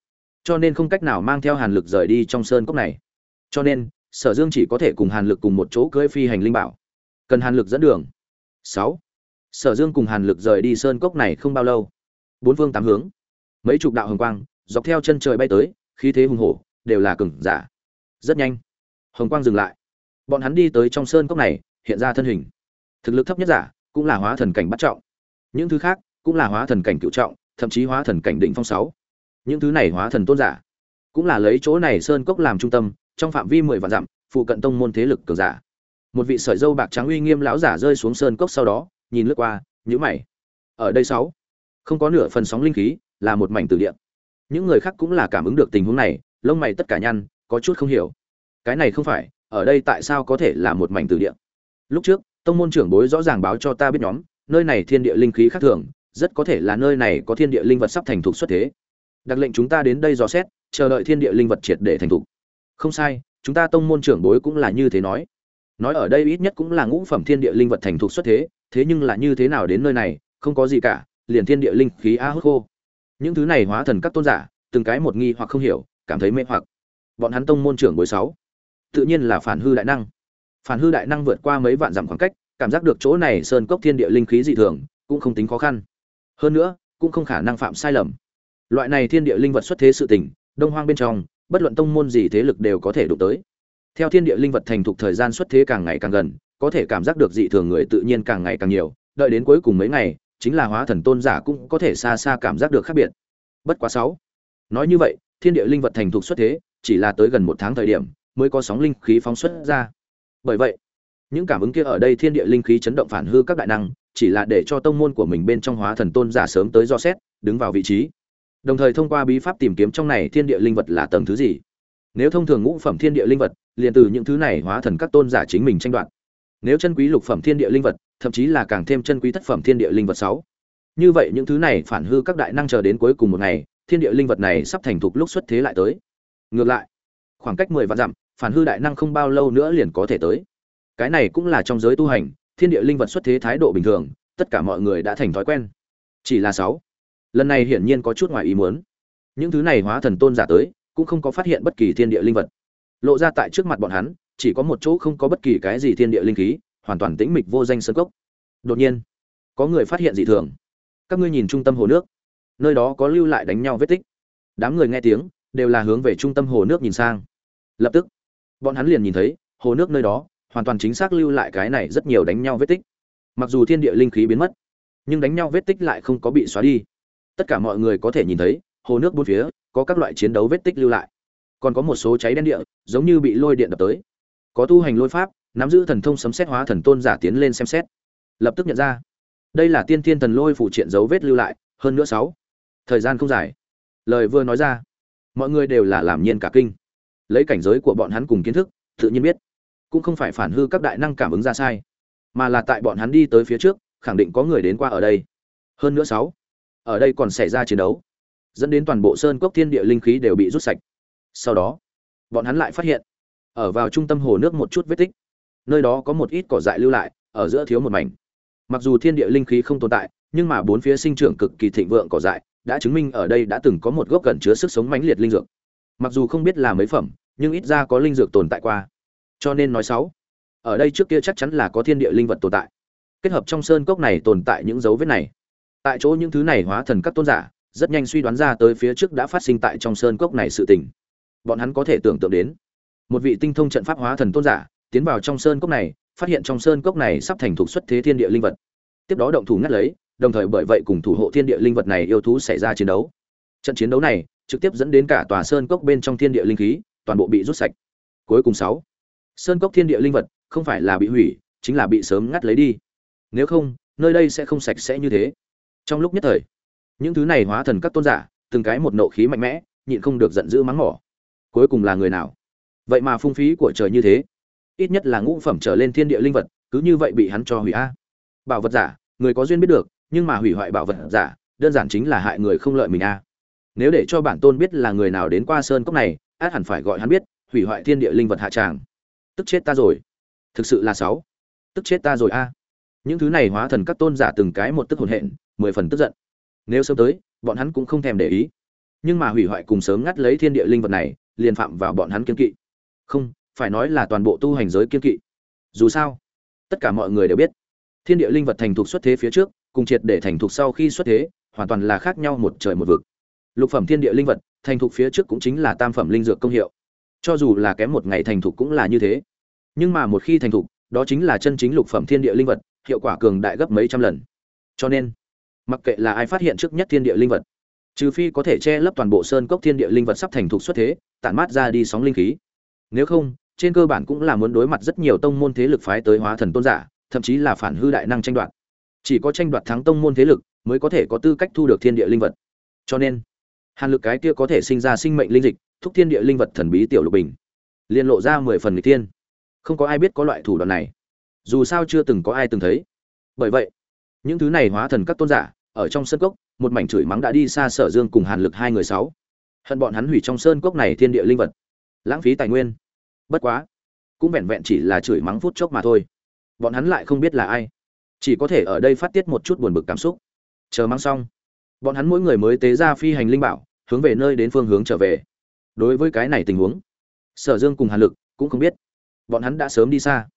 Cho nên không cách nào mang theo hàn lực rời đi trong sơn cốc này. Cho nên, sở dương chỉ có thể cùng hàn lực cùng một chỗ cưỡi phi hành linh bảo cần hàn lực dẫn đường. Sáu. Sở dương cùng hàn lực rời đi sơn cốc này không bao lâu. Bốn phương tám hướng. Mấy chục đạo hồng quang dọc theo chân trời bay tới, khí thế hùng hổ, đều là cừng giả. Rất nhanh, hồng quang dừng lại. Bọn hắn đi tới trong sơn cốc này, hiện ra thân hình. Thực lực thấp nhất giả, cũng là hóa thần cảnh bắt trọng. Những thứ khác, cũng là hóa thần cảnh cựu trọng, thậm chí hóa thần cảnh định phong sáu. Những thứ này hóa thần tôn giả, cũng là lấy chỗ này sơn cốc làm trung tâm, trong phạm vi mười vạn dặm, phụ cận tông môn thế lực cường giả một vị sợi dâu bạc trắng uy nghiêm lão giả rơi xuống sơn cốc sau đó, nhìn lướt qua nhữ mày. Ở đây sáu, không có nửa phần sóng linh khí, là một mảnh từ địa. Những người khác cũng là cảm ứng được tình huống này, lông mày tất cả nhăn, có chút không hiểu. Cái này không phải, ở đây tại sao có thể là một mảnh từ địa? Lúc trước, tông môn trưởng bối rõ ràng báo cho ta biết nhóm, nơi này thiên địa linh khí khác thường, rất có thể là nơi này có thiên địa linh vật sắp thành thục xuất thế. Đặc lệnh chúng ta đến đây dò xét, chờ đợi thiên địa linh vật triệt để thành thục. Không sai, chúng ta tông môn trưởng bối cũng là như thế nói nói ở đây ít nhất cũng là ngũ phẩm thiên địa linh vật thành thuộc xuất thế thế nhưng là như thế nào đến nơi này, không có gì cả, liền thiên địa linh khí a hốt khô. Những thứ này hóa thần các tôn giả, từng cái một nghi hoặc không hiểu, cảm thấy mê hoặc. Bọn hắn tông môn trưởng bối sáu, tự nhiên là phản hư đại năng. Phản hư đại năng vượt qua mấy vạn dặm khoảng cách, cảm giác được chỗ này sơn cốc thiên địa linh khí dị thường, cũng không tính khó khăn. Hơn nữa, cũng không khả năng phạm sai lầm. Loại này thiên địa linh vật xuất thế sự tình, đông hoang bên trong, bất luận tông môn gì thế lực đều có thể đụng tới theo thiên địa linh vật thành thục thời gian xuất thế càng ngày càng gần, có thể cảm giác được dị thường người tự nhiên càng ngày càng nhiều, đợi đến cuối cùng mấy ngày, chính là hóa thần tôn giả cũng có thể xa xa cảm giác được khác biệt. Bất quá sáu. Nói như vậy, thiên địa linh vật thành thục xuất thế, chỉ là tới gần một tháng thời điểm, mới có sóng linh khí phóng xuất ra. Bởi vậy, những cảm ứng kia ở đây thiên địa linh khí chấn động phản hư các đại năng, chỉ là để cho tông môn của mình bên trong hóa thần tôn giả sớm tới do xét, đứng vào vị trí. Đồng thời thông qua bí pháp tìm kiếm trong này thiên địa linh vật là tầng thứ gì? Nếu thông thường ngũ phẩm thiên địa linh vật, liền từ những thứ này hóa thần các tôn giả chính mình tranh đoạt. Nếu chân quý lục phẩm thiên địa linh vật, thậm chí là càng thêm chân quý thất phẩm thiên địa linh vật sáu. Như vậy những thứ này phản hư các đại năng chờ đến cuối cùng một ngày, thiên địa linh vật này sắp thành thục lúc xuất thế lại tới. Ngược lại, khoảng cách mười vạn dặm, phản hư đại năng không bao lâu nữa liền có thể tới. Cái này cũng là trong giới tu hành, thiên địa linh vật xuất thế thái độ bình thường, tất cả mọi người đã thành thói quen. Chỉ là sáu. Lần này hiển nhiên có chút ngoài ý muốn. Những thứ này hóa thần tôn giả tới cũng không có phát hiện bất kỳ thiên địa linh vật. Lộ ra tại trước mặt bọn hắn, chỉ có một chỗ không có bất kỳ cái gì thiên địa linh khí, hoàn toàn tĩnh mịch vô danh sơn cốc. Đột nhiên, có người phát hiện dị thường. Các ngươi nhìn trung tâm hồ nước. Nơi đó có lưu lại đánh nhau vết tích. Đám người nghe tiếng, đều là hướng về trung tâm hồ nước nhìn sang. Lập tức, bọn hắn liền nhìn thấy, hồ nước nơi đó, hoàn toàn chính xác lưu lại cái này rất nhiều đánh nhau vết tích. Mặc dù thiên địa linh khí biến mất, nhưng đánh nhau vết tích lại không có bị xóa đi. Tất cả mọi người có thể nhìn thấy, hồ nước bốn phía có các loại chiến đấu vết tích lưu lại. Còn có một số cháy đen địa, giống như bị lôi điện đập tới. Có tu hành lôi pháp, nắm giữ thần thông sấm xét hóa thần tôn giả tiến lên xem xét. Lập tức nhận ra, đây là tiên thiên thần lôi phụ triện dấu vết lưu lại, hơn nữa sáu. Thời gian không dài. Lời vừa nói ra, mọi người đều là làm nhiên cả kinh. Lấy cảnh giới của bọn hắn cùng kiến thức, tự nhiên biết, cũng không phải phản hư các đại năng cảm ứng ra sai, mà là tại bọn hắn đi tới phía trước, khẳng định có người đến qua ở đây. Hơn nữa sáu, ở đây còn xảy ra chiến đấu dẫn đến toàn bộ sơn cốc thiên địa linh khí đều bị rút sạch. Sau đó, bọn hắn lại phát hiện, ở vào trung tâm hồ nước một chút vết tích. Nơi đó có một ít cỏ dại lưu lại, ở giữa thiếu một mảnh. Mặc dù thiên địa linh khí không tồn tại, nhưng mà bốn phía sinh trưởng cực kỳ thịnh vượng cỏ dại, đã chứng minh ở đây đã từng có một gốc gần chứa sức sống mãnh liệt linh dược. Mặc dù không biết là mấy phẩm, nhưng ít ra có linh dược tồn tại qua. Cho nên nói sáu, ở đây trước kia chắc chắn là có thiên địa linh vật tồn tại. Kết hợp trong sơn cốc này tồn tại những dấu vết này. Tại chỗ những thứ này hóa thần các tôn giả rất nhanh suy đoán ra tới phía trước đã phát sinh tại trong sơn cốc này sự tình. Bọn hắn có thể tưởng tượng đến, một vị tinh thông trận pháp hóa thần tôn giả tiến vào trong sơn cốc này, phát hiện trong sơn cốc này sắp thành thuộc xuất thế thiên địa linh vật. Tiếp đó động thủ ngắt lấy, đồng thời bởi vậy cùng thủ hộ thiên địa linh vật này yêu thú xảy ra chiến đấu. Trận chiến đấu này trực tiếp dẫn đến cả tòa sơn cốc bên trong thiên địa linh khí toàn bộ bị rút sạch. Cuối cùng sáu, sơn cốc thiên địa linh vật không phải là bị hủy, chính là bị sớm ngắt lấy đi. Nếu không, nơi đây sẽ không sạch sẽ như thế. Trong lúc nhất thời những thứ này hóa thần các tôn giả, từng cái một nộ khí mạnh mẽ, nhịn không được giận dữ mắng mỏ. Cuối cùng là người nào? Vậy mà phung phí của trời như thế. Ít nhất là ngũ phẩm trở lên thiên địa linh vật, cứ như vậy bị hắn cho hủy a. Bảo vật giả, người có duyên biết được, nhưng mà hủy hoại bảo vật giả, đơn giản chính là hại người không lợi mình a. Nếu để cho bản tôn biết là người nào đến qua sơn cốc này, át hẳn phải gọi hắn biết, hủy hoại thiên địa linh vật hạ tràng. Tức chết ta rồi. Thực sự là sáu. Tức chết ta rồi a. Những thứ này hóa thần các tôn giả từng cái một tức hồn hện, mười phần tức giận nếu sớm tới, bọn hắn cũng không thèm để ý. Nhưng mà hủy hoại cùng sớm ngắt lấy thiên địa linh vật này, liền phạm vào bọn hắn kiên kỵ. Không, phải nói là toàn bộ tu hành giới kiên kỵ. Dù sao, tất cả mọi người đều biết, thiên địa linh vật thành thục xuất thế phía trước, cùng triệt để thành thục sau khi xuất thế, hoàn toàn là khác nhau một trời một vực. Lục phẩm thiên địa linh vật, thành thục phía trước cũng chính là tam phẩm linh dược công hiệu. Cho dù là kém một ngày thành thục cũng là như thế. Nhưng mà một khi thành thục, đó chính là chân chính lục phẩm thiên địa linh vật, hiệu quả cường đại gấp mấy trăm lần. Cho nên mặc kệ là ai phát hiện trước nhất thiên địa linh vật. Trừ phi có thể che lấp toàn bộ sơn cốc thiên địa linh vật sắp thành thục xuất thế, tản mát ra đi sóng linh khí. Nếu không, trên cơ bản cũng là muốn đối mặt rất nhiều tông môn thế lực phái tới hóa thần tôn giả, thậm chí là phản hư đại năng tranh đoạt. Chỉ có tranh đoạt thắng tông môn thế lực mới có thể có tư cách thu được thiên địa linh vật. Cho nên, hàn lực cái kia có thể sinh ra sinh mệnh linh dịch, thúc thiên địa linh vật thần bí tiểu lục bình liên lộ ra mười phần người tiên không có ai biết có loại thủ đoạn này. Dù sao chưa từng có ai từng thấy. Bởi vậy, những thứ này hóa thần các tôn giả ở trong sân cốc, một mảnh chửi mắng đã đi xa sở dương cùng hàn lực hai người sáu. Hận bọn hắn hủy trong sơn cốc này thiên địa linh vật. Lãng phí tài nguyên. Bất quá, cũng vẹn vẹn chỉ là chửi mắng phút chốc mà thôi. Bọn hắn lại không biết là ai. Chỉ có thể ở đây phát tiết một chút buồn bực cảm xúc. Chờ mắng xong, bọn hắn mỗi người mới tế ra phi hành linh bảo, hướng về nơi đến phương hướng trở về. Đối với cái này tình huống, sở dương cùng hàn lực cũng không biết. Bọn hắn đã sớm đi xa.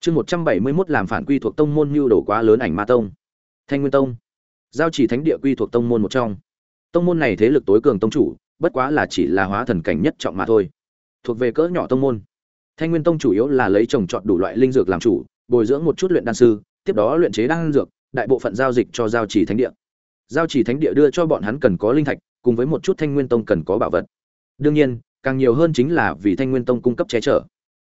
Chương một trăm bảy mươi mốt làm phản quy thuộc tông môn mưu đồ quá lớn ảnh ma tông. Thanh nguyên tông giao chỉ thánh địa quy thuộc tông môn một trong. Tông môn này thế lực tối cường tông chủ, bất quá là chỉ là hóa thần cảnh nhất trọng mà thôi. Thuộc về cỡ nhỏ tông môn. Thanh nguyên tông chủ yếu là lấy trồng trọt đủ loại linh dược làm chủ, bồi dưỡng một chút luyện đan sư, tiếp đó luyện chế đan dược, đại bộ phận giao dịch cho giao chỉ thánh địa. Giao chỉ thánh địa đưa cho bọn hắn cần có linh thạch, cùng với một chút thanh nguyên tông cần có bảo vật. Đương nhiên, càng nhiều hơn chính là vì thanh nguyên tông cung cấp che chở.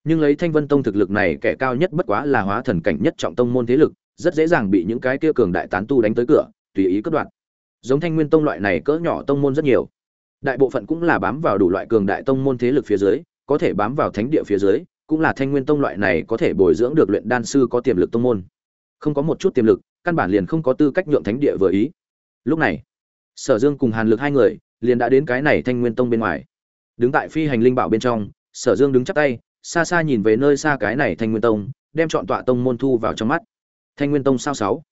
Nhưng lấy thanh vân tông thực lực này, kẻ cao nhất bất quá là hóa thần cảnh nhất trọng tông môn thế lực, rất dễ dàng bị những cái kia cường đại tán tu đánh tới cửa tùy ý cất đoạn giống thanh nguyên tông loại này cỡ nhỏ tông môn rất nhiều. Đại bộ phận cũng là bám vào đủ loại cường đại tông môn thế lực phía dưới, có thể bám vào thánh địa phía dưới, cũng là thanh nguyên tông loại này có thể bồi dưỡng được luyện đan sư có tiềm lực tông môn. Không có một chút tiềm lực, căn bản liền không có tư cách nhượng thánh địa vừa ý. Lúc này, sở dương cùng hàn lực hai người liền đã đến cái này thanh nguyên tông bên ngoài. Đứng tại phi hành linh bảo bên trong, sở dương đứng chắp tay, xa xa nhìn về nơi xa cái này thanh nguyên tông, đem chọn tọa tông môn thu vào trong mắt. Thanh nguyên tông sao sáu?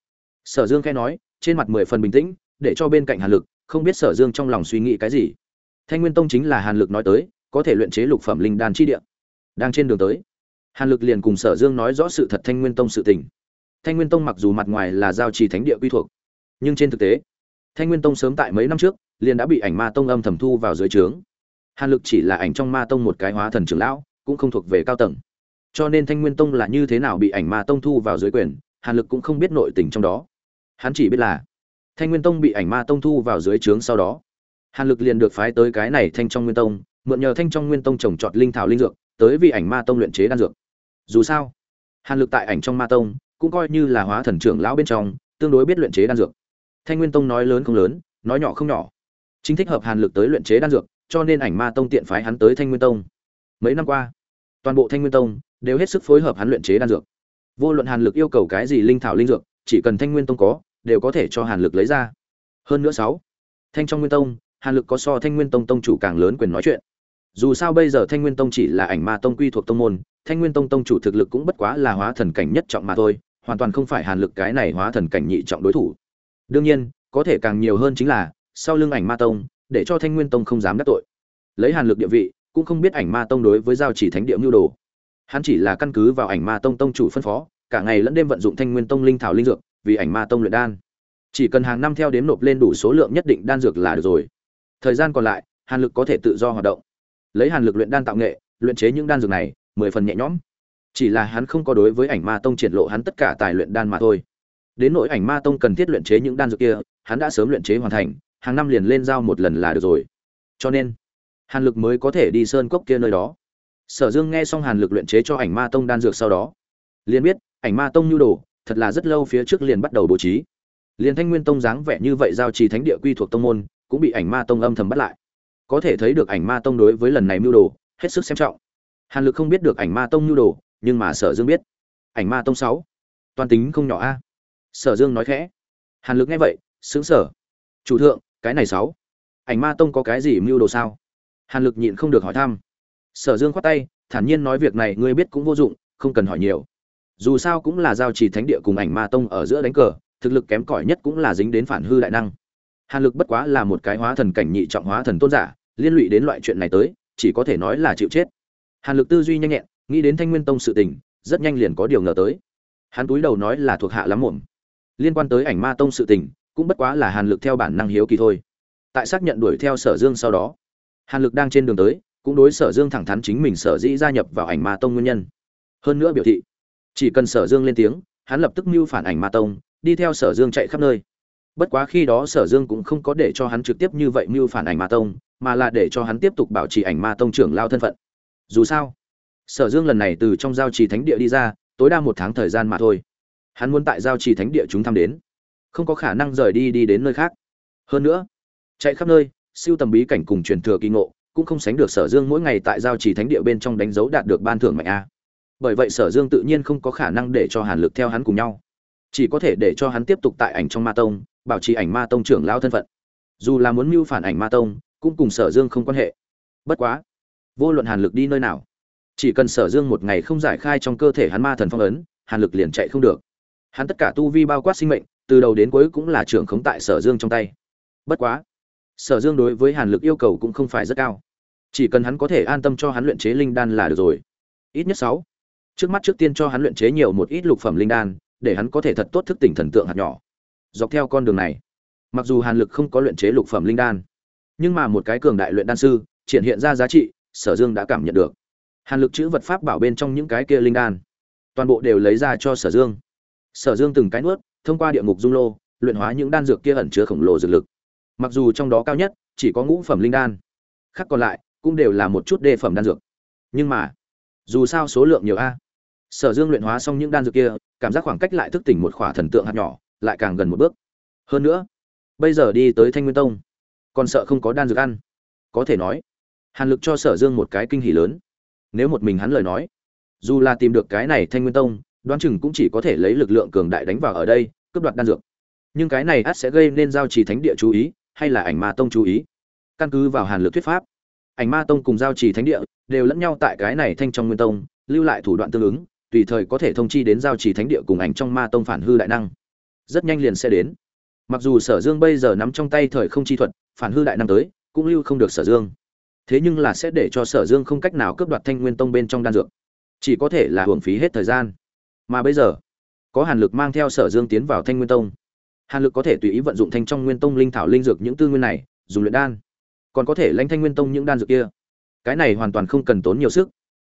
Sở dương khẽ nói trên mặt mười phần bình tĩnh, để cho bên cạnh hàn lực không biết sở dương trong lòng suy nghĩ cái gì. Thanh nguyên tông chính là hàn lực nói tới, có thể luyện chế lục phẩm linh đan chi địa. Đang trên đường tới, hàn lực liền cùng sở dương nói rõ sự thật thanh nguyên tông sự tình. Thanh nguyên tông mặc dù mặt ngoài là giao trì thánh địa quy thuộc, nhưng trên thực tế, thanh nguyên tông sớm tại mấy năm trước liền đã bị ảnh ma tông âm thầm thu vào dưới trướng. Hàn lực chỉ là ảnh trong ma tông một cái hóa thần trưởng lão, cũng không thuộc về cao tầng. Cho nên thanh nguyên tông là như thế nào bị ảnh ma tông thu vào dưới quyền, hàn lực cũng không biết nội tình trong đó hắn chỉ biết là thanh nguyên tông bị ảnh ma tông thu vào dưới trướng sau đó. Hàn lực liền được phái tới cái này thanh trong nguyên tông, mượn nhờ thanh trong nguyên tông trồng trọt linh thảo linh dược, tới vì ảnh ma tông luyện chế đan dược. Dù sao, hàn lực tại ảnh trong ma tông cũng coi như là hóa thần trưởng lão bên trong, tương đối biết luyện chế đan dược. Thanh nguyên tông nói lớn không lớn, nói nhỏ không nhỏ. Chính thích hợp hàn lực tới luyện chế đan dược, cho nên ảnh ma tông tiện phái hắn tới thanh nguyên tông. Mấy năm qua, toàn bộ thanh nguyên tông đều hết sức phối hợp hắn luyện chế đan dược. Vô luận hàn lực yêu cầu cái gì linh thảo linh dược, chỉ cần thanh nguyên tông có đều có thể cho hàn lực lấy ra. Hơn nữa sáu, thanh trong nguyên tông, hàn lực có so thanh nguyên tông tông chủ càng lớn quyền nói chuyện. Dù sao bây giờ thanh nguyên tông chỉ là ảnh ma tông quy thuộc tông môn, thanh nguyên tông tông chủ thực lực cũng bất quá là hóa thần cảnh nhất trọng mà thôi, hoàn toàn không phải hàn lực cái này hóa thần cảnh nhị trọng đối thủ. Đương nhiên, có thể càng nhiều hơn chính là, sau lưng ảnh ma tông, để cho thanh nguyên tông không dám đắc tội. Lấy hàn lực địa vị, cũng không biết ảnh ma tông đối với giao chỉ thánh địa mưu đồ. Hắn chỉ là căn cứ vào ảnh ma tông tông chủ phân phó, cả ngày lẫn đêm vận dụng thanh nguyên tông linh thảo linh dược vì ảnh ma tông luyện đan. Chỉ cần hàng năm theo đếm nộp lên đủ số lượng nhất định đan dược là được rồi. Thời gian còn lại, hàn lực có thể tự do hoạt động. Lấy hàn lực luyện đan tạo nghệ, luyện chế những đan dược này, mười phần nhẹ nhõm. Chỉ là hắn không có đối với ảnh ma tông triển lộ hắn tất cả tài luyện đan mà thôi. Đến nỗi ảnh ma tông cần thiết luyện chế những đan dược kia, hắn đã sớm luyện chế hoàn thành, hàng năm liền lên giao một lần là được rồi. Cho nên, hàn lực mới có thể đi sơn cốc kia nơi đó. Sở dương nghe xong hàn lực luyện chế cho ảnh ma tông đan dược sau đó, liền biết, ảnh ma tông nhu đồ thật là rất lâu phía trước liền bắt đầu bố trí. Liền thanh nguyên tông dáng vẻ như vậy giao trì thánh địa quy thuộc tông môn, cũng bị ảnh ma tông âm thầm bắt lại. Có thể thấy được ảnh ma tông đối với lần này mưu đồ, hết sức xem trọng. Hàn lực không biết được ảnh ma tông mưu đồ, nhưng mà sở dương biết. Ảnh ma tông sáu, toàn tính không nhỏ a. Sở dương nói khẽ. Hàn lực nghe vậy xứng sở chủ thượng, cái này sáu. Ảnh ma tông có cái gì mưu đồ sao? Hàn lực nhịn không được hỏi thăm. Sở dương khoát tay, thản nhiên nói việc này ngươi biết cũng vô dụng, không cần hỏi nhiều dù sao cũng là giao trì thánh địa cùng ảnh ma tông ở giữa đánh cờ, thực lực kém cỏi nhất cũng là dính đến phản hư đại năng. Hàn lực bất quá là một cái hóa thần cảnh nhị trọng hóa thần tôn giả, liên lụy đến loại chuyện này tới, chỉ có thể nói là chịu chết. Hàn lực tư duy nhanh nhẹn, nghĩ đến thanh nguyên tông sự tình, rất nhanh liền có điều ngờ tới. Hắn túi đầu nói là thuộc hạ lắm muộn. Liên quan tới ảnh ma tông sự tình, cũng bất quá là hàn lực theo bản năng hiếu kỳ thôi. Tại xác nhận đuổi theo sở dương sau đó, hàn lực đang trên đường tới, cũng đối sở dương thẳng thắn chính mình sở dĩ gia nhập vào ảnh ma tông nguyên nhân. Hơn nữa biểu thị chỉ cần sở dương lên tiếng, hắn lập tức mưu phản ảnh ma tông, đi theo sở dương chạy khắp nơi. Bất quá khi đó sở dương cũng không có để cho hắn trực tiếp như vậy mưu phản ảnh ma tông, mà là để cho hắn tiếp tục bảo trì ảnh ma tông trưởng lao thân phận. Dù sao, sở dương lần này từ trong giao trì thánh địa đi ra, tối đa một tháng thời gian mà thôi. Hắn muốn tại giao trì thánh địa chúng thăm đến. Không có khả năng rời đi đi đến nơi khác. Hơn nữa, chạy khắp nơi, siêu tầm bí cảnh cùng truyền thừa kỳ ngộ, cũng không sánh được sở dương mỗi ngày tại giao trì thánh địa bên trong đánh dấu đạt được ban thưởng mạnh a bởi vậy sở dương tự nhiên không có khả năng để cho hàn lực theo hắn cùng nhau. Chỉ có thể để cho hắn tiếp tục tại ảnh trong ma tông, bảo trì ảnh ma tông trưởng lão thân phận. Dù là muốn mưu phản ảnh ma tông, cũng cùng sở dương không quan hệ. Bất quá, vô luận hàn lực đi nơi nào, chỉ cần sở dương một ngày không giải khai trong cơ thể hắn ma thần phong ấn, hàn lực liền chạy không được. Hắn tất cả tu vi bao quát sinh mệnh, từ đầu đến cuối cũng là trưởng khống tại sở dương trong tay. Bất quá, sở dương đối với hàn lực yêu cầu cũng không phải rất cao. Chỉ cần hắn có thể an tâm cho hắn luyện chế linh đan là được rồi. Ít nhất sáu trước mắt trước tiên cho hắn luyện chế nhiều một ít lục phẩm linh đan, để hắn có thể thật tốt thức tỉnh thần tượng hạt nhỏ. Dọc theo con đường này, mặc dù hàn lực không có luyện chế lục phẩm linh đan, nhưng mà một cái cường đại luyện đan sư, triển hiện ra giá trị, sở dương đã cảm nhận được. Hàn lực chữ vật pháp bảo bên trong những cái kia linh đan, toàn bộ đều lấy ra cho sở dương. Sở dương từng cái nuốt, thông qua địa ngục dung lô, luyện hóa những đan dược kia ẩn chứa khổng lồ dược lực. Mặc dù trong đó cao nhất chỉ có ngũ phẩm linh đan, khác còn lại cũng đều là một chút đề phẩm đan dược. Nhưng mà dù sao số lượng nhiều a. Sở dương luyện hóa xong những đan dược kia, cảm giác khoảng cách lại thức tỉnh một khỏa thần tượng hạt nhỏ, lại càng gần một bước. Hơn nữa, bây giờ đi tới thanh nguyên tông, còn sợ không có đan dược ăn. Có thể nói, hàn lực cho sở dương một cái kinh hỉ lớn. Nếu một mình hắn lời nói, dù là tìm được cái này thanh nguyên tông, đoán chừng cũng chỉ có thể lấy lực lượng cường đại đánh vào ở đây, cướp đoạt đan dược. Nhưng cái này ắt sẽ gây nên giao trì thánh địa chú ý, hay là ảnh ma tông chú ý? Căn cứ vào hàn lực thuyết pháp ảnh ma tông cùng giao trì thánh địa đều lẫn nhau tại cái này thanh trong nguyên tông, lưu lại thủ đoạn tương ứng, tùy thời có thể thông chi đến giao trì thánh địa cùng ảnh trong ma tông phản hư đại năng. Rất nhanh liền sẽ đến. Mặc dù sở dương bây giờ nắm trong tay thời không chi thuật, phản hư đại năng tới, cũng lưu không được sở dương. Thế nhưng là sẽ để cho sở dương không cách nào cướp đoạt thanh nguyên tông bên trong đan dược. Chỉ có thể là hưởng phí hết thời gian. Mà bây giờ, có hàn lực mang theo sở dương tiến vào thanh nguyên tông. Hàn lực có thể tùy ý vận dụng thanh trong nguyên tông linh thảo linh dược những tư nguyên này, dùng luyện đan còn có thể lãnh thanh nguyên tông những đan dược kia. Cái này hoàn toàn không cần tốn nhiều sức.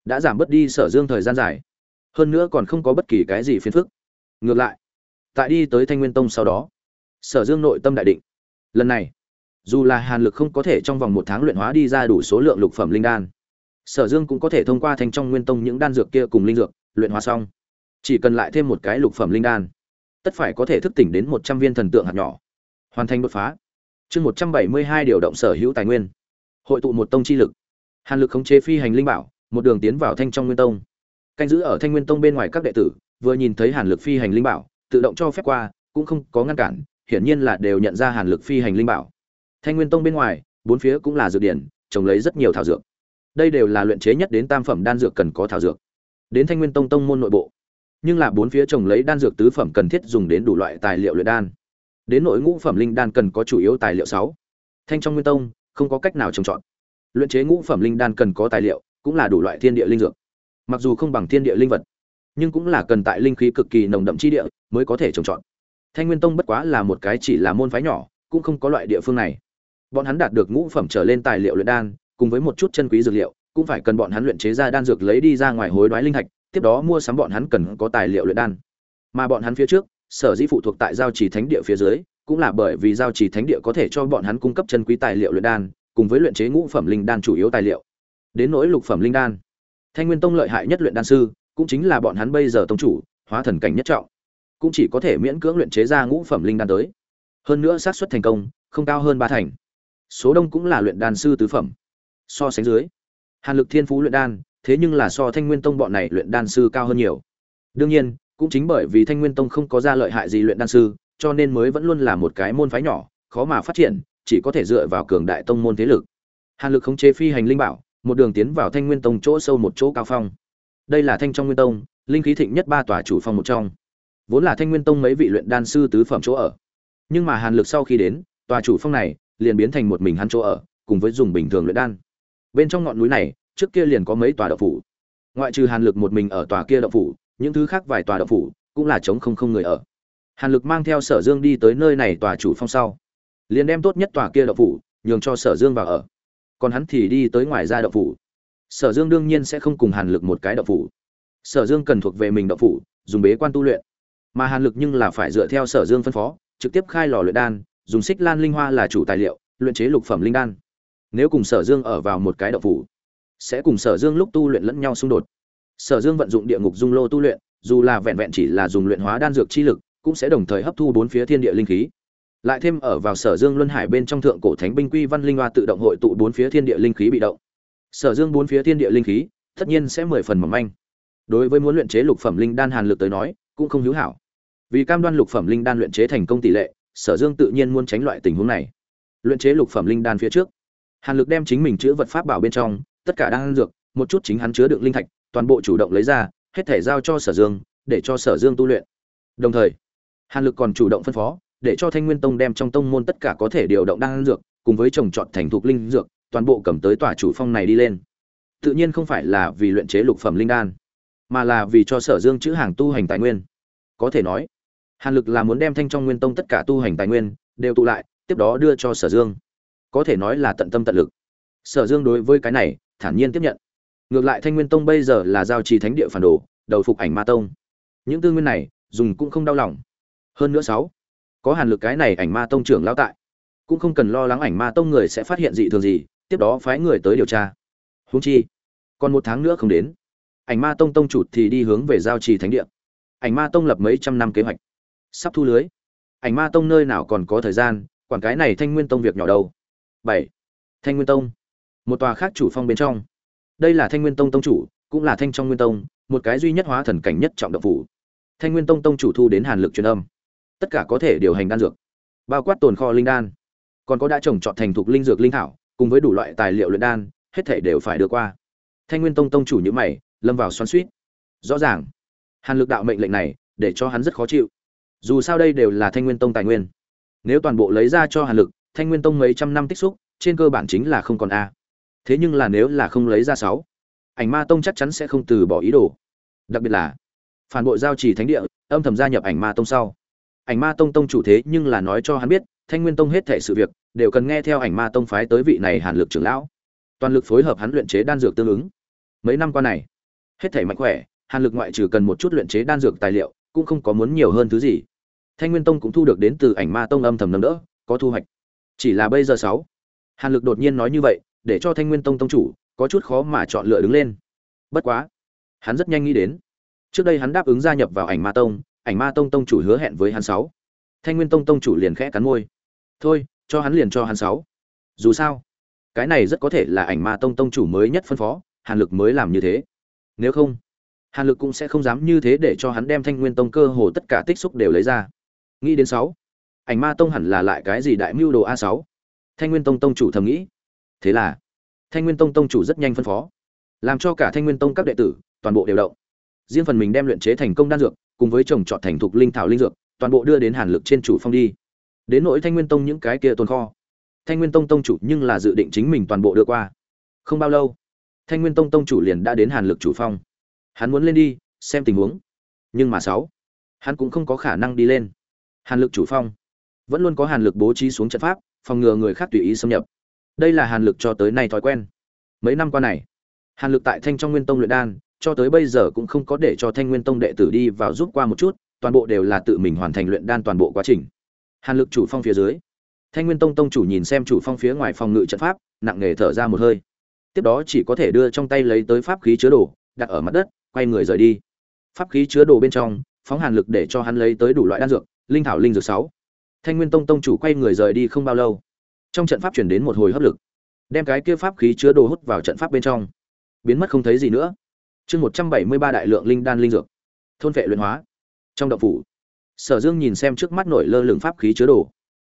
Đã giảm bớt đi sở dương thời gian dài. Hơn nữa còn không có bất kỳ cái gì phiền phức. Ngược lại, tại đi tới thanh nguyên tông sau đó, sở dương nội tâm đại định. Lần này, dù là hàn lực không có thể trong vòng một tháng luyện hóa đi ra đủ số lượng lục phẩm linh đan, sở dương cũng có thể thông qua thanh trong nguyên tông những đan dược kia cùng linh dược, luyện hóa xong. Chỉ cần lại thêm một cái lục phẩm linh đan, tất phải có thể thức tỉnh đến một trăm viên thần tượng hạt nhỏ, hoàn thành đột phá chương một trăm bảy mươi hai điều động sở hữu tài nguyên. Hội tụ một tông chi lực. Hàn lực khống chế phi hành linh bảo, một đường tiến vào thanh trong nguyên tông. Canh giữ ở thanh nguyên tông bên ngoài các đệ tử, vừa nhìn thấy hàn lực phi hành linh bảo, tự động cho phép qua, cũng không có ngăn cản, hiển nhiên là đều nhận ra hàn lực phi hành linh bảo. Thanh nguyên tông bên ngoài, bốn phía cũng là dược điển, trồng lấy rất nhiều thảo dược. Đây đều là luyện chế nhất đến tam phẩm đan dược cần có thảo dược. Đến thanh nguyên tông tông môn nội bộ. Nhưng là bốn phía trồng lấy đan dược tứ phẩm cần thiết dùng đến đủ loại tài liệu luyện đan đến nội ngũ phẩm linh đan cần có chủ yếu tài liệu sáu. Thanh trong nguyên tông, không có cách nào trồng trọt. Luyện chế ngũ phẩm linh đan cần có tài liệu, cũng là đủ loại thiên địa linh dược. Mặc dù không bằng thiên địa linh vật, nhưng cũng là cần tại linh khí cực kỳ nồng đậm chi địa mới có thể trồng trọt. Thanh nguyên tông bất quá là một cái chỉ là môn phái nhỏ, cũng không có loại địa phương này. Bọn hắn đạt được ngũ phẩm trở lên tài liệu luyện đan, cùng với một chút chân quý dược liệu, cũng phải cần bọn hắn luyện chế ra đan dược lấy đi ra ngoài hối đoái linh thạch tiếp đó mua sắm bọn hắn cần có tài liệu luyện đan. Mà bọn hắn phía trước sở dĩ phụ thuộc tại giao trì thánh địa phía dưới, cũng là bởi vì giao trì thánh địa có thể cho bọn hắn cung cấp chân quý tài liệu luyện đan, cùng với luyện chế ngũ phẩm linh đan chủ yếu tài liệu. Đến nỗi lục phẩm linh đan, thanh nguyên tông lợi hại nhất luyện đan sư, cũng chính là bọn hắn bây giờ tông chủ, hóa thần cảnh nhất trọng. Cũng chỉ có thể miễn cưỡng luyện chế ra ngũ phẩm linh đan tới. Hơn nữa xác suất thành công, không cao hơn ba thành. Số đông cũng là luyện đan sư tứ phẩm. So sánh dưới, hàn lực thiên phú luyện đan, thế nhưng là so thanh nguyên tông bọn này luyện đan sư cao hơn nhiều. Đương nhiên cũng chính bởi vì thanh nguyên tông không có ra lợi hại gì luyện đan sư, cho nên mới vẫn luôn là một cái môn phái nhỏ, khó mà phát triển, chỉ có thể dựa vào cường đại tông môn thế lực. Hàn lực khống chế phi hành linh bảo, một đường tiến vào thanh nguyên tông chỗ sâu một chỗ cao phong. Đây là thanh trong nguyên tông, linh khí thịnh nhất ba tòa chủ phong một trong. Vốn là thanh nguyên tông mấy vị luyện đan sư tứ phẩm chỗ ở. Nhưng mà hàn lực sau khi đến, tòa chủ phong này liền biến thành một mình hắn chỗ ở, cùng với dùng bình thường luyện đan. Bên trong ngọn núi này, trước kia liền có mấy tòa đậu phủ. Ngoại trừ hàn lực một mình ở tòa kia đậu phủ những thứ khác vài tòa động phủ cũng là trống không không người ở. Hàn lực mang theo sở dương đi tới nơi này tòa chủ phong sau. Liền đem tốt nhất tòa kia động phủ nhường cho sở dương vào ở. Còn hắn thì đi tới ngoài ra động phủ. Sở dương đương nhiên sẽ không cùng hàn lực một cái động phủ. Sở dương cần thuộc về mình động phủ, dùng bế quan tu luyện. Mà hàn lực nhưng là phải dựa theo sở dương phân phó, trực tiếp khai lò luyện đan, dùng xích lan linh hoa là chủ tài liệu, luyện chế lục phẩm linh đan. Nếu cùng sở dương ở vào một cái động phủ, sẽ cùng sở dương lúc tu luyện lẫn nhau xung đột sở dương vận dụng địa ngục dung lô tu luyện, dù là vẹn vẹn chỉ là dùng luyện hóa đan dược chi lực, cũng sẽ đồng thời hấp thu bốn phía thiên địa linh khí. Lại thêm ở vào sở dương luân hải bên trong thượng cổ thánh binh quy văn linh hoa tự động hội tụ bốn phía thiên địa linh khí bị động. Sở dương bốn phía thiên địa linh khí, tất nhiên sẽ mười phần mỏng manh. Đối với muốn luyện chế lục phẩm linh đan hàn lực tới nói, cũng không hữu hảo. Vì cam đoan lục phẩm linh đan luyện chế thành công tỷ lệ, sở dương tự nhiên muốn tránh loại tình huống này. Luyện chế lục phẩm linh đan phía trước, hàn lực đem chính mình chứa vật pháp bảo bên trong, tất cả đan dược, một chút chính hắn chứa đựng linh thạch toàn bộ chủ động lấy ra, hết thể giao cho sở dương, để cho sở dương tu luyện. Đồng thời, hàn lực còn chủ động phân phó, để cho thanh nguyên tông đem trong tông môn tất cả có thể điều động đan dược, cùng với trồng trọt thành thục linh dược, toàn bộ cầm tới tòa chủ phong này đi lên. Tự nhiên không phải là vì luyện chế lục phẩm linh đan, mà là vì cho sở dương chữ hàng tu hành tài nguyên. Có thể nói, hàn lực là muốn đem thanh trong nguyên tông tất cả tu hành tài nguyên, đều tụ lại, tiếp đó đưa cho sở dương. Có thể nói là tận tâm tận lực. Sở dương đối với cái này, thản nhiên tiếp nhận ngược lại thanh nguyên tông bây giờ là giao trì thánh địa phản đồ, đầu phục ảnh ma tông. Những tư nguyên này, dùng cũng không đau lòng. Hơn nữa sáu, có hàn lực cái này ảnh ma tông trưởng lão tại, cũng không cần lo lắng ảnh ma tông người sẽ phát hiện dị thường gì, tiếp đó phái người tới điều tra. Huống chi, còn một tháng nữa không đến, ảnh ma tông tông chủ thì đi hướng về giao trì thánh địa. Ảnh ma tông lập mấy trăm năm kế hoạch. Sắp thu lưới, ảnh ma tông nơi nào còn có thời gian, quản cái này thanh nguyên tông việc nhỏ đâu. Bảy, thanh nguyên tông, một tòa khác chủ phong bên trong đây là thanh nguyên tông tông chủ, cũng là thanh trong nguyên tông, một cái duy nhất hóa thần cảnh nhất trọng động phủ. Thanh nguyên tông tông chủ thu đến hàn lực truyền âm. Tất cả có thể điều hành đan dược, bao quát tồn kho linh đan. Còn có đã trồng trọt thành thục linh dược linh thảo, cùng với đủ loại tài liệu luyện đan, hết thể đều phải đưa qua. Thanh nguyên tông tông chủ như mày, lâm vào xoắn suýt rõ ràng, hàn lực đạo mệnh lệnh này, để cho hắn rất khó chịu. Dù sao đây đều là thanh nguyên tông tài nguyên. Nếu toàn bộ lấy ra cho hàn lực, thanh nguyên tông mấy trăm năm tích xúc, trên cơ bản chính là không còn a thế nhưng là nếu là không lấy ra sáu, ảnh ma tông chắc chắn sẽ không từ bỏ ý đồ. Đặc biệt là, phản bội giao trì thánh địa, âm thầm gia nhập ảnh ma tông sau. Ảnh ma tông tông chủ thế nhưng là nói cho hắn biết, thanh nguyên tông hết thể sự việc, đều cần nghe theo ảnh ma tông phái tới vị này hàn lực trưởng lão. Toàn lực phối hợp hắn luyện chế đan dược tương ứng. Mấy năm qua này, hết thể mạnh khỏe, hàn lực ngoại trừ cần một chút luyện chế đan dược tài liệu, cũng không có muốn nhiều hơn thứ gì. Thanh nguyên tông cũng thu được đến từ ảnh ma tông âm thầm nâng đỡ, có thu hoạch. Chỉ là bây giờ sáu, hàn lực đột nhiên nói như vậy để cho thanh nguyên tông tông chủ có chút khó mà chọn lựa đứng lên. Bất quá, hắn rất nhanh nghĩ đến, trước đây hắn đáp ứng gia nhập vào ảnh ma tông, ảnh ma tông tông chủ hứa hẹn với hắn sáu. Thanh nguyên tông tông chủ liền khẽ cắn môi. Thôi, cho hắn liền cho hắn sáu. Dù sao, cái này rất có thể là ảnh ma tông tông chủ mới nhất phân phó, hàn lực mới làm như thế. Nếu không, hàn lực cũng sẽ không dám như thế để cho hắn đem thanh nguyên tông cơ hồ tất cả tích xúc đều lấy ra. Nghĩ đến sáu, ảnh ma tông hẳn là lại cái gì đại mưu đồ a sáu? Thanh nguyên tông tông chủ thầm nghĩ thế là, thanh nguyên tông tông chủ rất nhanh phân phó, làm cho cả thanh nguyên tông các đệ tử toàn bộ đều động. Riêng phần mình đem luyện chế thành công đan dược, cùng với trồng trọt thành thục linh thảo linh dược, toàn bộ đưa đến hàn lực trên chủ phong đi. Đến nỗi thanh nguyên tông những cái kia tồn kho, thanh nguyên tông tông chủ nhưng là dự định chính mình toàn bộ đưa qua. Không bao lâu, thanh nguyên tông tông chủ liền đã đến hàn lực chủ phong. Hắn muốn lên đi, xem tình huống. Nhưng mà sáu, hắn cũng không có khả năng đi lên. Hàn lực chủ phong, vẫn luôn có hàn lực bố trí xuống trận pháp, phòng ngừa người khác tùy ý xâm nhập đây là hàn lực cho tới nay thói quen. Mấy năm qua này, hàn lực tại thanh trong nguyên tông luyện đan, cho tới bây giờ cũng không có để cho thanh nguyên tông đệ tử đi vào giúp qua một chút, toàn bộ đều là tự mình hoàn thành luyện đan toàn bộ quá trình. Hàn lực chủ phong phía dưới, thanh nguyên tông tông chủ nhìn xem chủ phong phía ngoài phòng ngự trận pháp, nặng nề thở ra một hơi. Tiếp đó chỉ có thể đưa trong tay lấy tới pháp khí chứa đồ, đặt ở mặt đất, quay người rời đi. Pháp khí chứa đồ bên trong, phóng hàn lực để cho hắn lấy tới đủ loại đan dược, linh thảo linh dược sáu. Thanh nguyên tông tông chủ quay người rời đi không bao lâu trong trận pháp chuyển đến một hồi hấp lực. Đem cái kia pháp khí chứa đồ hút vào trận pháp bên trong. Biến mất không thấy gì nữa. Chương một trăm bảy mươi ba đại lượng linh đan linh dược. Thôn vệ luyện hóa. Trong động phủ, sở dương nhìn xem trước mắt nổi lơ lửng pháp khí chứa đồ.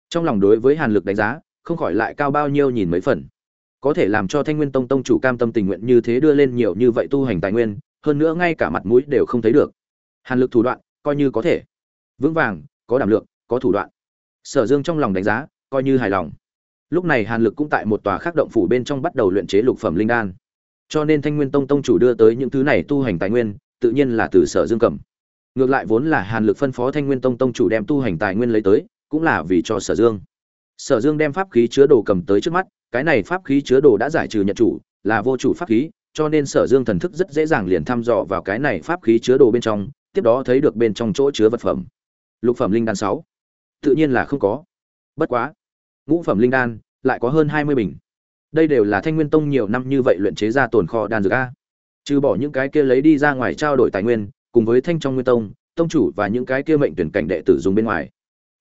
Trong lòng đối với hàn lực đánh giá, không khỏi lại cao bao nhiêu nhìn mấy phần. Có thể làm cho thanh nguyên tông tông chủ cam tâm tình nguyện như thế đưa lên nhiều như vậy tu hành tài nguyên, hơn nữa ngay cả mặt mũi đều không thấy được. Hàn lực thủ đoạn, coi như có thể. Vững vàng, có đảm lượng, có thủ đoạn. Sở dương trong lòng đánh giá, coi như hài lòng lúc này hàn lực cũng tại một tòa khác động phủ bên trong bắt đầu luyện chế lục phẩm linh đan. Cho nên thanh nguyên tông tông chủ đưa tới những thứ này tu hành tài nguyên, tự nhiên là từ sở dương cầm. Ngược lại vốn là hàn lực phân phó thanh nguyên tông tông chủ đem tu hành tài nguyên lấy tới, cũng là vì cho sở dương. Sở dương đem pháp khí chứa đồ cầm tới trước mắt, cái này pháp khí chứa đồ đã giải trừ nhận chủ, là vô chủ pháp khí, cho nên sở dương thần thức rất dễ dàng liền thăm dò vào cái này pháp khí chứa đồ bên trong, tiếp đó thấy được bên trong chỗ chứa vật phẩm. Lục phẩm linh đan sáu. Tự nhiên là không có. Bất quá ngũ phẩm linh đan, lại có hơn hai mươi bình. Đây đều là thanh nguyên tông nhiều năm như vậy luyện chế ra tồn kho đan dược a. Trừ bỏ những cái kia lấy đi ra ngoài trao đổi tài nguyên, cùng với thanh trong nguyên tông tông chủ và những cái kia mệnh tuyển cảnh đệ tử dùng bên ngoài.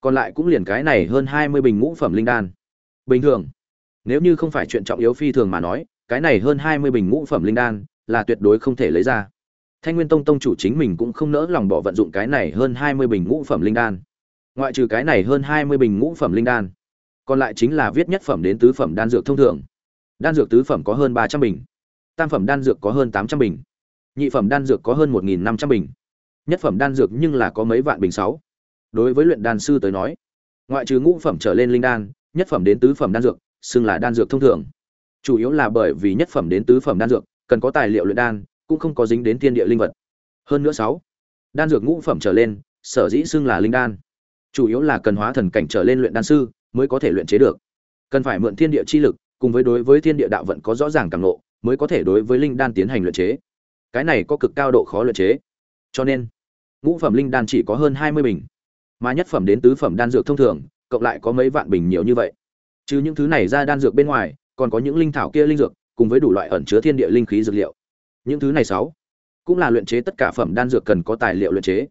Còn lại cũng liền cái này hơn hai mươi bình ngũ phẩm linh đan. Bình thường, nếu như không phải chuyện trọng yếu phi thường mà nói, cái này hơn hai mươi bình ngũ phẩm linh đan là tuyệt đối không thể lấy ra. Thanh nguyên tông tông chủ chính mình cũng không nỡ lòng bỏ vận dụng cái này hơn hai mươi bình ngũ phẩm linh đan. Ngoại trừ cái này hơn hai mươi bình ngũ phẩm linh đan còn lại chính là viết nhất phẩm đến tứ phẩm đan dược thông thường. Đan dược tứ phẩm có hơn ba trăm bình, tam phẩm đan dược có hơn tám trăm bình, nhị phẩm đan dược có hơn một năm trăm bình. Nhất phẩm đan dược nhưng là có mấy vạn bình sáu. Đối với luyện đan sư tới nói, ngoại trừ ngũ phẩm trở lên linh đan, nhất phẩm đến tứ phẩm đan dược, xưng là đan dược thông thường. Chủ yếu là bởi vì nhất phẩm đến tứ phẩm đan dược, cần có tài liệu luyện đan, cũng không có dính đến thiên địa linh vật. Hơn nữa sáu, đan dược ngũ phẩm trở lên, sở dĩ xưng là linh đan, chủ yếu là cần hóa thần cảnh trở lên luyện đan sư mới có thể luyện chế được. Cần phải mượn thiên địa chi lực, cùng với đối với thiên địa đạo vận có rõ ràng cảm ngộ, mới có thể đối với linh đan tiến hành luyện chế. Cái này có cực cao độ khó luyện chế. Cho nên, ngũ phẩm linh đan chỉ có hơn hai mươi bình, mà nhất phẩm đến tứ phẩm đan dược thông thường, cộng lại có mấy vạn bình nhiều như vậy. Trừ những thứ này ra đan dược bên ngoài, còn có những linh thảo kia linh dược, cùng với đủ loại ẩn chứa thiên địa linh khí dược liệu. Những thứ này sáu, cũng là luyện chế tất cả phẩm đan dược cần có tài liệu luyện chế.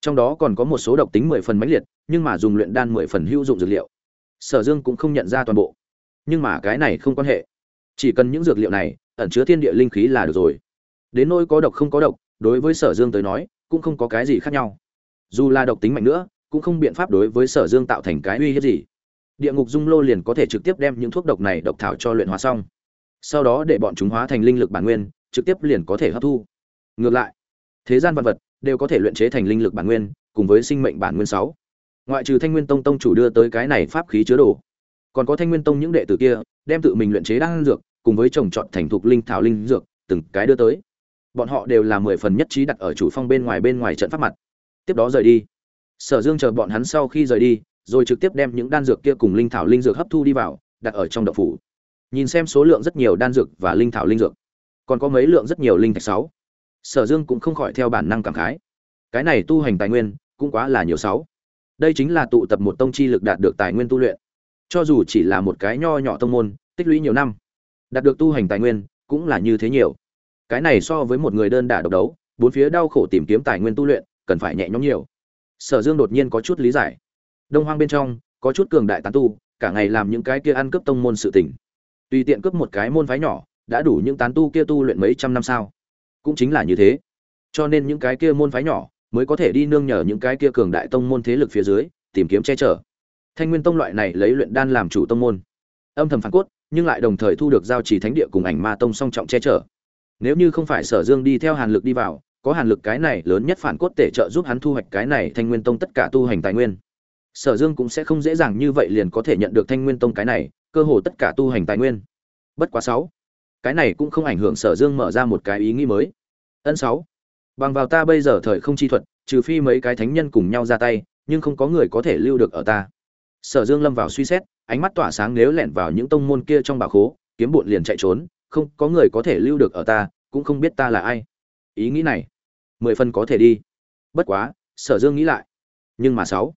Trong đó còn có một số độc tính mười phần mãnh liệt, nhưng mà dùng luyện đan mười phần hữu dụng dược liệu sở dương cũng không nhận ra toàn bộ. Nhưng mà cái này không quan hệ. Chỉ cần những dược liệu này ẩn chứa thiên địa linh khí là được rồi. Đến nỗi có độc không có độc, đối với sở dương tới nói, cũng không có cái gì khác nhau. Dù là độc tính mạnh nữa, cũng không biện pháp đối với sở dương tạo thành cái uy hiếp gì. Địa ngục dung lô liền có thể trực tiếp đem những thuốc độc này độc thảo cho luyện hóa xong. Sau đó để bọn chúng hóa thành linh lực bản nguyên, trực tiếp liền có thể hấp thu. Ngược lại, thế gian vật vật đều có thể luyện chế thành linh lực bản nguyên, cùng với sinh mệnh bản nguyên sáu ngoại trừ thanh nguyên tông tông chủ đưa tới cái này pháp khí chứa đồ, còn có thanh nguyên tông những đệ tử kia, đem tự mình luyện chế đan dược, cùng với trồng trọt thành thục linh thảo linh dược, từng cái đưa tới. Bọn họ đều là mười phần nhất trí đặt ở chủ phong bên ngoài bên ngoài trận pháp mặt. Tiếp đó rời đi. Sở dương chờ bọn hắn sau khi rời đi, rồi trực tiếp đem những đan dược kia cùng linh thảo linh dược hấp thu đi vào, đặt ở trong đậu phủ. Nhìn xem số lượng rất nhiều đan dược và linh thảo linh dược, còn có mấy lượng rất nhiều linh thạch sáu. Sở dương cũng không khỏi theo bản năng cảm khái. Cái này tu hành tài nguyên cũng quá là nhiều sáu đây chính là tụ tập một tông chi lực đạt được tài nguyên tu luyện. Cho dù chỉ là một cái nho nhỏ tông môn tích lũy nhiều năm đạt được tu hành tài nguyên cũng là như thế nhiều. Cái này so với một người đơn đả độc đấu bốn phía đau khổ tìm kiếm tài nguyên tu luyện cần phải nhẹ nhõm nhiều. Sở dương đột nhiên có chút lý giải. Đông hoang bên trong có chút cường đại tán tu cả ngày làm những cái kia ăn cướp tông môn sự tỉnh, tùy tiện cướp một cái môn phái nhỏ đã đủ những tán tu kia tu luyện mấy trăm năm sao. Cũng chính là như thế. Cho nên những cái kia môn phái nhỏ mới có thể đi nương nhờ những cái kia cường đại tông môn thế lực phía dưới, tìm kiếm che chở. Thanh nguyên tông loại này lấy luyện đan làm chủ tông môn. Âm thầm phản cốt, nhưng lại đồng thời thu được giao trì thánh địa cùng ảnh ma tông song trọng che chở. Nếu như không phải sở dương đi theo hàn lực đi vào, có hàn lực cái này lớn nhất phản cốt tể trợ giúp hắn thu hoạch cái này thanh nguyên tông tất cả tu hành tài nguyên. Sở dương cũng sẽ không dễ dàng như vậy liền có thể nhận được thanh nguyên tông cái này, cơ hồ tất cả tu hành tài nguyên. Bất quá sáu, cái này cũng không ảnh hưởng sở dương mở ra một cái ý nghĩ mới. Ân sáu bằng vào ta bây giờ thời không chi thuật, trừ phi mấy cái thánh nhân cùng nhau ra tay, nhưng không có người có thể lưu được ở ta. Sở dương lâm vào suy xét, ánh mắt tỏa sáng nếu lẻn vào những tông môn kia trong bà khố, kiếm bụn liền chạy trốn, không có người có thể lưu được ở ta, cũng không biết ta là ai. Ý nghĩ này, mười phần có thể đi. Bất quá, sở dương nghĩ lại. Nhưng mà sáu,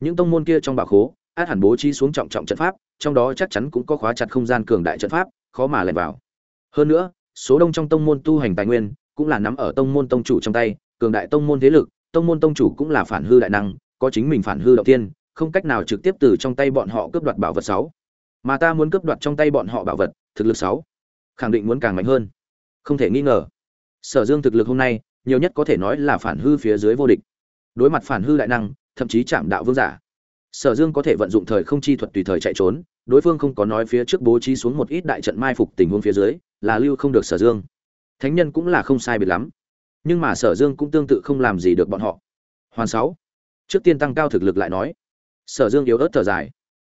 những tông môn kia trong bà khố, át hẳn bố trí xuống trọng trọng trận pháp, trong đó chắc chắn cũng có khóa chặt không gian cường đại trận pháp, khó mà lẻn vào. Hơn nữa, số đông trong tông môn tu hành tài nguyên cũng là nắm ở tông môn tông chủ trong tay, cường đại tông môn thế lực, tông môn tông chủ cũng là phản hư đại năng, có chính mình phản hư đầu tiên không cách nào trực tiếp từ trong tay bọn họ cướp đoạt bảo vật sáu. Mà ta muốn cướp đoạt trong tay bọn họ bảo vật, thực lực sáu. Khẳng định muốn càng mạnh hơn. Không thể nghi ngờ. Sở dương thực lực hôm nay, nhiều nhất có thể nói là phản hư phía dưới vô địch. Đối mặt phản hư đại năng, thậm chí chạm đạo vương giả. Sở dương có thể vận dụng thời không chi thuật tùy thời chạy trốn, đối phương không có nói phía trước bố trí xuống một ít đại trận mai phục tình huống phía dưới, là lưu không được sở dương thánh nhân cũng là không sai biệt lắm. Nhưng mà sở dương cũng tương tự không làm gì được bọn họ. Hoàn sáu. Trước tiên tăng cao thực lực lại nói. Sở dương yếu ớt thở dài.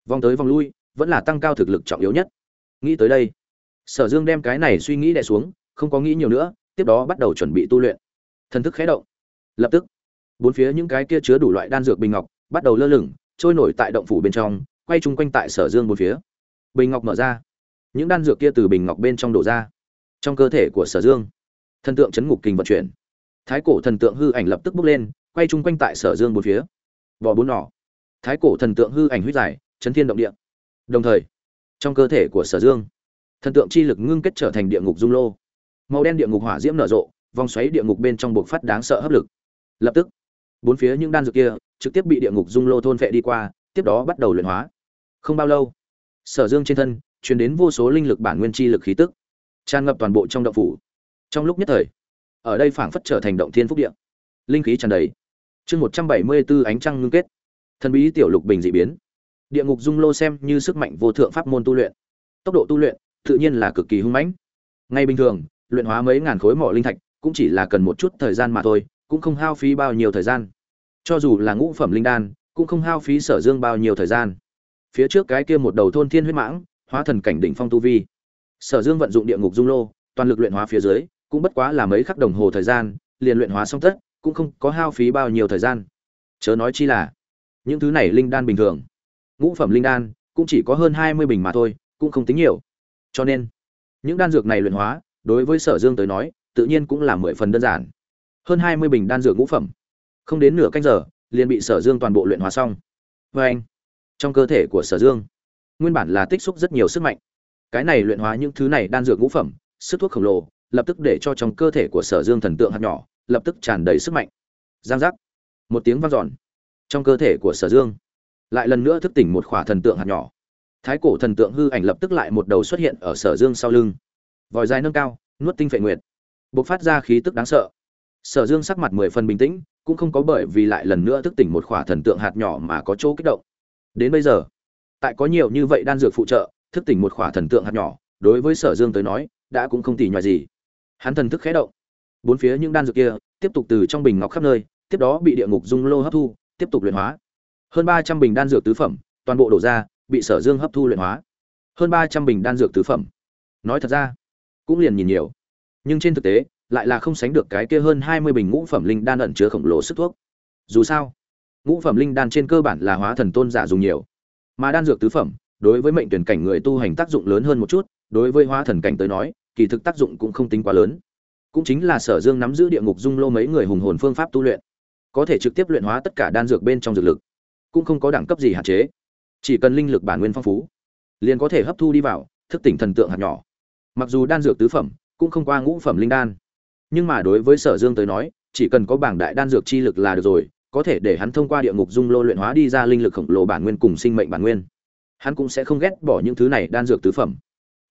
Vòng tới vòng lui, vẫn là tăng cao thực lực trọng yếu nhất. Nghĩ tới đây, sở dương đem cái này suy nghĩ đ xuống, không có nghĩ nhiều nữa, tiếp đó bắt đầu chuẩn bị tu luyện. Thần thức khé động. Lập tức, bốn phía những cái kia chứa đủ loại đan dược bình ngọc bắt đầu lơ lửng, trôi nổi tại động phủ bên trong, quay chung quanh tại sở dương bốn phía. Bình ngọc mở ra. Những đan dược kia từ bình ngọc bên trong đổ ra trong cơ thể của sở dương. Thần tượng chấn ngục kình vận chuyển. Thái cổ thần tượng hư ảnh lập tức bước lên, quay chung quanh tại sở dương bốn phía. Bò bốn nỏ thái cổ thần tượng hư ảnh huyết giải, chấn thiên động địa. Đồng thời, trong cơ thể của sở dương, thần tượng chi lực ngưng kết trở thành địa ngục dung lô. Màu đen địa ngục hỏa diễm nở rộ, vòng xoáy địa ngục bên trong buộc phát đáng sợ hấp lực. Lập tức, bốn phía những đan dược kia trực tiếp bị địa ngục dung lô thôn phệ đi qua, tiếp đó bắt đầu luyện hóa. Không bao lâu, sở dương trên thân truyền đến vô số linh lực bản nguyên chi lực khí tức tràn ngập toàn bộ trong động phủ. Trong lúc nhất thời, ở đây phảng phất trở thành động thiên phúc địa. Linh khí tràn đầy. Chương một trăm bảy mươi b ố ánh trăng ngưng kết. Thần bí tiểu lục bình dị biến. Địa ngục dung lô xem như sức mạnh vô thượng pháp môn tu luyện. Tốc độ tu luyện, tự nhiên là cực kỳ hung mãnh. Ngay bình thường, luyện hóa mấy ngàn khối mỏ linh thạch cũng chỉ là cần một chút thời gian mà thôi, cũng không hao phí bao nhiêu thời gian. Cho dù là ngũ phẩm linh đan, cũng không hao phí sở dương bao nhiêu thời gian. Phía trước cái kia một đầu thôn thiên huyết mãng, hóa thần cảnh đỉnh phong tu vi sở dương vận dụng địa ngục dung lô, toàn lực luyện hóa phía dưới, cũng bất quá là mấy khắc đồng hồ thời gian, liền luyện hóa xong tất, cũng không có hao phí bao nhiêu thời gian. Chớ nói chi là, những thứ này linh đan bình thường, ngũ phẩm linh đan, cũng chỉ có hơn hai mươi bình mà thôi, cũng không tính nhiều. Cho nên, những đan dược này luyện hóa, đối với sở dương tới nói, tự nhiên cũng là mười phần đơn giản. Hơn hai mươi bình đan dược ngũ phẩm. Không đến nửa canh giờ, liền bị sở dương toàn bộ luyện hóa xong. Và anh, trong cơ thể của sở dương, nguyên bản là tích xúc rất nhiều sức mạnh cái này luyện hóa những thứ này đan dược ngũ phẩm, sức thuốc khổng lồ, lập tức để cho trong cơ thể của sở dương thần tượng hạt nhỏ, lập tức tràn đầy sức mạnh. Giang giác. Một tiếng vang dọn. Trong cơ thể của sở dương, lại lần nữa thức tỉnh một khỏa thần tượng hạt nhỏ. Thái cổ thần tượng hư ảnh lập tức lại một đầu xuất hiện ở sở dương sau lưng. Vòi dài nâng cao, nuốt tinh phệ nguyệt. Bộc phát ra khí tức đáng sợ. Sở dương sắc mặt mười phần bình tĩnh, cũng không có bởi vì lại lần nữa thức tỉnh một khỏa thần tượng hạt nhỏ mà có chỗ kích động. Đến bây giờ, tại có nhiều như vậy đan dược phụ trợ thức tỉnh một khỏa thần tượng hạt nhỏ, đối với sở dương tới nói, đã cũng không tỉ nhòi gì. Hắn thần thức khé động. Bốn phía những đan dược kia tiếp tục từ trong bình ngọc khắp nơi, tiếp đó bị địa ngục dung lô hấp thu, tiếp tục luyện hóa. Hơn ba trăm bình đan dược tứ phẩm, toàn bộ đổ ra, bị sở dương hấp thu luyện hóa. Hơn ba trăm bình đan dược tứ phẩm. Nói thật ra, cũng liền nhìn nhiều. Nhưng trên thực tế, lại là không sánh được cái kia hơn hai mươi bình ngũ phẩm linh đan ẩn chứa khổng lồ sức thuốc. Dù sao, ngũ phẩm linh đan trên cơ bản là hóa thần tôn giả dùng nhiều. Mà đan dược tứ phẩm đối với mệnh tuyển cảnh người tu hành tác dụng lớn hơn một chút, đối với hóa thần cảnh tới nói, kỳ thực tác dụng cũng không tính quá lớn. Cũng chính là sở dương nắm giữ địa ngục dung lô mấy người hùng hồn phương pháp tu luyện. Có thể trực tiếp luyện hóa tất cả đan dược bên trong dược lực. Cũng không có đẳng cấp gì hạn chế. Chỉ cần linh lực bản nguyên phong phú, liền có thể hấp thu đi vào, thức tỉnh thần tượng hạt nhỏ. Mặc dù đan dược tứ phẩm, cũng không qua ngũ phẩm linh đan. Nhưng mà đối với sở dương tới nói, chỉ cần có bảng đại đan dược chi lực là được rồi, có thể để hắn thông qua địa ngục dung lô luyện hóa đi ra linh lực khổng lồ bản nguyên cùng sinh mệnh bản nguyên hắn cũng sẽ không ghét bỏ những thứ này đan dược tứ phẩm.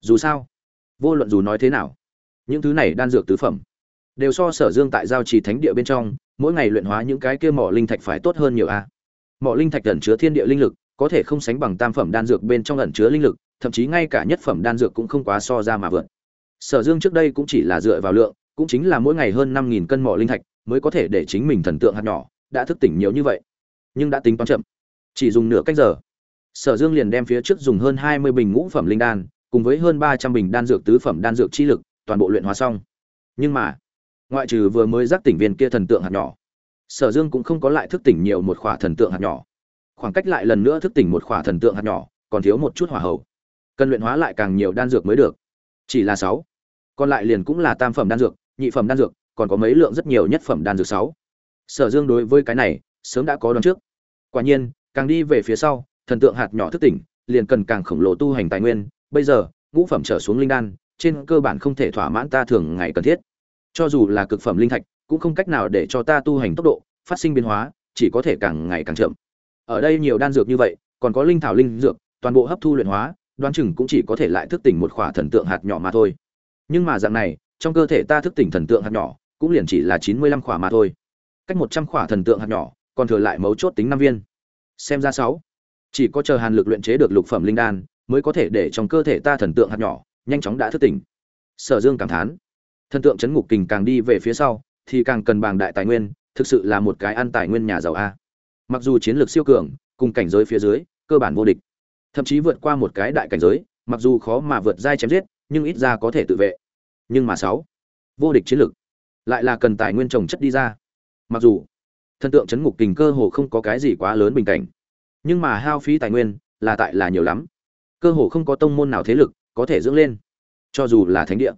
Dù sao, vô luận dù nói thế nào, những thứ này đan dược tứ phẩm đều so sở dương tại giao trì thánh địa bên trong, mỗi ngày luyện hóa những cái kia mỏ linh thạch phải tốt hơn nhiều a. Mỏ linh thạch ẩn chứa thiên địa linh lực, có thể không sánh bằng tam phẩm đan dược bên trong ẩn chứa linh lực, thậm chí ngay cả nhất phẩm đan dược cũng không quá so ra mà vượt. Sở dương trước đây cũng chỉ là dựa vào lượng, cũng chính là mỗi ngày hơn năm nghìn cân mỏ linh thạch mới có thể để chính mình thần tượng hạt nhỏ, đã thức tỉnh nhiều như vậy, nhưng đã tính toán chậm, chỉ dùng nửa cách giờ sở dương liền đem phía trước dùng hơn hai mươi bình ngũ phẩm linh đan, cùng với hơn ba trăm bình đan dược tứ phẩm đan dược chi lực, toàn bộ luyện hóa xong. Nhưng mà, ngoại trừ vừa mới giác tỉnh viên kia thần tượng hạt nhỏ, sở dương cũng không có lại thức tỉnh nhiều một khỏa thần tượng hạt nhỏ. Khoảng cách lại lần nữa thức tỉnh một khỏa thần tượng hạt nhỏ, còn thiếu một chút hỏa hậu cần luyện hóa lại càng nhiều đan dược mới được. Chỉ là sáu. Còn lại liền cũng là tam phẩm đan dược, nhị phẩm đan dược, còn có mấy lượng rất nhiều nhất phẩm đan dược sáu. Sở dương đối với cái này, sớm đã có đoán trước. Quả nhiên, càng đi về phía sau thần tượng hạt nhỏ thức tỉnh, liền cần càng khổng lồ tu hành tài nguyên. Bây giờ, ngũ phẩm trở xuống linh đan, trên cơ bản không thể thỏa mãn ta thường ngày cần thiết. Cho dù là cực phẩm linh thạch, cũng không cách nào để cho ta tu hành tốc độ, phát sinh biến hóa, chỉ có thể càng ngày càng chậm. Ở đây nhiều đan dược như vậy, còn có linh thảo linh dược, toàn bộ hấp thu luyện hóa, đoán chừng cũng chỉ có thể lại thức tỉnh một khỏa thần tượng hạt nhỏ mà thôi. Nhưng mà dạng này, trong cơ thể ta thức tỉnh thần tượng hạt nhỏ, cũng liền chỉ là chín mươi lăm khỏa mà thôi. Cách một trăm khỏa thần tượng hạt nhỏ, còn thừa lại mấu chốt tính năm viên. Xem ra sáu chỉ có chờ hàn lực luyện chế được lục phẩm linh đan, mới có thể để trong cơ thể ta thần tượng hạt nhỏ, nhanh chóng đã thức tỉnh. Sở dương cảm thán. Thần tượng chấn ngục kình càng đi về phía sau, thì càng cần bàng đại tài nguyên, thực sự là một cái ăn tài nguyên nhà giàu a. Mặc dù chiến lược siêu cường, cùng cảnh giới phía dưới, cơ bản vô địch. Thậm chí vượt qua một cái đại cảnh giới, mặc dù khó mà vượt dai chém giết, nhưng ít ra có thể tự vệ. Nhưng mà sáu, vô địch chiến lược, lại là cần tài nguyên trồng chất đi ra. Mặc dù, thần tượng chấn ngục kình cơ hồ không có cái gì quá lớn bình cảnh nhưng mà hao phí tài nguyên là tại là nhiều lắm. Cơ hồ không có tông môn nào thế lực có thể dưỡng lên. Cho dù là thánh địa,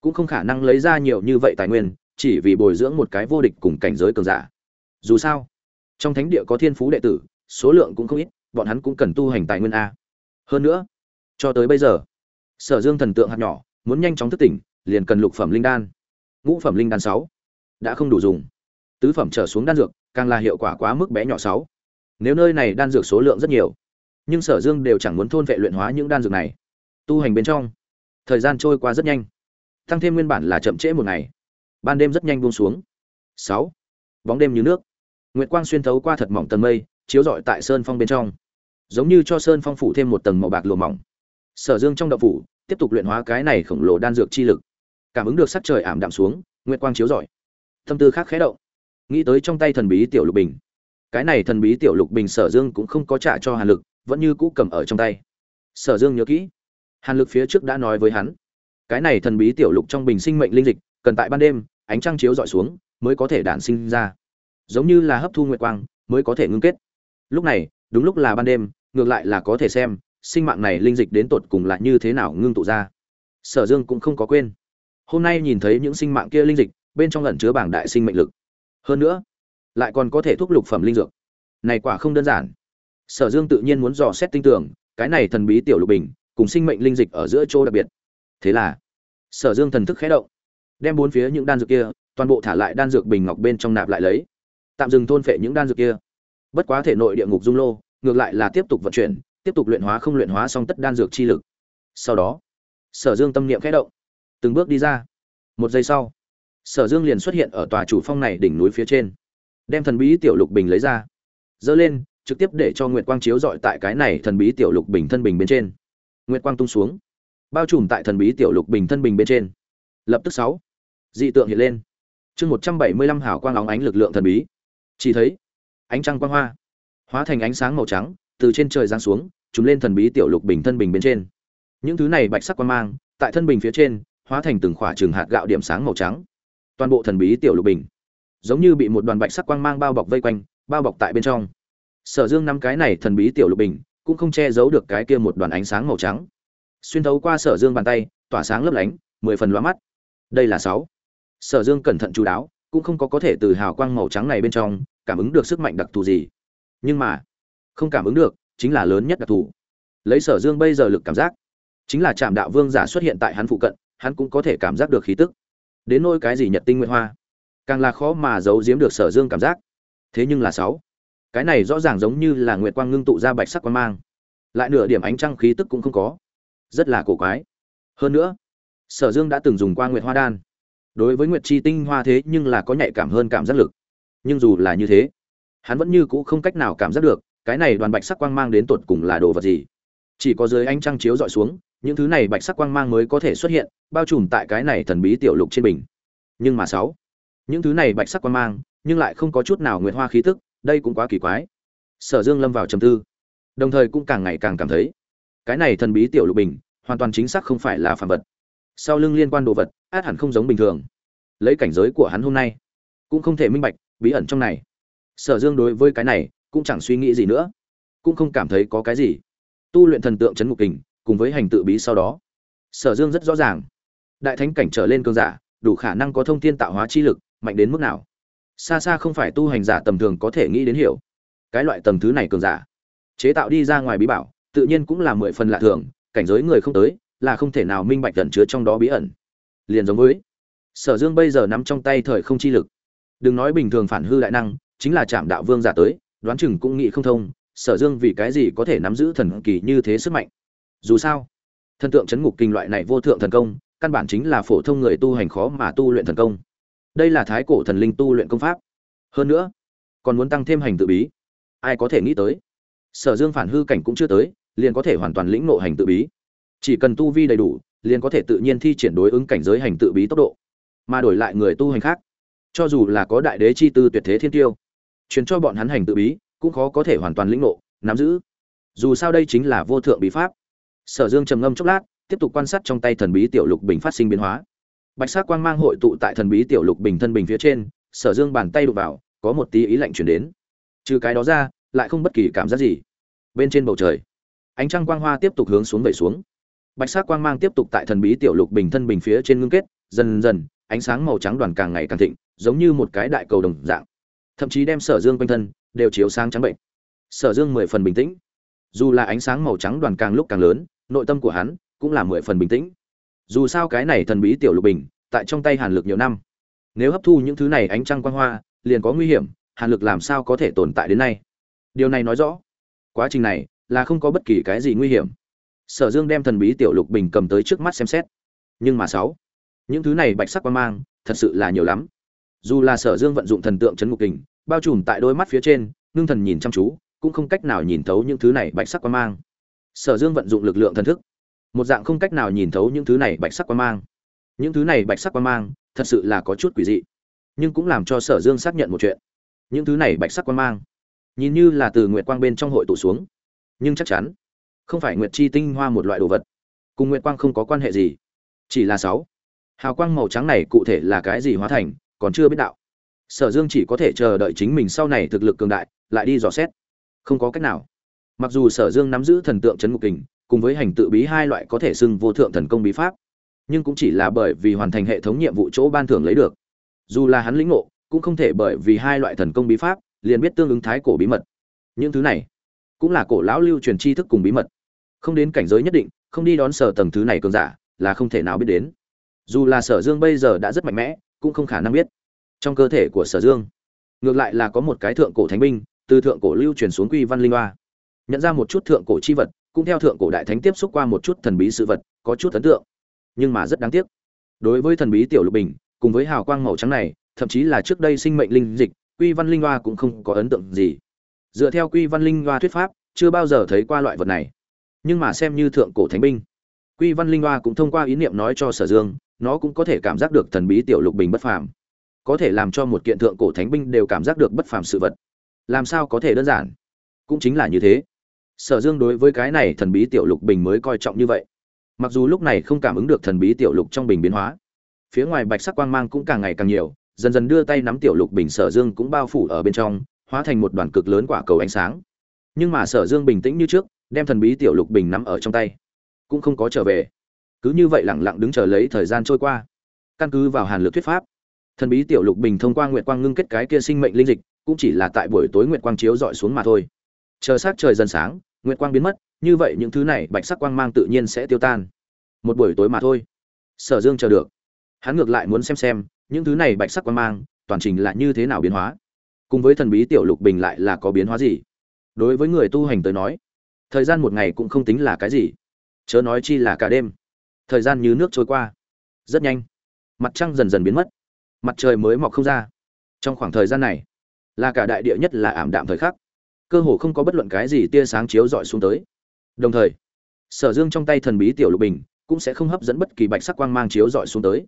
cũng không khả năng lấy ra nhiều như vậy tài nguyên chỉ vì bồi dưỡng một cái vô địch cùng cảnh giới cường giả. Dù sao, trong thánh địa có thiên phú đệ tử, số lượng cũng không ít, bọn hắn cũng cần tu hành tài nguyên a. Hơn nữa, cho tới bây giờ, sở dương thần tượng hạt nhỏ muốn nhanh chóng thức tỉnh, liền cần lục phẩm linh đan. Ngũ phẩm linh đan sáu đã không đủ dùng. Tứ phẩm trở xuống đan dược, càng là hiệu quả quá mức bé nhỏ sáu nếu nơi này đan dược số lượng rất nhiều, nhưng sở dương đều chẳng muốn thôn vệ luyện hóa những đan dược này. Tu hành bên trong, thời gian trôi qua rất nhanh, tăng thêm nguyên bản là chậm trễ một ngày. Ban đêm rất nhanh buông xuống. Sáu, bóng đêm như nước. Nguyệt quang xuyên thấu qua thật mỏng tầng mây, chiếu rọi tại sơn phong bên trong. Giống như cho sơn phong phủ thêm một tầng màu bạc lùa mỏng. Sở dương trong đậu phủ, tiếp tục luyện hóa cái này khổng lồ đan dược chi lực. Cảm ứng được sắc trời ảm đạm xuống, nguyệt quang chiếu rọi. Tâm tư khác khẽ động. Nghĩ tới trong tay thần bí tiểu lục bình cái này thần bí tiểu lục bình sở dương cũng không có trả cho hàn lực, vẫn như cũ cầm ở trong tay. Sở dương nhớ kỹ, hàn lực phía trước đã nói với hắn, cái này thần bí tiểu lục trong bình sinh mệnh linh dịch, cần tại ban đêm, ánh trăng chiếu dọi xuống, mới có thể đản sinh ra. Giống như là hấp thu nguyệt quang, mới có thể ngưng kết. Lúc này, đúng lúc là ban đêm, ngược lại là có thể xem, sinh mạng này linh dịch đến tột cùng là như thế nào ngưng tụ ra. Sở dương cũng không có quên. Hôm nay nhìn thấy những sinh mạng kia linh dịch, bên trong lẩn chứa bảng đại sinh mệnh lực. Hơn nữa lại còn có thể thuốc lục phẩm linh dược. Này quả không đơn giản. Sở dương tự nhiên muốn dò xét tinh tưởng cái này thần bí tiểu lục bình, cùng sinh mệnh linh dịch ở giữa chỗ đặc biệt. Thế là, sở dương thần thức khẽ động, đem bốn phía những đan dược kia, toàn bộ thả lại đan dược bình ngọc bên trong nạp lại lấy. Tạm dừng thôn phệ những đan dược kia. Bất quá thể nội địa ngục dung lô, ngược lại là tiếp tục vận chuyển, tiếp tục luyện hóa không luyện hóa xong tất đan dược chi lực. Sau đó, sở dương tâm niệm khẽ động, từng bước đi ra. Một giây sau, sở dương liền xuất hiện ở tòa chủ phong này đỉnh núi phía trên đem thần bí tiểu lục bình lấy ra. Dơ lên, trực tiếp để cho nguyệt quang chiếu dọi tại cái này thần bí tiểu lục bình thân bình bên trên. Nguyệt quang tung xuống, bao trùm tại thần bí tiểu lục bình thân bình bên trên. Lập tức sáu, dị tượng hiện lên. Chương một trăm bảy mươi lăm hảo quang óng ánh lực lượng thần bí. Chỉ thấy, ánh trăng quang hoa, hóa thành ánh sáng màu trắng, từ trên trời giáng xuống chúng lên thần bí tiểu lục bình thân bình bên trên. Những thứ này bạch sắc quang mang, tại thân bình phía trên, hóa thành từng khỏa trường hạt gạo điểm sáng màu trắng. Toàn bộ thần bí tiểu lục bình giống như bị một đoàn bạch sắc quang mang bao bọc vây quanh, bao bọc tại bên trong. Sở dương năm cái này thần bí tiểu lục bình, cũng không che giấu được cái kia một đoàn ánh sáng màu trắng. Xuyên thấu qua sở dương bàn tay, tỏa sáng lấp lánh, mười phần lóa mắt. Đây là sáu. Sở dương cẩn thận chú đáo, cũng không có có thể từ hào quang màu trắng này bên trong cảm ứng được sức mạnh đặc thù gì. Nhưng mà, không cảm ứng được, chính là lớn nhất đặc thù. Lấy sở dương bây giờ lực cảm giác, chính là trạm đạo vương giả xuất hiện tại hắn phụ cận, hắn cũng có thể cảm giác được khí tức. Đến nôi cái gì nhật tinh nguyện hoa? Càng là khó mà giấu giếm được sở dương cảm giác. Thế nhưng là sáu. Cái này rõ ràng giống như là nguyệt quang ngưng tụ ra bạch sắc quang mang. Lại nửa điểm ánh trăng khí tức cũng không có. Rất là cổ quái. Hơn nữa, sở dương đã từng dùng qua nguyệt hoa đan. Đối với nguyệt chi tinh hoa thế nhưng là có nhạy cảm hơn cảm giác lực. Nhưng dù là như thế, hắn vẫn như cũ không cách nào cảm giác được, cái này đoàn bạch sắc quang mang đến tột cùng là đồ vật gì. Chỉ có dưới ánh trăng chiếu dọi xuống, những thứ này bạch sắc quang mang mới có thể xuất hiện, bao trùm tại cái này thần bí tiểu lục trên bình. Nhưng mà sáu những thứ này bạch sắc quan mang, nhưng lại không có chút nào nguyệt hoa khí tức, đây cũng quá kỳ quái. Sở dương lâm vào trầm tư, đồng thời cũng càng ngày càng cảm thấy, cái này thần bí tiểu lục bình, hoàn toàn chính xác không phải là phàm vật. Sau lưng liên quan đồ vật, át hẳn không giống bình thường. Lấy cảnh giới của hắn hôm nay, cũng không thể minh bạch, bí ẩn trong này. Sở dương đối với cái này, cũng chẳng suy nghĩ gì nữa. Cũng không cảm thấy có cái gì. Tu luyện thần tượng chấn ngục kình, cùng với hành tự bí sau đó. Sở dương rất rõ ràng. Đại thánh cảnh trở lên cơn giả, đủ khả năng có thông thiên tạo hóa chi lực mạnh đến mức nào? Xa xa không phải tu hành giả tầm thường có thể nghĩ đến hiểu. Cái loại tầng thứ này cường giả. Chế tạo đi ra ngoài bí bảo, tự nhiên cũng là mười phần lạ thường, cảnh giới người không tới, là không thể nào minh bạch ẩn chứa trong đó bí ẩn. Liền giống với, sở dương bây giờ nắm trong tay thời không chi lực. Đừng nói bình thường phản hư đại năng, chính là chạm đạo vương giả tới, đoán chừng cũng nghĩ không thông, sở dương vì cái gì có thể nắm giữ thần kỳ như thế sức mạnh? Dù sao, thần tượng chấn ngục kinh loại này vô thượng thần công, căn bản chính là phổ thông người tu hành khó mà tu luyện thần công đây là thái cổ thần linh tu luyện công pháp. Hơn nữa, còn muốn tăng thêm hành tự bí. Ai có thể nghĩ tới? Sở dương phản hư cảnh cũng chưa tới, liền có thể hoàn toàn lĩnh nộ hành tự bí. Chỉ cần tu vi đầy đủ, liền có thể tự nhiên thi triển đối ứng cảnh giới hành tự bí tốc độ, mà đổi lại người tu hành khác. Cho dù là có đại đế chi tư tuyệt thế thiên tiêu, truyền cho bọn hắn hành tự bí, cũng khó có thể hoàn toàn lĩnh nộ nắm giữ. Dù sao đây chính là vô thượng bí pháp. Sở dương trầm ngâm chốc lát, tiếp tục quan sát trong tay thần bí tiểu lục bình phát sinh biến hóa bạch sắc quang mang hội tụ tại thần bí tiểu lục bình thân bình phía trên, sở dương bàn tay đụng vào, có một tí ý lạnh chuyển đến. Trừ cái đó ra, lại không bất kỳ cảm giác gì. Bên trên bầu trời, ánh trăng quang hoa tiếp tục hướng xuống vẩy xuống. Bạch sắc quang mang tiếp tục tại thần bí tiểu lục bình thân bình phía trên ngưng kết, dần dần, ánh sáng màu trắng đoàn càng ngày càng thịnh, giống như một cái đại cầu đồng dạng. Thậm chí đem sở dương quanh thân, đều chiếu sáng trắng bệnh. Sở dương mười phần bình tĩnh. Dù là ánh sáng màu trắng đoàn càng lúc càng lớn, nội tâm của hắn cũng là mười phần bình tĩnh dù sao cái này thần bí tiểu lục bình, tại trong tay hàn lực nhiều năm. Nếu hấp thu những thứ này ánh trăng quang hoa, liền có nguy hiểm, hàn lực làm sao có thể tồn tại đến nay? Điều này nói rõ, quá trình này là không có bất kỳ cái gì nguy hiểm. Sở dương đem thần bí tiểu lục bình cầm tới trước mắt xem xét. Nhưng mà sáu, những thứ này bạch sắc quang mang, thật sự là nhiều lắm. Dù là sở dương vận dụng thần tượng chấn ngục kình, bao trùm tại đôi mắt phía trên, ngưng thần nhìn chăm chú, cũng không cách nào nhìn thấu những thứ này bạch sắc quang mang. Sở dương vận dụng lực lượng thần thức một dạng không cách nào nhìn thấu những thứ này bạch sắc quang mang. Những thứ này bạch sắc quang mang, thật sự là có chút quỷ dị, nhưng cũng làm cho sở dương xác nhận một chuyện. Những thứ này bạch sắc quang mang, nhìn như là từ nguyệt quang bên trong hội tụ xuống, nhưng chắc chắn không phải nguyệt chi tinh hoa một loại đồ vật, cùng nguyệt quang không có quan hệ gì, chỉ là sáu. Hào quang màu trắng này cụ thể là cái gì hóa thành, còn chưa biết đạo. Sở dương chỉ có thể chờ đợi chính mình sau này thực lực cường đại, lại đi dò xét. Không có cách nào. Mặc dù sở dương nắm giữ thần tượng c h ấ n ngục kình cùng với hành tự bí hai loại có thể xưng vô thượng thần công bí pháp, nhưng cũng chỉ là bởi vì hoàn thành hệ thống nhiệm vụ chỗ ban thưởng lấy được. Dù là hắn lĩnh ngộ, cũng không thể bởi vì hai loại thần công bí pháp liền biết tương ứng thái cổ bí mật. Những thứ này cũng là cổ lão lưu truyền tri thức cùng bí mật. Không đến cảnh giới nhất định, không đi đón sở tầng thứ này cường giả là không thể nào biết đến. Dù là sở dương bây giờ đã rất mạnh mẽ, cũng không khả năng biết. Trong cơ thể của sở dương, ngược lại là có một cái thượng cổ thánh binh, từ thượng cổ lưu truyền xuống quy văn linh hoa. Nhận ra một chút thượng cổ chi vật cũng theo thượng cổ đại thánh tiếp xúc qua một chút thần bí sự vật, có chút ấn tượng, nhưng mà rất đáng tiếc. Đối với thần bí tiểu lục bình, cùng với hào quang màu trắng này, thậm chí là trước đây sinh mệnh linh dịch, quy văn linh hoa cũng không có ấn tượng gì. Dựa theo quy văn linh hoa thuyết pháp, chưa bao giờ thấy qua loại vật này. Nhưng mà xem như thượng cổ thánh binh, quy văn linh hoa cũng thông qua ý niệm nói cho sở dương, nó cũng có thể cảm giác được thần bí tiểu lục bình bất phàm. Có thể làm cho một kiện thượng cổ thánh binh đều cảm giác được bất phàm sự vật. Làm sao có thể đơn giản? Cũng chính là như thế sở dương đối với cái này thần bí tiểu lục bình mới coi trọng như vậy. Mặc dù lúc này không cảm ứng được thần bí tiểu lục trong bình biến hóa, phía ngoài bạch sắc quang mang cũng càng ngày càng nhiều, dần dần đưa tay nắm tiểu lục bình sở dương cũng bao phủ ở bên trong, hóa thành một đoàn cực lớn quả cầu ánh sáng. Nhưng mà sở dương bình tĩnh như trước, đem thần bí tiểu lục bình nắm ở trong tay, cũng không có trở về. Cứ như vậy lẳng lặng đứng chờ lấy thời gian trôi qua. Căn cứ vào hàn lược thuyết pháp, thần bí tiểu lục bình thông qua nguyệt quang ngưng kết cái kia sinh mệnh linh dịch, cũng chỉ là tại buổi tối nguyệt quang chiếu dọi xuống mà thôi chờ sát trời dần sáng, nguyệt quang biến mất, như vậy những thứ này bạch sắc quang mang tự nhiên sẽ tiêu tan. Một buổi tối mà thôi. Sở dương chờ được. Hắn ngược lại muốn xem xem, những thứ này bạch sắc quang mang, toàn trình là như thế nào biến hóa. Cùng với thần bí tiểu lục bình lại là có biến hóa gì? Đối với người tu hành tới nói, thời gian một ngày cũng không tính là cái gì. Chớ nói chi là cả đêm. Thời gian như nước trôi qua. Rất nhanh. Mặt trăng dần dần biến mất. Mặt trời mới mọc không ra. Trong khoảng thời gian này, là cả đại địa nhất là ảm đạm thời khắc cơ hồ không có bất luận cái gì tia sáng chiếu rọi xuống tới. Đồng thời, sở dương trong tay thần bí tiểu lục bình cũng sẽ không hấp dẫn bất kỳ bạch sắc quang mang chiếu rọi xuống tới.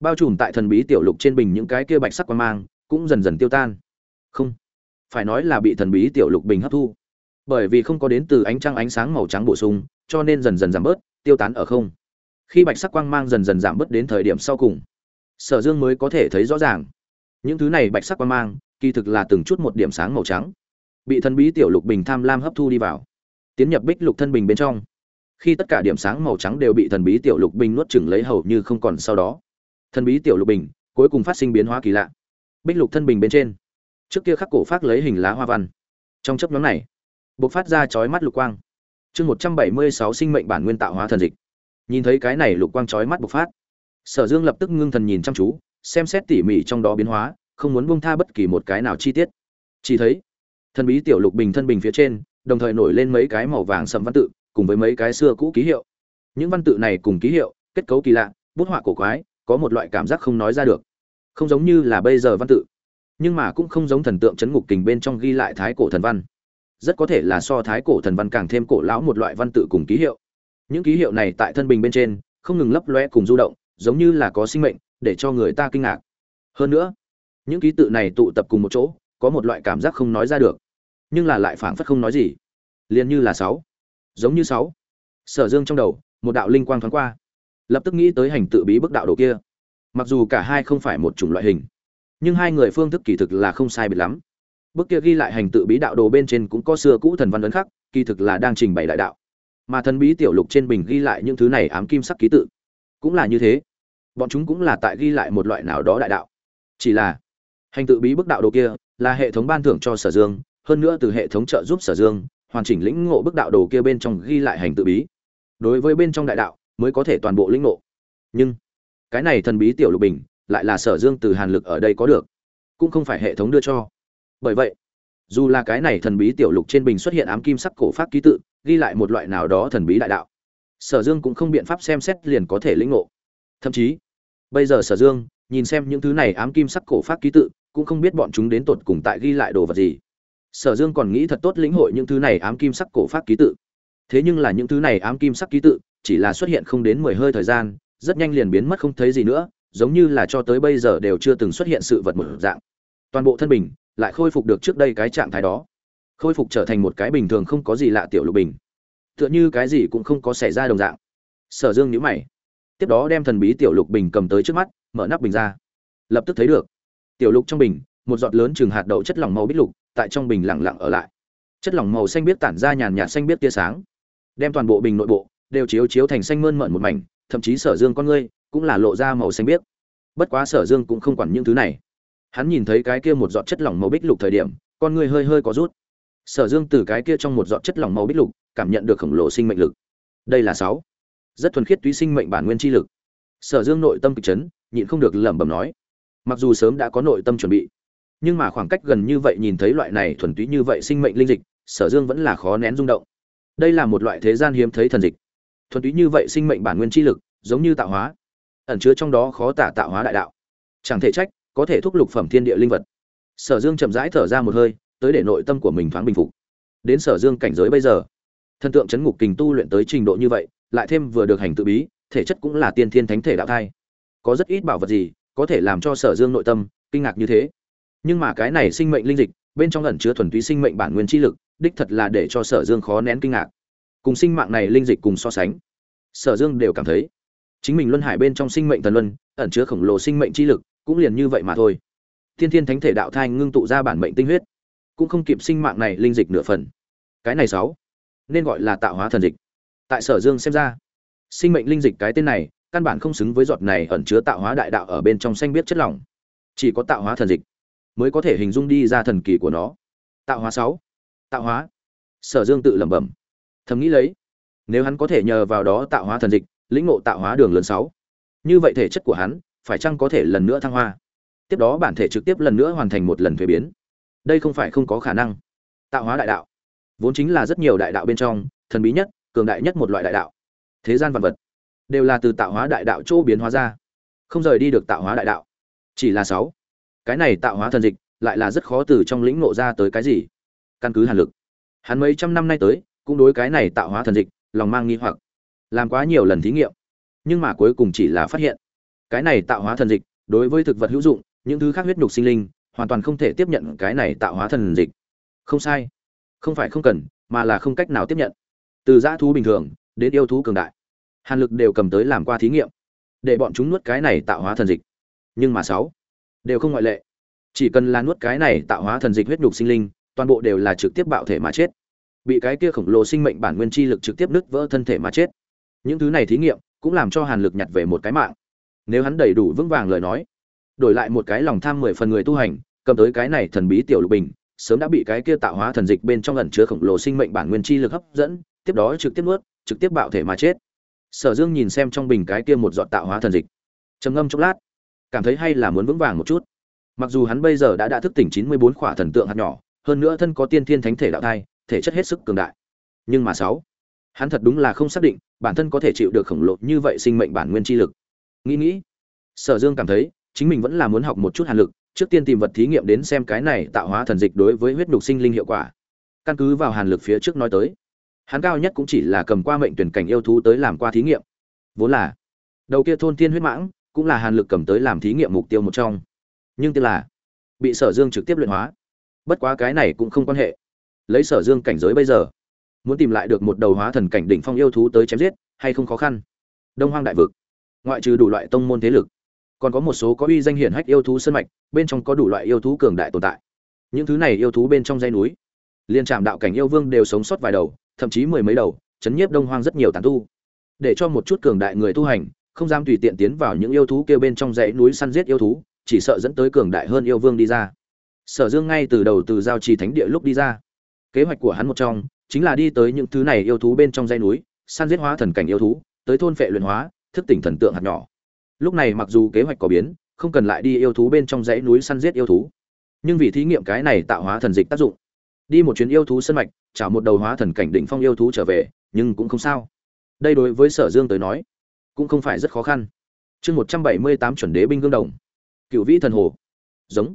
Bao trùm tại thần bí tiểu lục trên bình những cái kia bạch sắc quang mang cũng dần dần tiêu tan. Không, phải nói là bị thần bí tiểu lục bình hấp thu. Bởi vì không có đến từ ánh trăng ánh sáng màu trắng bổ sung, cho nên dần dần giảm bớt, tiêu tán ở không. Khi bạch sắc quang mang dần dần giảm bớt đến thời điểm sau cùng, sở dương mới có thể thấy rõ ràng. Những thứ này bạch sắc quang mang, kỳ thực là từng chút một điểm sáng màu trắng bị thần bí tiểu lục bình tham lam hấp thu đi vào. Tiến nhập bích lục thân bình bên trong. Khi tất cả điểm sáng màu trắng đều bị thần bí tiểu lục bình nuốt chửng lấy hầu như không còn sau đó. Thần bí tiểu lục bình, cuối cùng phát sinh biến hóa kỳ lạ. Bích lục thân bình bên trên. Trước kia khắc cổ phát lấy hình lá hoa văn. Trong chấp nhóm này, bộc phát ra chói mắt lục quang. Chương một trăm bảy mươi sáu sinh mệnh bản nguyên tạo hóa thần dịch. Nhìn thấy cái này lục quang chói mắt bộc phát, sở dương lập tức ngưng thần nhìn chăm chú, xem xét tỉ mỉ trong đó biến hóa, không muốn buông tha bất kỳ một cái nào chi tiết. Chỉ thấy thần bí tiểu lục bình thân bình phía trên, đồng thời nổi lên mấy cái màu vàng sầm văn tự, cùng với mấy cái xưa cũ ký hiệu. Những văn tự này cùng ký hiệu, kết cấu kỳ lạ, bút họa cổ quái, có một loại cảm giác không nói ra được. Không giống như là bây giờ văn tự, nhưng mà cũng không giống thần tượng chấn ngục kình bên trong ghi lại thái cổ thần văn. Rất có thể là so thái cổ thần văn càng thêm cổ lão một loại văn tự cùng ký hiệu. Những ký hiệu này tại thân bình bên trên, không ngừng lấp loe cùng du động, giống như là có sinh mệnh, để cho người ta kinh ngạc. Hơn nữa, những ký tự này tụ tập cùng một chỗ, có một loại cảm giác không nói ra được nhưng là lại phảng phất không nói gì. Liền như là sáu. Giống như sáu. Sở dương trong đầu, một đạo linh quang thoáng qua. Lập tức nghĩ tới hành tự bí bức đạo đồ kia. Mặc dù cả hai không phải một chủng loại hình, nhưng hai người phương thức kỳ thực là không sai biệt lắm. Bức kia ghi lại hành tự bí đạo đồ bên trên cũng có xưa cũ thần văn ấn khắc, kỳ thực là đang trình bày đại đạo. Mà thần bí tiểu lục trên bình ghi lại những thứ này ám kim sắc ký tự. Cũng là như thế. Bọn chúng cũng là tại ghi lại một loại nào đó đại đạo. Chỉ là, hành tự bí bức đạo đồ kia là hệ thống ban thưởng cho sở dương hơn nữa từ hệ thống trợ giúp sở dương, hoàn chỉnh lĩnh ngộ bức đạo đồ kia bên trong ghi lại hành tự bí. Đối với bên trong đại đạo, mới có thể toàn bộ lĩnh ngộ. Nhưng, cái này thần bí tiểu lục bình, lại là sở dương từ hàn lực ở đây có được, cũng không phải hệ thống đưa cho. Bởi vậy, dù là cái này thần bí tiểu lục trên bình xuất hiện ám kim sắc cổ pháp ký tự, ghi lại một loại nào đó thần bí đại đạo, sở dương cũng không biện pháp xem xét liền có thể lĩnh ngộ. Thậm chí, bây giờ sở dương, nhìn xem những thứ này ám kim sắc cổ pháp ký tự, cũng không biết bọn chúng đến tột cùng tại ghi lại đồ vật gì sở dương còn nghĩ thật tốt lĩnh hội những thứ này ám kim sắc cổ pháp ký tự. Thế nhưng là những thứ này ám kim sắc ký tự, chỉ là xuất hiện không đến mười hơi thời gian, rất nhanh liền biến mất không thấy gì nữa, giống như là cho tới bây giờ đều chưa từng xuất hiện sự vật một dạng. Toàn bộ thân bình, lại khôi phục được trước đây cái trạng thái đó. Khôi phục trở thành một cái bình thường không có gì lạ tiểu lục bình. Tựa như cái gì cũng không có xảy ra đồng dạng. Sở dương nhíu mày. Tiếp đó đem thần bí tiểu lục bình cầm tới trước mắt, mở nắp bình ra. Lập tức thấy được. Tiểu lục trong bình, một giọt lớn chừng hạt đậu chất lỏng màu bích lục tại trong bình lặng lặng ở lại. Chất lỏng màu xanh biết tản ra nhàn nhạt xanh biết tia sáng. Đem toàn bộ bình nội bộ đều chiếu chiếu thành xanh mơn mởn một mảnh, thậm chí sở dương con ngươi cũng là lộ ra màu xanh biếc. Bất quá sở dương cũng không quản những thứ này. Hắn nhìn thấy cái kia một giọt chất lỏng màu bích lục thời điểm, con ngươi hơi hơi có rút. Sở dương từ cái kia trong một giọt chất lỏng màu bích lục, cảm nhận được khổng lồ sinh mệnh lực. Đây là sáu. Rất thuần khiết túy sinh mệnh bản nguyên chi lực. Sở dương nội tâm kịch chấn, nhịn không được lẩm bẩm nói. Mặc dù sớm đã có nội tâm chuẩn bị nhưng mà khoảng cách gần như vậy nhìn thấy loại này thuần túy như vậy sinh mệnh linh dịch, sở dương vẫn là khó nén rung động. Đây là một loại thế gian hiếm thấy thần dịch. Thuần túy như vậy sinh mệnh bản nguyên chi lực, giống như tạo hóa, ẩn chứa trong đó khó tả tạo hóa đại đạo. Chẳng thể trách, có thể thúc lục phẩm thiên địa linh vật. Sở dương chậm rãi thở ra một hơi, tới để nội tâm của mình thoáng bình phục. Đến sở dương cảnh giới bây giờ, thần tượng chấn ngục kình tu luyện tới trình độ như vậy, lại thêm vừa được hành tự bí, thể chất cũng là tiên thiên thánh thể đạo thai. Có rất ít bảo vật gì có thể làm cho sở dương nội tâm kinh ngạc như thế? Nhưng mà cái này sinh mệnh linh dịch, bên trong ẩn chứa thuần túy sinh mệnh bản nguyên chi lực, đích thật là để cho sở dương khó nén kinh ngạc. Cùng sinh mạng này linh dịch cùng so sánh, sở dương đều cảm thấy, chính mình luân hải bên trong sinh mệnh thần luân, ẩn chứa khổng lồ sinh mệnh chi lực, cũng liền như vậy mà thôi. Thiên thiên thánh thể đạo thai ngưng tụ ra bản mệnh tinh huyết, cũng không kịp sinh mạng này linh dịch nửa phần. Cái này sáu, nên gọi là tạo hóa thần dịch. Tại sở dương xem ra, sinh mệnh linh dịch cái tên này, căn bản không xứng với giọt này ẩn chứa tạo hóa đại đạo ở bên trong xanh biết chất lỏng. Chỉ có tạo hóa thần dịch mới có thể hình dung đi ra thần kỳ của nó. Tạo hóa sáu. Tạo hóa. Sở dương tự lẩm bẩm. Thầm nghĩ lấy, nếu hắn có thể nhờ vào đó tạo hóa thần dịch, lĩnh ngộ tạo hóa đường lớn sáu, như vậy thể chất của hắn phải chăng có thể lần nữa thăng hoa? Tiếp đó bản thể trực tiếp lần nữa hoàn thành một lần thuế biến. Đây không phải không có khả năng. Tạo hóa đại đạo, vốn chính là rất nhiều đại đạo bên trong, thần bí nhất, cường đại nhất một loại đại đạo. Thế gian vật vật đều là từ tạo hóa đại đạo chỗ biến hóa ra, không rời đi được tạo hóa đại đạo. Chỉ là sáu cái này tạo hóa thần dịch lại là rất khó từ trong lĩnh ngộ ra tới cái gì. Căn cứ hàn lực, hắn mấy trăm năm nay tới, cũng đối cái này tạo hóa thần dịch, lòng mang nghi hoặc, làm quá nhiều lần thí nghiệm, nhưng mà cuối cùng chỉ là phát hiện, cái này tạo hóa thần dịch đối với thực vật hữu dụng, những thứ khác huyết nhục sinh linh hoàn toàn không thể tiếp nhận cái này tạo hóa thần dịch. Không sai, không phải không cần, mà là không cách nào tiếp nhận. Từ dã thú bình thường đến yêu thú cường đại, hàn lực đều cầm tới làm qua thí nghiệm, để bọn chúng nuốt cái này tạo hóa thần dịch. Nhưng mà sáu đều không ngoại lệ. Chỉ cần là nuốt cái này tạo hóa thần dịch huyết nhục sinh linh, toàn bộ đều là trực tiếp bạo thể mà chết. Bị cái kia khổng lồ sinh mệnh bản nguyên chi lực trực tiếp nứt vỡ thân thể mà chết. Những thứ này thí nghiệm cũng làm cho hàn lực nhặt về một cái mạng. Nếu hắn đầy đủ vững vàng lời nói, đổi lại một cái lòng tham mười phần người tu hành, cầm tới cái này thần bí tiểu lục bình, sớm đã bị cái kia tạo hóa thần dịch bên trong lần chứa khổng lồ sinh mệnh bản nguyên chi lực hấp dẫn, tiếp đó trực tiếp nuốt, trực tiếp bạo thể mà chết. Sở dương nhìn xem trong bình cái kia một giọt tạo hóa thần dịch. Trầm ngâm chốc lát cảm thấy hay là muốn vững vàng một chút. Mặc dù hắn bây giờ đã đã thức tỉnh chín mươi bốn khỏa thần tượng hạt nhỏ, hơn nữa thân có tiên thiên thánh thể đạo thai, thể chất hết sức cường đại. Nhưng mà sáu, hắn thật đúng là không xác định bản thân có thể chịu được khổng lồ như vậy sinh mệnh bản nguyên chi lực. Nghĩ nghĩ, sở dương cảm thấy chính mình vẫn là muốn học một chút hàn lực, trước tiên tìm vật thí nghiệm đến xem cái này tạo hóa thần dịch đối với huyết nhục sinh linh hiệu quả. Căn cứ vào hàn lực phía trước nói tới, hắn cao nhất cũng chỉ là cầm qua mệnh tuyển cảnh yêu thú tới làm qua thí nghiệm. Vốn là, đầu kia thôn tiên huyết mãng cũng là hàn lực cầm tới làm thí nghiệm mục tiêu một trong. Nhưng tức là, bị sở dương trực tiếp luyện hóa. Bất quá cái này cũng không quan hệ. Lấy sở dương cảnh giới bây giờ, muốn tìm lại được một đầu hóa thần cảnh đỉnh phong yêu thú tới chém giết, hay không khó khăn. Đông hoang đại vực, ngoại trừ đủ loại tông môn thế lực, còn có một số có uy danh hiển hách yêu thú sân mạch, bên trong có đủ loại yêu thú cường đại tồn tại. Những thứ này yêu thú bên trong dãy núi, liên trạm đạo cảnh yêu vương đều sống sót vài đầu, thậm chí mười mấy đầu, chấn nhiếp đông hoang rất nhiều tàn tu. Để cho một chút cường đại người tu hành không dám tùy tiện tiến vào những yêu thú kêu bên trong dãy núi săn giết yêu thú, chỉ sợ dẫn tới cường đại hơn yêu vương đi ra. Sở dương ngay từ đầu từ giao trì thánh địa lúc đi ra. Kế hoạch của hắn một trong, chính là đi tới những thứ này yêu thú bên trong dãy núi, săn giết hóa thần cảnh yêu thú, tới thôn phệ luyện hóa, thức tỉnh thần tượng hạt nhỏ. Lúc này mặc dù kế hoạch có biến, không cần lại đi yêu thú bên trong dãy núi săn giết yêu thú. Nhưng vì thí nghiệm cái này tạo hóa thần dịch tác dụng. Đi một chuyến yêu thú sân mạch trả một đầu hóa thần cảnh đỉnh phong yêu thú trở về, nhưng cũng không sao. Đây đối với sở dương tới nói cũng không phải rất khó khăn. Chương một trăm bảy mươi tám chuẩn đế binh gương đồng. Cựu vĩ thần hồ. Giống.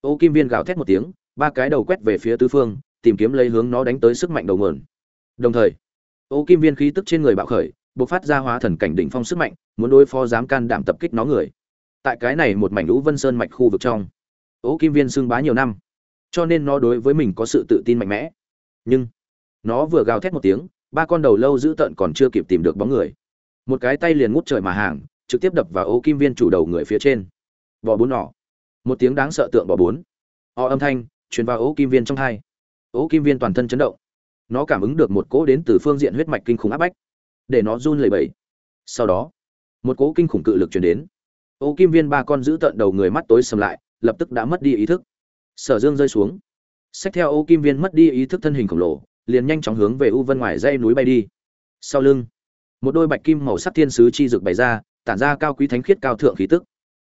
Ô kim viên gào thét một tiếng, ba cái đầu quét về phía tứ phương, tìm kiếm lấy hướng nó đánh tới sức mạnh đầu nguồn. Đồng thời, ô kim viên khí tức trên người bạo khởi, bộc phát ra hóa thần cảnh đỉnh phong sức mạnh, muốn đối phó dám can đảm tập kích nó người. Tại cái này một mảnh lũ vân sơn mạch khu vực trong, ô kim viên xưng bá nhiều năm, cho nên nó đối với mình có sự tự tin mạnh mẽ. Nhưng, nó vừa gào thét một tiếng, ba con đầu lâu dữ tợn còn chưa kịp tìm được bóng người một cái tay liền ngút trời mà hàng, trực tiếp đập vào ô kim viên chủ đầu người phía trên. Vỏ bốn nỏ. Một tiếng đáng sợ tượng vỏ bốn. O âm thanh, truyền vào ô kim viên trong hai. Ô kim viên toàn thân chấn động. Nó cảm ứng được một cỗ đến từ phương diện huyết mạch kinh khủng áp bách. Để nó run lẩy bẩy. Sau đó, một cỗ kinh khủng cự lực truyền đến. Ô kim viên ba con giữ tận đầu người mắt tối sầm lại, lập tức đã mất đi ý thức. Sở dương rơi xuống. Xách theo ô kim viên mất đi ý thức thân hình khổng lồ, liền nhanh chóng hướng về u vân ngoài dây núi bay đi. Sau lưng một đôi bạch kim màu sắc thiên sứ chi dực bày ra, tản ra cao quý thánh khiết cao thượng khí tức.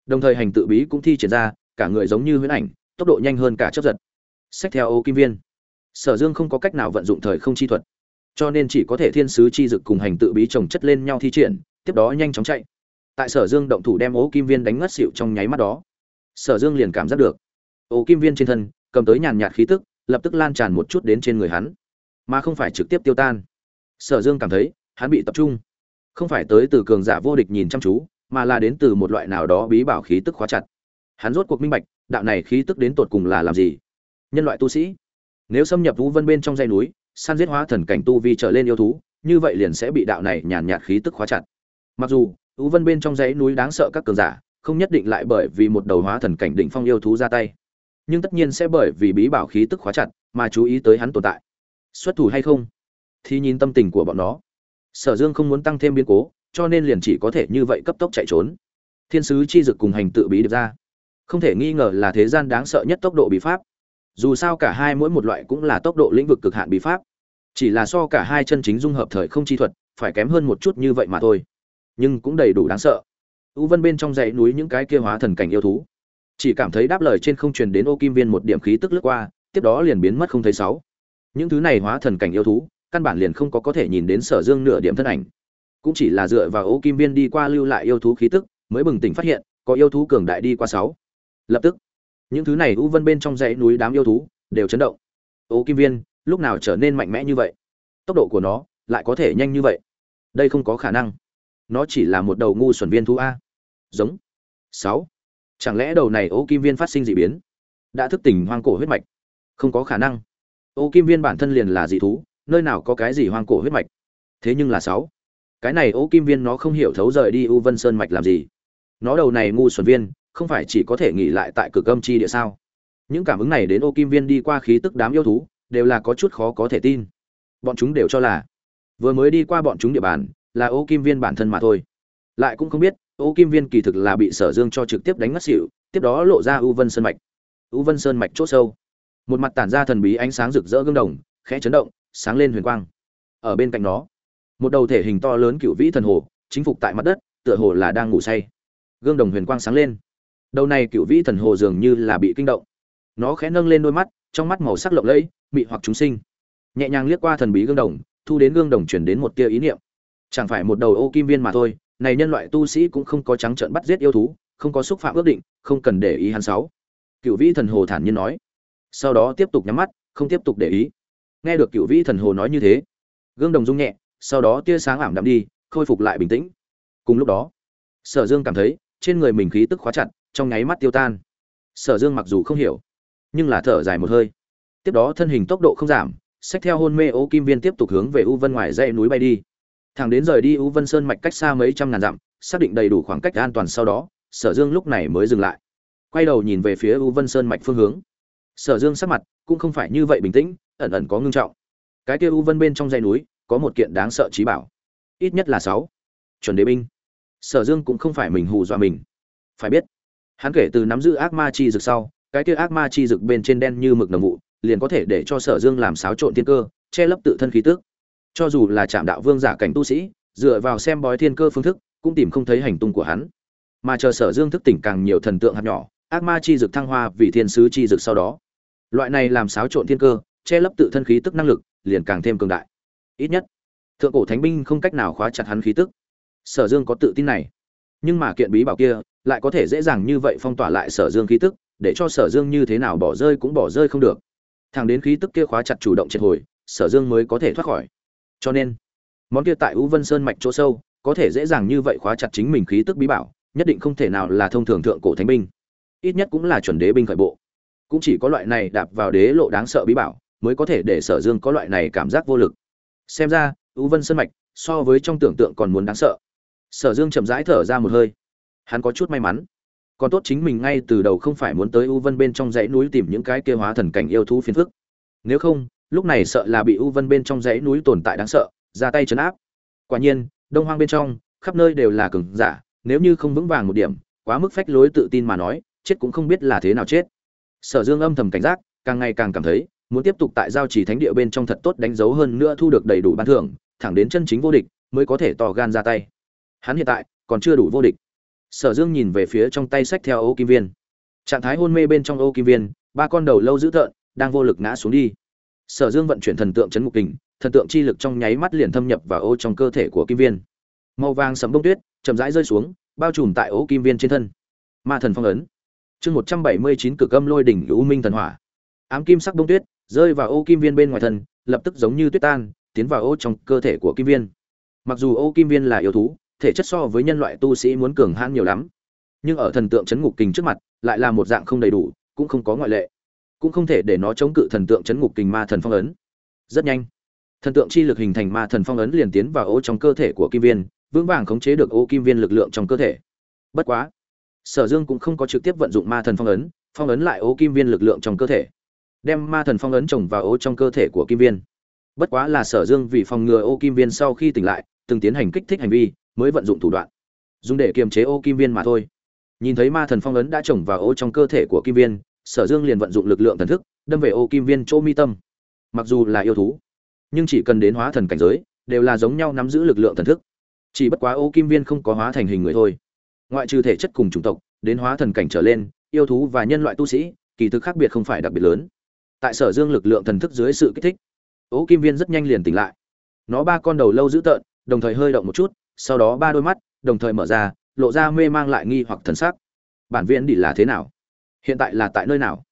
Đồng thời hành tự bí cũng thi triển ra, cả người giống như huyễn ảnh, tốc độ nhanh hơn cả chấp giật. Xét theo ô kim viên. Sở dương không có cách nào vận dụng thời không chi thuật, cho nên chỉ có thể thiên sứ chi dực cùng hành tự bí trồng chất lên nhau thi triển, tiếp đó nhanh chóng chạy. Tại sở dương động thủ đem ô kim viên đánh ngất xịu trong nháy mắt đó, sở dương liền cảm giác được, ô kim viên trên thân, cầm tới nhàn nhạt khí tức, lập tức lan tràn một chút đến trên người hắn, mà không phải trực tiếp tiêu tan. Sở dương cảm thấy hắn bị tập trung. Không phải tới từ cường giả vô địch nhìn chăm chú, mà là đến từ một loại nào đó bí bảo khí tức khóa chặt. Hắn rốt cuộc minh bạch, đạo này khí tức đến tột cùng là làm gì. Nhân loại tu sĩ, nếu xâm nhập vũ vân bên trong dây núi, săn giết hóa thần cảnh tu vi trở lên yêu thú, như vậy liền sẽ bị đạo này nhàn nhạt khí tức khóa chặt. Mặc dù, vũ vân bên trong dãy núi đáng sợ các cường giả, không nhất định lại bởi vì một đầu hóa thần cảnh đỉnh phong yêu thú ra tay. Nhưng tất nhiên sẽ bởi vì bí bảo khí tức khóa chặt mà chú ý tới hắn tồn tại. Xuất thủ hay không, thì nhìn tâm tình của bọn nó sở dương không muốn tăng thêm biến cố, cho nên liền chỉ có thể như vậy cấp tốc chạy trốn. Thiên sứ chi dực cùng hành tự bí được ra. Không thể nghi ngờ là thế gian đáng sợ nhất tốc độ bí pháp. Dù sao cả hai mỗi một loại cũng là tốc độ lĩnh vực cực hạn bí pháp. Chỉ là so cả hai chân chính dung hợp thời không chi thuật, phải kém hơn một chút như vậy mà thôi. Nhưng cũng đầy đủ đáng sợ. U vân bên trong dãy núi những cái kia hóa thần cảnh yêu thú. Chỉ cảm thấy đáp lời trên không truyền đến ô kim viên một điểm khí tức lướt qua, tiếp đó liền biến mất không thấy sáu. Những thứ này hóa thần cảnh yêu thú căn bản liền không có có thể nhìn đến sở dương nửa điểm thân ảnh. Cũng chỉ là dựa vào ô kim viên đi qua lưu lại yêu thú khí tức, mới bừng tỉnh phát hiện, có yêu thú cường đại đi qua sáu. Lập tức, những thứ này u vân bên trong dãy núi đám yêu thú, đều chấn động. Ô kim viên, lúc nào trở nên mạnh mẽ như vậy? Tốc độ của nó, lại có thể nhanh như vậy? Đây không có khả năng. Nó chỉ là một đầu ngu xuẩn viên thú a. Giống. Sáu. Chẳng lẽ đầu này ô kim viên phát sinh dị biến? Đã thức tỉnh hoang cổ huyết mạch. Không có khả năng. Ô kim viên bản thân liền là dị thú nơi nào có cái gì hoang cổ huyết mạch? Thế nhưng là sáu. Cái này ô kim viên nó không hiểu thấu rời đi u vân sơn mạch làm gì. Nó đầu này ngu xuẩn viên, không phải chỉ có thể nghỉ lại tại cực âm chi địa sao? Những cảm ứng này đến ô kim viên đi qua khí tức đám yêu thú, đều là có chút khó có thể tin. Bọn chúng đều cho là, vừa mới đi qua bọn chúng địa bàn, là ô kim viên bản thân mà thôi. Lại cũng không biết, ô kim viên kỳ thực là bị sở dương cho trực tiếp đánh ngất xỉu, tiếp đó lộ ra u vân sơn mạch. U vân sơn mạch c h ỗ sâu. Một mặt tản ra thần bí ánh sáng rực rỡ gương đồng, khẽ chấn động sáng lên huyền quang. Ở bên cạnh nó, một đầu thể hình to lớn cựu vĩ thần hồ, chính phục tại mặt đất, tựa hồ là đang ngủ say. Gương đồng huyền quang sáng lên. Đầu này cựu vĩ thần hồ dường như là bị kinh động. Nó khẽ nâng lên đôi mắt, trong mắt màu sắc lộng lẫy, mị hoặc chúng sinh. Nhẹ nhàng liếc qua thần bí gương đồng, thu đến gương đồng chuyển đến một tia ý niệm. Chẳng phải một đầu ô kim viên mà thôi, này nhân loại tu sĩ cũng không có trắng trợn bắt giết yêu thú, không có xúc phạm ước định, không cần để ý hắn sáu. Cựu vĩ thần hồ thản nhiên nói. Sau đó tiếp tục nhắm mắt, không tiếp tục để ý nghe được cựu vĩ thần hồ nói như thế, gương đồng rung nhẹ, sau đó tia sáng ảm đạm đi, khôi phục lại bình tĩnh. Cùng lúc đó, sở dương cảm thấy trên người mình khí tức khóa chặt, trong nháy mắt tiêu tan. Sở dương mặc dù không hiểu, nhưng là thở dài một hơi. Tiếp đó thân hình tốc độ không giảm, xách theo hôn mê ô kim viên tiếp tục hướng về u vân ngoài dãy núi bay đi. Thẳng đến rời đi u vân sơn mạch cách xa mấy trăm ngàn dặm, xác định đầy đủ khoảng cách an toàn sau đó, sở dương lúc này mới dừng lại. Quay đầu nhìn về phía u vân sơn mạch phương hướng. Sở dương sắc mặt cũng không phải như vậy bình tĩnh ẩn ẩn có ngưng trọng. Cái kia u vân bên trong dãy núi, có một kiện đáng sợ trí bảo. Ít nhất là sáu. Chuẩn đế binh. Sở dương cũng không phải mình hù dọa mình. Phải biết, hắn kể từ nắm giữ ác ma chi rực sau, cái kia ác ma chi rực bên trên đen như mực nồng vụ, liền có thể để cho sở dương làm xáo trộn thiên cơ, che lấp tự thân khí tức. Cho dù là chạm đạo vương giả cảnh tu sĩ, dựa vào xem bói thiên cơ phương thức, cũng tìm không thấy hành tung của hắn. Mà chờ sở dương thức tỉnh càng nhiều thần tượng hạt nhỏ, ác ma chi dực thăng hoa vì thiên sứ chi dực sau đó. Loại này làm xáo trộn thiên cơ che lấp tự thân khí tức năng lực, liền càng thêm cường đại. Ít nhất, thượng cổ thánh binh không cách nào khóa chặt hắn khí tức. Sở dương có tự tin này. Nhưng mà kiện bí bảo kia, lại có thể dễ dàng như vậy phong tỏa lại sở dương khí tức, để cho sở dương như thế nào bỏ rơi cũng bỏ rơi không được. Thằng đến khí tức kia khóa chặt chủ động triệt hồi, sở dương mới có thể thoát khỏi. Cho nên, món kia tại u vân sơn mạch chỗ sâu, có thể dễ dàng như vậy khóa chặt chính mình khí tức bí bảo, nhất định không thể nào là thông thường thượng cổ thánh binh. Ít nhất cũng là chuẩn đế binh khởi bộ. Cũng chỉ có loại này đạp vào đế lộ đáng sợ bí bảo mới có thể để sở dương có loại này cảm giác vô lực. Xem ra, u vân sơn mạch so với trong tưởng tượng còn muốn đáng sợ. Sở dương chậm rãi thở ra một hơi. Hắn có chút may mắn. Còn tốt chính mình ngay từ đầu không phải muốn tới u vân bên trong dãy núi tìm những cái kêu hóa thần cảnh yêu thú phiền phức. Nếu không, lúc này sợ là bị u vân bên trong dãy núi tồn tại đáng sợ, ra tay chấn áp. Quả nhiên, đông hoang bên trong, khắp nơi đều là cường giả, nếu như không vững vàng một điểm, quá mức phách lối tự tin mà nói, chết cũng không biết là thế nào chết. Sở dương âm thầm cảnh giác, càng ngày càng cảm thấy muốn tiếp tục tại giao trì thánh địa bên trong thật tốt đánh dấu hơn nữa thu được đầy đủ ban thưởng, thẳng đến chân chính vô địch mới có thể tỏ gan ra tay. Hắn hiện tại còn chưa đủ vô địch. Sở dương nhìn về phía trong tay sách theo ô kim viên. Trạng thái hôn mê bên trong ô kim viên, ba con đầu lâu dữ tợn, đang vô lực ngã xuống đi. Sở dương vận chuyển thần tượng chấn ngục kình, thần tượng chi lực trong nháy mắt liền thâm nhập vào ô trong cơ thể của kim viên. Màu vàng sấm bông tuyết, chậm rãi rơi xuống, bao trùm tại ô kim viên trên thân. Ma thần phong ấn. Chương một trăm bảy mươi chín cực âm lôi đỉnh u minh thần hỏa. Ám kim sắc bông tuyết rơi vào ô kim viên bên ngoài thân, lập tức giống như tuyết tan, tiến vào ô trong cơ thể của kim viên. Mặc dù ô kim viên là yêu thú, thể chất so với nhân loại tu sĩ muốn cường hãn nhiều lắm. Nhưng ở thần tượng chấn ngục kình trước mặt, lại là một dạng không đầy đủ, cũng không có ngoại lệ. Cũng không thể để nó chống cự thần tượng chấn ngục kình ma thần phong ấn. Rất nhanh, thần tượng chi lực hình thành ma thần phong ấn liền tiến vào ô trong cơ thể của kim viên, vững vàng khống chế được ô kim viên lực lượng trong cơ thể. Bất quá, sở dương cũng không có trực tiếp vận dụng ma thần phong ấn phong ấn lại ô kim viên lực lượng trong cơ thể đem ma thần phong ấn trồng vào ô trong cơ thể của kim viên. Bất quá là sở dương vì phòng ngừa ô kim viên sau khi tỉnh lại, từng tiến hành kích thích hành vi, mới vận dụng thủ đoạn. Dùng để kiềm chế ô kim viên mà thôi. Nhìn thấy ma thần phong ấn đã trồng vào ô trong cơ thể của kim viên, sở dương liền vận dụng lực lượng thần thức, đâm về ô kim viên chỗ mi tâm. Mặc dù là yêu thú, nhưng chỉ cần đến hóa thần cảnh giới, đều là giống nhau nắm giữ lực lượng thần thức. Chỉ bất quá ô kim viên không có hóa thành hình người thôi. Ngoại trừ thể chất cùng chủng tộc, đến hóa thần cảnh trở lên, yêu thú và nhân loại tu sĩ, kỳ thực khác biệt không phải đặc biệt lớn tại sở dương lực lượng thần thức dưới sự kích thích. Ố kim viên rất nhanh liền tỉnh lại. Nó ba con đầu lâu dữ tợn, đồng thời hơi động một chút, sau đó ba đôi mắt, đồng thời mở ra, lộ ra mê mang lại nghi hoặc thần sắc. Bản viên đi là thế nào? Hiện tại là tại nơi nào?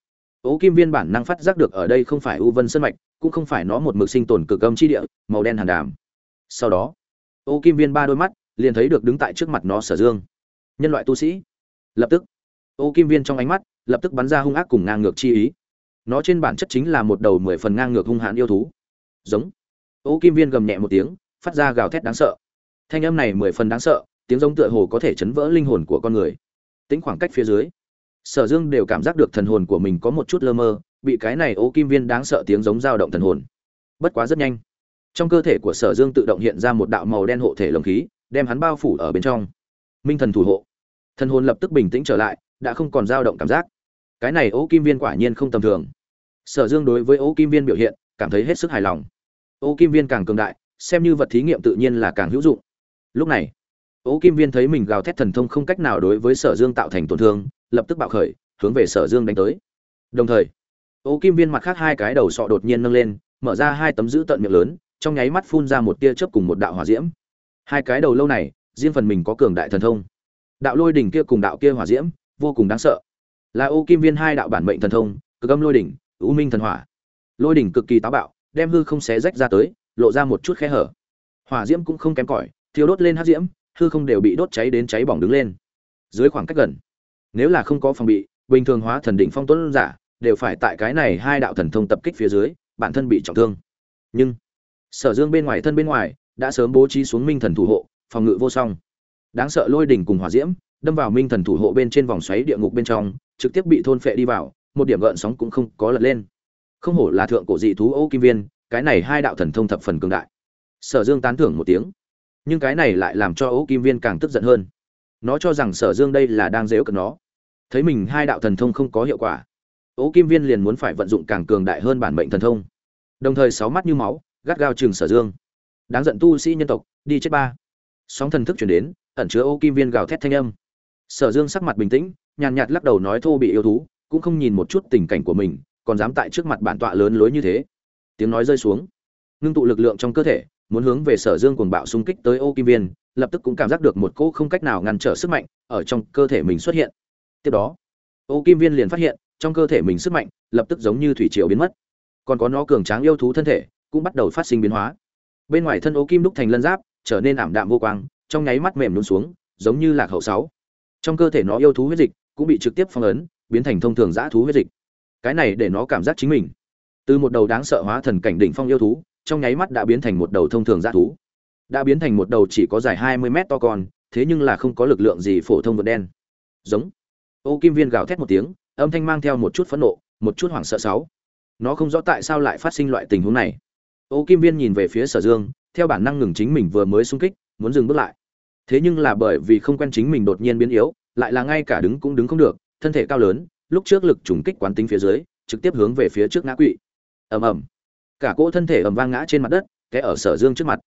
Ố kim viên bản năng phát giác được ở đây không phải u vân sân mạch, cũng không phải nó một mực sinh tồn cực âm chi địa, màu đen hàn đàm. Sau đó ô kim viên ba đôi mắt liền thấy được đứng tại trước mặt nó sở dương. Nhân loại tu sĩ. Lập tức ô kim viên trong ánh mắt lập tức bắn ra hung ác cùng ngang ngược chi ý nó trên bản chất chính là một đầu mười phần ngang ngược hung hãn yêu thú. Giống. Ô kim viên gầm nhẹ một tiếng, phát ra gào thét đáng sợ. Thanh âm này mười phần đáng sợ, tiếng giống tựa hồ có thể chấn vỡ linh hồn của con người. Tính khoảng cách phía dưới, sở dương đều cảm giác được thần hồn của mình có một chút lơ mơ, bị cái này ô kim viên đáng sợ tiếng giống dao động thần hồn. Bất quá rất nhanh, trong cơ thể của sở dương tự động hiện ra một đạo màu đen hộ thể lồng khí, đem hắn bao phủ ở bên trong. Minh thần thủ hộ. Thần hồn lập tức bình tĩnh trở lại, đã không còn dao động cảm giác. Cái này ô kim viên quả nhiên không tầm thường sở dương đối với ô kim viên biểu hiện cảm thấy hết sức hài lòng. Ô kim viên càng cường đại, xem như vật thí nghiệm tự nhiên là càng hữu dụng. Lúc này, ô kim viên thấy mình gào thét thần thông không cách nào đối với sở dương tạo thành tổn thương, lập tức bạo khởi, hướng về sở dương đánh tới. Đồng thời, ô kim viên mặt khác hai cái đầu sọ đột nhiên nâng lên, mở ra hai tấm giữ tận miệng lớn, trong nháy mắt phun ra một tia chớp cùng một đạo hỏa diễm. Hai cái đầu lâu này, riêng phần mình có cường đại thần thông. Đạo lôi đỉnh kia cùng đạo kia hỏa diễm, vô cùng đáng sợ. Là ô kim viên hai đạo bản mệnh thần thông, cực âm lôi đỉnh U minh thần hỏa. Lôi đỉnh cực kỳ táo bạo, đem hư không xé rách ra tới, lộ ra một chút khe hở. Hỏa diễm cũng không kém cỏi, thiêu đốt lên hát diễm, hư không đều bị đốt cháy đến cháy bỏng đứng lên. Dưới khoảng cách gần, nếu là không có phòng bị, bình thường hóa thần đỉnh phong tuấn giả đều phải tại cái này hai đạo thần thông tập kích phía dưới, bản thân bị trọng thương. Nhưng, sở dương bên ngoài thân bên ngoài đã sớm bố trí xuống minh thần thủ hộ, phòng ngự vô song. Đáng sợ lôi đỉnh cùng hỏa diễm đâm vào minh thần thủ hộ bên trên vòng xoáy địa ngục bên trong, trực tiếp bị thôn phệ đi vào một điểm gợn sóng cũng không có lật lên. Không hổ là thượng cổ dị thú ô kim viên, cái này hai đạo thần thông thập phần cường đại. Sở dương tán thưởng một tiếng. Nhưng cái này lại làm cho ô kim viên càng tức giận hơn. Nó cho rằng sở dương đây là đang dếu cận nó. Thấy mình hai đạo thần thông không có hiệu quả ô kim viên liền muốn phải vận dụng càng cường đại hơn bản mệnh thần thông. Đồng thời sáu mắt như máu, gắt gao chừng sở dương. Đáng giận tu sĩ nhân tộc, đi chết ba. Sóng thần thức chuyển đến, ẩn chứa ô kim viên gào thét thanh âm. Sở dương sắc mặt bình tĩnh, nhàn nhạt lắc đầu nói thô bị yêu thú cũng không nhìn một chút tình cảnh của mình, còn dám tại trước mặt bản tọa lớn lối như thế. Tiếng nói rơi xuống. Ngưng tụ lực lượng trong cơ thể, muốn hướng về sở dương cuồng bạo xung kích tới ô kim viên, lập tức cũng cảm giác được một cỗ không cách nào ngăn trở sức mạnh ở trong cơ thể mình xuất hiện. Tiếp đó, ô kim viên liền phát hiện, trong cơ thể mình sức mạnh lập tức giống như thủy triều biến mất. Còn có nó cường tráng yêu thú thân thể, cũng bắt đầu phát sinh biến hóa. Bên ngoài thân ô kim đúc thành lân giáp, trở nên ảm đạm vô quang, trong nháy mắt mềm luôn xuống, giống như lạc hậu sáu. Trong cơ thể nó yêu thú huyết dịch cũng bị trực tiếp phong ấn biến thành thông thường dã thú huyết dịch. Cái này để nó cảm giác chính mình. Từ một đầu đáng sợ hóa thần cảnh đỉnh phong yêu thú, trong nháy mắt đã biến thành một đầu thông thường dã thú. Đã biến thành một đầu chỉ có dài 20 mét to con, thế nhưng là không có lực lượng gì phổ thông vật đen. Giống. Ô kim viên gào thét một tiếng, âm thanh mang theo một chút phẫn nộ, một chút hoảng sợ sáu. Nó không rõ tại sao lại phát sinh loại tình huống này. Ô kim viên nhìn về phía sở dương, theo bản năng ngừng chính mình vừa mới xung kích, muốn dừng bước lại. Thế nhưng là bởi vì không quen chính mình đột nhiên biến yếu, lại là ngay cả đứng cũng đứng không được thân thể cao lớn, lúc trước lực trùng kích quán tính phía dưới, trực tiếp hướng về phía trước ngã quỵ. Ầm ầm. Cả cỗ thân thể ầm vang ngã trên mặt đất, té ở sở dương trước mặt.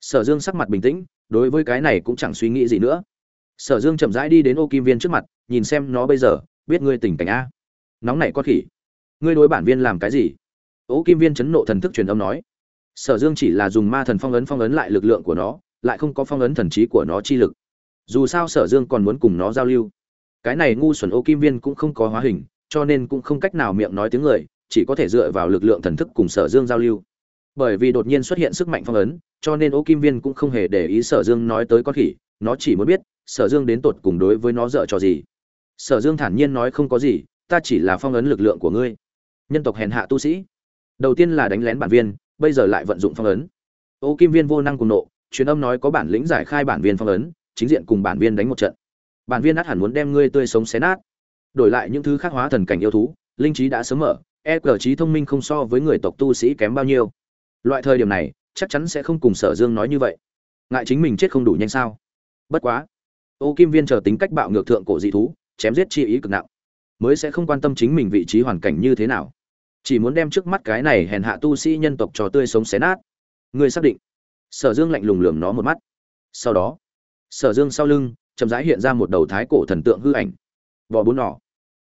Sở dương sắc mặt bình tĩnh, đối với cái này cũng chẳng suy nghĩ gì nữa. Sở dương chậm rãi đi đến ô kim viên trước mặt, nhìn xem nó bây giờ, biết ngươi tỉnh cảnh a. Nóng này con khỉ. Ngươi đối bản viên làm cái gì? Ô kim viên chấn nộ thần thức truyền âm nói. Sở dương chỉ là dùng ma thần phong ấn phong ấn lại lực lượng của nó, lại không có phong ấn thần trí của nó chi lực. Dù sao sở dương còn muốn cùng nó giao lưu cái này ngu xuẩn ô kim viên cũng không có hóa hình, cho nên cũng không cách nào miệng nói tiếng người, chỉ có thể dựa vào lực lượng thần thức cùng sở dương giao lưu. Bởi vì đột nhiên xuất hiện sức mạnh phong ấn, cho nên ô kim viên cũng không hề để ý sở dương nói tới con khỉ, nó chỉ muốn biết, sở dương đến tột cùng đối với nó dở trò gì. Sở dương thản nhiên nói không có gì, ta chỉ là phong ấn lực lượng của ngươi. Nhân tộc hèn hạ tu sĩ. Đầu tiên là đánh lén bản viên, bây giờ lại vận dụng phong ấn. Ô kim viên vô năng cùng nộ, truyền âm nói có bản lĩnh giải khai bản viên phong ấn, chính diện cùng bản viên đánh một trận bản viên át hẳn muốn đem ngươi tươi sống xé nát. Đổi lại những thứ khác hóa thần cảnh yêu thú, linh trí đã sớm mở e cờ trí thông minh không so với người tộc tu sĩ kém bao nhiêu. Loại thời điểm này, chắc chắn sẽ không cùng sở dương nói như vậy. Ngại chính mình chết không đủ nhanh sao? Bất quá, ô kim viên chờ tính cách bạo ngược thượng cổ dị thú, chém giết chi ý cực nặng, mới sẽ không quan tâm chính mình vị trí hoàn cảnh như thế nào. Chỉ muốn đem trước mắt cái này hèn hạ tu sĩ nhân tộc trò tươi sống xé nát. Người xác định? Sở dương lạnh lùng lườm nó một mắt. Sau đó, sở dương sau lưng chậm rãi hiện ra một đầu thái cổ thần tượng hư ảnh. Bò bốn nỏ.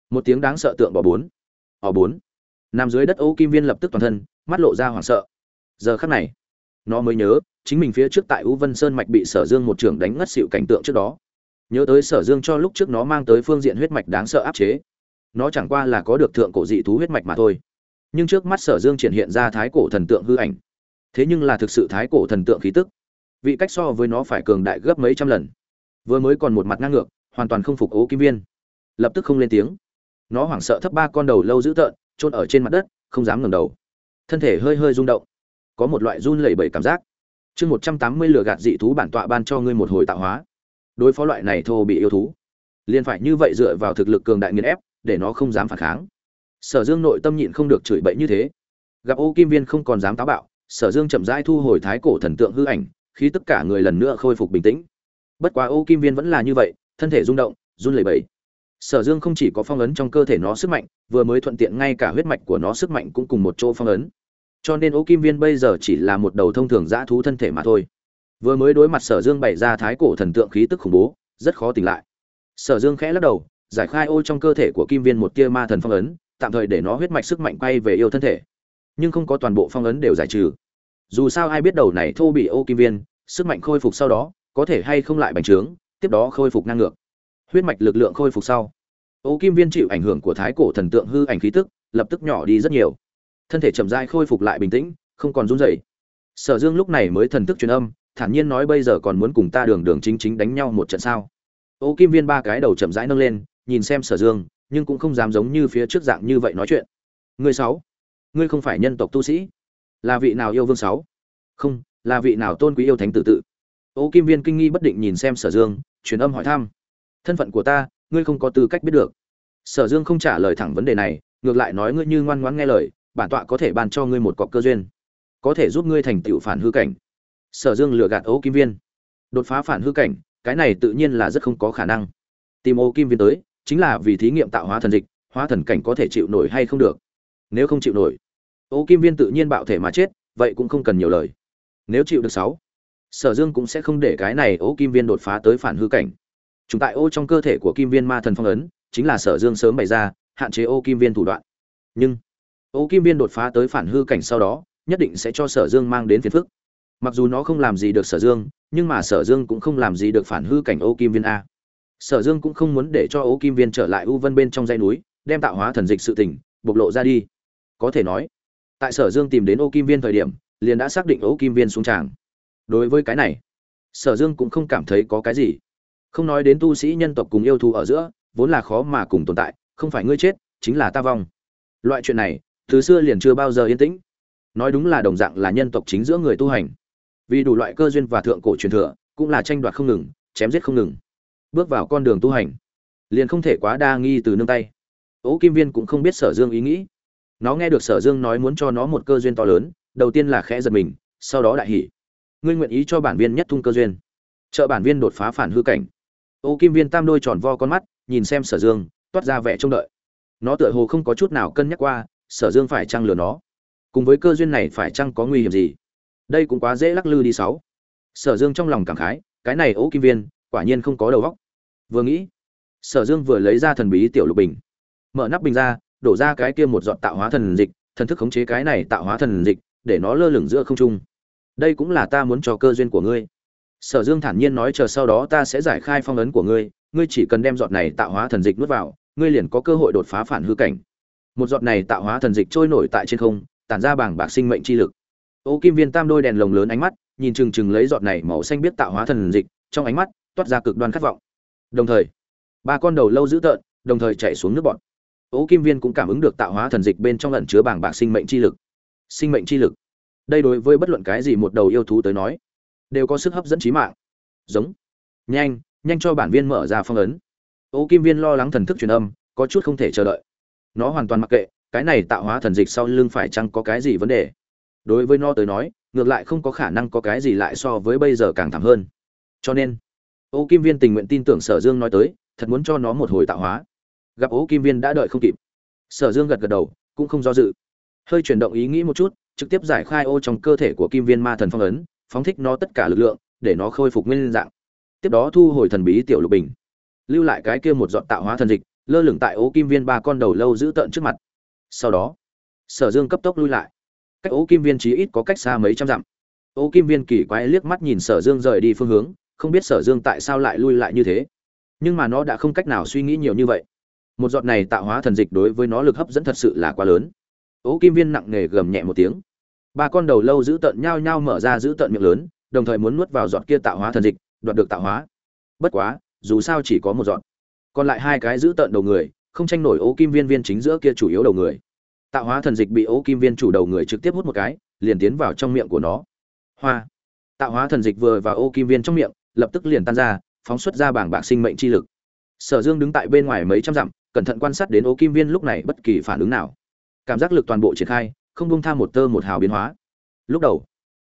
Một tiếng đáng sợ tượng bò bốn. Ỏ bốn. Nằm dưới đất ô kim viên lập tức toàn thân, mắt lộ ra hoảng sợ. Giờ khắc này, nó mới nhớ, chính mình phía trước tại u vân sơn mạch bị sở dương một trưởng đánh ngất xịu cảnh tượng trước đó. Nhớ tới sở dương cho lúc trước nó mang tới phương diện huyết mạch đáng sợ áp chế. Nó chẳng qua là có được thượng cổ dị thú huyết mạch mà thôi. Nhưng trước mắt sở dương triển hiện ra thái cổ thần tượng hư ảnh. Thế nhưng là thực sự thái cổ thần tượng khí tức. Vị cách so với nó phải cường đại gấp mấy trăm lần vừa mới còn một mặt ngang ngược, hoàn toàn không phục ố kim viên. Lập tức không lên tiếng. Nó hoảng sợ thấp ba con đầu lâu dữ tợn trôn ở trên mặt đất, không dám ngẩng đầu. Thân thể hơi hơi rung động. Có một loại run lẩy bẩy cảm giác. Chương một trăm tám mươi lửa gạt dị thú bản tọa ban cho ngươi một hồi tạo hóa. Đối phó loại này thô bị yêu thú, liền phải như vậy dựa vào thực lực cường đại nghiền ép, để nó không dám phản kháng. Sở dương nội tâm nhịn không được chửi bậy như thế. Gặp ô kim viên không còn dám táo bạo, sở dương chậm rãi thu hồi thái cổ thần tượng hư ảnh khi tất cả người lần nữa khôi phục bình tĩnh bất quá ô kim viên vẫn là như vậy, thân thể rung động, run lẩy bẩy. Sở dương không chỉ có phong ấn trong cơ thể nó sức mạnh, vừa mới thuận tiện ngay cả huyết mạch của nó sức mạnh cũng cùng một chỗ phong ấn. Cho nên ô kim viên bây giờ chỉ là một đầu thông thường dã thú thân thể mà thôi. Vừa mới đối mặt sở dương bày ra thái cổ thần tượng khí tức khủng bố, rất khó tỉnh lại. Sở dương khẽ lắc đầu, giải khai ô trong cơ thể của kim viên một tia ma thần phong ấn, tạm thời để nó huyết mạch sức mạnh quay về yêu thân thể. Nhưng không có toàn bộ phong ấn đều giải trừ. Dù sao ai biết đầu này thô bị ô kim viên, sức mạnh khôi phục sau đó có thể hay không lại bành trướng, tiếp đó khôi phục năng ngược. Huyết mạch lực lượng khôi phục sau, ô kim viên chịu ảnh hưởng của thái cổ thần tượng hư ảnh khí tức, lập tức nhỏ đi rất nhiều. Thân thể chậm rãi khôi phục lại bình tĩnh, không còn run rẩy. Sở dương lúc này mới thần thức truyền âm, thản nhiên nói bây giờ còn muốn cùng ta đường đường chính chính đánh nhau một trận sao? Ô kim viên ba cái đầu chậm rãi nâng lên, nhìn xem sở dương, nhưng cũng không dám giống như phía trước dạng như vậy nói chuyện. Ngươi sáu, ngươi không phải nhân tộc tu sĩ. Là vị nào yêu vương sáu? Không, là vị nào tôn quý yêu thánh tự tự? Ô kim viên kinh nghi bất định nhìn xem sở dương, truyền âm hỏi thăm. Thân phận của ta, ngươi không có tư cách biết được. Sở dương không trả lời thẳng vấn đề này, ngược lại nói ngươi như ngoan ngoãn nghe lời, bản tọa có thể ban cho ngươi một cọc cơ duyên. Có thể giúp ngươi thành tựu phản hư cảnh. Sở dương lừa gạt ô kim viên. Đột phá phản hư cảnh, cái này tự nhiên là rất không có khả năng. Tìm ô kim viên tới, chính là vì thí nghiệm tạo hóa thần dịch, hóa thần cảnh có thể chịu nổi hay không được. Nếu không chịu nổi, ô kim viên tự nhiên bạo thể mà chết, vậy cũng không cần nhiều lời. Nếu chịu được sáu sở dương cũng sẽ không để cái này ô kim viên đột phá tới phản hư cảnh. Chúng tại ô trong cơ thể của kim viên ma thần phong ấn, chính là sở dương sớm bày ra, hạn chế ô kim viên thủ đoạn. Nhưng, ô kim viên đột phá tới phản hư cảnh sau đó, nhất định sẽ cho sở dương mang đến phiền phức. Mặc dù nó không làm gì được sở dương, nhưng mà sở dương cũng không làm gì được phản hư cảnh ô kim viên a. Sở dương cũng không muốn để cho ô kim viên trở lại u vân bên trong dây núi, đem tạo hóa thần dịch sự tỉnh bộc lộ ra đi. Có thể nói, tại sở dương tìm đến ô kim viên thời điểm, liền đã xác định ô kim viên xuống tràng đối với cái này, sở dương cũng không cảm thấy có cái gì. Không nói đến tu sĩ nhân tộc cùng yêu thù ở giữa, vốn là khó mà cùng tồn tại, không phải ngươi chết, chính là ta vong. Loại chuyện này, từ xưa liền chưa bao giờ yên tĩnh. Nói đúng là đồng dạng là nhân tộc chính giữa người tu hành. Vì đủ loại cơ duyên và thượng cổ truyền thừa, cũng là tranh đoạt không ngừng, chém giết không ngừng. Bước vào con đường tu hành, liền không thể quá đa nghi từ nương tay. Ố kim viên cũng không biết sở dương ý nghĩ. Nó nghe được sở dương nói muốn cho nó một cơ duyên to lớn, đầu tiên là khẽ giật mình, sau đó đại hỉ ngươi nguyện ý cho bản viên nhất thung cơ duyên. Trợ bản viên đột phá phản hư cảnh. Ô kim viên tam đôi tròn vo con mắt, nhìn xem sở dương, toát ra vẻ trông đợi. Nó tựa hồ không có chút nào cân nhắc qua, sở dương phải chăng lừa nó? Cùng với cơ duyên này phải chăng có nguy hiểm gì? Đây cũng quá dễ lắc lư đi sáu. Sở dương trong lòng cảm khái, cái này ô kim viên, quả nhiên không có đầu óc. Vừa nghĩ, sở dương vừa lấy ra thần bí tiểu lục bình. Mở nắp bình ra, đổ ra cái kia một giọt tạo hóa thần dịch, thần thức khống chế cái này tạo hóa thần dịch, để nó lơ lửng giữa không trung đây cũng là ta muốn cho cơ duyên của ngươi. Sở dương thản nhiên nói chờ sau đó ta sẽ giải khai phong ấn của ngươi ngươi chỉ cần đem giọt này tạo hóa thần dịch nuốt vào, ngươi liền có cơ hội đột phá phản hư cảnh. Một giọt này tạo hóa thần dịch trôi nổi tại trên không, tản ra bảng bạc sinh mệnh chi lực. Ô kim viên tam đôi đèn lồng lớn ánh mắt, nhìn chừng chừng lấy giọt này màu xanh biết tạo hóa thần dịch, trong ánh mắt toát ra cực đoan khát vọng. Đồng thời, ba con đầu lâu dữ tợn, đồng thời chạy xuống nước bọt. ô kim viên cũng cảm ứng được tạo hóa thần dịch bên trong lẩn chứa bảng bạc sinh mệnh chi lực. Sinh mệnh chi lực đây đối với bất luận cái gì một đầu yêu thú tới nói, đều có sức hấp dẫn trí mạng. Giống. Nhanh nhanh cho bản viên mở ra phong ấn. Ô kim viên lo lắng thần thức truyền âm, có chút không thể chờ đợi. Nó hoàn toàn mặc kệ, cái này tạo hóa thần dịch sau lưng phải chăng có cái gì vấn đề? Đối với nó tới nói, ngược lại không có khả năng có cái gì lại so với bây giờ càng thảm hơn. Cho nên, ô kim viên tình nguyện tin tưởng sở dương nói tới, thật muốn cho nó một hồi tạo hóa. Gặp ô kim viên đã đợi không kịp. Sở dương gật gật đầu, cũng không do dự. Hơi chuyển động ý nghĩ một chút trực tiếp giải khai ô trong cơ thể của kim viên ma thần phong ấn, phóng thích nó tất cả lực lượng, để nó khôi phục nguyên dạng. Tiếp đó thu hồi thần bí tiểu lục bình, lưu lại cái kia một dọn tạo hóa thần dịch, lơ lửng tại ô kim viên ba con đầu lâu giữ tợn trước mặt. Sau đó, sở dương cấp tốc lui lại. Cách ô kim viên chí ít có cách xa mấy trăm dặm. Ô kim viên kỳ quái liếc mắt nhìn sở dương rời đi phương hướng, không biết sở dương tại sao lại lui lại như thế. Nhưng mà nó đã không cách nào suy nghĩ nhiều như vậy. Một giọt này tạo hóa thần dịch đối với nó lực hấp dẫn thật sự là quá lớn ố kim viên nặng nề gầm nhẹ một tiếng. Ba con đầu lâu giữ tợn nhao nhao mở ra giữ tợn miệng lớn, đồng thời muốn nuốt vào giọt kia tạo hóa thần dịch, đoạt được tạo hóa. Bất quá, dù sao chỉ có một giọt. Còn lại hai cái giữ tợn đầu người, không tranh nổi ố kim viên viên chính giữa kia chủ yếu đầu người. Tạo hóa thần dịch bị ố kim viên chủ đầu người trực tiếp hút một cái, liền tiến vào trong miệng của nó. Hoa! Tạo hóa thần dịch vừa vào ô kim viên trong miệng, lập tức liền tan ra, phóng xuất ra bảng bạc sinh mệnh chi lực. Sở dương đứng tại bên ngoài mấy trăm dặm, cẩn thận quan sát đến ô kim viên lúc này bất kỳ phản ứng nào cảm giác lực toàn bộ triển khai, không bông tham một tơ một hào biến hóa. Lúc đầu,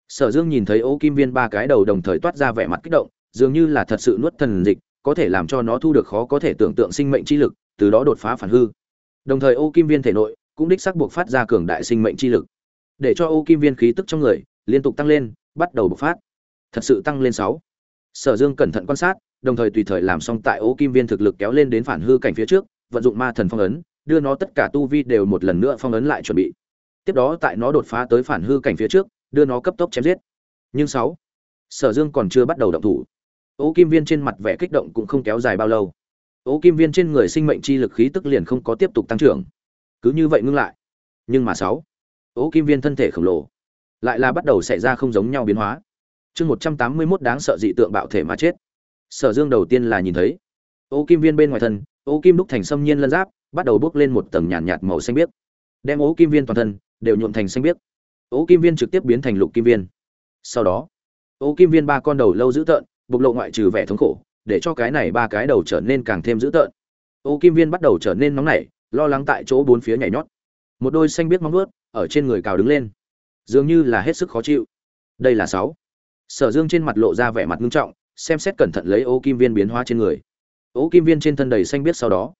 sở dương nhìn thấy ô kim viên ba cái đầu đồng thời toát ra vẻ mặt kích động, dường như là thật sự nuốt thần dịch, có thể làm cho nó thu được khó có thể tưởng tượng sinh mệnh chi lực, từ đó đột phá phản hư. Đồng thời ô kim viên thể nội cũng đích xác buộc phát ra cường đại sinh mệnh chi lực. Để cho ô kim viên khí tức trong người liên tục tăng lên, bắt đầu bộc phát. Thật sự tăng lên sáu. Sở dương cẩn thận quan sát, đồng thời tùy thời làm xong tại ô kim viên thực lực kéo lên đến phản hư cảnh phía trước, vận dụng ma thần phong ấn đưa nó tất cả tu vi đều một lần nữa phong ấn lại chuẩn bị. Tiếp đó tại nó đột phá tới phản hư cảnh phía trước, đưa nó cấp tốc chém giết. Nhưng sáu, sở dương còn chưa bắt đầu động thủ. Ố kim viên trên mặt vẻ kích động cũng không kéo dài bao lâu. Ố kim viên trên người sinh mệnh chi lực khí tức liền không có tiếp tục tăng trưởng. Cứ như vậy ngưng lại. Nhưng mà sáu ố kim viên thân thể khổng lồ, lại là bắt đầu xảy ra không giống nhau biến hóa. Chương một trăm tám mươi mốt đáng sợ dị tượng bạo thể mà chết. Sở dương đầu tiên là nhìn thấy ố kim viên bên ngoài thân ố kim đúc thành xâm nhiên lân giáp bắt đầu bước lên một tầng nhàn nhạt, nhạt màu xanh biếc đem ố kim viên toàn thân đều nhuộm thành xanh biếc. Ố kim viên trực tiếp biến thành lục kim viên. Sau đó ố kim viên ba con đầu lâu dữ tợn bộc lộ ngoại trừ vẻ thống khổ để cho cái này ba cái đầu trở nên càng thêm dữ tợn. Ố kim viên bắt đầu trở nên nóng nảy lo lắng tại chỗ bốn phía nhảy nhót. Một đôi xanh biếc móng vuốt ở trên người cào đứng lên. Dường như là hết sức khó chịu. Đây là sáu. Sở dương trên mặt lộ ra vẻ mặt nghiêm trọng xem xét cẩn thận lấy ô kim viên biến hóa trên người. Ô kim viên trên thân đầy xanh biếc sau đó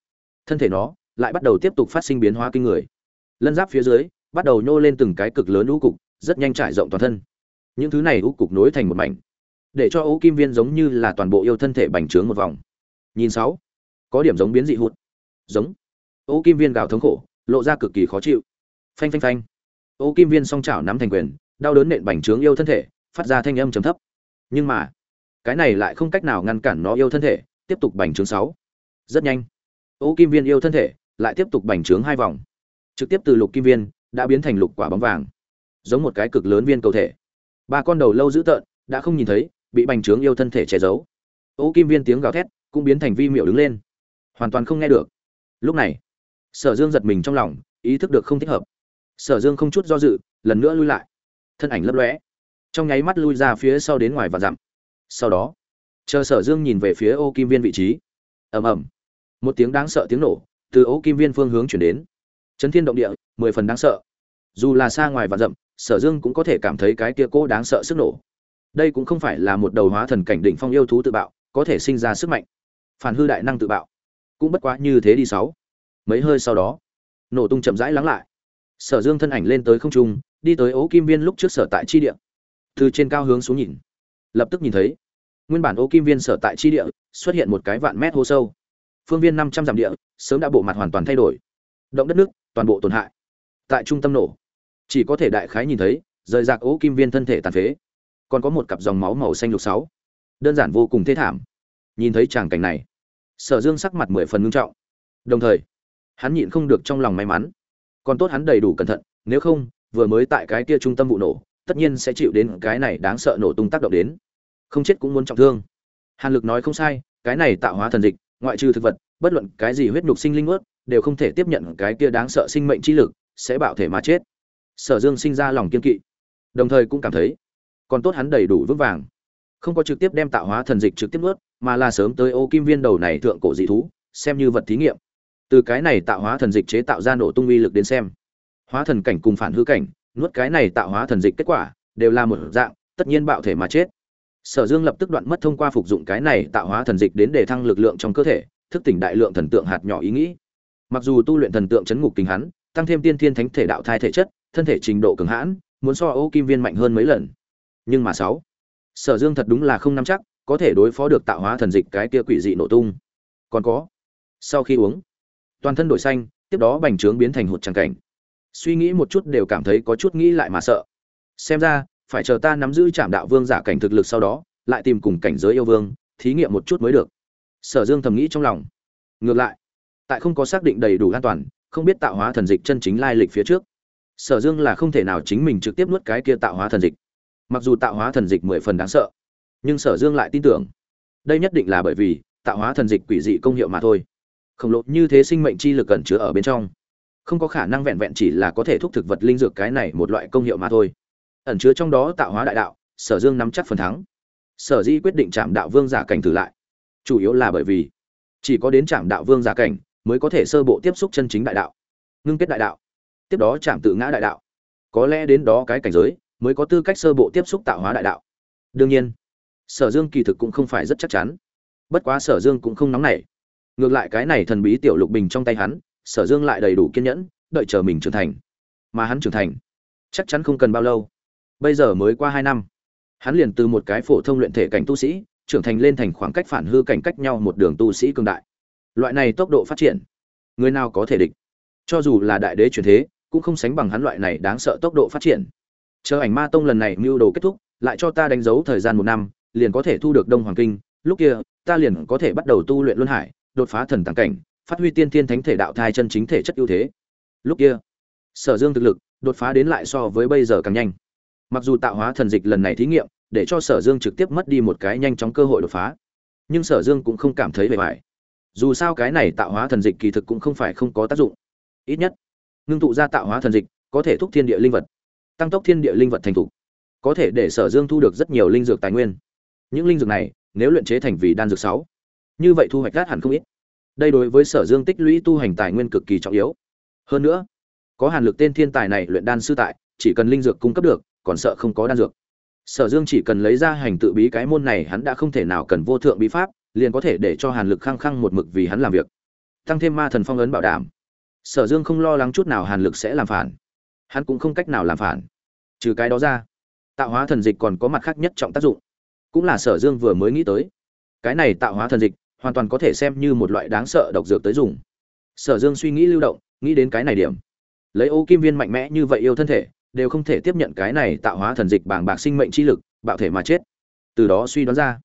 thân thể nó lại bắt đầu tiếp tục phát sinh biến hóa kinh người. Lân giáp phía dưới, bắt đầu nhô lên từng cái cực lớn u cục, rất nhanh trải rộng toàn thân. Những thứ này u cục nối thành một mảnh, để cho ấu kim viên giống như là toàn bộ yêu thân thể bành trướng một vòng. Nhìn sáu, có điểm giống biến dị hụt. Giống. Ấu kim viên gào thống khổ, lộ ra cực kỳ khó chịu. Phanh phanh phanh. Ấu kim viên song chảo nắm thành quyền, đau đớn nện bành trướng yêu thân thể, phát ra thanh âm trầm thấp. Nhưng mà, cái này lại không cách nào ngăn cản nó yêu thân thể, tiếp tục bành trướng sáu. Rất nhanh. Ấu kim viên yêu thân thể lại tiếp tục bành trướng hai vòng. Trực tiếp từ lục kim viên, đã biến thành lục quả bóng vàng. Giống một cái cực lớn viên cầu thể. Ba con đầu lâu dữ tợn, đã không nhìn thấy, bị bành trướng yêu thân thể che giấu. Ô kim viên tiếng gào thét cũng biến thành vi miệu đứng lên. Hoàn toàn không nghe được. Lúc này, sở dương giật mình trong lòng, ý thức được không thích hợp. Sở dương không chút do dự, lần nữa lui lại. Thân ảnh lấp lóe. Trong nháy mắt lui ra phía sau đến ngoài và dặm. Sau đó, chờ sở dương nhìn về phía ô kim viên vị trí. Ầm ầm. Một tiếng đáng sợ tiếng nổ từ ấu kim viên phương hướng chuyển đến. Chấn thiên động địa, mười phần đáng sợ. Dù là xa ngoài và rậm, sở dương cũng có thể cảm thấy cái kia cố đáng sợ sức nổ. Đây cũng không phải là một đầu hóa thần cảnh đỉnh phong yêu thú tự bạo, có thể sinh ra sức mạnh. Phản hư đại năng tự bạo. Cũng bất quá như thế đi sáu. Mấy hơi sau đó, nổ tung chậm rãi lắng lại. Sở dương thân ảnh lên tới không trung, đi tới ố kim viên lúc trước sở tại chi địa. Từ trên cao hướng xuống nhìn. Lập tức nhìn thấy, nguyên bản ố kim viên sở tại chi địa, xuất hiện một cái vạn mét hô sâu phương viên năm trăm dặm địa, sớm đã bộ mặt hoàn toàn thay đổi. Động đất nước, toàn bộ tổn hại. Tại trung tâm nổ, chỉ có thể đại khái nhìn thấy, rời rạc ố kim viên thân thể tàn phế. Còn có một cặp dòng máu màu xanh lục sáu. Đơn giản vô cùng thê thảm. Nhìn thấy tràng cảnh này, sở dương sắc mặt mười phần ngưng trọng. Đồng thời, hắn nhịn không được trong lòng may mắn. Còn tốt hắn đầy đủ cẩn thận, nếu không, vừa mới tại cái kia trung tâm vụ nổ, tất nhiên sẽ chịu đến cái này đáng sợ nổ tung tác động đến. Không chết cũng muốn trọng thương. Hàn lực nói không sai, cái này tạo hóa thần dịch ngoại trừ thực vật, bất luận cái gì huyết nhục sinh linh ướt, đều không thể tiếp nhận cái kia đáng sợ sinh mệnh chi lực, sẽ bạo thể mà chết. Sở dương sinh ra lòng kiên kỵ, đồng thời cũng cảm thấy còn tốt hắn đầy đủ vững vàng. Không có trực tiếp đem tạo hóa thần dịch trực tiếp nuốt, mà là sớm tới ô kim viên đầu này thượng cổ dị thú, xem như vật thí nghiệm. Từ cái này tạo hóa thần dịch chế tạo ra nổ tung uy lực đến xem, hóa thần cảnh cùng phản hư cảnh, nuốt cái này tạo hóa thần dịch kết quả, đều là một dạng, tất nhiên bạo thể mà chết sở dương lập tức đoạn mất thông qua phục dụng cái này tạo hóa thần dịch đến để thăng lực lượng trong cơ thể, thức tỉnh đại lượng thần tượng hạt nhỏ ý nghĩ. Mặc dù tu luyện thần tượng chấn ngục kinh hắn, tăng thêm tiên thiên thánh thể đạo thai thể chất, thân thể trình độ cường hãn, muốn so ô kim viên mạnh hơn mấy lần. Nhưng mà sáu, sở dương thật đúng là không nắm chắc, có thể đối phó được tạo hóa thần dịch cái kia quỷ dị nổ tung. Còn có, sau khi uống, toàn thân đổi xanh, tiếp đó bành trướng biến thành hụt tràng cảnh. Suy nghĩ một chút đều cảm thấy có chút nghĩ lại mà sợ. Xem ra phải chờ ta nắm giữ trạm đạo vương giả cảnh thực lực sau đó, lại tìm cùng cảnh giới yêu vương, thí nghiệm một chút mới được. Sở dương thầm nghĩ trong lòng. Ngược lại, tại không có xác định đầy đủ an toàn, không biết tạo hóa thần dịch chân chính lai lịch phía trước, sở dương là không thể nào chính mình trực tiếp nuốt cái kia tạo hóa thần dịch. Mặc dù tạo hóa thần dịch mười phần đáng sợ, nhưng sở dương lại tin tưởng. Đây nhất định là bởi vì, tạo hóa thần dịch quỷ dị công hiệu mà thôi. Khổng lồ như thế sinh mệnh chi lực cẩn chứa ở bên trong, không có khả năng vẹn vẹn chỉ là có thể thúc thực vật linh dược cái này một loại công hiệu mà thôi ẩn chứa trong đó tạo hóa đại đạo, sở dương nắm chắc phần thắng. Sở di quyết định chạm đạo vương giả cảnh thử lại. Chủ yếu là bởi vì, chỉ có đến chạm đạo vương giả cảnh mới có thể sơ bộ tiếp xúc chân chính đại đạo, ngưng kết đại đạo, tiếp đó chạm tự ngã đại đạo. Có lẽ đến đó cái cảnh giới mới có tư cách sơ bộ tiếp xúc tạo hóa đại đạo. Đương nhiên, sở dương kỳ thực cũng không phải rất chắc chắn. Bất quá sở dương cũng không nóng nảy. Ngược lại cái này thần bí tiểu lục bình trong tay hắn, sở dương lại đầy đủ kiên nhẫn, đợi chờ mình trưởng thành. Mà hắn trưởng thành, chắc chắn không cần bao lâu bây giờ mới qua hai năm. Hắn liền từ một cái phổ thông luyện thể cảnh tu sĩ, trưởng thành lên thành khoảng cách phản hư cảnh cách nhau một đường tu sĩ cường đại. Loại này tốc độ phát triển, người nào có thể địch? Cho dù là đại đế truyền thế, cũng không sánh bằng hắn loại này đáng sợ tốc độ phát triển. Chờ ảnh ma tông lần này mưu đồ kết thúc, lại cho ta đánh dấu thời gian một năm, liền có thể thu được đông hoàng kinh. Lúc kia, ta liền có thể bắt đầu tu luyện luân hải, đột phá thần tàng cảnh, phát huy tiên thiên thánh thể đạo thai chân chính thể chất ưu thế. Lúc kia, sở dương thực lực đột phá đến lại so với bây giờ càng nhanh mặc dù tạo hóa thần dịch lần này thí nghiệm, để cho sở dương trực tiếp mất đi một cái nhanh chóng cơ hội đột phá. Nhưng sở dương cũng không cảm thấy bề bài dù sao cái này tạo hóa thần dịch kỳ thực cũng không phải không có tác dụng. Ít nhất, ngưng tụ ra tạo hóa thần dịch có thể thúc thiên địa linh vật, tăng tốc thiên địa linh vật thành thục, có thể để sở dương thu được rất nhiều linh dược tài nguyên. Những linh dược này, nếu luyện chế thành vì đan dược sáu, như vậy thu hoạch cát hẳn không ít. Đây đối với sở dương tích lũy tu hành tài nguyên cực kỳ trọng yếu. Hơn nữa, có hàn lực tên thiên tài này luyện đan sư tại, chỉ cần linh dược cung cấp được còn sợ không có đan dược. Sở dương chỉ cần lấy ra hành tự bí cái môn này, hắn đã không thể nào cần vô thượng bí pháp, liền có thể để cho hàn lực khăng khăng một mực vì hắn làm việc. Tăng thêm ma thần phong ấn bảo đảm. Sở dương không lo lắng chút nào hàn lực sẽ làm phản. Hắn cũng không cách nào làm phản. Trừ cái đó ra, tạo hóa thần dịch còn có mặt khác nhất trọng tác dụng. Cũng là sở dương vừa mới nghĩ tới. Cái này tạo hóa thần dịch, hoàn toàn có thể xem như một loại đáng sợ độc dược tới dùng. Sở dương suy nghĩ lưu động, nghĩ đến cái này điểm. Lấy ô kim viên mạnh mẽ như vậy yêu thân thể đều không thể tiếp nhận cái này tạo hóa thần dịch bàng bạc sinh mệnh chi lực, bạo thể mà chết. Từ đó suy đoán ra,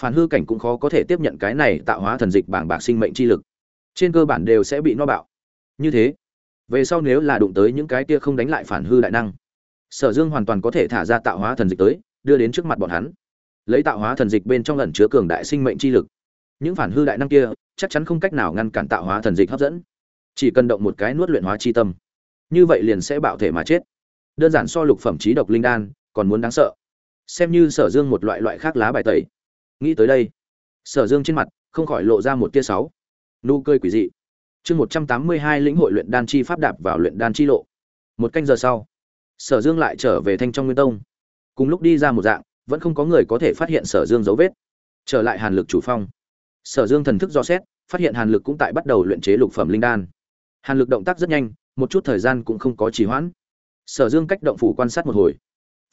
phản hư cảnh cũng khó có thể tiếp nhận cái này tạo hóa thần dịch bàng bạc sinh mệnh chi lực. Trên cơ bản đều sẽ bị no bạo. Như thế, về sau nếu là đụng tới những cái kia không đánh lại phản hư đại năng, sở dương hoàn toàn có thể thả ra tạo hóa thần dịch tới, đưa đến trước mặt bọn hắn. Lấy tạo hóa thần dịch bên trong lần chứa cường đại sinh mệnh chi lực. Những phản hư đại năng kia chắc chắn không cách nào ngăn cản tạo hóa thần dịch hấp dẫn. Chỉ cần động một cái nuốt luyện hóa chi tâm, như vậy liền sẽ bạo thể mà chết đơn giản so lục phẩm trí độc linh đan, còn muốn đáng sợ. Xem như sở dương một loại loại khác lá bài tẩy. Nghĩ tới đây, sở dương trên mặt không khỏi lộ ra một tia sáu. Nụ cười quỷ dị. Chương một trăm tám mươi hai lĩnh hội luyện đan chi pháp đạp vào luyện đan chi lộ. Một canh giờ sau, sở dương lại trở về thanh trong nguyên tông. Cùng lúc đi ra một dạng, vẫn không có người có thể phát hiện sở dương dấu vết. Trở lại hàn lực chủ phong. Sở dương thần thức do xét, phát hiện hàn lực cũng tại bắt đầu luyện chế lục phẩm linh đan. Hàn lực động tác rất nhanh, một chút thời gian cũng không có trì hoãn sở dương cách động phủ quan sát một hồi.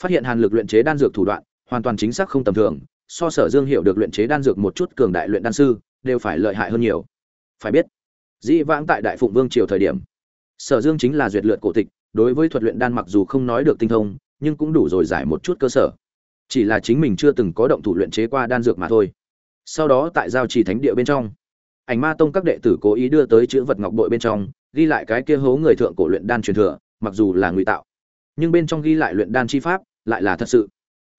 Phát hiện hàn lực luyện chế đan dược thủ đoạn, hoàn toàn chính xác không tầm thường, so sở dương hiểu được luyện chế đan dược một chút cường đại luyện đan sư, đều phải lợi hại hơn nhiều. Phải biết, dĩ vãng tại đại phụng vương triều thời điểm, sở dương chính là duyệt luyện cổ tịch, đối với thuật luyện đan mặc dù không nói được tinh thông, nhưng cũng đủ rồi giải một chút cơ sở. Chỉ là chính mình chưa từng có động thủ luyện chế qua đan dược mà thôi. Sau đó tại giao trì thánh địa bên trong, ảnh ma tông các đệ tử cố ý đưa tới chữ vật ngọc bội bên trong, ghi lại cái kia hố người thượng cổ luyện đan truyền thừa mặc dù là ngụy tạo, nhưng bên trong ghi lại luyện đan chi pháp lại là thật sự.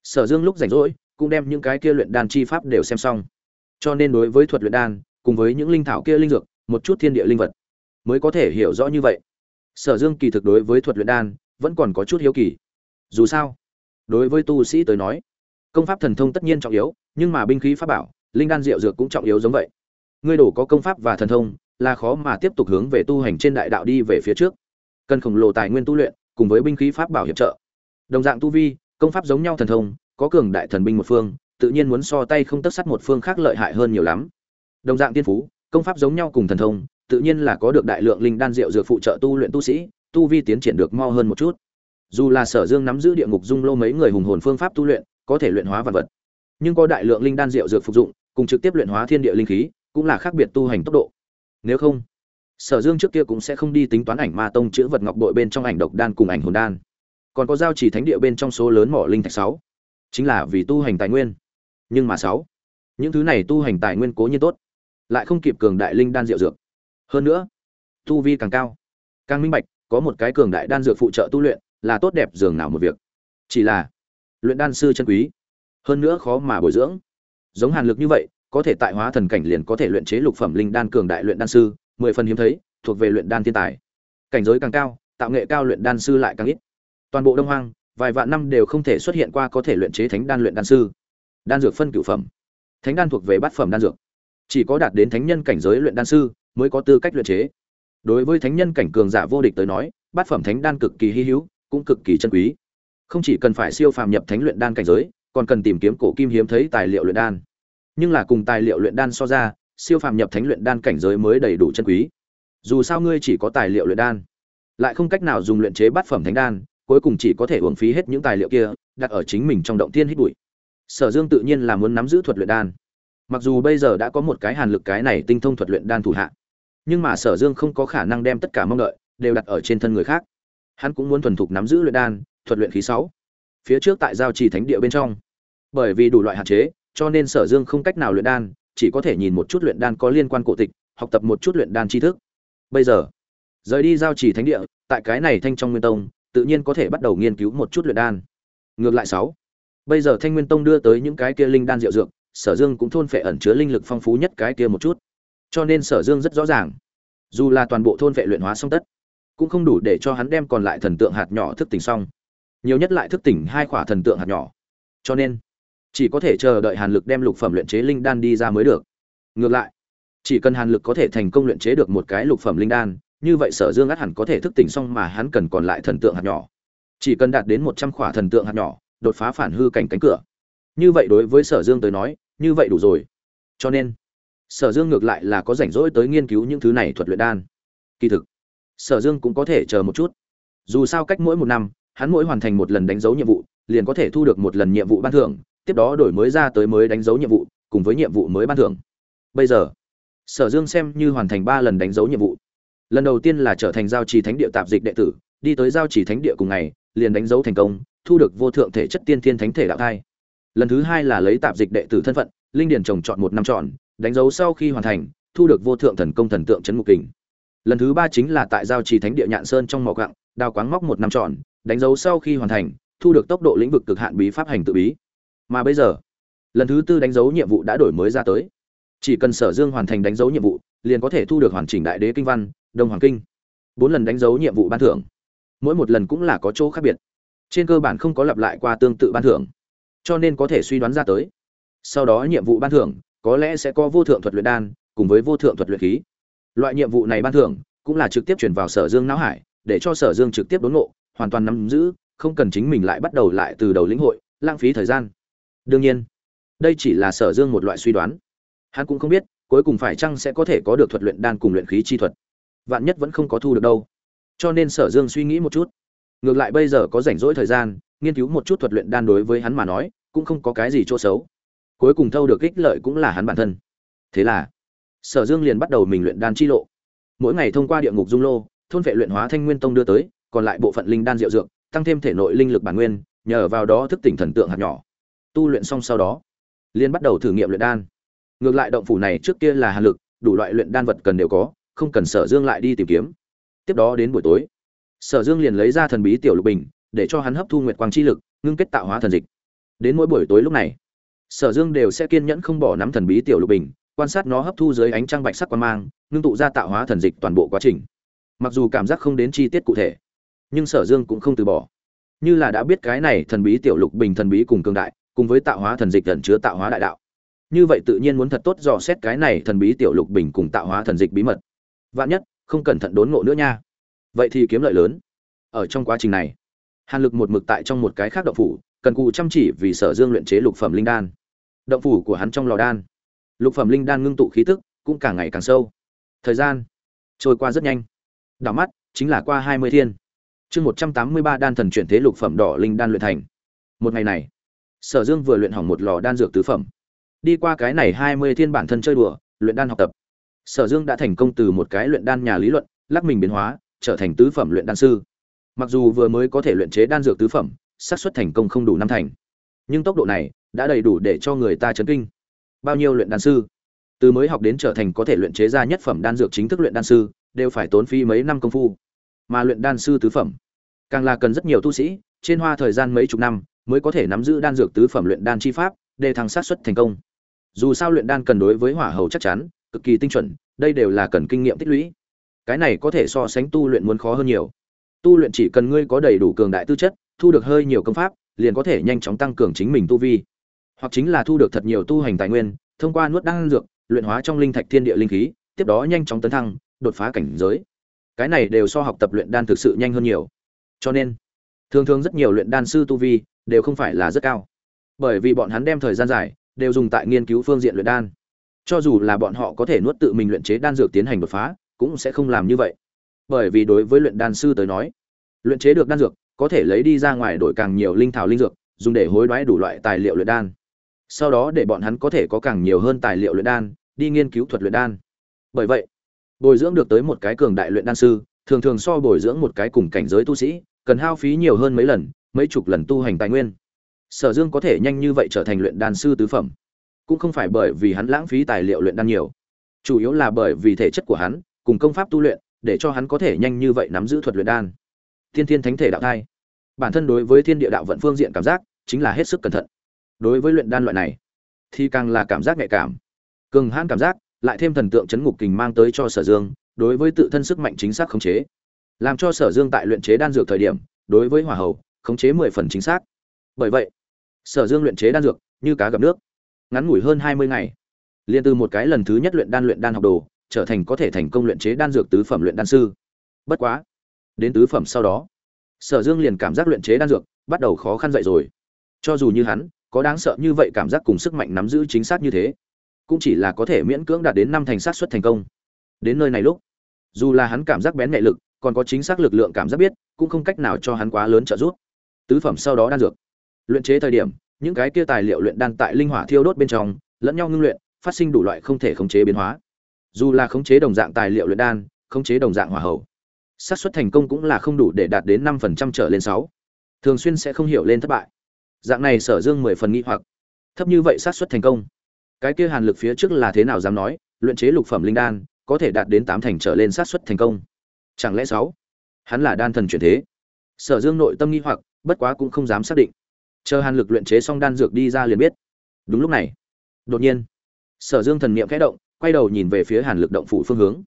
Sở dương lúc rảnh rỗi, cũng đem những cái kia luyện đan chi pháp đều xem xong. Cho nên đối với thuật luyện đan, cùng với những linh thảo kia linh dược, một chút thiên địa linh vật mới có thể hiểu rõ như vậy. Sở dương kỳ thực đối với thuật luyện đan vẫn còn có chút hiếu kỳ. Dù sao, đối với tu sĩ tới nói, công pháp thần thông tất nhiên trọng yếu, nhưng mà binh khí pháp bảo, linh đan diệu dược cũng trọng yếu giống vậy. Ngươi đổ có công pháp và thần thông, là khó mà tiếp tục hướng về tu hành trên đại đạo đi về phía trước cần khổng lồ tài nguyên tu luyện, cùng với binh khí pháp bảo hiệp trợ. Đồng dạng tu vi, công pháp giống nhau thần thông, có cường đại thần binh một phương, tự nhiên muốn so tay không tất sắt một phương khác lợi hại hơn nhiều lắm. Đồng dạng tiên phú, công pháp giống nhau cùng thần thông, tự nhiên là có được đại lượng linh đan rượu dược phụ trợ tu luyện tu sĩ, tu vi tiến triển được mo hơn một chút. Dù là sở dương nắm giữ địa ngục dung lô mấy người hùng hồn phương pháp tu luyện, có thể luyện hóa vật vật. Nhưng có đại lượng linh đan rượu dược phục dụng, cùng trực tiếp luyện hóa thiên địa linh khí, cũng là khác biệt tu hành tốc độ. Nếu không sở dương trước kia cũng sẽ không đi tính toán ảnh ma tông chữ vật ngọc bội bên trong ảnh độc đan cùng ảnh hồn đan. Còn có giao chỉ thánh địa bên trong số lớn mỏ linh thạch sáu. Chính là vì tu hành tài nguyên. Nhưng mà sáu. Những thứ này tu hành tài nguyên cố nhiên tốt. Lại không kịp cường đại linh đan diệu dược. Hơn nữa, tu vi càng cao. Càng minh bạch, có một cái cường đại đan dược phụ trợ tu luyện, là tốt đẹp dường nào một việc. Chỉ là, luyện đan sư chân quý. Hơn nữa khó mà bồi dưỡng. Giống hàn lực như vậy, có thể tại hóa thần cảnh liền có thể luyện chế lục phẩm linh đan cường đại luyện đan sư mười phần hiếm thấy, thuộc về luyện đan thiên tài. Cảnh giới càng cao, tạo nghệ cao luyện đan sư lại càng ít. Toàn bộ đông hoang, vài vạn năm đều không thể xuất hiện qua có thể luyện chế thánh đan luyện đan sư. Đan dược phân cửu phẩm. Thánh đan thuộc về bát phẩm đan dược. Chỉ có đạt đến thánh nhân cảnh giới luyện đan sư mới có tư cách luyện chế. Đối với thánh nhân cảnh cường giả vô địch tới nói, bát phẩm thánh đan cực kỳ hy hữu, cũng cực kỳ chân quý. Không chỉ cần phải siêu phàm nhập thánh luyện đan cảnh giới, còn cần tìm kiếm cổ kim hiếm thấy tài liệu luyện đan. Nhưng là cùng tài liệu luyện đan so ra siêu phàm nhập thánh luyện đan cảnh giới mới đầy đủ chân quý. Dù sao ngươi chỉ có tài liệu luyện đan, lại không cách nào dùng luyện chế bát phẩm thánh đan, cuối cùng chỉ có thể uổng phí hết những tài liệu kia, đặt ở chính mình trong động tiên hít bụi. Sở dương tự nhiên là muốn nắm giữ thuật luyện đan. Mặc dù bây giờ đã có một cái hàn lực cái này tinh thông thuật luyện đan thủ hạ, nhưng mà sở dương không có khả năng đem tất cả mong đợi đều đặt ở trên thân người khác. Hắn cũng muốn thuần thục nắm giữ luyện đan, thuật luyện khí sáu, phía trước tại giao trì thánh địa bên trong. Bởi vì đủ loại hạn chế, cho nên sở dương không cách nào luyện đan chỉ có thể nhìn một chút luyện đan có liên quan cổ tịch, học tập một chút luyện đan tri thức. Bây giờ, rời đi giao chỉ thánh địa, tại cái này thanh trong nguyên tông, tự nhiên có thể bắt đầu nghiên cứu một chút luyện đan. Ngược lại sáu, bây giờ thanh nguyên tông đưa tới những cái kia linh đan diệu dược, sở dương cũng thôn phệ ẩn chứa linh lực phong phú nhất cái kia một chút. Cho nên sở dương rất rõ ràng, dù là toàn bộ thôn phệ luyện hóa xong tất, cũng không đủ để cho hắn đem còn lại thần tượng hạt nhỏ thức tỉnh xong. Nhiều nhất lại thức tỉnh hai khỏa thần tượng hạt nhỏ. Cho nên chỉ có thể chờ đợi hàn lực đem lục phẩm luyện chế linh đan đi ra mới được. Ngược lại, chỉ cần hàn lực có thể thành công luyện chế được một cái lục phẩm linh đan, như vậy sở dương ắt hẳn có thể thức tỉnh xong mà hắn cần còn lại thần tượng hạt nhỏ. Chỉ cần đạt đến một trăm khỏa thần tượng hạt nhỏ, đột phá phản hư cảnh cánh cửa. Như vậy đối với sở dương tới nói, như vậy đủ rồi. Cho nên, sở dương ngược lại là có rảnh rỗi tới nghiên cứu những thứ này thuật luyện đan. Kỳ thực, sở dương cũng có thể chờ một chút. Dù sao cách mỗi một năm, hắn mỗi hoàn thành một lần đánh dấu nhiệm vụ, liền có thể thu được một lần nhiệm vụ ban thưởng tiếp đó đổi mới ra tới mới đánh dấu nhiệm vụ, cùng với nhiệm vụ mới ban thưởng. Bây giờ, sở dương xem như hoàn thành ba lần đánh dấu nhiệm vụ. Lần đầu tiên là trở thành giao trì thánh địa tạp dịch đệ tử, đi tới giao trì thánh địa cùng ngày, liền đánh dấu thành công, thu được vô thượng thể chất tiên thiên thánh thể đạo thai. Lần thứ hai là lấy tạp dịch đệ tử thân phận, linh điền trồng chọn một năm chọn đánh dấu sau khi hoàn thành, thu được vô thượng thần công thần tượng trấn mục kình. Lần thứ ba chính là tại giao trì thánh địa nhạn sơn trong mỏ quặng đào quáng móc một năm trọn đánh dấu sau khi hoàn thành, thu được tốc độ lĩnh vực cực hạn bí pháp hành tự bí mà bây giờ, lần thứ tư đánh dấu nhiệm vụ đã đổi mới ra tới. Chỉ cần sở dương hoàn thành đánh dấu nhiệm vụ, liền có thể thu được hoàn chỉnh đại đế kinh văn, đông hoàng kinh. Bốn lần đánh dấu nhiệm vụ ban thưởng. Mỗi một lần cũng là có chỗ khác biệt. Trên cơ bản không có lặp lại qua tương tự ban thưởng. Cho nên có thể suy đoán ra tới. Sau đó nhiệm vụ ban thưởng, có lẽ sẽ có vô thượng thuật luyện đan, cùng với vô thượng thuật luyện khí. Loại nhiệm vụ này ban thưởng, cũng là trực tiếp chuyển vào sở dương não hải, để cho sở dương trực tiếp đốn ngộ, hoàn toàn nắm giữ, không cần chính mình lại bắt đầu lại từ đầu lĩnh hội, lãng phí thời gian đương nhiên, đây chỉ là sở dương một loại suy đoán. Hắn cũng không biết, cuối cùng phải chăng sẽ có thể có được thuật luyện đan cùng luyện khí chi thuật. Vạn nhất vẫn không có thu được đâu. Cho nên sở dương suy nghĩ một chút. Ngược lại bây giờ có rảnh rỗi thời gian, nghiên cứu một chút thuật luyện đan đối với hắn mà nói, cũng không có cái gì chỗ xấu. Cuối cùng thâu được ích lợi cũng là hắn bản thân. Thế là, sở dương liền bắt đầu mình luyện đan chi lộ. Mỗi ngày thông qua địa ngục dung lô, thôn vệ luyện hóa thanh nguyên tông đưa tới, còn lại bộ phận linh đan diệu dược, tăng thêm thể nội linh lực bản nguyên, nhờ vào đó thức tỉnh thần tượng hạt nhỏ tu luyện xong sau đó, liền bắt đầu thử nghiệm luyện đan. Ngược lại động phủ này trước kia là hàn lực, đủ loại luyện đan vật cần đều có, không cần sở dương lại đi tìm kiếm. Tiếp đó đến buổi tối, sở dương liền lấy ra thần bí tiểu lục bình, để cho hắn hấp thu nguyệt quang chi lực, ngưng kết tạo hóa thần dịch. Đến mỗi buổi tối lúc này, sở dương đều sẽ kiên nhẫn không bỏ nắm thần bí tiểu lục bình, quan sát nó hấp thu dưới ánh trăng bạch sắc quan mang, ngưng tụ ra tạo hóa thần dịch toàn bộ quá trình. Mặc dù cảm giác không đến chi tiết cụ thể, nhưng sở dương cũng không từ bỏ. Như là đã biết cái này thần bí tiểu lục bình thần bí cùng cường đại cùng với tạo hóa thần dịch ẩn chứa tạo hóa đại đạo. Như vậy tự nhiên muốn thật tốt dò xét cái này thần bí tiểu lục bình cùng tạo hóa thần dịch bí mật. Vạn nhất, không cẩn thận đốn ngộ nữa nha. Vậy thì kiếm lợi lớn. Ở trong quá trình này, hàn lực một mực tại trong một cái khác động phủ, cần cù chăm chỉ vì sở dương luyện chế lục phẩm linh đan. Động phủ của hắn trong lò đan, lục phẩm linh đan ngưng tụ khí tức cũng càng ngày càng sâu. Thời gian trôi qua rất nhanh. Đảo mắt, chính là qua hai mươi thiên. Chương một trăm tám mươi ba đan thần chuyển thế lục phẩm đỏ linh đan luyện thành. Một ngày này sở dương vừa luyện hỏng một lò đan dược tứ phẩm. Đi qua cái này hai mươi thiên bản thân chơi đùa, luyện đan học tập. Sở dương đã thành công từ một cái luyện đan nhà lý luận, lắc mình biến hóa, trở thành tứ phẩm luyện đan sư. Mặc dù vừa mới có thể luyện chế đan dược tứ phẩm, xác suất thành công không đủ năm thành. Nhưng tốc độ này đã đầy đủ để cho người ta chấn kinh. Bao nhiêu luyện đan sư? Từ mới học đến trở thành có thể luyện chế ra nhất phẩm đan dược chính thức luyện đan sư, đều phải tốn phí mấy năm công phu. Mà luyện đan sư tứ phẩm, càng là cần rất nhiều tu sĩ, trên hoa thời gian mấy chục năm mới có thể nắm giữ đan dược tứ phẩm luyện đan chi pháp, để thăng sát xuất thành công. Dù sao luyện đan cần đối với hỏa hầu chắc chắn, cực kỳ tinh chuẩn, đây đều là cần kinh nghiệm tích lũy. Cái này có thể so sánh tu luyện muốn khó hơn nhiều. Tu luyện chỉ cần ngươi có đầy đủ cường đại tư chất, thu được hơi nhiều công pháp, liền có thể nhanh chóng tăng cường chính mình tu vi. Hoặc chính là thu được thật nhiều tu hành tài nguyên, thông qua nuốt đan dược, luyện hóa trong linh thạch thiên địa linh khí, tiếp đó nhanh chóng tấn thăng, đột phá cảnh giới. Cái này đều so học tập luyện đan thực sự nhanh hơn nhiều. Cho nên, thường thường rất nhiều luyện đan sư tu vi đều không phải là rất cao. Bởi vì bọn hắn đem thời gian dài, đều dùng tại nghiên cứu phương diện luyện đan. Cho dù là bọn họ có thể nuốt tự mình luyện chế đan dược tiến hành đột phá, cũng sẽ không làm như vậy. Bởi vì đối với luyện đan sư tới nói, luyện chế được đan dược, có thể lấy đi ra ngoài đổi càng nhiều linh thảo linh dược, dùng để hối đoái đủ loại tài liệu luyện đan. Sau đó để bọn hắn có thể có càng nhiều hơn tài liệu luyện đan, đi nghiên cứu thuật luyện đan. Bởi vậy, bồi dưỡng được tới một cái cường đại luyện đan sư, thường thường so bồi dưỡng một cái cùng cảnh giới tu sĩ, cần hao phí nhiều hơn mấy lần mấy chục lần tu hành tài nguyên. Sở dương có thể nhanh như vậy trở thành luyện đan sư tứ phẩm. Cũng không phải bởi vì hắn lãng phí tài liệu luyện đan nhiều. Chủ yếu là bởi vì thể chất của hắn, cùng công pháp tu luyện, để cho hắn có thể nhanh như vậy nắm giữ thuật luyện đan. Thiên thiên thánh thể đạo thai. Bản thân đối với thiên địa đạo vận phương diện cảm giác, chính là hết sức cẩn thận. Đối với luyện đan loại này, thì càng là cảm giác nhạy cảm. Cường hãn cảm giác, lại thêm thần tượng chấn ngục kình mang tới cho sở dương, đối với tự thân sức mạnh chính xác khống chế. Làm cho sở dương tại luyện chế đan dược thời điểm, đối với hỏa hầu khống chế mười phần chính xác. Bởi vậy, sở dương luyện chế đan dược như cá gặp nước, ngắn ngủi hơn hai mươi ngày. Liền từ một cái lần thứ nhất luyện đan luyện đan học đồ, trở thành có thể thành công luyện chế đan dược tứ phẩm luyện đan sư. Bất quá, đến tứ phẩm sau đó, sở dương liền cảm giác luyện chế đan dược bắt đầu khó khăn dậy rồi. Cho dù như hắn, có đáng sợ như vậy cảm giác cùng sức mạnh nắm giữ chính xác như thế, cũng chỉ là có thể miễn cưỡng đạt đến năm thành sát xuất thành công. Đến nơi này lúc, dù là hắn cảm giác bén nhạy lực, còn có chính xác lực lượng cảm giác biết, cũng không cách nào cho hắn quá lớn trợ giúp tứ phẩm sau đó đan dược. Luyện chế thời điểm, những cái kia tài liệu luyện đan tại linh hỏa thiêu đốt bên trong, lẫn nhau ngưng luyện, phát sinh đủ loại không thể khống chế biến hóa. Dù là khống chế đồng dạng tài liệu luyện đan, khống chế đồng dạng hỏa hậu xác suất thành công cũng là không đủ để đạt đến năm phần trăm trở lên sáu. Thường xuyên sẽ không hiểu lên thất bại. Dạng này sở dương mười phần nghi hoặc. Thấp như vậy xác suất thành công. Cái kia hàn lực phía trước là thế nào dám nói, luyện chế lục phẩm linh đan, có thể đạt đến tám thành trở lên xác suất thành công. Chẳng lẽ sáu? Hắn là đan thần chuyển thế. Sở dương nội tâm nghi hoặc bất quá cũng không dám xác định. Chờ hàn lực luyện chế xong đan dược đi ra liền biết. Đúng lúc này, đột nhiên, sở dương thần niệm khẽ động, quay đầu nhìn về phía hàn lực động phủ phương hướng.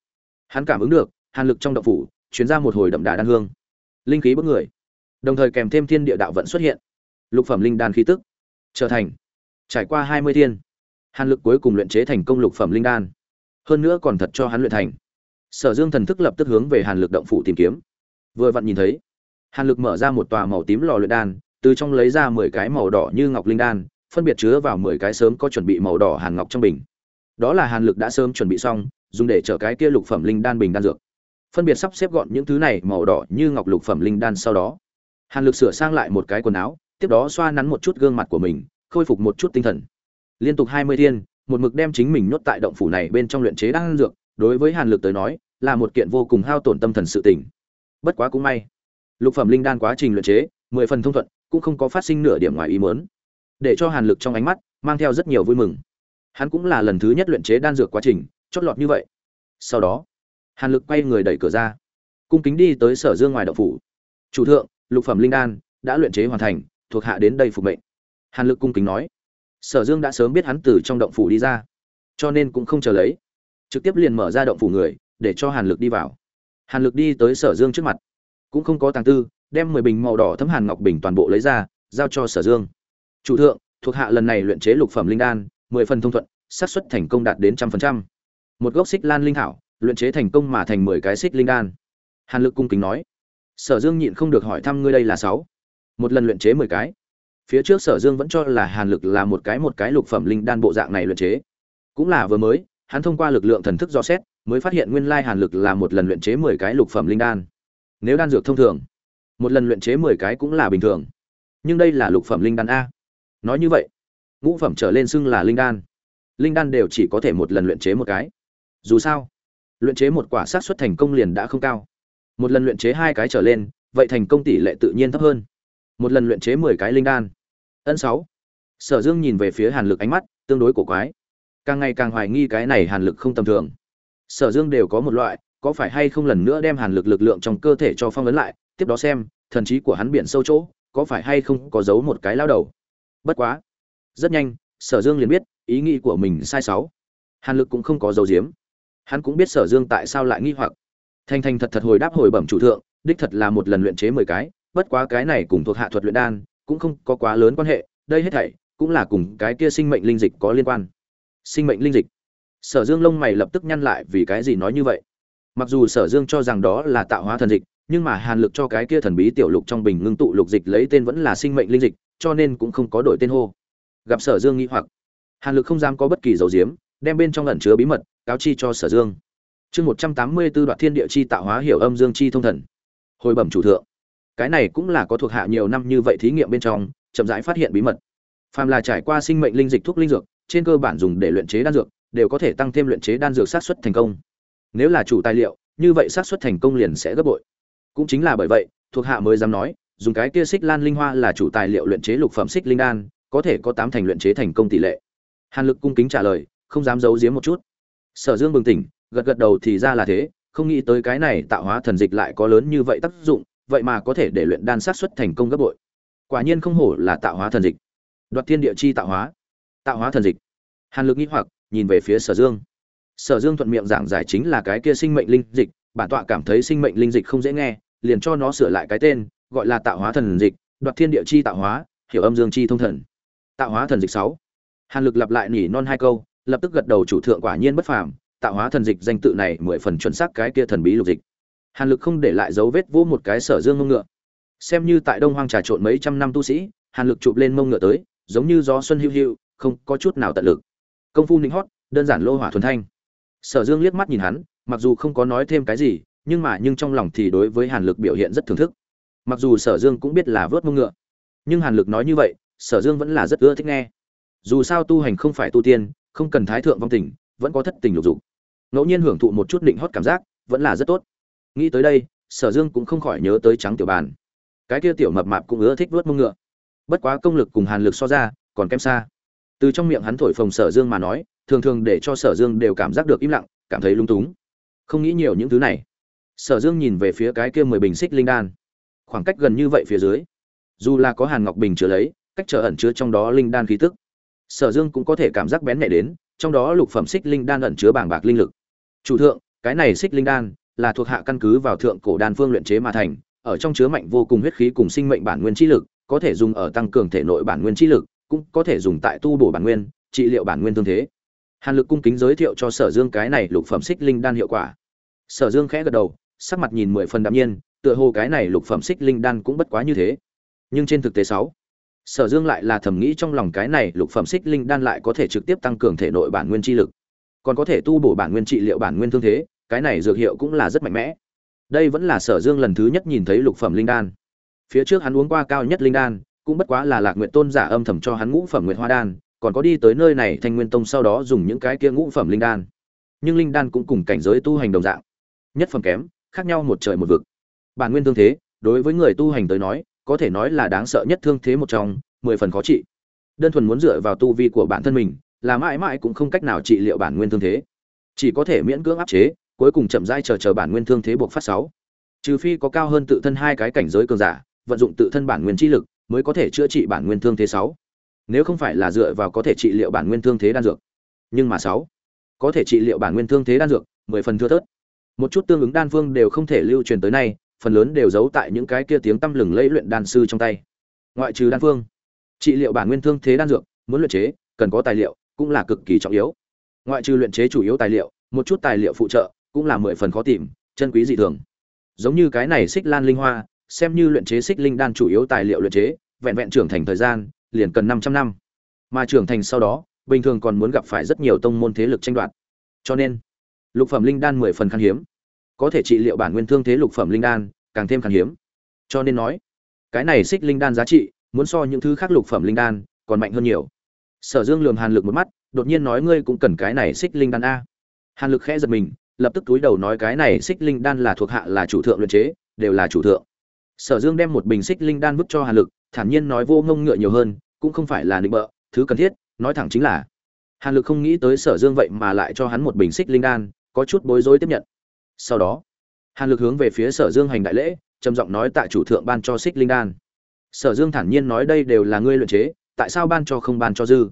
Hắn cảm ứng được, hàn lực trong động phủ chuyến ra một hồi đậm đà đan hương. Linh khí bức người, đồng thời kèm thêm thiên địa đạo vận xuất hiện. Lục phẩm linh đan khí tức trở thành, trải qua hai mươi thiên, hàn lực cuối cùng luyện chế thành công lục phẩm linh đan. Hơn nữa còn thật cho hắn luyện thành. Sở dương thần thức lập tức hướng về hàn lực động phủ tìm kiếm. Vừa vặn nhìn thấy hàn lực mở ra một tòa màu tím lò luyện đan, từ trong lấy ra mười cái màu đỏ như ngọc linh đan, phân biệt chứa vào mười cái sớm có chuẩn bị màu đỏ hàn ngọc trong bình. Đó là hàn lực đã sớm chuẩn bị xong, dùng để chở cái kia lục phẩm linh đan bình đan dược. Phân biệt sắp xếp gọn những thứ này màu đỏ như ngọc lục phẩm linh đan sau đó. Hàn lực sửa sang lại một cái quần áo, tiếp đó xoa nắn một chút gương mặt của mình, khôi phục một chút tinh thần. Liên tục hai mươi thiên, một mực đem chính mình nhốt tại động phủ này bên trong luyện chế đan dược, đối với hàn lực tới nói, là một kiện vô cùng hao tổn tâm thần sự tỉnh bất quá cũng may lục phẩm linh đan quá trình luyện chế, mười phần thông thuận, cũng không có phát sinh nửa điểm ngoài ý muốn. Để cho hàn lực trong ánh mắt, mang theo rất nhiều vui mừng. Hắn cũng là lần thứ nhất luyện chế đan dược quá trình, chót lọt như vậy. Sau đó, hàn lực quay người đẩy cửa ra, cung kính đi tới sở dương ngoài đậu phủ. Chủ thượng, lục phẩm linh đan đã luyện chế hoàn thành, thuộc hạ đến đây phục mệnh. Hàn lực cung kính nói. Sở dương đã sớm biết hắn từ trong động phủ đi ra, cho nên cũng không chờ lấy. Trực tiếp liền mở ra động phủ người, để cho hàn lực đi vào. Hàn lực đi tới sở dương trước mặt cũng không có tàng tư, đem mười bình màu đỏ thấm hàn ngọc bình toàn bộ lấy ra, giao cho sở dương. Chủ thượng, thuộc hạ lần này luyện chế lục phẩm linh đan, mười phần thông thuận, xác suất thành công đạt đến trăm phần trăm. Một gốc xích lan linh thảo, luyện chế thành công mà thành mười cái xích linh đan. Hàn lực cung kính nói. Sở dương nhịn không được hỏi thăm ngươi đây là sáu. Một lần luyện chế mười cái. Phía trước sở dương vẫn cho là hàn lực là một cái một cái lục phẩm linh đan bộ dạng này luyện chế. Cũng là vừa mới, hắn thông qua lực lượng thần thức do xét, mới phát hiện nguyên lai hàn lực là một lần luyện chế mười cái lục phẩm linh đan nếu đan dược thông thường, một lần luyện chế mười cái cũng là bình thường. Nhưng đây là lục phẩm linh đan a. Nói như vậy, ngũ phẩm trở lên xưng là linh đan. Linh đan đều chỉ có thể một lần luyện chế một cái. Dù sao, luyện chế một quả xác suất thành công liền đã không cao. Một lần luyện chế hai cái trở lên, vậy thành công tỷ lệ tự nhiên thấp hơn. Một lần luyện chế mười cái linh đan. Ân sáu. Sở dương nhìn về phía hàn lực ánh mắt tương đối cổ quái. Càng ngày càng hoài nghi cái này hàn lực không tầm thường. Sở dương đều có một loại có phải hay không lần nữa đem hàn lực lực lượng trong cơ thể cho phong ấn lại, tiếp đó xem, thần trí của hắn biển sâu chỗ, có phải hay không có giấu một cái lao đầu. Bất quá. Rất nhanh, sở dương liền biết, ý nghĩ của mình sai sáu. Hàn lực cũng không có dấu diếm hắn cũng biết sở dương tại sao lại nghi hoặc. Thành thành thật thật hồi đáp hồi bẩm chủ thượng, đích thật là một lần luyện chế mười cái, bất quá cái này cùng thuộc hạ thuật luyện đan, cũng không có quá lớn quan hệ, đây hết thảy, cũng là cùng cái kia sinh mệnh linh dịch có liên quan. Sinh mệnh linh dịch. Sở dương lông mày lập tức nhăn lại vì cái gì nói như vậy? Mặc dù sở dương cho rằng đó là tạo hóa thần dịch, nhưng mà hàn lực cho cái kia thần bí tiểu lục trong bình ngưng tụ lục dịch lấy tên vẫn là sinh mệnh linh dịch, cho nên cũng không có đổi tên hô. Gặp sở dương nghĩ hoặc, hàn lực không dám có bất kỳ dầu diếm, đem bên trong ẩn chứa bí mật cáo chi cho sở dương. Chương một trăm tám mươi b ố đoạn thiên địa chi tạo hóa hiểu âm dương chi thông thần. Hồi bẩm chủ thượng, cái này cũng là có thuộc hạ nhiều năm như vậy thí nghiệm bên trong, chậm rãi phát hiện bí mật. Phàm là trải qua sinh mệnh linh dịch thuốc linh dược, trên cơ bản dùng để luyện chế đan dược, đều có thể tăng thêm luyện chế đan dược sát xuất thành công nếu là chủ tài liệu, như vậy xác suất thành công liền sẽ gấp bội. Cũng chính là bởi vậy, thuộc hạ mới dám nói, dùng cái kia xích lan linh hoa là chủ tài liệu luyện chế lục phẩm xích linh đan, có thể có tám thành luyện chế thành công tỷ lệ. Hàn lực cung kính trả lời, không dám giấu giếm một chút. Sở dương bừng tỉnh, gật gật đầu thì ra là thế, không nghĩ tới cái này tạo hóa thần dịch lại có lớn như vậy tác dụng, vậy mà có thể để luyện đan sát xuất thành công gấp bội. Quả nhiên không hổ là tạo hóa thần dịch. Đoạt thiên địa chi tạo hóa. Tạo hóa thần dịch. Hàn lực nghĩ hoặc, nhìn về phía sở dương sở dương thuận miệng giảng giải chính là cái kia sinh mệnh linh dịch, bản tọa cảm thấy sinh mệnh linh dịch không dễ nghe, liền cho nó sửa lại cái tên, gọi là tạo hóa thần dịch, đoạt thiên địa chi tạo hóa, hiểu âm dương chi thông thần. Tạo hóa thần dịch sáu. Hàn lực lặp lại nhỉ non hai câu, lập tức gật đầu chủ thượng quả nhiên bất phàm, tạo hóa thần dịch danh tự này mười phần chuẩn xác cái kia thần bí lục dịch. Hàn lực không để lại dấu vết vỗ một cái sở dương mông ngựa. Xem như tại đông hoang trà trộn mấy trăm năm tu sĩ, hàn lực chụp lên mông ngựa tới, giống như gió xuân hữu hữu không có chút nào tận lực. Công phu ninh hót, đơn giản lô hỏa thuần thanh sở dương liếc mắt nhìn hắn, mặc dù không có nói thêm cái gì, nhưng mà nhưng trong lòng thì đối với hàn lực biểu hiện rất thưởng thức. Mặc dù sở dương cũng biết là vớt mông ngựa, nhưng hàn lực nói như vậy, sở dương vẫn là rất ưa thích nghe. Dù sao tu hành không phải tu tiên, không cần thái thượng vong tình, vẫn có thất tình lục dục. Ngẫu nhiên hưởng thụ một chút định hót cảm giác, vẫn là rất tốt. Nghĩ tới đây, sở dương cũng không khỏi nhớ tới trắng tiểu bàn. Cái kia tiểu mập mạp cũng ưa thích vớt mông ngựa. Bất quá công lực cùng hàn lực so ra, còn kém xa. Từ trong miệng hắn thổi phồng sở dương mà nói thường thường để cho sở dương đều cảm giác được im lặng, cảm thấy lung túng. Không nghĩ nhiều những thứ này. Sở dương nhìn về phía cái kia mười bình xích linh đan. Khoảng cách gần như vậy phía dưới. Dù là có hàn ngọc bình chứa lấy, cách trở ẩn chứa trong đó linh đan khí tức, sở dương cũng có thể cảm giác bén nhẹ đến, trong đó lục phẩm xích linh đan ẩn chứa bảng bạc linh lực. Chủ thượng, cái này xích linh đan là thuộc hạ căn cứ vào thượng cổ đan phương luyện chế mà thành, ở trong chứa mạnh vô cùng huyết khí cùng sinh mệnh bản nguyên chi lực, có thể dùng ở tăng cường thể nội bản nguyên chi lực, cũng có thể dùng tại tu bổ bản nguyên, trị liệu bản nguyên thương thế hàn lực cung kính giới thiệu cho sở dương cái này lục phẩm xích linh đan hiệu quả. Sở dương khẽ gật đầu, sắc mặt nhìn mười phần đạm nhiên, tựa hồ cái này lục phẩm xích linh đan cũng bất quá như thế. Nhưng trên thực tế sáu, sở dương lại là thầm nghĩ trong lòng cái này lục phẩm xích linh đan lại có thể trực tiếp tăng cường thể nội bản nguyên chi lực. Còn có thể tu bổ bản nguyên trị liệu bản nguyên thương thế, cái này dược hiệu cũng là rất mạnh mẽ. Đây vẫn là sở dương lần thứ nhất nhìn thấy lục phẩm linh đan. Phía trước hắn uống qua cao nhất linh đan, cũng bất quá là lạc nguyện tôn giả âm thầm cho hắn ngũ phẩm nguyện hoa đan còn có đi tới nơi này thanh nguyên tông sau đó dùng những cái kia ngũ phẩm linh đan. Nhưng linh đan cũng cùng cảnh giới tu hành đồng dạng. Nhất phẩm kém, khác nhau một trời một vực. Bản nguyên thương thế, đối với người tu hành tới nói, có thể nói là đáng sợ nhất thương thế một trong, mười phần khó trị. Đơn thuần muốn dựa vào tu vi của bản thân mình, là mãi mãi cũng không cách nào trị liệu bản nguyên thương thế. Chỉ có thể miễn cưỡng áp chế, cuối cùng chậm rãi chờ chờ bản nguyên thương thế buộc phát sáu. Trừ phi có cao hơn tự thân hai cái cảnh giới cường giả, vận dụng tự thân bản nguyên chi lực, mới có thể chữa trị bản nguyên thương thế sáu nếu không phải là dựa vào có thể trị liệu bản nguyên thương thế đan dược. Nhưng mà sáu, có thể trị liệu bản nguyên thương thế đan dược, mười phần thưa thớt. Một chút tương ứng đan phương đều không thể lưu truyền tới nay, phần lớn đều giấu tại những cái kia tiếng tăm lừng lẫy luyện đan sư trong tay. Ngoại trừ đan phương, trị liệu bản nguyên thương thế đan dược, muốn luyện chế, cần có tài liệu, cũng là cực kỳ trọng yếu. Ngoại trừ luyện chế chủ yếu tài liệu, một chút tài liệu phụ trợ, cũng là mười phần khó tìm, chân quý dị thường. Giống như cái này xích lan linh hoa, xem như luyện chế xích linh đan chủ yếu tài liệu luyện chế, vẹn vẹn trưởng thành thời gian liền cần 500 năm. Mà trưởng thành sau đó, bình thường còn muốn gặp phải rất nhiều tông môn thế lực tranh đoạt. Cho nên, lục phẩm linh đan mười phần khan hiếm. Có thể trị liệu bản nguyên thương thế lục phẩm linh đan, càng thêm khan hiếm. Cho nên nói, cái này xích linh đan giá trị, muốn so những thứ khác lục phẩm linh đan, còn mạnh hơn nhiều. Sở dương lườm hàn lực một mắt, đột nhiên nói ngươi cũng cần cái này xích linh đan a. Hàn lực khẽ giật mình, lập tức túi đầu nói cái này xích linh đan là thuộc hạ là chủ thượng luyện chế, đều là chủ thượng. Sở dương đem một bình xích linh đan vứt cho hàn lực thản nhiên nói vô ngông ngựa nhiều hơn, cũng không phải là nịnh bợ, thứ cần thiết, nói thẳng chính là, hàn lực không nghĩ tới sở dương vậy mà lại cho hắn một bình xích linh đan, có chút bối rối tiếp nhận. Sau đó, hàn lực hướng về phía sở dương hành đại lễ, trầm giọng nói tại chủ thượng ban cho xích linh đan. Sở dương thản nhiên nói đây đều là ngươi luyện chế, tại sao ban cho không ban cho dư?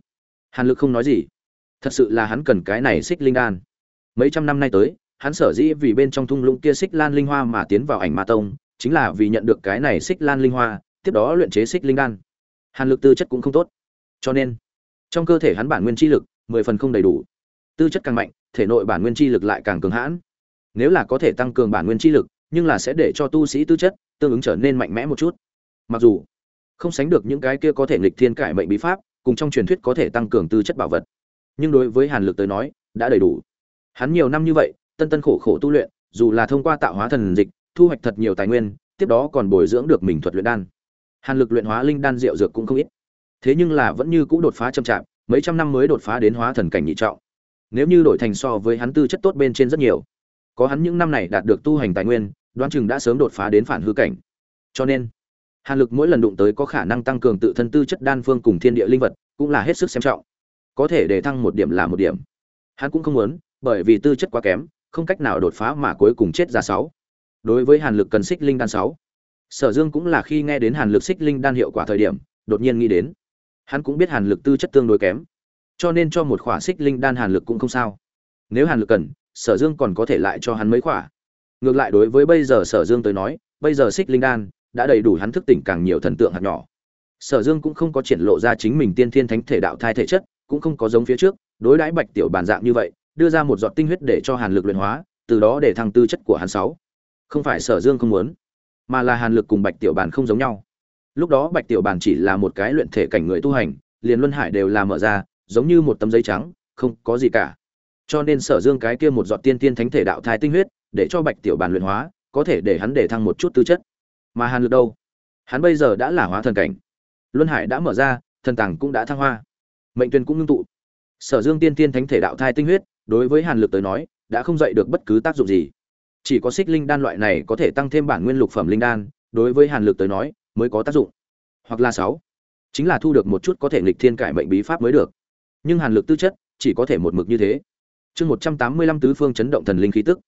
Hàn lực không nói gì. Thật sự là hắn cần cái này xích linh đan. Mấy trăm năm nay tới, hắn sở dĩ vì bên trong thung lũng kia xích lan linh hoa mà tiến vào ảnh ma tông, chính là vì nhận được cái này xích lan linh hoa tiếp đó luyện chế xích linh đan. Hàn lực tư chất cũng không tốt. Cho nên, trong cơ thể hắn bản nguyên chi lực, mười phần không đầy đủ. Tư chất càng mạnh, thể nội bản nguyên chi lực lại càng cường hãn. Nếu là có thể tăng cường bản nguyên chi lực, nhưng là sẽ để cho tu sĩ tư chất tương ứng trở nên mạnh mẽ một chút. Mặc dù không sánh được những cái kia có thể nghịch thiên cải mệnh bí pháp, cùng trong truyền thuyết có thể tăng cường tư chất bảo vật. Nhưng đối với hàn lực tới nói, đã đầy đủ. Hắn nhiều năm như vậy, tân tân khổ khổ tu luyện, dù là thông qua tạo hóa thần dịch, thu hoạch thật nhiều tài nguyên, tiếp đó còn bồi dưỡng được mình thuật luyện đan hàn lực luyện hóa linh đan rượu dược cũng không ít. Thế nhưng là vẫn như cũ đột phá chậm chạp, mấy trăm năm mới đột phá đến hóa thần cảnh nhị trọng. Nếu như đổi thành so với hắn tư chất tốt bên trên rất nhiều, có hắn những năm này đạt được tu hành tài nguyên, đoán chừng đã sớm đột phá đến phản hư cảnh. Cho nên, hàn lực mỗi lần đụng tới có khả năng tăng cường tự thân tư chất đan phương cùng thiên địa linh vật, cũng là hết sức xem trọng. Có thể để thăng một điểm là một điểm. Hắn cũng không muốn, bởi vì tư chất quá kém, không cách nào đột phá mà cuối cùng chết ra sáu. Đối với hàn lực cần xích linh đan sáu sở dương cũng là khi nghe đến hàn lực xích linh đan hiệu quả thời điểm, đột nhiên nghĩ đến. Hắn cũng biết hàn lực tư chất tương đối kém, cho nên cho một khỏa xích linh đan hàn lực cũng không sao. Nếu hàn lực cần, sở dương còn có thể lại cho hắn mấy khỏa. Ngược lại đối với bây giờ sở dương tới nói, bây giờ xích linh đan đã đầy đủ hắn thức tỉnh càng nhiều thần tượng hạt nhỏ. Sở dương cũng không có triển lộ ra chính mình tiên thiên thánh thể đạo thai thể chất, cũng không có giống phía trước, đối đãi bạch tiểu bàn dạng như vậy, đưa ra một giọt tinh huyết để cho hàn lực luyện hóa, từ đó để thăng tư chất của hắn sáu. Không phải sở dương không muốn mà là hàn lực cùng bạch tiểu bàn không giống nhau. Lúc đó bạch tiểu bàn chỉ là một cái luyện thể cảnh người tu hành, liền luân hải đều là mở ra, giống như một tấm giấy trắng, không có gì cả. Cho nên sở dương cái kia một giọt tiên tiên thánh thể đạo thai tinh huyết, để cho bạch tiểu bàn luyện hóa, có thể để hắn để thăng một chút tư chất. Mà hàn lực đâu? Hắn bây giờ đã là hóa thần cảnh. Luân hải đã mở ra, thần tàng cũng đã thăng hoa. Mệnh tuyên cũng ngưng tụ. Sở dương tiên tiên thánh thể đạo thai tinh huyết, đối với hàn lực tới nói, đã không dậy được bất cứ tác dụng gì chỉ có xích linh đan loại này có thể tăng thêm bản nguyên lục phẩm linh đan, đối với hàn lực tới nói, mới có tác dụng. Hoặc là sáu, chính là thu được một chút có thể nghịch thiên cải mệnh bí pháp mới được. Nhưng hàn lực tư chất, chỉ có thể một mực như thế. Chương một trăm tám mươi lăm tứ phương chấn động thần linh khí tức.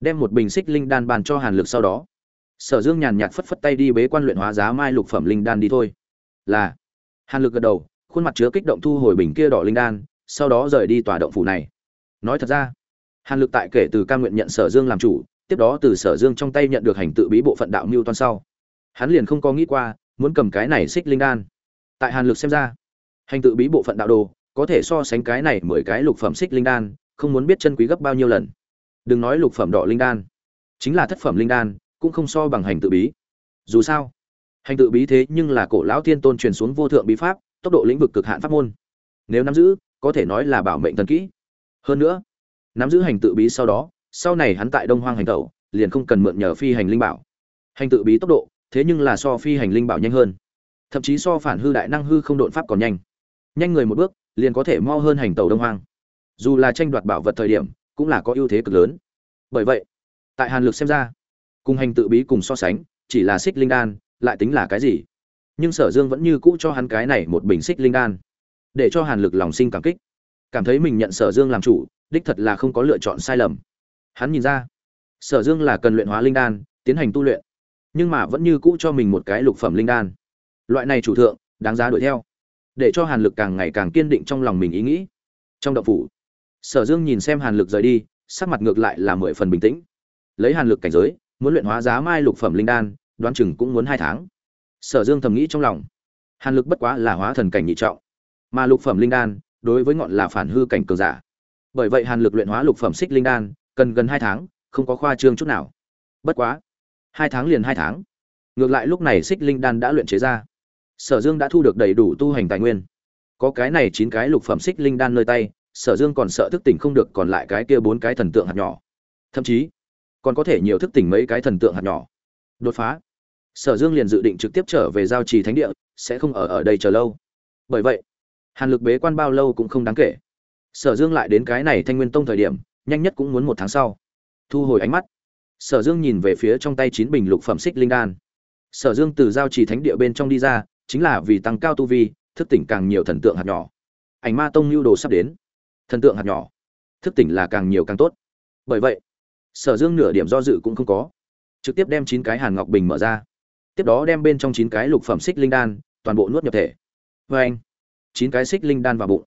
Đem một bình xích linh đan bàn cho hàn lực sau đó. Sở dương nhàn nhạt phất phất tay đi bế quan luyện hóa giá mai lục phẩm linh đan đi thôi. Là, hàn lực gật đầu, khuôn mặt chứa kích động thu hồi bình kia đỏ linh đan, sau đó rời đi tòa động phủ này. Nói thật ra, hàn lực tại kể từ ca nguyện nhận sở dương làm chủ tiếp đó từ sở dương trong tay nhận được hành tự bí bộ phận đạo mưu toan sau. Hắn liền không có nghĩ qua, muốn cầm cái này xích linh đan. Tại hàn lực xem ra, hành tự bí bộ phận đạo đồ, có thể so sánh cái này mười cái lục phẩm xích linh đan, không muốn biết chân quý gấp bao nhiêu lần. Đừng nói lục phẩm đỏ linh đan, chính là thất phẩm linh đan, cũng không so bằng hành tự bí. Dù sao, hành tự bí thế nhưng là cổ lão tiên tôn truyền xuống vô thượng bí pháp, tốc độ lĩnh vực cực hạn pháp môn. Nếu nắm giữ, có thể nói là bảo mệnh thần kỹ. Hơn nữa, nắm giữ hành tự bí sau đó sau này hắn tại đông hoang hành tẩu, liền không cần mượn nhờ phi hành linh bảo. Hành tự bí tốc độ, thế nhưng là so phi hành linh bảo nhanh hơn. Thậm chí so phản hư đại năng hư không độn pháp còn nhanh. Nhanh người một bước, liền có thể mo hơn hành tàu đông hoang. Dù là tranh đoạt bảo vật thời điểm, cũng là có ưu thế cực lớn. Bởi vậy, tại hàn lực xem ra, cùng hành tự bí cùng so sánh, chỉ là xích linh đan, lại tính là cái gì? Nhưng sở dương vẫn như cũ cho hắn cái này một bình xích linh đan, để cho hàn lực lòng sinh cảm kích. Cảm thấy mình nhận sở dương làm chủ, đích thật là không có lựa chọn sai lầm hắn nhìn ra, sở dương là cần luyện hóa linh đan, tiến hành tu luyện, nhưng mà vẫn như cũ cho mình một cái lục phẩm linh đan. Loại này chủ thượng, đáng giá đuổi theo, để cho hàn lực càng ngày càng kiên định trong lòng mình ý nghĩ. Trong động phủ, sở dương nhìn xem hàn lực rời đi, sắc mặt ngược lại là mười phần bình tĩnh. Lấy hàn lực cảnh giới, muốn luyện hóa giá mai lục phẩm linh đan, đoán chừng cũng muốn hai tháng. Sở dương thầm nghĩ trong lòng, hàn lực bất quá là hóa thần cảnh nhị trọng, mà lục phẩm linh đan, đối với ngọn là phản hư cảnh cường giả. Bởi vậy hàn lực luyện hóa lục phẩm xích linh đan cần gần hai tháng, không có khoa trương chút nào. Bất quá, hai tháng liền hai tháng. Ngược lại lúc này xích linh đan đã luyện chế ra. Sở dương đã thu được đầy đủ tu hành tài nguyên. Có cái này chín cái lục phẩm xích linh đan nơi tay, sở dương còn sợ thức tỉnh không được còn lại cái kia bốn cái thần tượng hạt nhỏ. Thậm chí, còn có thể nhiều thức tỉnh mấy cái thần tượng hạt nhỏ. Đột phá. Sở dương liền dự định trực tiếp trở về giao trì thánh địa, sẽ không ở ở đây chờ lâu. Bởi vậy, hàn lực bế quan bao lâu cũng không đáng kể. Sở dương lại đến cái này thanh nguyên tông thời điểm nhanh nhất cũng muốn một tháng sau. Thu hồi ánh mắt. Sở dương nhìn về phía trong tay chín bình lục phẩm xích linh đan. Sở dương từ giao trì thánh địa bên trong đi ra, chính là vì tăng cao tu vi, thức tỉnh càng nhiều thần tượng hạt nhỏ. Ảnh ma tông lưu đồ sắp đến. Thần tượng hạt nhỏ. Thức tỉnh là càng nhiều càng tốt. Bởi vậy, sở dương nửa điểm do dự cũng không có. Trực tiếp đem chín cái hàn ngọc bình mở ra. Tiếp đó đem bên trong chín cái lục phẩm xích linh đan toàn bộ nuốt nhập thể. Vê anh. Chín cái xích linh đan vào bụng.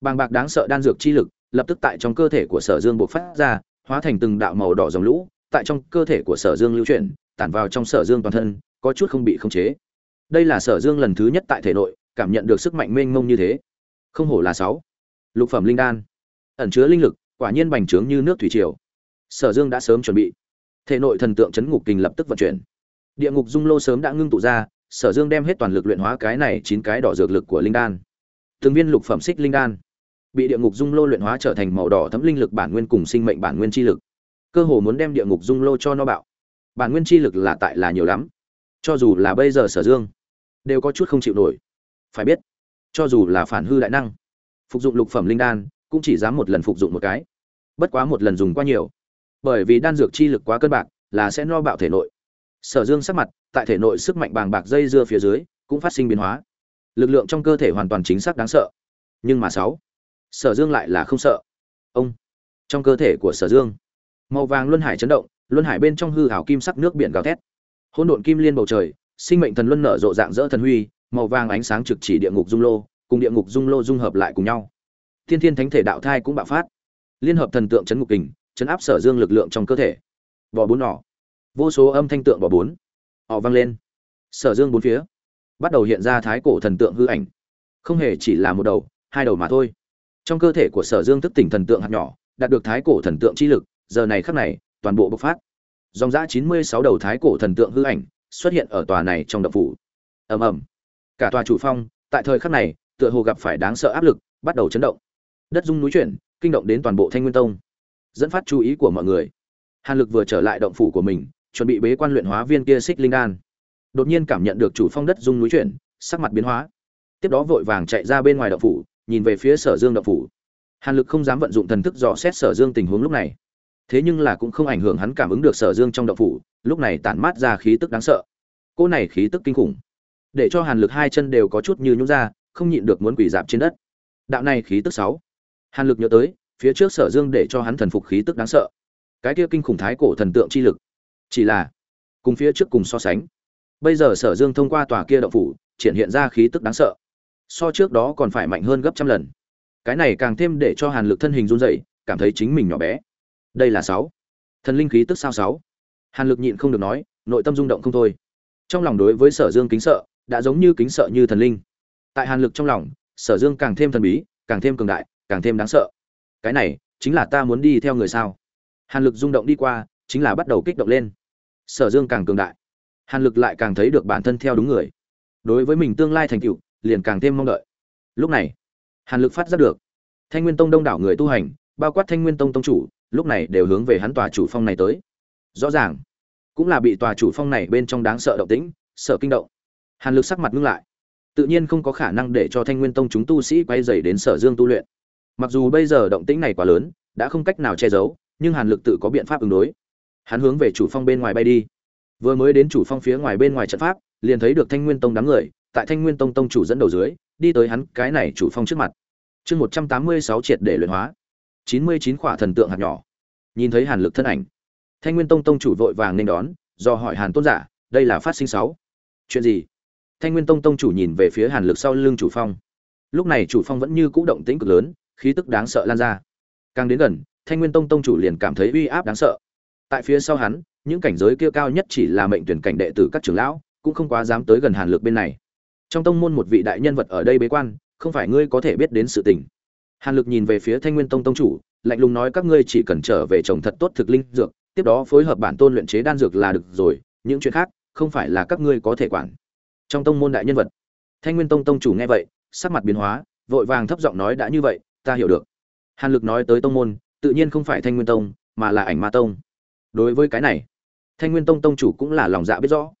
Bàng bạc đáng sợ đan dược chi lực lập tức tại trong cơ thể của sở dương buộc phát ra, hóa thành từng đạo màu đỏ dòng lũ, tại trong cơ thể của sở dương lưu chuyển, tản vào trong sở dương toàn thân, có chút không bị khống chế. Đây là sở dương lần thứ nhất tại thể nội, cảm nhận được sức mạnh mênh mông như thế. Không hổ là sáu. Lục phẩm linh đan. Ẩn chứa linh lực, quả nhiên bành trướng như nước thủy triều. Sở dương đã sớm chuẩn bị. Thể nội thần tượng chấn ngục kình lập tức vận chuyển. Địa ngục dung lô sớm đã ngưng tụ ra, sở dương đem hết toàn lực luyện hóa cái này chín cái đỏ dược lực của linh đan. Từng viên lục phẩm xích linh đan bị địa ngục dung lô luyện hóa trở thành màu đỏ thấm linh lực bản nguyên cùng sinh mệnh bản nguyên chi lực. Cơ hồ muốn đem địa ngục dung lô cho nó bạo. Bản nguyên chi lực là tại là nhiều lắm. Cho dù là bây giờ sở dương, đều có chút không chịu nổi. Phải biết, cho dù là phản hư đại năng, phục dụng lục phẩm linh đan, cũng chỉ dám một lần phục dụng một cái. Bất quá một lần dùng quá nhiều. Bởi vì đan dược chi lực quá cân bạc, là sẽ no bạo thể nội. Sở dương sắc mặt, tại thể nội sức mạnh bàng bạc dây dưa phía dưới, cũng phát sinh biến hóa. Lực lượng trong cơ thể hoàn toàn chính xác đáng sợ. Nhưng mà sáu sở dương lại là không sợ. Ông, trong cơ thể của sở dương, màu vàng luân hải chấn động, luân hải bên trong hư hảo kim sắc nước biển gào thét. Hỗn độn kim liên bầu trời, sinh mệnh thần luân nở rộ dạng dỡ thần huy, màu vàng ánh sáng trực chỉ địa ngục dung lô, cùng địa ngục dung lô dung hợp lại cùng nhau. Thiên thiên thánh thể đạo thai cũng bạo phát. Liên hợp thần tượng chấn ngục kình, chấn áp sở dương lực lượng trong cơ thể. Bò bốn nỏ. Vô số âm thanh tượng bò bốn. Họ vang lên. Sở dương bốn phía bắt đầu hiện ra thái cổ thần tượng hư ảnh. Không hề chỉ là một đầu, hai đầu mà thôi trong cơ thể của sở dương thức tỉnh thần tượng hạt nhỏ, đạt được thái cổ thần tượng chi lực, giờ này khắc này, toàn bộ bộc phát. Dòng giã chín mươi sáu đầu thái cổ thần tượng hư ảnh xuất hiện ở tòa này trong động phủ. Ầm ầm. Cả tòa chủ phong, tại thời khắc này, tựa hồ gặp phải đáng sợ áp lực, bắt đầu chấn động. Đất dung núi chuyển, kinh động đến toàn bộ thanh nguyên tông. Dẫn phát chú ý của mọi người. Hàn lực vừa trở lại động phủ của mình, chuẩn bị bế quan luyện hóa viên kia xích linh đan. Đột nhiên cảm nhận được chủ phong đất dung núi chuyển, sắc mặt biến hóa. Tiếp đó vội vàng chạy ra bên ngoài động phủ nhìn về phía sở dương động phủ. Hàn lực không dám vận dụng thần thức dò xét sở dương tình huống lúc này. Thế nhưng là cũng không ảnh hưởng hắn cảm ứng được sở dương trong động phủ, lúc này tản mát ra khí tức đáng sợ. Cô này khí tức kinh khủng. Để cho hàn lực hai chân đều có chút như nhúng ra, không nhịn được muốn quỷ dạp trên đất. Đạo này khí tức sáu. Hàn lực nhớ tới, phía trước sở dương để cho hắn thần phục khí tức đáng sợ. Cái kia kinh khủng thái cổ thần tượng chi lực. Chỉ là, cùng phía trước cùng so sánh. Bây giờ sở dương thông qua tòa kia động phủ, triển hiện ra khí tức đáng sợ so trước đó còn phải mạnh hơn gấp trăm lần. Cái này càng thêm để cho hàn lực thân hình run dậy cảm thấy chính mình nhỏ bé. Đây là sáu. Thần linh khí tức sao sáu? Hàn lực nhịn không được nói, nội tâm rung động không thôi. Trong lòng đối với sở dương kính sợ, đã giống như kính sợ như thần linh. Tại hàn lực trong lòng, sở dương càng thêm thần bí, càng thêm cường đại, càng thêm đáng sợ. Cái này, chính là ta muốn đi theo người sao? Hàn lực rung động đi qua, chính là bắt đầu kích động lên. Sở dương càng cường đại. Hàn lực lại càng thấy được bản thân theo đúng người. Đối với mình tương lai thành tựu liền càng thêm mong đợi. Lúc này, hàn lực phát giác được, thanh nguyên tông đông đảo người tu hành, bao quát thanh nguyên tông tông chủ, lúc này đều hướng về hắn tòa chủ phong này tới. Rõ ràng, cũng là bị tòa chủ phong này bên trong đáng sợ động tĩnh, sợ kinh động. Hàn lực sắc mặt ngưng lại. Tự nhiên không có khả năng để cho thanh nguyên tông chúng tu sĩ quay dày đến sở dương tu luyện. Mặc dù bây giờ động tĩnh này quá lớn, đã không cách nào che giấu, nhưng hàn lực tự có biện pháp ứng đối. Hắn hướng về chủ phong bên ngoài bay đi. Vừa mới đến chủ phong phía ngoài bên ngoài trận pháp, liền thấy được thanh nguyên tông đám người tại thanh nguyên tông tông chủ dẫn đầu dưới, đi tới hắn cái này chủ phong trước mặt. Chương một trăm tám mươi sáu triệt để luyện hóa. Chín mươi chín khỏa thần tượng hạt nhỏ. Nhìn thấy hàn lực thân ảnh, thanh nguyên tông tông chủ vội vàng nên đón, do hỏi hàn tôn giả, đây là phát sinh sáu. Chuyện gì? Thanh nguyên tông tông chủ nhìn về phía hàn lực sau lưng chủ phong. Lúc này chủ phong vẫn như cũ động tĩnh cực lớn, khí tức đáng sợ lan ra. Càng đến gần, thanh nguyên tông tông chủ liền cảm thấy uy áp đáng sợ. Tại phía sau hắn, những cảnh giới kia cao nhất chỉ là mệnh tuyển cảnh đệ tử các trưởng lão, cũng không quá dám tới gần hàn lực bên này trong tông môn một vị đại nhân vật ở đây bế quan, không phải ngươi có thể biết đến sự tình. Hàn lực nhìn về phía thanh nguyên tông tông chủ, lạnh lùng nói các ngươi chỉ cần trở về trồng thật tốt thực linh dược, tiếp đó phối hợp bản tôn luyện chế đan dược là được rồi, những chuyện khác, không phải là các ngươi có thể quản. Trong tông môn đại nhân vật. Thanh nguyên tông tông chủ nghe vậy, sắc mặt biến hóa, vội vàng thấp giọng nói đã như vậy, ta hiểu được. Hàn lực nói tới tông môn, tự nhiên không phải thanh nguyên tông, mà là ảnh ma tông. Đối với cái này, thanh nguyên tông tông chủ cũng là lòng dạ biết rõ,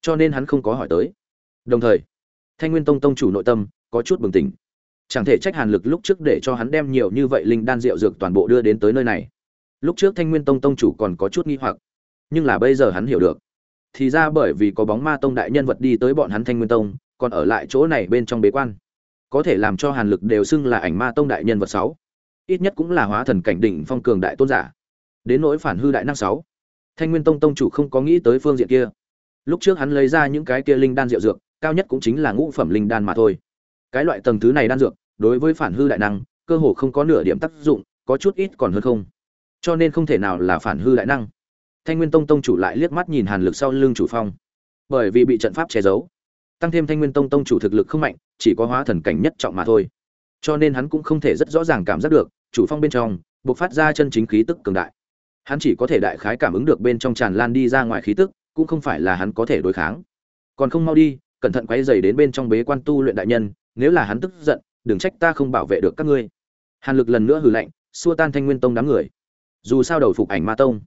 cho nên hắn không có hỏi tới. Đồng thời thanh nguyên tông tông chủ nội tâm có chút bừng tỉnh. Chẳng thể trách hàn lực lúc trước để cho hắn đem nhiều như vậy linh đan rượu dược toàn bộ đưa đến tới nơi này. Lúc trước thanh nguyên tông tông chủ còn có chút nghi hoặc, nhưng là bây giờ hắn hiểu được. Thì ra bởi vì có bóng ma tông đại nhân vật đi tới bọn hắn thanh nguyên tông, còn ở lại chỗ này bên trong bế quan. Có thể làm cho hàn lực đều xưng là ảnh ma tông đại nhân vật sáu. Ít nhất cũng là hóa thần cảnh đỉnh phong cường đại tôn giả. Đến nỗi phản hư đại năng sáu. Thanh nguyên tông tông chủ không có nghĩ tới phương diện kia. Lúc trước hắn lấy ra những cái kia linh đan rượu dược cao nhất cũng chính là ngũ phẩm linh đan mà thôi. Cái loại tầng thứ này đan dược, đối với phản hư đại năng, cơ hồ không có nửa điểm tác dụng, có chút ít còn hơn không. Cho nên không thể nào là phản hư đại năng. Thanh nguyên tông tông chủ lại liếc mắt nhìn hàn lực sau lưng chủ phong. Bởi vì bị trận pháp che giấu, tăng thêm thanh nguyên tông tông chủ thực lực không mạnh, chỉ có hóa thần cảnh nhất trọng mà thôi. Cho nên hắn cũng không thể rất rõ ràng cảm giác được, chủ phong bên trong buộc phát ra chân chính khí tức cường đại. Hắn chỉ có thể đại khái cảm ứng được bên trong tràn lan đi ra ngoài khí tức, cũng không phải là hắn có thể đối kháng. Còn không mau đi cẩn thận quấy rầy đến bên trong bế quan tu luyện đại nhân, nếu là hắn tức giận, đừng trách ta không bảo vệ được các ngươi. Hàn lực lần nữa hừ lạnh, xua tan thanh nguyên tông đám người. Dù sao đầu phục ảnh ma tông,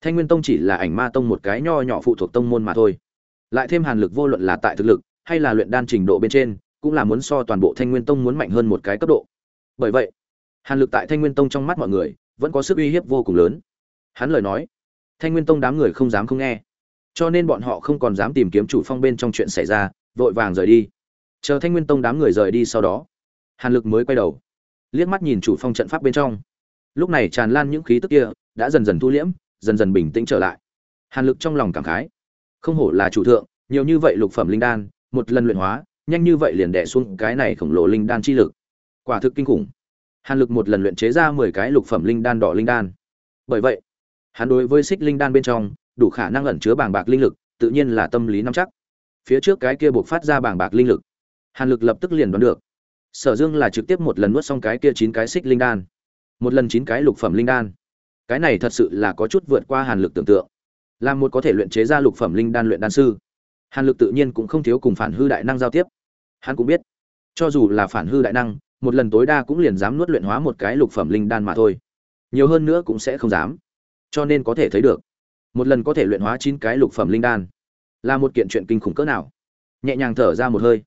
thanh nguyên tông chỉ là ảnh ma tông một cái nho nhỏ phụ thuộc tông môn mà thôi. Lại thêm hàn lực vô luận là tại thực lực, hay là luyện đan trình độ bên trên, cũng là muốn so toàn bộ thanh nguyên tông muốn mạnh hơn một cái cấp độ. Bởi vậy, hàn lực tại thanh nguyên tông trong mắt mọi người, vẫn có sức uy hiếp vô cùng lớn. Hắn lời nói, thanh nguyên tông đám người không dám không nghe cho nên bọn họ không còn dám tìm kiếm chủ phong bên trong chuyện xảy ra, vội vàng rời đi. Chờ thanh nguyên tông đám người rời đi sau đó, hàn lực mới quay đầu, liếc mắt nhìn chủ phong trận pháp bên trong. Lúc này tràn lan những khí tức kia đã dần dần thu liễm, dần dần bình tĩnh trở lại. Hàn lực trong lòng cảm khái, không hổ là chủ thượng, nhiều như vậy lục phẩm linh đan, một lần luyện hóa, nhanh như vậy liền đẻ xuống cái này khổng lồ linh đan chi lực. Quả thực kinh khủng. Hàn lực một lần luyện chế ra mười cái lục phẩm linh đan đỏ linh đan. Bởi vậy, hắn đối với xích linh đan bên trong đủ khả năng ẩn chứa bảng bạc linh lực, tự nhiên là tâm lý nắm chắc. Phía trước cái kia buộc phát ra bảng bạc linh lực, hàn lực lập tức liền đoán được. Sở dương là trực tiếp một lần nuốt xong cái kia chín cái xích linh đan. Một lần chín cái lục phẩm linh đan. Cái này thật sự là có chút vượt qua hàn lực tưởng tượng. Làm một có thể luyện chế ra lục phẩm linh đan luyện đan sư. Hàn lực tự nhiên cũng không thiếu cùng phản hư đại năng giao tiếp. Hắn cũng biết, cho dù là phản hư đại năng, một lần tối đa cũng liền dám nuốt luyện hóa một cái lục phẩm linh đan mà thôi. Nhiều hơn nữa cũng sẽ không dám. Cho nên có thể thấy được một lần có thể luyện hóa chín cái lục phẩm linh đan. Là một kiện chuyện kinh khủng cỡ nào? Nhẹ nhàng thở ra một hơi.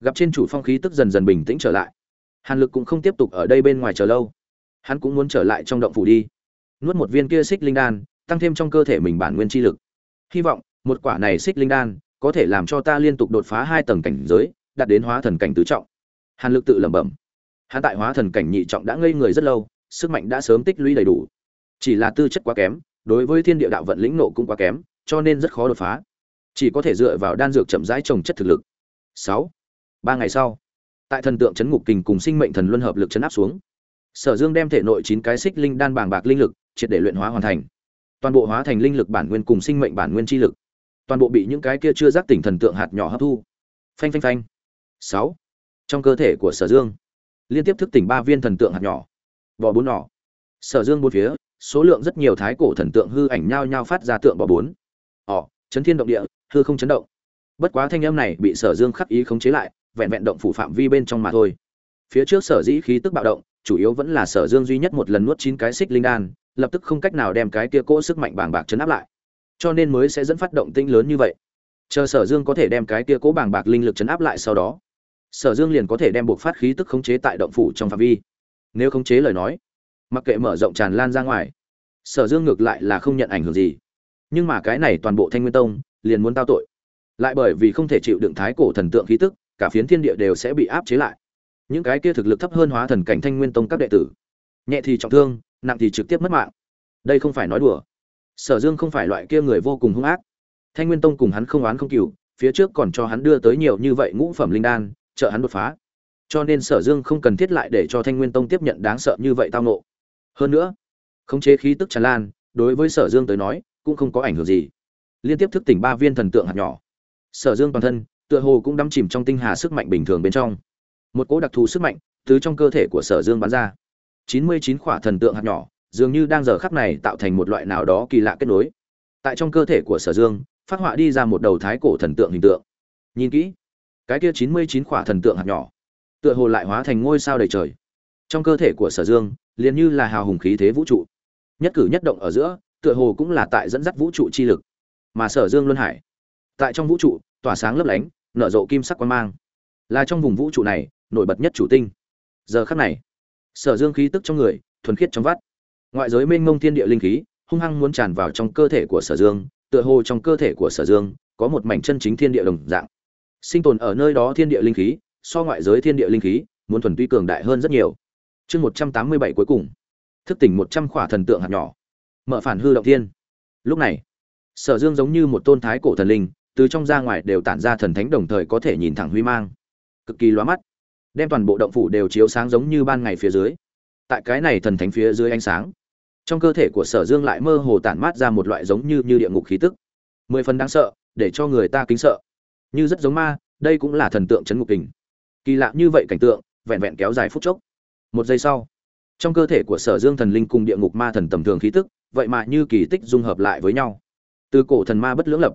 Gặp trên chủ phong khí tức dần dần bình tĩnh trở lại. Hàn lực cũng không tiếp tục ở đây bên ngoài chờ lâu. Hắn cũng muốn trở lại trong động phủ đi. Nuốt một viên kia xích linh đan, tăng thêm trong cơ thể mình bản nguyên chi lực. Hy vọng, một quả này xích linh đan có thể làm cho ta liên tục đột phá hai tầng cảnh giới, đạt đến hóa thần cảnh tứ trọng. Hàn lực tự lẩm bẩm. Hắn tại hóa thần cảnh nhị trọng đã ngây người rất lâu, sức mạnh đã sớm tích lũy đầy đủ. Chỉ là tư chất quá kém đối với thiên địa đạo vận lĩnh nộ cũng quá kém, cho nên rất khó đột phá. Chỉ có thể dựa vào đan dược chậm rãi trồng chất thực lực. Sáu. Ba ngày sau, tại thần tượng chấn ngục kình cùng sinh mệnh thần luân hợp lực chấn áp xuống, sở dương đem thể nội chín cái xích linh đan bàng bạc linh lực triệt để luyện hóa hoàn thành. Toàn bộ hóa thành linh lực bản nguyên cùng sinh mệnh bản nguyên chi lực. Toàn bộ bị những cái kia chưa giác tỉnh thần tượng hạt nhỏ hấp thu. Phanh phanh phanh. Sáu. Trong cơ thể của sở dương, liên tiếp thức tỉnh ba viên thần tượng hạt nhỏ. Bò bốn nhỏ sở dương bốn phía số lượng rất nhiều thái cổ thần tượng hư ảnh nhao nhao phát ra tượng bò bốn. Ỏ chấn thiên động địa, hư không chấn động. Bất quá thanh âm này bị sở dương khắc ý khống chế lại, vẹn vẹn động phủ phạm vi bên trong mà thôi. Phía trước sở dĩ khí tức bạo động, chủ yếu vẫn là sở dương duy nhất một lần nuốt chín cái xích linh đan, lập tức không cách nào đem cái kia cỗ sức mạnh bàng bạc chấn áp lại. Cho nên mới sẽ dẫn phát động tinh lớn như vậy. Chờ sở dương có thể đem cái kia cỗ bàng bạc linh lực chấn áp lại sau đó, sở dương liền có thể đem buộc phát khí tức khống chế tại động phủ trong phạm vi. Nếu khống chế lời nói mặc kệ mở rộng tràn lan ra ngoài, sở dương ngược lại là không nhận ảnh hưởng gì. Nhưng mà cái này toàn bộ thanh nguyên tông, liền muốn tao tội. Lại bởi vì không thể chịu đựng thái cổ thần tượng khí tức, cả phiến thiên địa đều sẽ bị áp chế lại. Những cái kia thực lực thấp hơn hóa thần cảnh thanh nguyên tông các đệ tử, nhẹ thì trọng thương, nặng thì trực tiếp mất mạng. Đây không phải nói đùa. Sở dương không phải loại kia người vô cùng hung ác. Thanh nguyên tông cùng hắn không oán không cừu, phía trước còn cho hắn đưa tới nhiều như vậy ngũ phẩm linh đan, trợ hắn đột phá. Cho nên sở dương không cần thiết lại để cho thanh nguyên tông tiếp nhận đáng sợ như vậy tao nộ hơn nữa, khống chế khí tức tràn lan, đối với sở dương tới nói, cũng không có ảnh hưởng gì. Liên tiếp thức tỉnh ba viên thần tượng hạt nhỏ. Sở dương toàn thân, tựa hồ cũng đắm chìm trong tinh hà sức mạnh bình thường bên trong. Một cỗ đặc thù sức mạnh từ trong cơ thể của sở dương bắn ra. Chín mươi chín khỏa thần tượng hạt nhỏ, dường như đang giờ khắc này tạo thành một loại nào đó kỳ lạ kết nối. Tại trong cơ thể của sở dương, phát họa đi ra một đầu thái cổ thần tượng hình tượng. Nhìn kỹ, cái kia chín mươi chín khỏa thần tượng hạt nhỏ, tựa hồ lại hóa thành ngôi sao đầy trời. Trong cơ thể của sở dương liền như là hào hùng khí thế vũ trụ. Nhất cử nhất động ở giữa, tựa hồ cũng là tại dẫn dắt vũ trụ chi lực. Mà sở dương luân hải, tại trong vũ trụ, tỏa sáng lấp lánh, nở rộ kim sắc quan mang. Là trong vùng vũ trụ này, nổi bật nhất chủ tinh. Giờ khắc này, sở dương khí tức trong người, thuần khiết trong vắt. Ngoại giới mênh mông thiên địa linh khí, hung hăng muốn tràn vào trong cơ thể của sở dương, tựa hồ trong cơ thể của sở dương, có một mảnh chân chính thiên địa đồng dạng. Sinh tồn ở nơi đó thiên địa linh khí, so ngoại giới thiên địa linh khí, muốn thuần tuy cường đại hơn rất nhiều chương một trăm tám mươi bảy cuối cùng. Thức tỉnh một trăm khỏa thần tượng hạt nhỏ. Mở phản hư động thiên. Lúc này, sở dương giống như một tôn thái cổ thần linh, từ trong ra ngoài đều tản ra thần thánh đồng thời có thể nhìn thẳng huy mang. Cực kỳ lóa mắt. Đem toàn bộ động phủ đều chiếu sáng giống như ban ngày phía dưới. Tại cái này thần thánh phía dưới ánh sáng, trong cơ thể của sở dương lại mơ hồ tản mát ra một loại giống như như địa ngục khí tức. Mười phần đáng sợ, để cho người ta kính sợ. Như rất giống ma, đây cũng là thần tượng chấn ngục kình kỳ lạ như vậy cảnh tượng, vẹn vẹn kéo dài phút chốc một giây sau, trong cơ thể của sở dương thần linh cùng địa ngục ma thần tầm thường khí tức, vậy mà như kỳ tích dung hợp lại với nhau. Từ cổ thần ma bất lưỡng lập,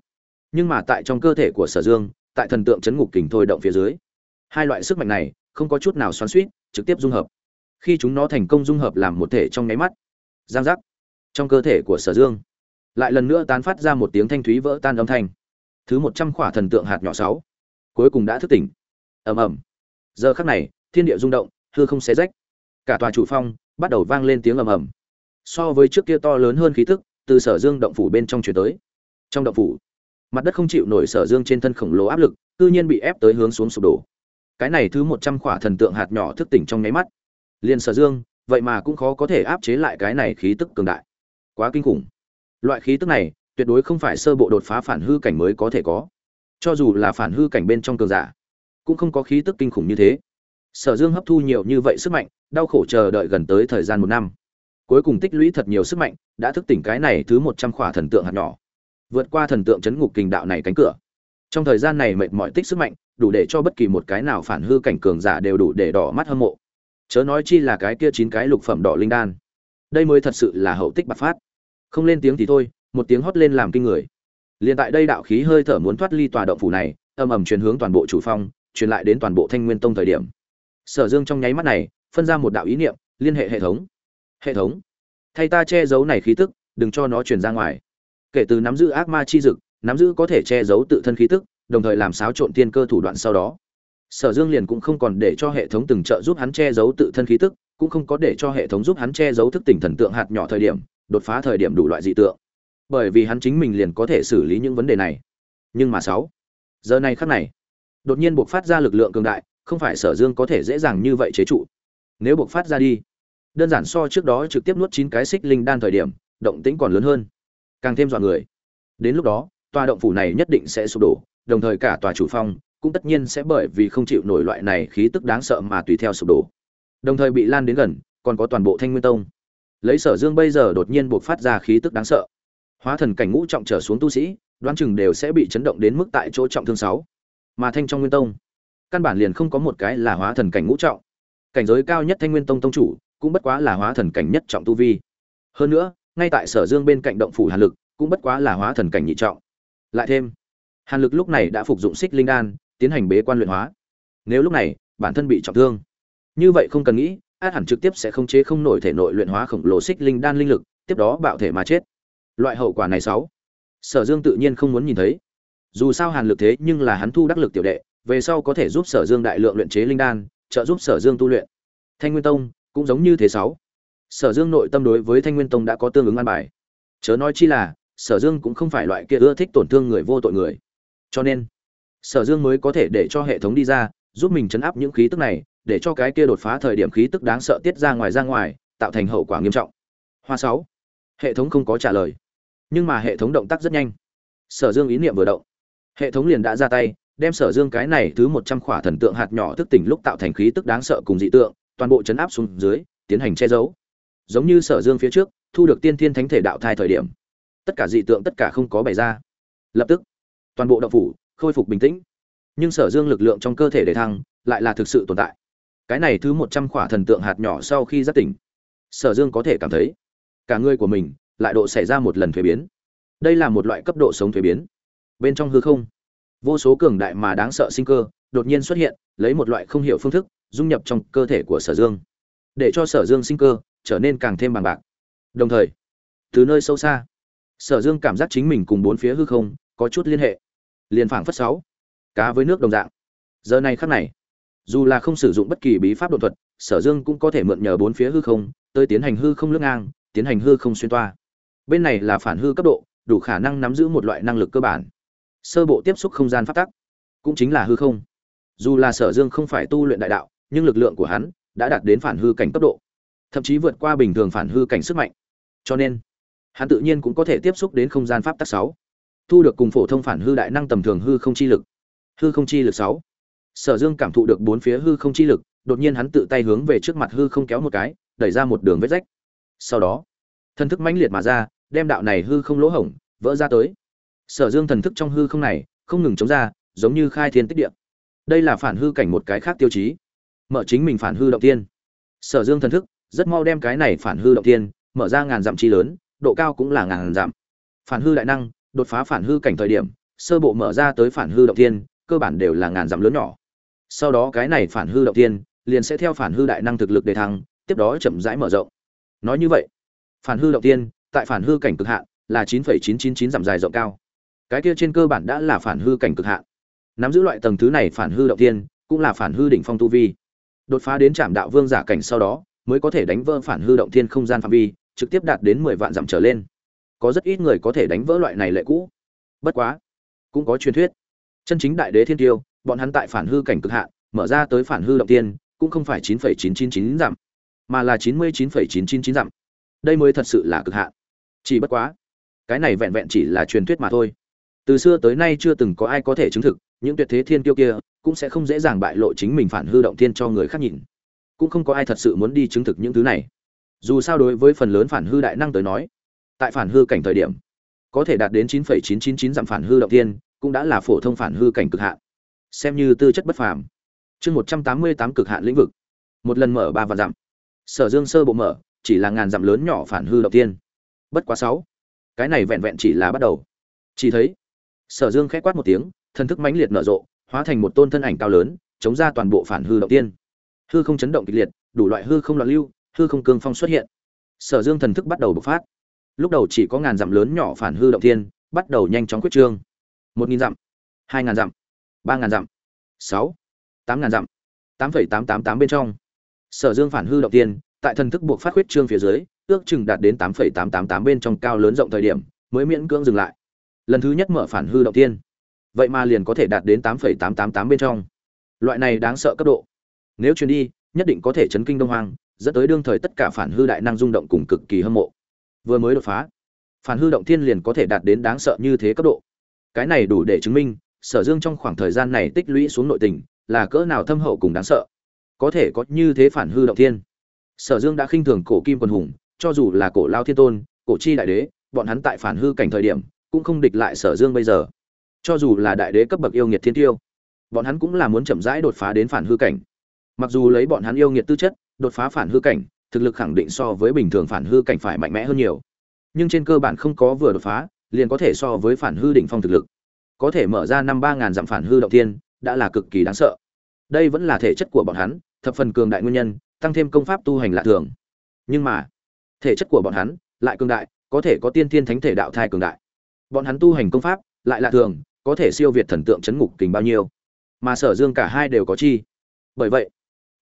nhưng mà tại trong cơ thể của sở dương, tại thần tượng chấn ngục kình thôi động phía dưới, hai loại sức mạnh này không có chút nào xoắn suýt trực tiếp dung hợp. Khi chúng nó thành công dung hợp làm một thể trong nháy mắt, giang giác, trong cơ thể của sở dương, lại lần nữa tán phát ra một tiếng thanh thúy vỡ tan âm thanh. Thứ một trăm khỏa thần tượng hạt nhỏ sáu, cuối cùng đã thức tỉnh. Ầm ầm. Giờ khắc này, thiên địa rung động, hư không xé rách cả tòa chủ phong bắt đầu vang lên tiếng ầm ầm. So với trước kia to lớn hơn khí tức, từ sở dương động phủ bên trong chuyển tới. Trong động phủ, mặt đất không chịu nổi sở dương trên thân khổng lồ áp lực tự nhiên bị ép tới hướng xuống sụp đổ. Cái này thứ một trăm khỏa thần tượng hạt nhỏ thức tỉnh trong nháy mắt. Liền sở dương, vậy mà cũng khó có thể áp chế lại cái này khí tức cường đại. Quá kinh khủng. Loại khí tức này, tuyệt đối không phải sơ bộ đột phá phản hư cảnh mới có thể có. Cho dù là phản hư cảnh bên trong cường giả, cũng không có khí tức kinh khủng như thế sở dương hấp thu nhiều như vậy sức mạnh, đau khổ chờ đợi gần tới thời gian một năm. Cuối cùng tích lũy thật nhiều sức mạnh, đã thức tỉnh cái này thứ một trăm khỏa thần tượng hạt nhỏ. Vượt qua thần tượng chấn ngục kình đạo này cánh cửa. Trong thời gian này mệt mỏi tích sức mạnh, đủ để cho bất kỳ một cái nào phản hư cảnh cường giả đều đủ để đỏ mắt hâm mộ. Chớ nói chi là cái kia chín cái lục phẩm đỏ linh đan. Đây mới thật sự là hậu tích bạc phát. Không lên tiếng thì thôi, một tiếng hót lên làm kinh người. Liền tại đây đạo khí hơi thở muốn thoát ly tòa động phủ này, âm ầm truyền hướng toàn bộ chủ phong, truyền lại đến toàn bộ thanh nguyên tông thời điểm sở dương trong nháy mắt này, phân ra một đạo ý niệm, liên hệ hệ thống. Hệ thống. Thay ta che giấu này khí tức, đừng cho nó truyền ra ngoài. Kể từ nắm giữ ác ma chi dực, nắm giữ có thể che giấu tự thân khí tức, đồng thời làm xáo trộn tiên cơ thủ đoạn sau đó. Sở dương liền cũng không còn để cho hệ thống từng trợ giúp hắn che giấu tự thân khí tức, cũng không có để cho hệ thống giúp hắn che giấu thức tỉnh thần tượng hạt nhỏ thời điểm, đột phá thời điểm đủ loại dị tượng. Bởi vì hắn chính mình liền có thể xử lý những vấn đề này. Nhưng mà sáu, giờ này khắc này, đột nhiên buộc phát ra lực lượng cường đại không phải sở dương có thể dễ dàng như vậy chế trụ. Nếu buộc phát ra đi, đơn giản so trước đó trực tiếp nuốt chín cái xích linh đan thời điểm, động tĩnh còn lớn hơn. Càng thêm dọn người. Đến lúc đó, tòa động phủ này nhất định sẽ sụp đổ, đồng thời cả tòa chủ phong cũng tất nhiên sẽ bởi vì không chịu nổi loại này khí tức đáng sợ mà tùy theo sụp đổ. Đồng thời bị lan đến gần, còn có toàn bộ thanh nguyên tông. Lấy sở dương bây giờ đột nhiên buộc phát ra khí tức đáng sợ. Hóa thần cảnh ngũ trọng trở xuống tu sĩ, đoán chừng đều sẽ bị chấn động đến mức tại chỗ trọng thương sáu. Mà thanh trong nguyên tông căn bản liền không có một cái là hóa thần cảnh ngũ trọng. Cảnh giới cao nhất thanh nguyên tông tông chủ, cũng bất quá là hóa thần cảnh nhất trọng tu vi. Hơn nữa, ngay tại sở dương bên cạnh động phủ hàn lực, cũng bất quá là hóa thần cảnh nhị trọng. Lại thêm, hàn lực lúc này đã phục dụng xích linh đan, tiến hành bế quan luyện hóa. Nếu lúc này, bản thân bị trọng thương, như vậy không cần nghĩ, át hẳn trực tiếp sẽ không chế không nổi thể nội luyện hóa khổng lồ xích linh đan linh lực, tiếp đó bạo thể mà chết. Loại hậu quả này sáu, sở dương tự nhiên không muốn nhìn thấy. Dù sao hàn lực thế nhưng là hắn thu đắc lực tiểu đệ về sau có thể giúp sở dương đại lượng luyện chế linh đan, trợ giúp sở dương tu luyện. Thanh nguyên tông cũng giống như thế sáu. Sở dương nội tâm đối với thanh nguyên tông đã có tương ứng an bài. Chớ nói chi là, sở dương cũng không phải loại kia ưa thích tổn thương người vô tội người. Cho nên, sở dương mới có thể để cho hệ thống đi ra, giúp mình chấn áp những khí tức này, để cho cái kia đột phá thời điểm khí tức đáng sợ tiết ra ngoài ra ngoài, tạo thành hậu quả nghiêm trọng. Hoa sáu. Hệ thống không có trả lời. Nhưng mà hệ thống động tác rất nhanh. Sở dương ý niệm vừa động. Hệ thống liền đã ra tay đem sở dương cái này thứ một trăm khỏa thần tượng hạt nhỏ thức tỉnh lúc tạo thành khí tức đáng sợ cùng dị tượng, toàn bộ chấn áp xuống dưới, tiến hành che giấu. Giống như sở dương phía trước, thu được tiên thiên thánh thể đạo thai thời điểm. Tất cả dị tượng tất cả không có bày ra. Lập tức, toàn bộ đậu phủ khôi phục bình tĩnh. Nhưng sở dương lực lượng trong cơ thể để thăng, lại là thực sự tồn tại. Cái này thứ một trăm khỏa thần tượng hạt nhỏ sau khi giác tỉnh, sở dương có thể cảm thấy, cả người của mình lại độ xảy ra một lần thuế biến. Đây là một loại cấp độ sống thuế biến. Bên trong hư không vô số cường đại mà đáng sợ sinh cơ đột nhiên xuất hiện, lấy một loại không hiểu phương thức dung nhập trong cơ thể của sở dương. Để cho sở dương sinh cơ trở nên càng thêm bằng bạc. Đồng thời, từ nơi sâu xa, sở dương cảm giác chính mình cùng bốn phía hư không có chút liên hệ. Liền phảng phất sáu, cá với nước đồng dạng. Giờ này khắc này, dù là không sử dụng bất kỳ bí pháp đột thuật, sở dương cũng có thể mượn nhờ bốn phía hư không tới tiến hành hư không lướt ngang, tiến hành hư không xuyên toa. Bên này là phản hư cấp độ, đủ khả năng nắm giữ một loại năng lực cơ bản sơ bộ tiếp xúc không gian phát tắc, cũng chính là hư không. Dù là sở dương không phải tu luyện đại đạo, nhưng lực lượng của hắn đã đạt đến phản hư cảnh cấp độ, thậm chí vượt qua bình thường phản hư cảnh sức mạnh. Cho nên, hắn tự nhiên cũng có thể tiếp xúc đến không gian pháp tắc sáu, thu được cùng phổ thông phản hư đại năng tầm thường hư không chi lực. Hư không chi lực sáu. Sở dương cảm thụ được bốn phía hư không chi lực, đột nhiên hắn tự tay hướng về trước mặt hư không kéo một cái, đẩy ra một đường vết rách. Sau đó, thân thức mãnh liệt mà ra, đem đạo này hư không lỗ hổng vỡ ra tới sở dương thần thức trong hư không này không ngừng chống ra giống như khai thiên tích địa. Đây là phản hư cảnh một cái khác tiêu chí. Mở chính mình phản hư động tiên sở dương thần thức rất mau đem cái này phản hư động tiên mở ra ngàn dặm chi lớn độ cao cũng là ngàn dặm. Phản hư đại năng đột phá phản hư cảnh thời điểm sơ bộ mở ra tới phản hư động tiên cơ bản đều là ngàn dặm lớn nhỏ. Sau đó cái này phản hư động tiên liền sẽ theo phản hư đại năng thực lực đề thăng tiếp đó chậm rãi mở rộng. Nói như vậy phản hư động tiên tại phản hư cảnh cực hạn là 9,999 dặm dài rộng cao cái kia trên cơ bản đã là phản hư cảnh cực hạn. Nắm giữ loại tầng thứ này phản hư động tiên cũng là phản hư đỉnh phong tu vi. Đột phá đến trạm đạo vương giả cảnh sau đó, mới có thể đánh vỡ phản hư động thiên không gian phạm vi, trực tiếp đạt đến mười vạn dặm trở lên. Có rất ít người có thể đánh vỡ loại này lệ cũ. Bất quá, cũng có truyền thuyết. Chân chính đại đế thiên tiêu, bọn hắn tại phản hư cảnh cực hạn, mở ra tới phản hư động tiên cũng không phải chín phẩy chín chín chín dặm, mà là chín mươi chín phẩy chín chín chín dặm. Đây mới thật sự là cực hạn. Chỉ bất quá, cái này vẹn vẹn chỉ là truyền thuyết mà thôi từ xưa tới nay chưa từng có ai có thể chứng thực những tuyệt thế thiên tiêu kia cũng sẽ không dễ dàng bại lộ chính mình phản hư động thiên cho người khác nhìn. Cũng không có ai thật sự muốn đi chứng thực những thứ này. Dù sao đối với phần lớn phản hư đại năng tới nói tại phản hư cảnh thời điểm có thể đạt đến 9,999 dặm phản hư động thiên cũng đã là phổ thông phản hư cảnh cực hạn. Xem như tư chất bất phàm. Chương 188 cực hạn lĩnh vực. Một lần mở ba vạn dặm. Sở dương sơ bộ mở chỉ là ngàn dặm lớn nhỏ phản hư động thiên. Bất quá sáu. Cái này vẹn vẹn chỉ là bắt đầu. Chỉ thấy sở dương khẽ quát một tiếng, thần thức mãnh liệt nở rộ, hóa thành một tôn thân ảnh cao lớn, chống ra toàn bộ phản hư động tiên. Hư không chấn động kịch liệt, đủ loại hư không loạn lưu, hư không cương phong xuất hiện. Sở dương thần thức bắt đầu bộc phát. Lúc đầu chỉ có ngàn dặm lớn nhỏ phản hư động thiên bắt đầu nhanh chóng quyết trương. Một nghìn dặm, hai ngàn dặm, ba ngàn dặm, sáu, tám ngàn dặm, tám phẩy tám tám tám bên trong. Sở dương phản hư động tiên, tại thần thức buộc phát huyết trương phía dưới, ước chừng đạt đến tám phẩy tám tám tám bên trong cao lớn rộng thời điểm, mới miễn cưỡng dừng lại lần thứ nhất mở phản hư động tiên. Vậy mà liền có thể đạt đến tám phẩy tám tám tám bên trong. Loại này đáng sợ cấp độ. Nếu truyền đi, nhất định có thể chấn kinh đông hoang, dẫn tới đương thời tất cả phản hư đại năng rung động cùng cực kỳ hâm mộ. Vừa mới đột phá, phản hư động thiên liền có thể đạt đến đáng sợ như thế cấp độ. Cái này đủ để chứng minh, sở dương trong khoảng thời gian này tích lũy xuống nội tình, là cỡ nào thâm hậu cùng đáng sợ. Có thể có như thế phản hư động thiên sở dương đã khinh thường cổ kim quân hùng, cho dù là cổ lao thiên tôn, cổ chi đại đế, bọn hắn tại phản hư cảnh thời điểm cũng không địch lại sở dương bây giờ. Cho dù là đại đế cấp bậc yêu nghiệt thiên tiêu bọn hắn cũng là muốn chậm rãi đột phá đến phản hư cảnh. Mặc dù lấy bọn hắn yêu nghiệt tư chất đột phá phản hư cảnh thực lực khẳng định so với bình thường phản hư cảnh phải mạnh mẽ hơn nhiều. Nhưng trên cơ bản không có vừa đột phá liền có thể so với phản hư đỉnh phong thực lực. Có thể mở ra năm ba ngàn dặm phản hư động tiên, đã là cực kỳ đáng sợ. Đây vẫn là thể chất của bọn hắn thập phần cường đại nguyên nhân tăng thêm công pháp tu hành lạ thường. Nhưng mà thể chất của bọn hắn lại cường đại có thể có tiên thiên thánh thể đạo thai cường đại bọn hắn tu hành công pháp, lại lạ thường, có thể siêu việt thần tượng chấn ngục kình bao nhiêu. Mà sở dương cả hai đều có chi. Bởi vậy,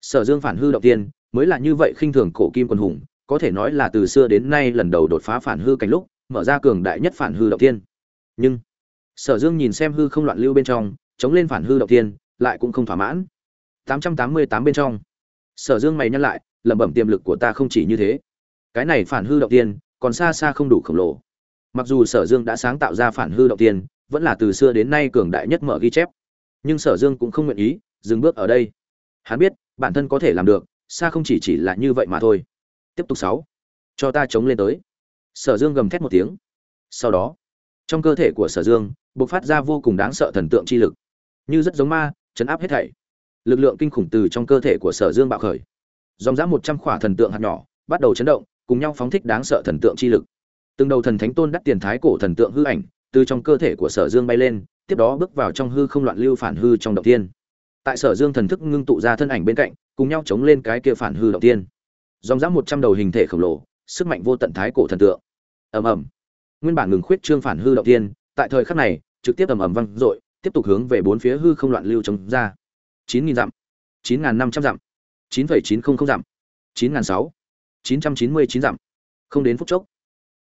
sở dương phản hư động tiên, mới là như vậy khinh thường cổ kim quân hùng, có thể nói là từ xưa đến nay lần đầu đột phá phản hư cảnh lúc, mở ra cường đại nhất phản hư động tiên. Nhưng, sở dương nhìn xem hư không loạn lưu bên trong, chống lên phản hư động tiên, lại cũng không thỏa mãn. 888 bên trong. Sở dương mày nhắc lại, lẩm bẩm tiềm lực của ta không chỉ như thế. Cái này phản hư động tiên, còn xa xa không đủ khổng lồ mặc dù sở dương đã sáng tạo ra phản hư động tiên, vẫn là từ xưa đến nay cường đại nhất mở ghi chép. Nhưng sở dương cũng không nguyện ý, dừng bước ở đây. Hắn biết, bản thân có thể làm được, xa không chỉ chỉ là như vậy mà thôi. Tiếp tục sáu. Cho ta chống lên tới. Sở dương gầm thét một tiếng. Sau đó, trong cơ thể của sở dương, bộc phát ra vô cùng đáng sợ thần tượng chi lực. Như rất giống ma, chấn áp hết thảy. Lực lượng kinh khủng từ trong cơ thể của sở dương bạo khởi. Dòng dã một trăm khỏa thần tượng hạt nhỏ, bắt đầu chấn động, cùng nhau phóng thích đáng sợ thần tượng chi lực từng đầu thần thánh tôn đắt tiền thái cổ thần tượng hư ảnh từ trong cơ thể của sở dương bay lên, tiếp đó bước vào trong hư không loạn lưu phản hư trong động tiên tại sở dương thần thức ngưng tụ ra thân ảnh bên cạnh, cùng nhau chống lên cái kia phản hư động tiên dòng dã một trăm đầu hình thể khổng lồ, sức mạnh vô tận thái cổ thần tượng. Ầm ầm. Nguyên bản ngừng khuyết trương phản hư động tiên tại thời khắc này, trực tiếp ầm ầm vang dội, tiếp tục hướng về bốn phía hư không loạn lưu chống ra. chín nghìn dặm, chín nghìn năm trăm dặm, chín phẩy chín không không dặm, chín nghìn sáu, chín trăm chín mươi chín dặm. Không đến phút chốc